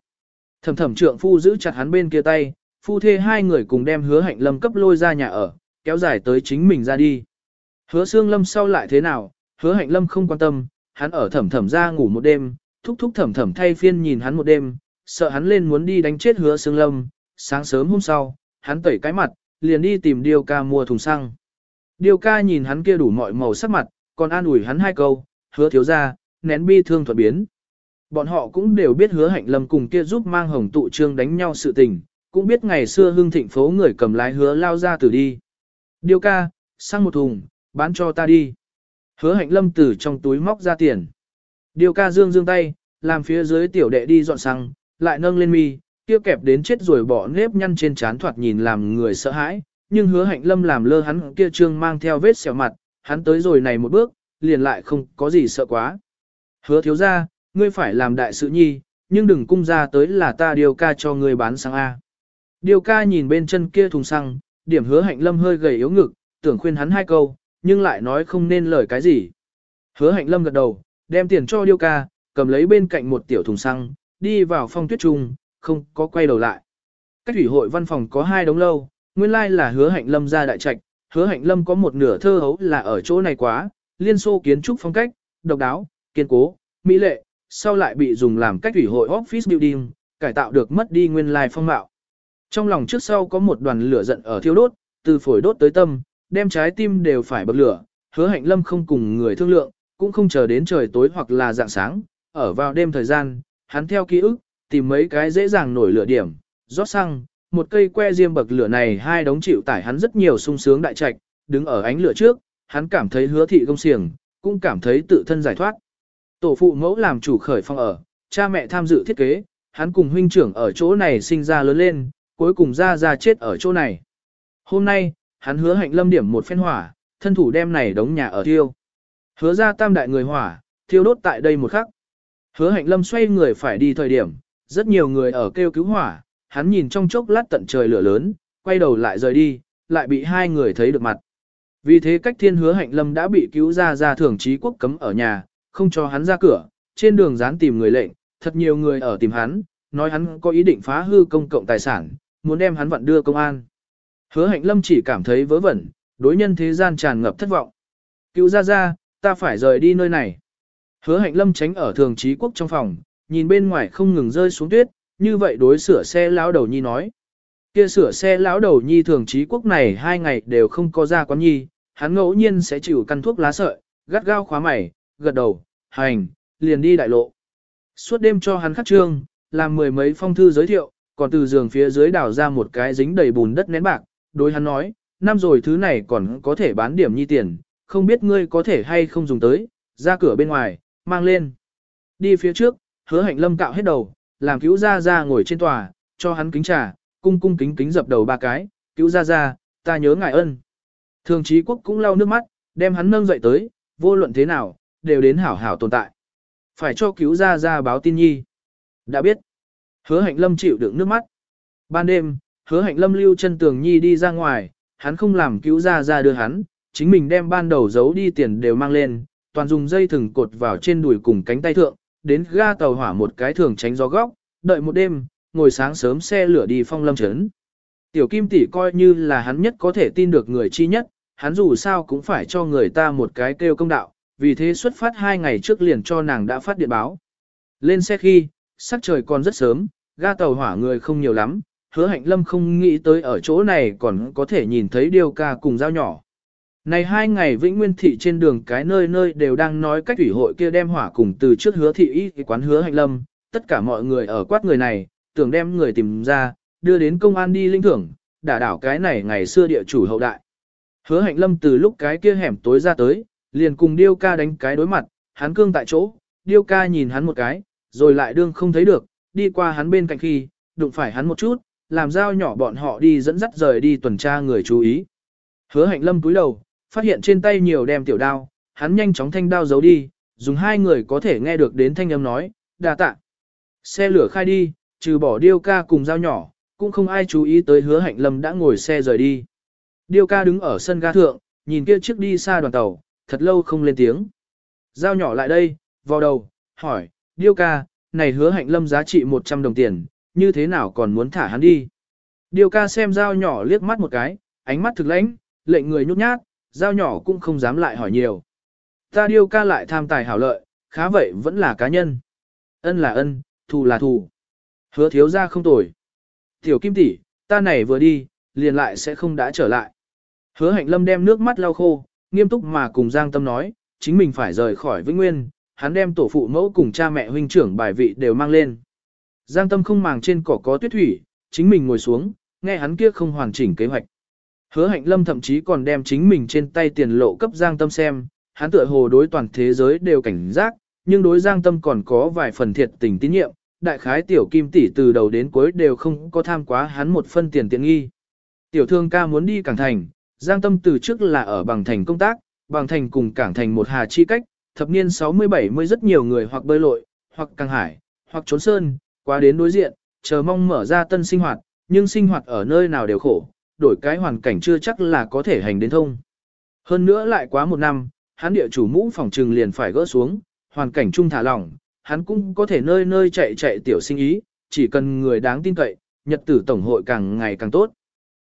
Thẩm thẩm trượng phu giữ chặt hắn bên kia tay, phu thê hai người cùng đem hứa hạnh lâm cấp lôi ra nhà ở, kéo dài tới chính mình ra đi. Hứa xương lâm sau lại thế nào, hứa hạnh lâm không quan tâm, hắn ở thẩm thẩm ra ngủ một đêm, thúc thúc thẩm thẩm thay phiên nhìn hắn một đêm, sợ hắn lên muốn đi đánh chết hứa xương lâm, sáng sớm hôm sau, hắn tẩy cái mặt, liền đi tìm Điêu ca mua thùng xăng. Điêu ca nhìn hắn kia đủ mọi màu sắc mặt, còn an ủi hắn hai câu, hứa thiếu ra, nén bi thương thuật biến. Bọn họ cũng đều biết hứa hạnh lâm cùng kia giúp mang hồng tụ trương đánh nhau sự tình, cũng biết ngày xưa hưng thịnh phố người cầm lái hứa lao ra từ đi. Điêu ca, sang một thùng, bán cho ta đi. Hứa hạnh lâm từ trong túi móc ra tiền. Điêu ca dương dương tay, làm phía dưới tiểu đệ đi dọn xăng, lại nâng lên mi, kia kẹp đến chết rồi bỏ nếp nhăn trên trán thoạt nhìn làm người sợ hãi, nhưng hứa hạnh lâm làm lơ hắn kia trương mang theo vết sẹo mặt, hắn tới rồi này một bước, liền lại không có gì sợ quá. Hứa thiếu ra, ngươi phải làm đại sự nhi, nhưng đừng cung ra tới là ta điều ca cho ngươi bán xăng A. Điều ca nhìn bên chân kia thùng xăng, điểm hứa hạnh lâm hơi gầy yếu ngực, tưởng khuyên hắn hai câu, nhưng lại nói không nên lời cái gì. Hứa hạnh lâm gật đầu, đem tiền cho điêu ca, cầm lấy bên cạnh một tiểu thùng xăng, đi vào phong tuyết trung, không có quay đầu lại. Cách thủy hội văn phòng có hai đống lâu, nguyên lai là hứa hạnh lâm ra đại trạch, hứa hạnh lâm có một nửa thơ hấu là ở chỗ này quá, liên xô kiến trúc phong cách, độc đáo, kiên cố, mỹ lệ, sau lại bị dùng làm cách ủy hội office building, cải tạo được mất đi nguyên lai phong mạo. Trong lòng trước sau có một đoàn lửa giận ở thiêu đốt, từ phổi đốt tới tâm, đem trái tim đều phải bậc lửa, hứa hạnh lâm không cùng người thương lượng, cũng không chờ đến trời tối hoặc là dạng sáng, ở vào đêm thời gian, hắn theo ký ức, tìm mấy cái dễ dàng nổi lửa điểm, rót xăng, một cây que diêm bậc lửa này hai đống chịu tải hắn rất nhiều sung sướng đại trạch, đứng ở ánh lửa trước, hắn cảm thấy hứa thị công xiềng, cũng cảm thấy tự thân giải thoát. Tổ phụ mẫu làm chủ khởi phong ở, cha mẹ tham dự thiết kế, hắn cùng huynh trưởng ở chỗ này sinh ra lớn lên, cuối cùng ra ra chết ở chỗ này. Hôm nay, hắn hứa hạnh lâm điểm một phen hỏa, thân thủ đem này đống nhà ở thiêu. Hứa ra tam đại người hỏa, thiêu đốt tại đây một khắc. Hứa hạnh lâm xoay người phải đi thời điểm, rất nhiều người ở kêu cứu hỏa, hắn nhìn trong chốc lát tận trời lửa lớn, quay đầu lại rời đi, lại bị hai người thấy được mặt. Vì thế cách thiên hứa hạnh lâm đã bị cứu ra ra thường trí quốc cấm ở nhà, không cho hắn ra cửa, trên đường dán tìm người lệnh, thật nhiều người ở tìm hắn, nói hắn có ý định phá hư công cộng tài sản, muốn đem hắn vận đưa công an. Hứa hạnh lâm chỉ cảm thấy vớ vẩn, đối nhân thế gian tràn ngập thất vọng. Cứu ra ra, ta phải rời đi nơi này. Hứa hạnh lâm tránh ở thường trí quốc trong phòng, nhìn bên ngoài không ngừng rơi xuống tuyết, như vậy đối sửa xe lão đầu nhi nói. Kia sửa xe lão đầu nhi thường trí quốc này hai ngày đều không có ra quán nhi, hắn ngẫu nhiên sẽ chịu căn thuốc lá sợi, gắt gao khóa mày, gật đầu, hành, liền đi đại lộ. Suốt đêm cho hắn khắc trương, làm mười mấy phong thư giới thiệu, còn từ giường phía dưới đào ra một cái dính đầy bùn đất nén bạc, đối hắn nói, năm rồi thứ này còn có thể bán điểm nhi tiền, không biết ngươi có thể hay không dùng tới, ra cửa bên ngoài, mang lên. Đi phía trước, hứa hạnh lâm cạo hết đầu, làm cứu ra ra ngồi trên tòa, cho hắn kính trà, cung cung kính kính dập đầu ba cái, cứu ra ra, ta nhớ ngài ân. Thường trí quốc cũng lau nước mắt, đem hắn nâng dậy tới, vô luận thế nào, đều đến hảo hảo tồn tại. Phải cho cứu ra ra báo tin nhi. Đã biết. Hứa hạnh lâm chịu đựng nước mắt. Ban đêm, hứa hạnh lâm lưu chân tường nhi đi ra ngoài, hắn không làm cứu ra ra đưa hắn, chính mình đem ban đầu giấu đi tiền đều mang lên, toàn dùng dây thừng cột vào trên đùi cùng cánh tay thượng, đến ga tàu hỏa một cái thường tránh gió góc, đợi một đêm, ngồi sáng sớm xe lửa đi phong lâm trấn. Tiểu kim tỷ coi như là hắn nhất có thể tin được người chi nhất, hắn dù sao cũng phải cho người ta một cái kêu công đạo, vì thế xuất phát hai ngày trước liền cho nàng đã phát điện báo. Lên xe khi, sắc trời còn rất sớm, ga tàu hỏa người không nhiều lắm, hứa hạnh lâm không nghĩ tới ở chỗ này còn có thể nhìn thấy điều ca cùng dao nhỏ. Này hai ngày Vĩnh Nguyên Thị trên đường cái nơi nơi đều đang nói cách ủy hội kia đem hỏa cùng từ trước hứa thị y quán hứa hạnh lâm, tất cả mọi người ở quát người này, tưởng đem người tìm ra, đưa đến công an đi linh thưởng, đả đảo cái này ngày xưa địa chủ hậu đại. Hứa hạnh lâm từ lúc cái kia hẻm tối ra tới, liền cùng điêu ca đánh cái đối mặt, hắn cương tại chỗ, điêu ca nhìn hắn một cái, rồi lại đương không thấy được, đi qua hắn bên cạnh khi, đụng phải hắn một chút, làm dao nhỏ bọn họ đi dẫn dắt rời đi tuần tra người chú ý. Hứa hạnh lâm cúi đầu, phát hiện trên tay nhiều đem tiểu đao, hắn nhanh chóng thanh đao giấu đi, dùng hai người có thể nghe được đến thanh âm nói, đà tạ. Xe lửa khai đi, trừ bỏ điêu ca cùng dao nhỏ, cũng không ai chú ý tới hứa hạnh lâm đã ngồi xe rời đi. Điêu ca đứng ở sân ga thượng, nhìn kia chiếc đi xa đoàn tàu, thật lâu không lên tiếng. giao nhỏ lại đây, vào đầu, hỏi, điêu ca, này hứa hạnh lâm giá trị 100 đồng tiền, như thế nào còn muốn thả hắn đi. Điêu ca xem dao nhỏ liếc mắt một cái, ánh mắt thực lãnh, lệnh người nhút nhát, dao nhỏ cũng không dám lại hỏi nhiều. Ta điêu ca lại tham tài hảo lợi, khá vậy vẫn là cá nhân. Ân là ân, thù là thù. Hứa thiếu ra không tồi. Tiểu kim tỷ, ta này vừa đi, liền lại sẽ không đã trở lại. Hứa hạnh lâm đem nước mắt lau khô, nghiêm túc mà cùng Giang Tâm nói, chính mình phải rời khỏi Vĩnh Nguyên, hắn đem tổ phụ mẫu cùng cha mẹ huynh trưởng bài vị đều mang lên. Giang Tâm không màng trên cỏ có tuyết thủy, chính mình ngồi xuống, nghe hắn kia không hoàn chỉnh kế hoạch. Hứa hạnh lâm thậm chí còn đem chính mình trên tay tiền lộ cấp Giang Tâm xem, hắn tựa hồ đối toàn thế giới đều cảnh giác, nhưng đối Giang Tâm còn có vài phần thiệt tình tín nhiệm, đại khái tiểu kim tỷ từ đầu đến cuối đều không có tham quá hắn một phân tiền tiện nghi. Tiểu thương ca muốn đi Cảng Thành, Giang Tâm từ trước là ở Bằng Thành công tác, Bằng Thành cùng Cảng Thành một hà chi cách, thập niên 60-70 rất nhiều người hoặc bơi lội, hoặc căng hải, hoặc trốn sơn, qua đến đối diện, chờ mong mở ra tân sinh hoạt, nhưng sinh hoạt ở nơi nào đều khổ, đổi cái hoàn cảnh chưa chắc là có thể hành đến thông. Hơn nữa lại quá một năm, hắn địa chủ mũ phòng trừng liền phải gỡ xuống, hoàn cảnh trung thả lỏng, hắn cũng có thể nơi nơi chạy chạy tiểu sinh ý, chỉ cần người đáng tin cậy, nhật tử tổng hội càng ngày càng tốt.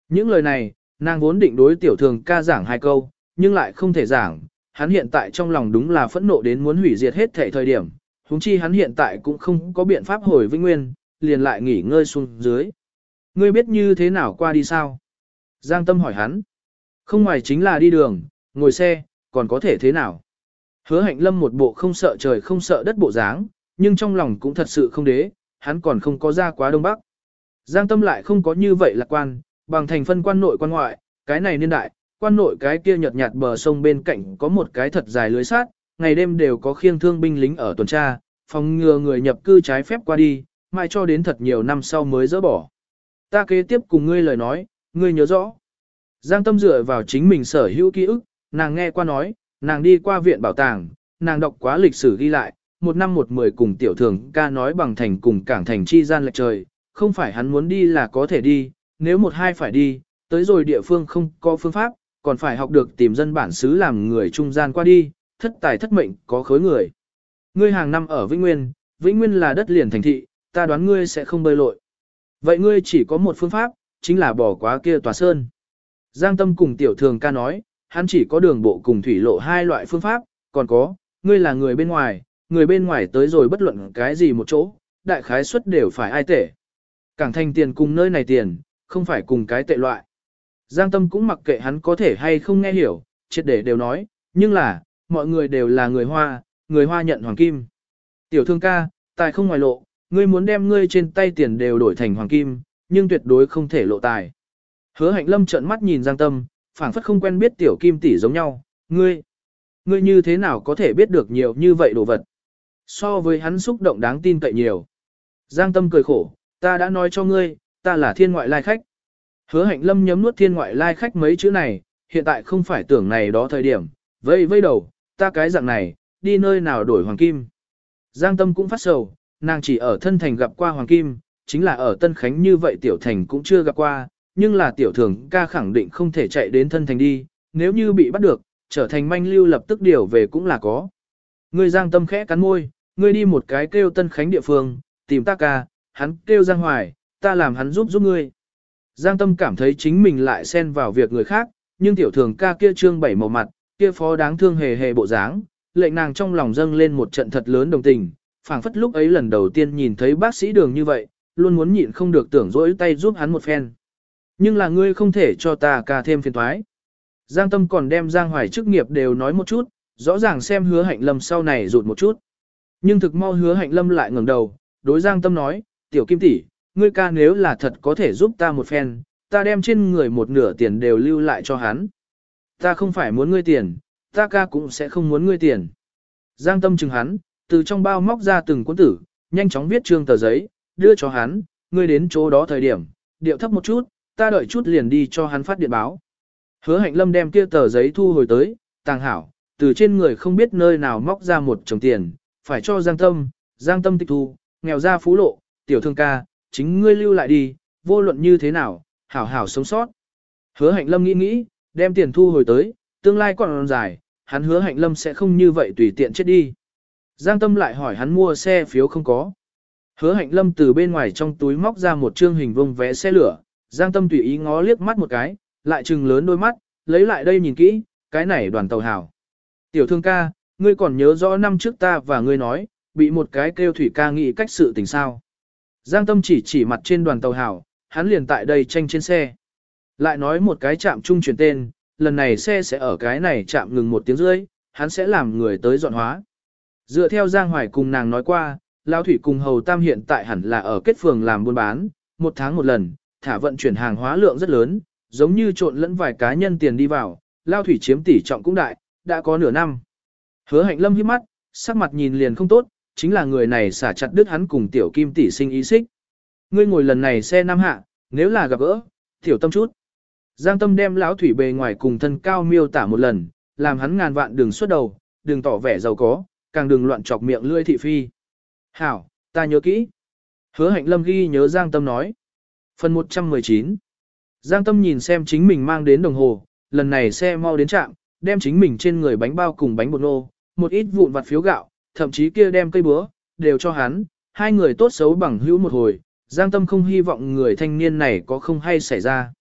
Những lời này, nàng vốn định đối tiểu thường ca giảng hai câu, nhưng lại không thể giảng, hắn hiện tại trong lòng đúng là phẫn nộ đến muốn hủy diệt hết thể thời điểm, huống chi hắn hiện tại cũng không có biện pháp hồi vĩnh nguyên, liền lại nghỉ ngơi xuống dưới. Ngươi biết như thế nào qua đi sao? Giang Tâm hỏi hắn. Không ngoài chính là đi đường, ngồi xe, còn có thể thế nào? Hứa hạnh lâm một bộ không sợ trời không sợ đất bộ dáng, nhưng trong lòng cũng thật sự không đế, hắn còn không có ra quá đông bắc. Giang tâm lại không có như vậy lạc quan, bằng thành phân quan nội quan ngoại, cái này niên đại, quan nội cái kia nhợt nhạt bờ sông bên cạnh có một cái thật dài lưới sát, ngày đêm đều có khiêng thương binh lính ở tuần tra, phòng ngừa người nhập cư trái phép qua đi, mãi cho đến thật nhiều năm sau mới dỡ bỏ. Ta kế tiếp cùng ngươi lời nói, ngươi nhớ rõ. Giang tâm dựa vào chính mình sở hữu ký ức, nàng nghe qua nói, nàng đi qua viện bảo tàng, nàng đọc quá lịch sử ghi lại, một năm một mười cùng tiểu thường ca nói bằng thành cùng cảng thành chi gian lệch trời, không phải hắn muốn đi là có thể đi, nếu một hai phải đi, tới rồi địa phương không có phương pháp, còn phải học được tìm dân bản xứ làm người trung gian qua đi, thất tài thất mệnh có khối người. Ngươi hàng năm ở Vĩnh Nguyên, Vĩnh Nguyên là đất liền thành thị, ta đoán ngươi sẽ không bơi lội. Vậy ngươi chỉ có một phương pháp, chính là bỏ quá kia tòa sơn. Giang Tâm cùng tiểu thường ca nói, hắn chỉ có đường bộ cùng thủy lộ hai loại phương pháp, còn có, ngươi là người bên ngoài, người bên ngoài tới rồi bất luận cái gì một chỗ, đại khái suất đều phải ai tể Cảng thành tiền cùng nơi này tiền, không phải cùng cái tệ loại. Giang Tâm cũng mặc kệ hắn có thể hay không nghe hiểu, triệt để đều nói, nhưng là, mọi người đều là người Hoa, người Hoa nhận hoàng kim. Tiểu thương ca, tài không ngoài lộ, ngươi muốn đem ngươi trên tay tiền đều đổi thành hoàng kim, nhưng tuyệt đối không thể lộ tài. Hứa hạnh lâm trợn mắt nhìn Giang Tâm, phảng phất không quen biết tiểu kim tỷ giống nhau, ngươi, ngươi như thế nào có thể biết được nhiều như vậy đồ vật. So với hắn xúc động đáng tin cậy nhiều. Giang tâm cười khổ, ta đã nói cho ngươi, ta là thiên ngoại lai khách. Hứa hạnh lâm nhấm nuốt thiên ngoại lai khách mấy chữ này, hiện tại không phải tưởng này đó thời điểm, vây vây đầu, ta cái dạng này, đi nơi nào đổi hoàng kim. Giang tâm cũng phát sầu, nàng chỉ ở thân thành gặp qua hoàng kim, chính là ở Tân Khánh như vậy tiểu thành cũng chưa gặp qua, nhưng là tiểu thường ca khẳng định không thể chạy đến thân thành đi, nếu như bị bắt được, trở thành manh lưu lập tức điều về cũng là có. Ngươi giang tâm khẽ cắn môi, ngươi đi một cái kêu Tân Khánh địa phương, tìm ta ca, hắn kêu Giang Hoài, ta làm hắn giúp giúp ngươi. Giang tâm cảm thấy chính mình lại xen vào việc người khác, nhưng tiểu thường ca kia trương bảy màu mặt, kia phó đáng thương hề hề bộ dáng, lệnh nàng trong lòng dâng lên một trận thật lớn đồng tình, phảng phất lúc ấy lần đầu tiên nhìn thấy bác sĩ đường như vậy, luôn muốn nhịn không được tưởng dỗi tay giúp hắn một phen. Nhưng là ngươi không thể cho ta ca thêm phiền thoái. Giang Tâm còn đem Giang Hoài chức nghiệp đều nói một chút, rõ ràng xem hứa hạnh lâm sau này rụt một chút. Nhưng thực mau hứa hạnh lâm lại ngẩng đầu, đối Giang Tâm nói, tiểu kim tỷ, ngươi ca nếu là thật có thể giúp ta một phen, ta đem trên người một nửa tiền đều lưu lại cho hắn. Ta không phải muốn ngươi tiền, ta ca cũng sẽ không muốn ngươi tiền. Giang Tâm chừng hắn, từ trong bao móc ra từng cuốn tử, nhanh chóng viết trương tờ giấy, đưa cho hắn, ngươi đến chỗ đó thời điểm, điệu thấp một chút, ta đợi chút liền đi cho hắn phát điện báo. Hứa hạnh lâm đem kia tờ giấy thu hồi tới, tàng hảo, từ trên người không biết nơi nào móc ra một chồng tiền, phải cho Giang Tâm, Giang Tâm tịch thu, nghèo ra phú lộ, tiểu thương ca, chính ngươi lưu lại đi, vô luận như thế nào, hảo hảo sống sót. Hứa hạnh lâm nghĩ nghĩ, đem tiền thu hồi tới, tương lai còn dài, hắn hứa hạnh lâm sẽ không như vậy tùy tiện chết đi. Giang Tâm lại hỏi hắn mua xe phiếu không có. Hứa hạnh lâm từ bên ngoài trong túi móc ra một trương hình vông vé xe lửa, Giang Tâm tùy ý ngó liếc mắt một cái, lại trừng lớn đôi mắt, lấy lại đây nhìn kỹ, cái này đoàn tàu hảo. Tiểu thương ca, ngươi còn nhớ rõ năm trước ta và ngươi nói, bị một cái kêu thủy ca nghĩ cách sự tình sao. Giang Tâm chỉ chỉ mặt trên đoàn tàu hảo, hắn liền tại đây tranh trên xe. Lại nói một cái chạm trung chuyển tên, lần này xe sẽ ở cái này chạm ngừng một tiếng rưỡi, hắn sẽ làm người tới dọn hóa. Dựa theo Giang Hoài cùng nàng nói qua, Lão Thủy cùng Hầu Tam hiện tại hẳn là ở kết phường làm buôn bán, một tháng một lần, thả vận chuyển hàng hóa lượng rất lớn, giống như trộn lẫn vài cá nhân tiền đi vào, Lão Thủy chiếm tỷ trọng cũng đại, đã có nửa năm. Hứa hạnh lâm hiếp mắt, sắc mặt nhìn liền không tốt, chính là người này xả chặt đứt hắn cùng tiểu kim tỷ sinh ý xích. Ngươi ngồi lần này xe năm hạ, nếu là gặp gỡ, tiểu tâm chút. Giang tâm đem lão thủy bề ngoài cùng thân cao miêu tả một lần, làm hắn ngàn vạn đừng xuất đầu, đừng tỏ vẻ giàu có, càng đừng loạn chọc miệng lươi thị phi. Hảo, ta nhớ kỹ. Hứa hạnh lâm ghi nhớ Giang tâm nói. Phần 119 Giang tâm nhìn xem chính mình mang đến đồng hồ, lần này xe mau đến trạm, đem chính mình trên người bánh bao cùng bánh bột nô, một ít vụn vặt phiếu gạo, thậm chí kia đem cây búa, đều cho hắn, hai người tốt xấu bằng hữu một hồi, Giang Tâm không hy vọng người thanh niên này có không hay xảy ra.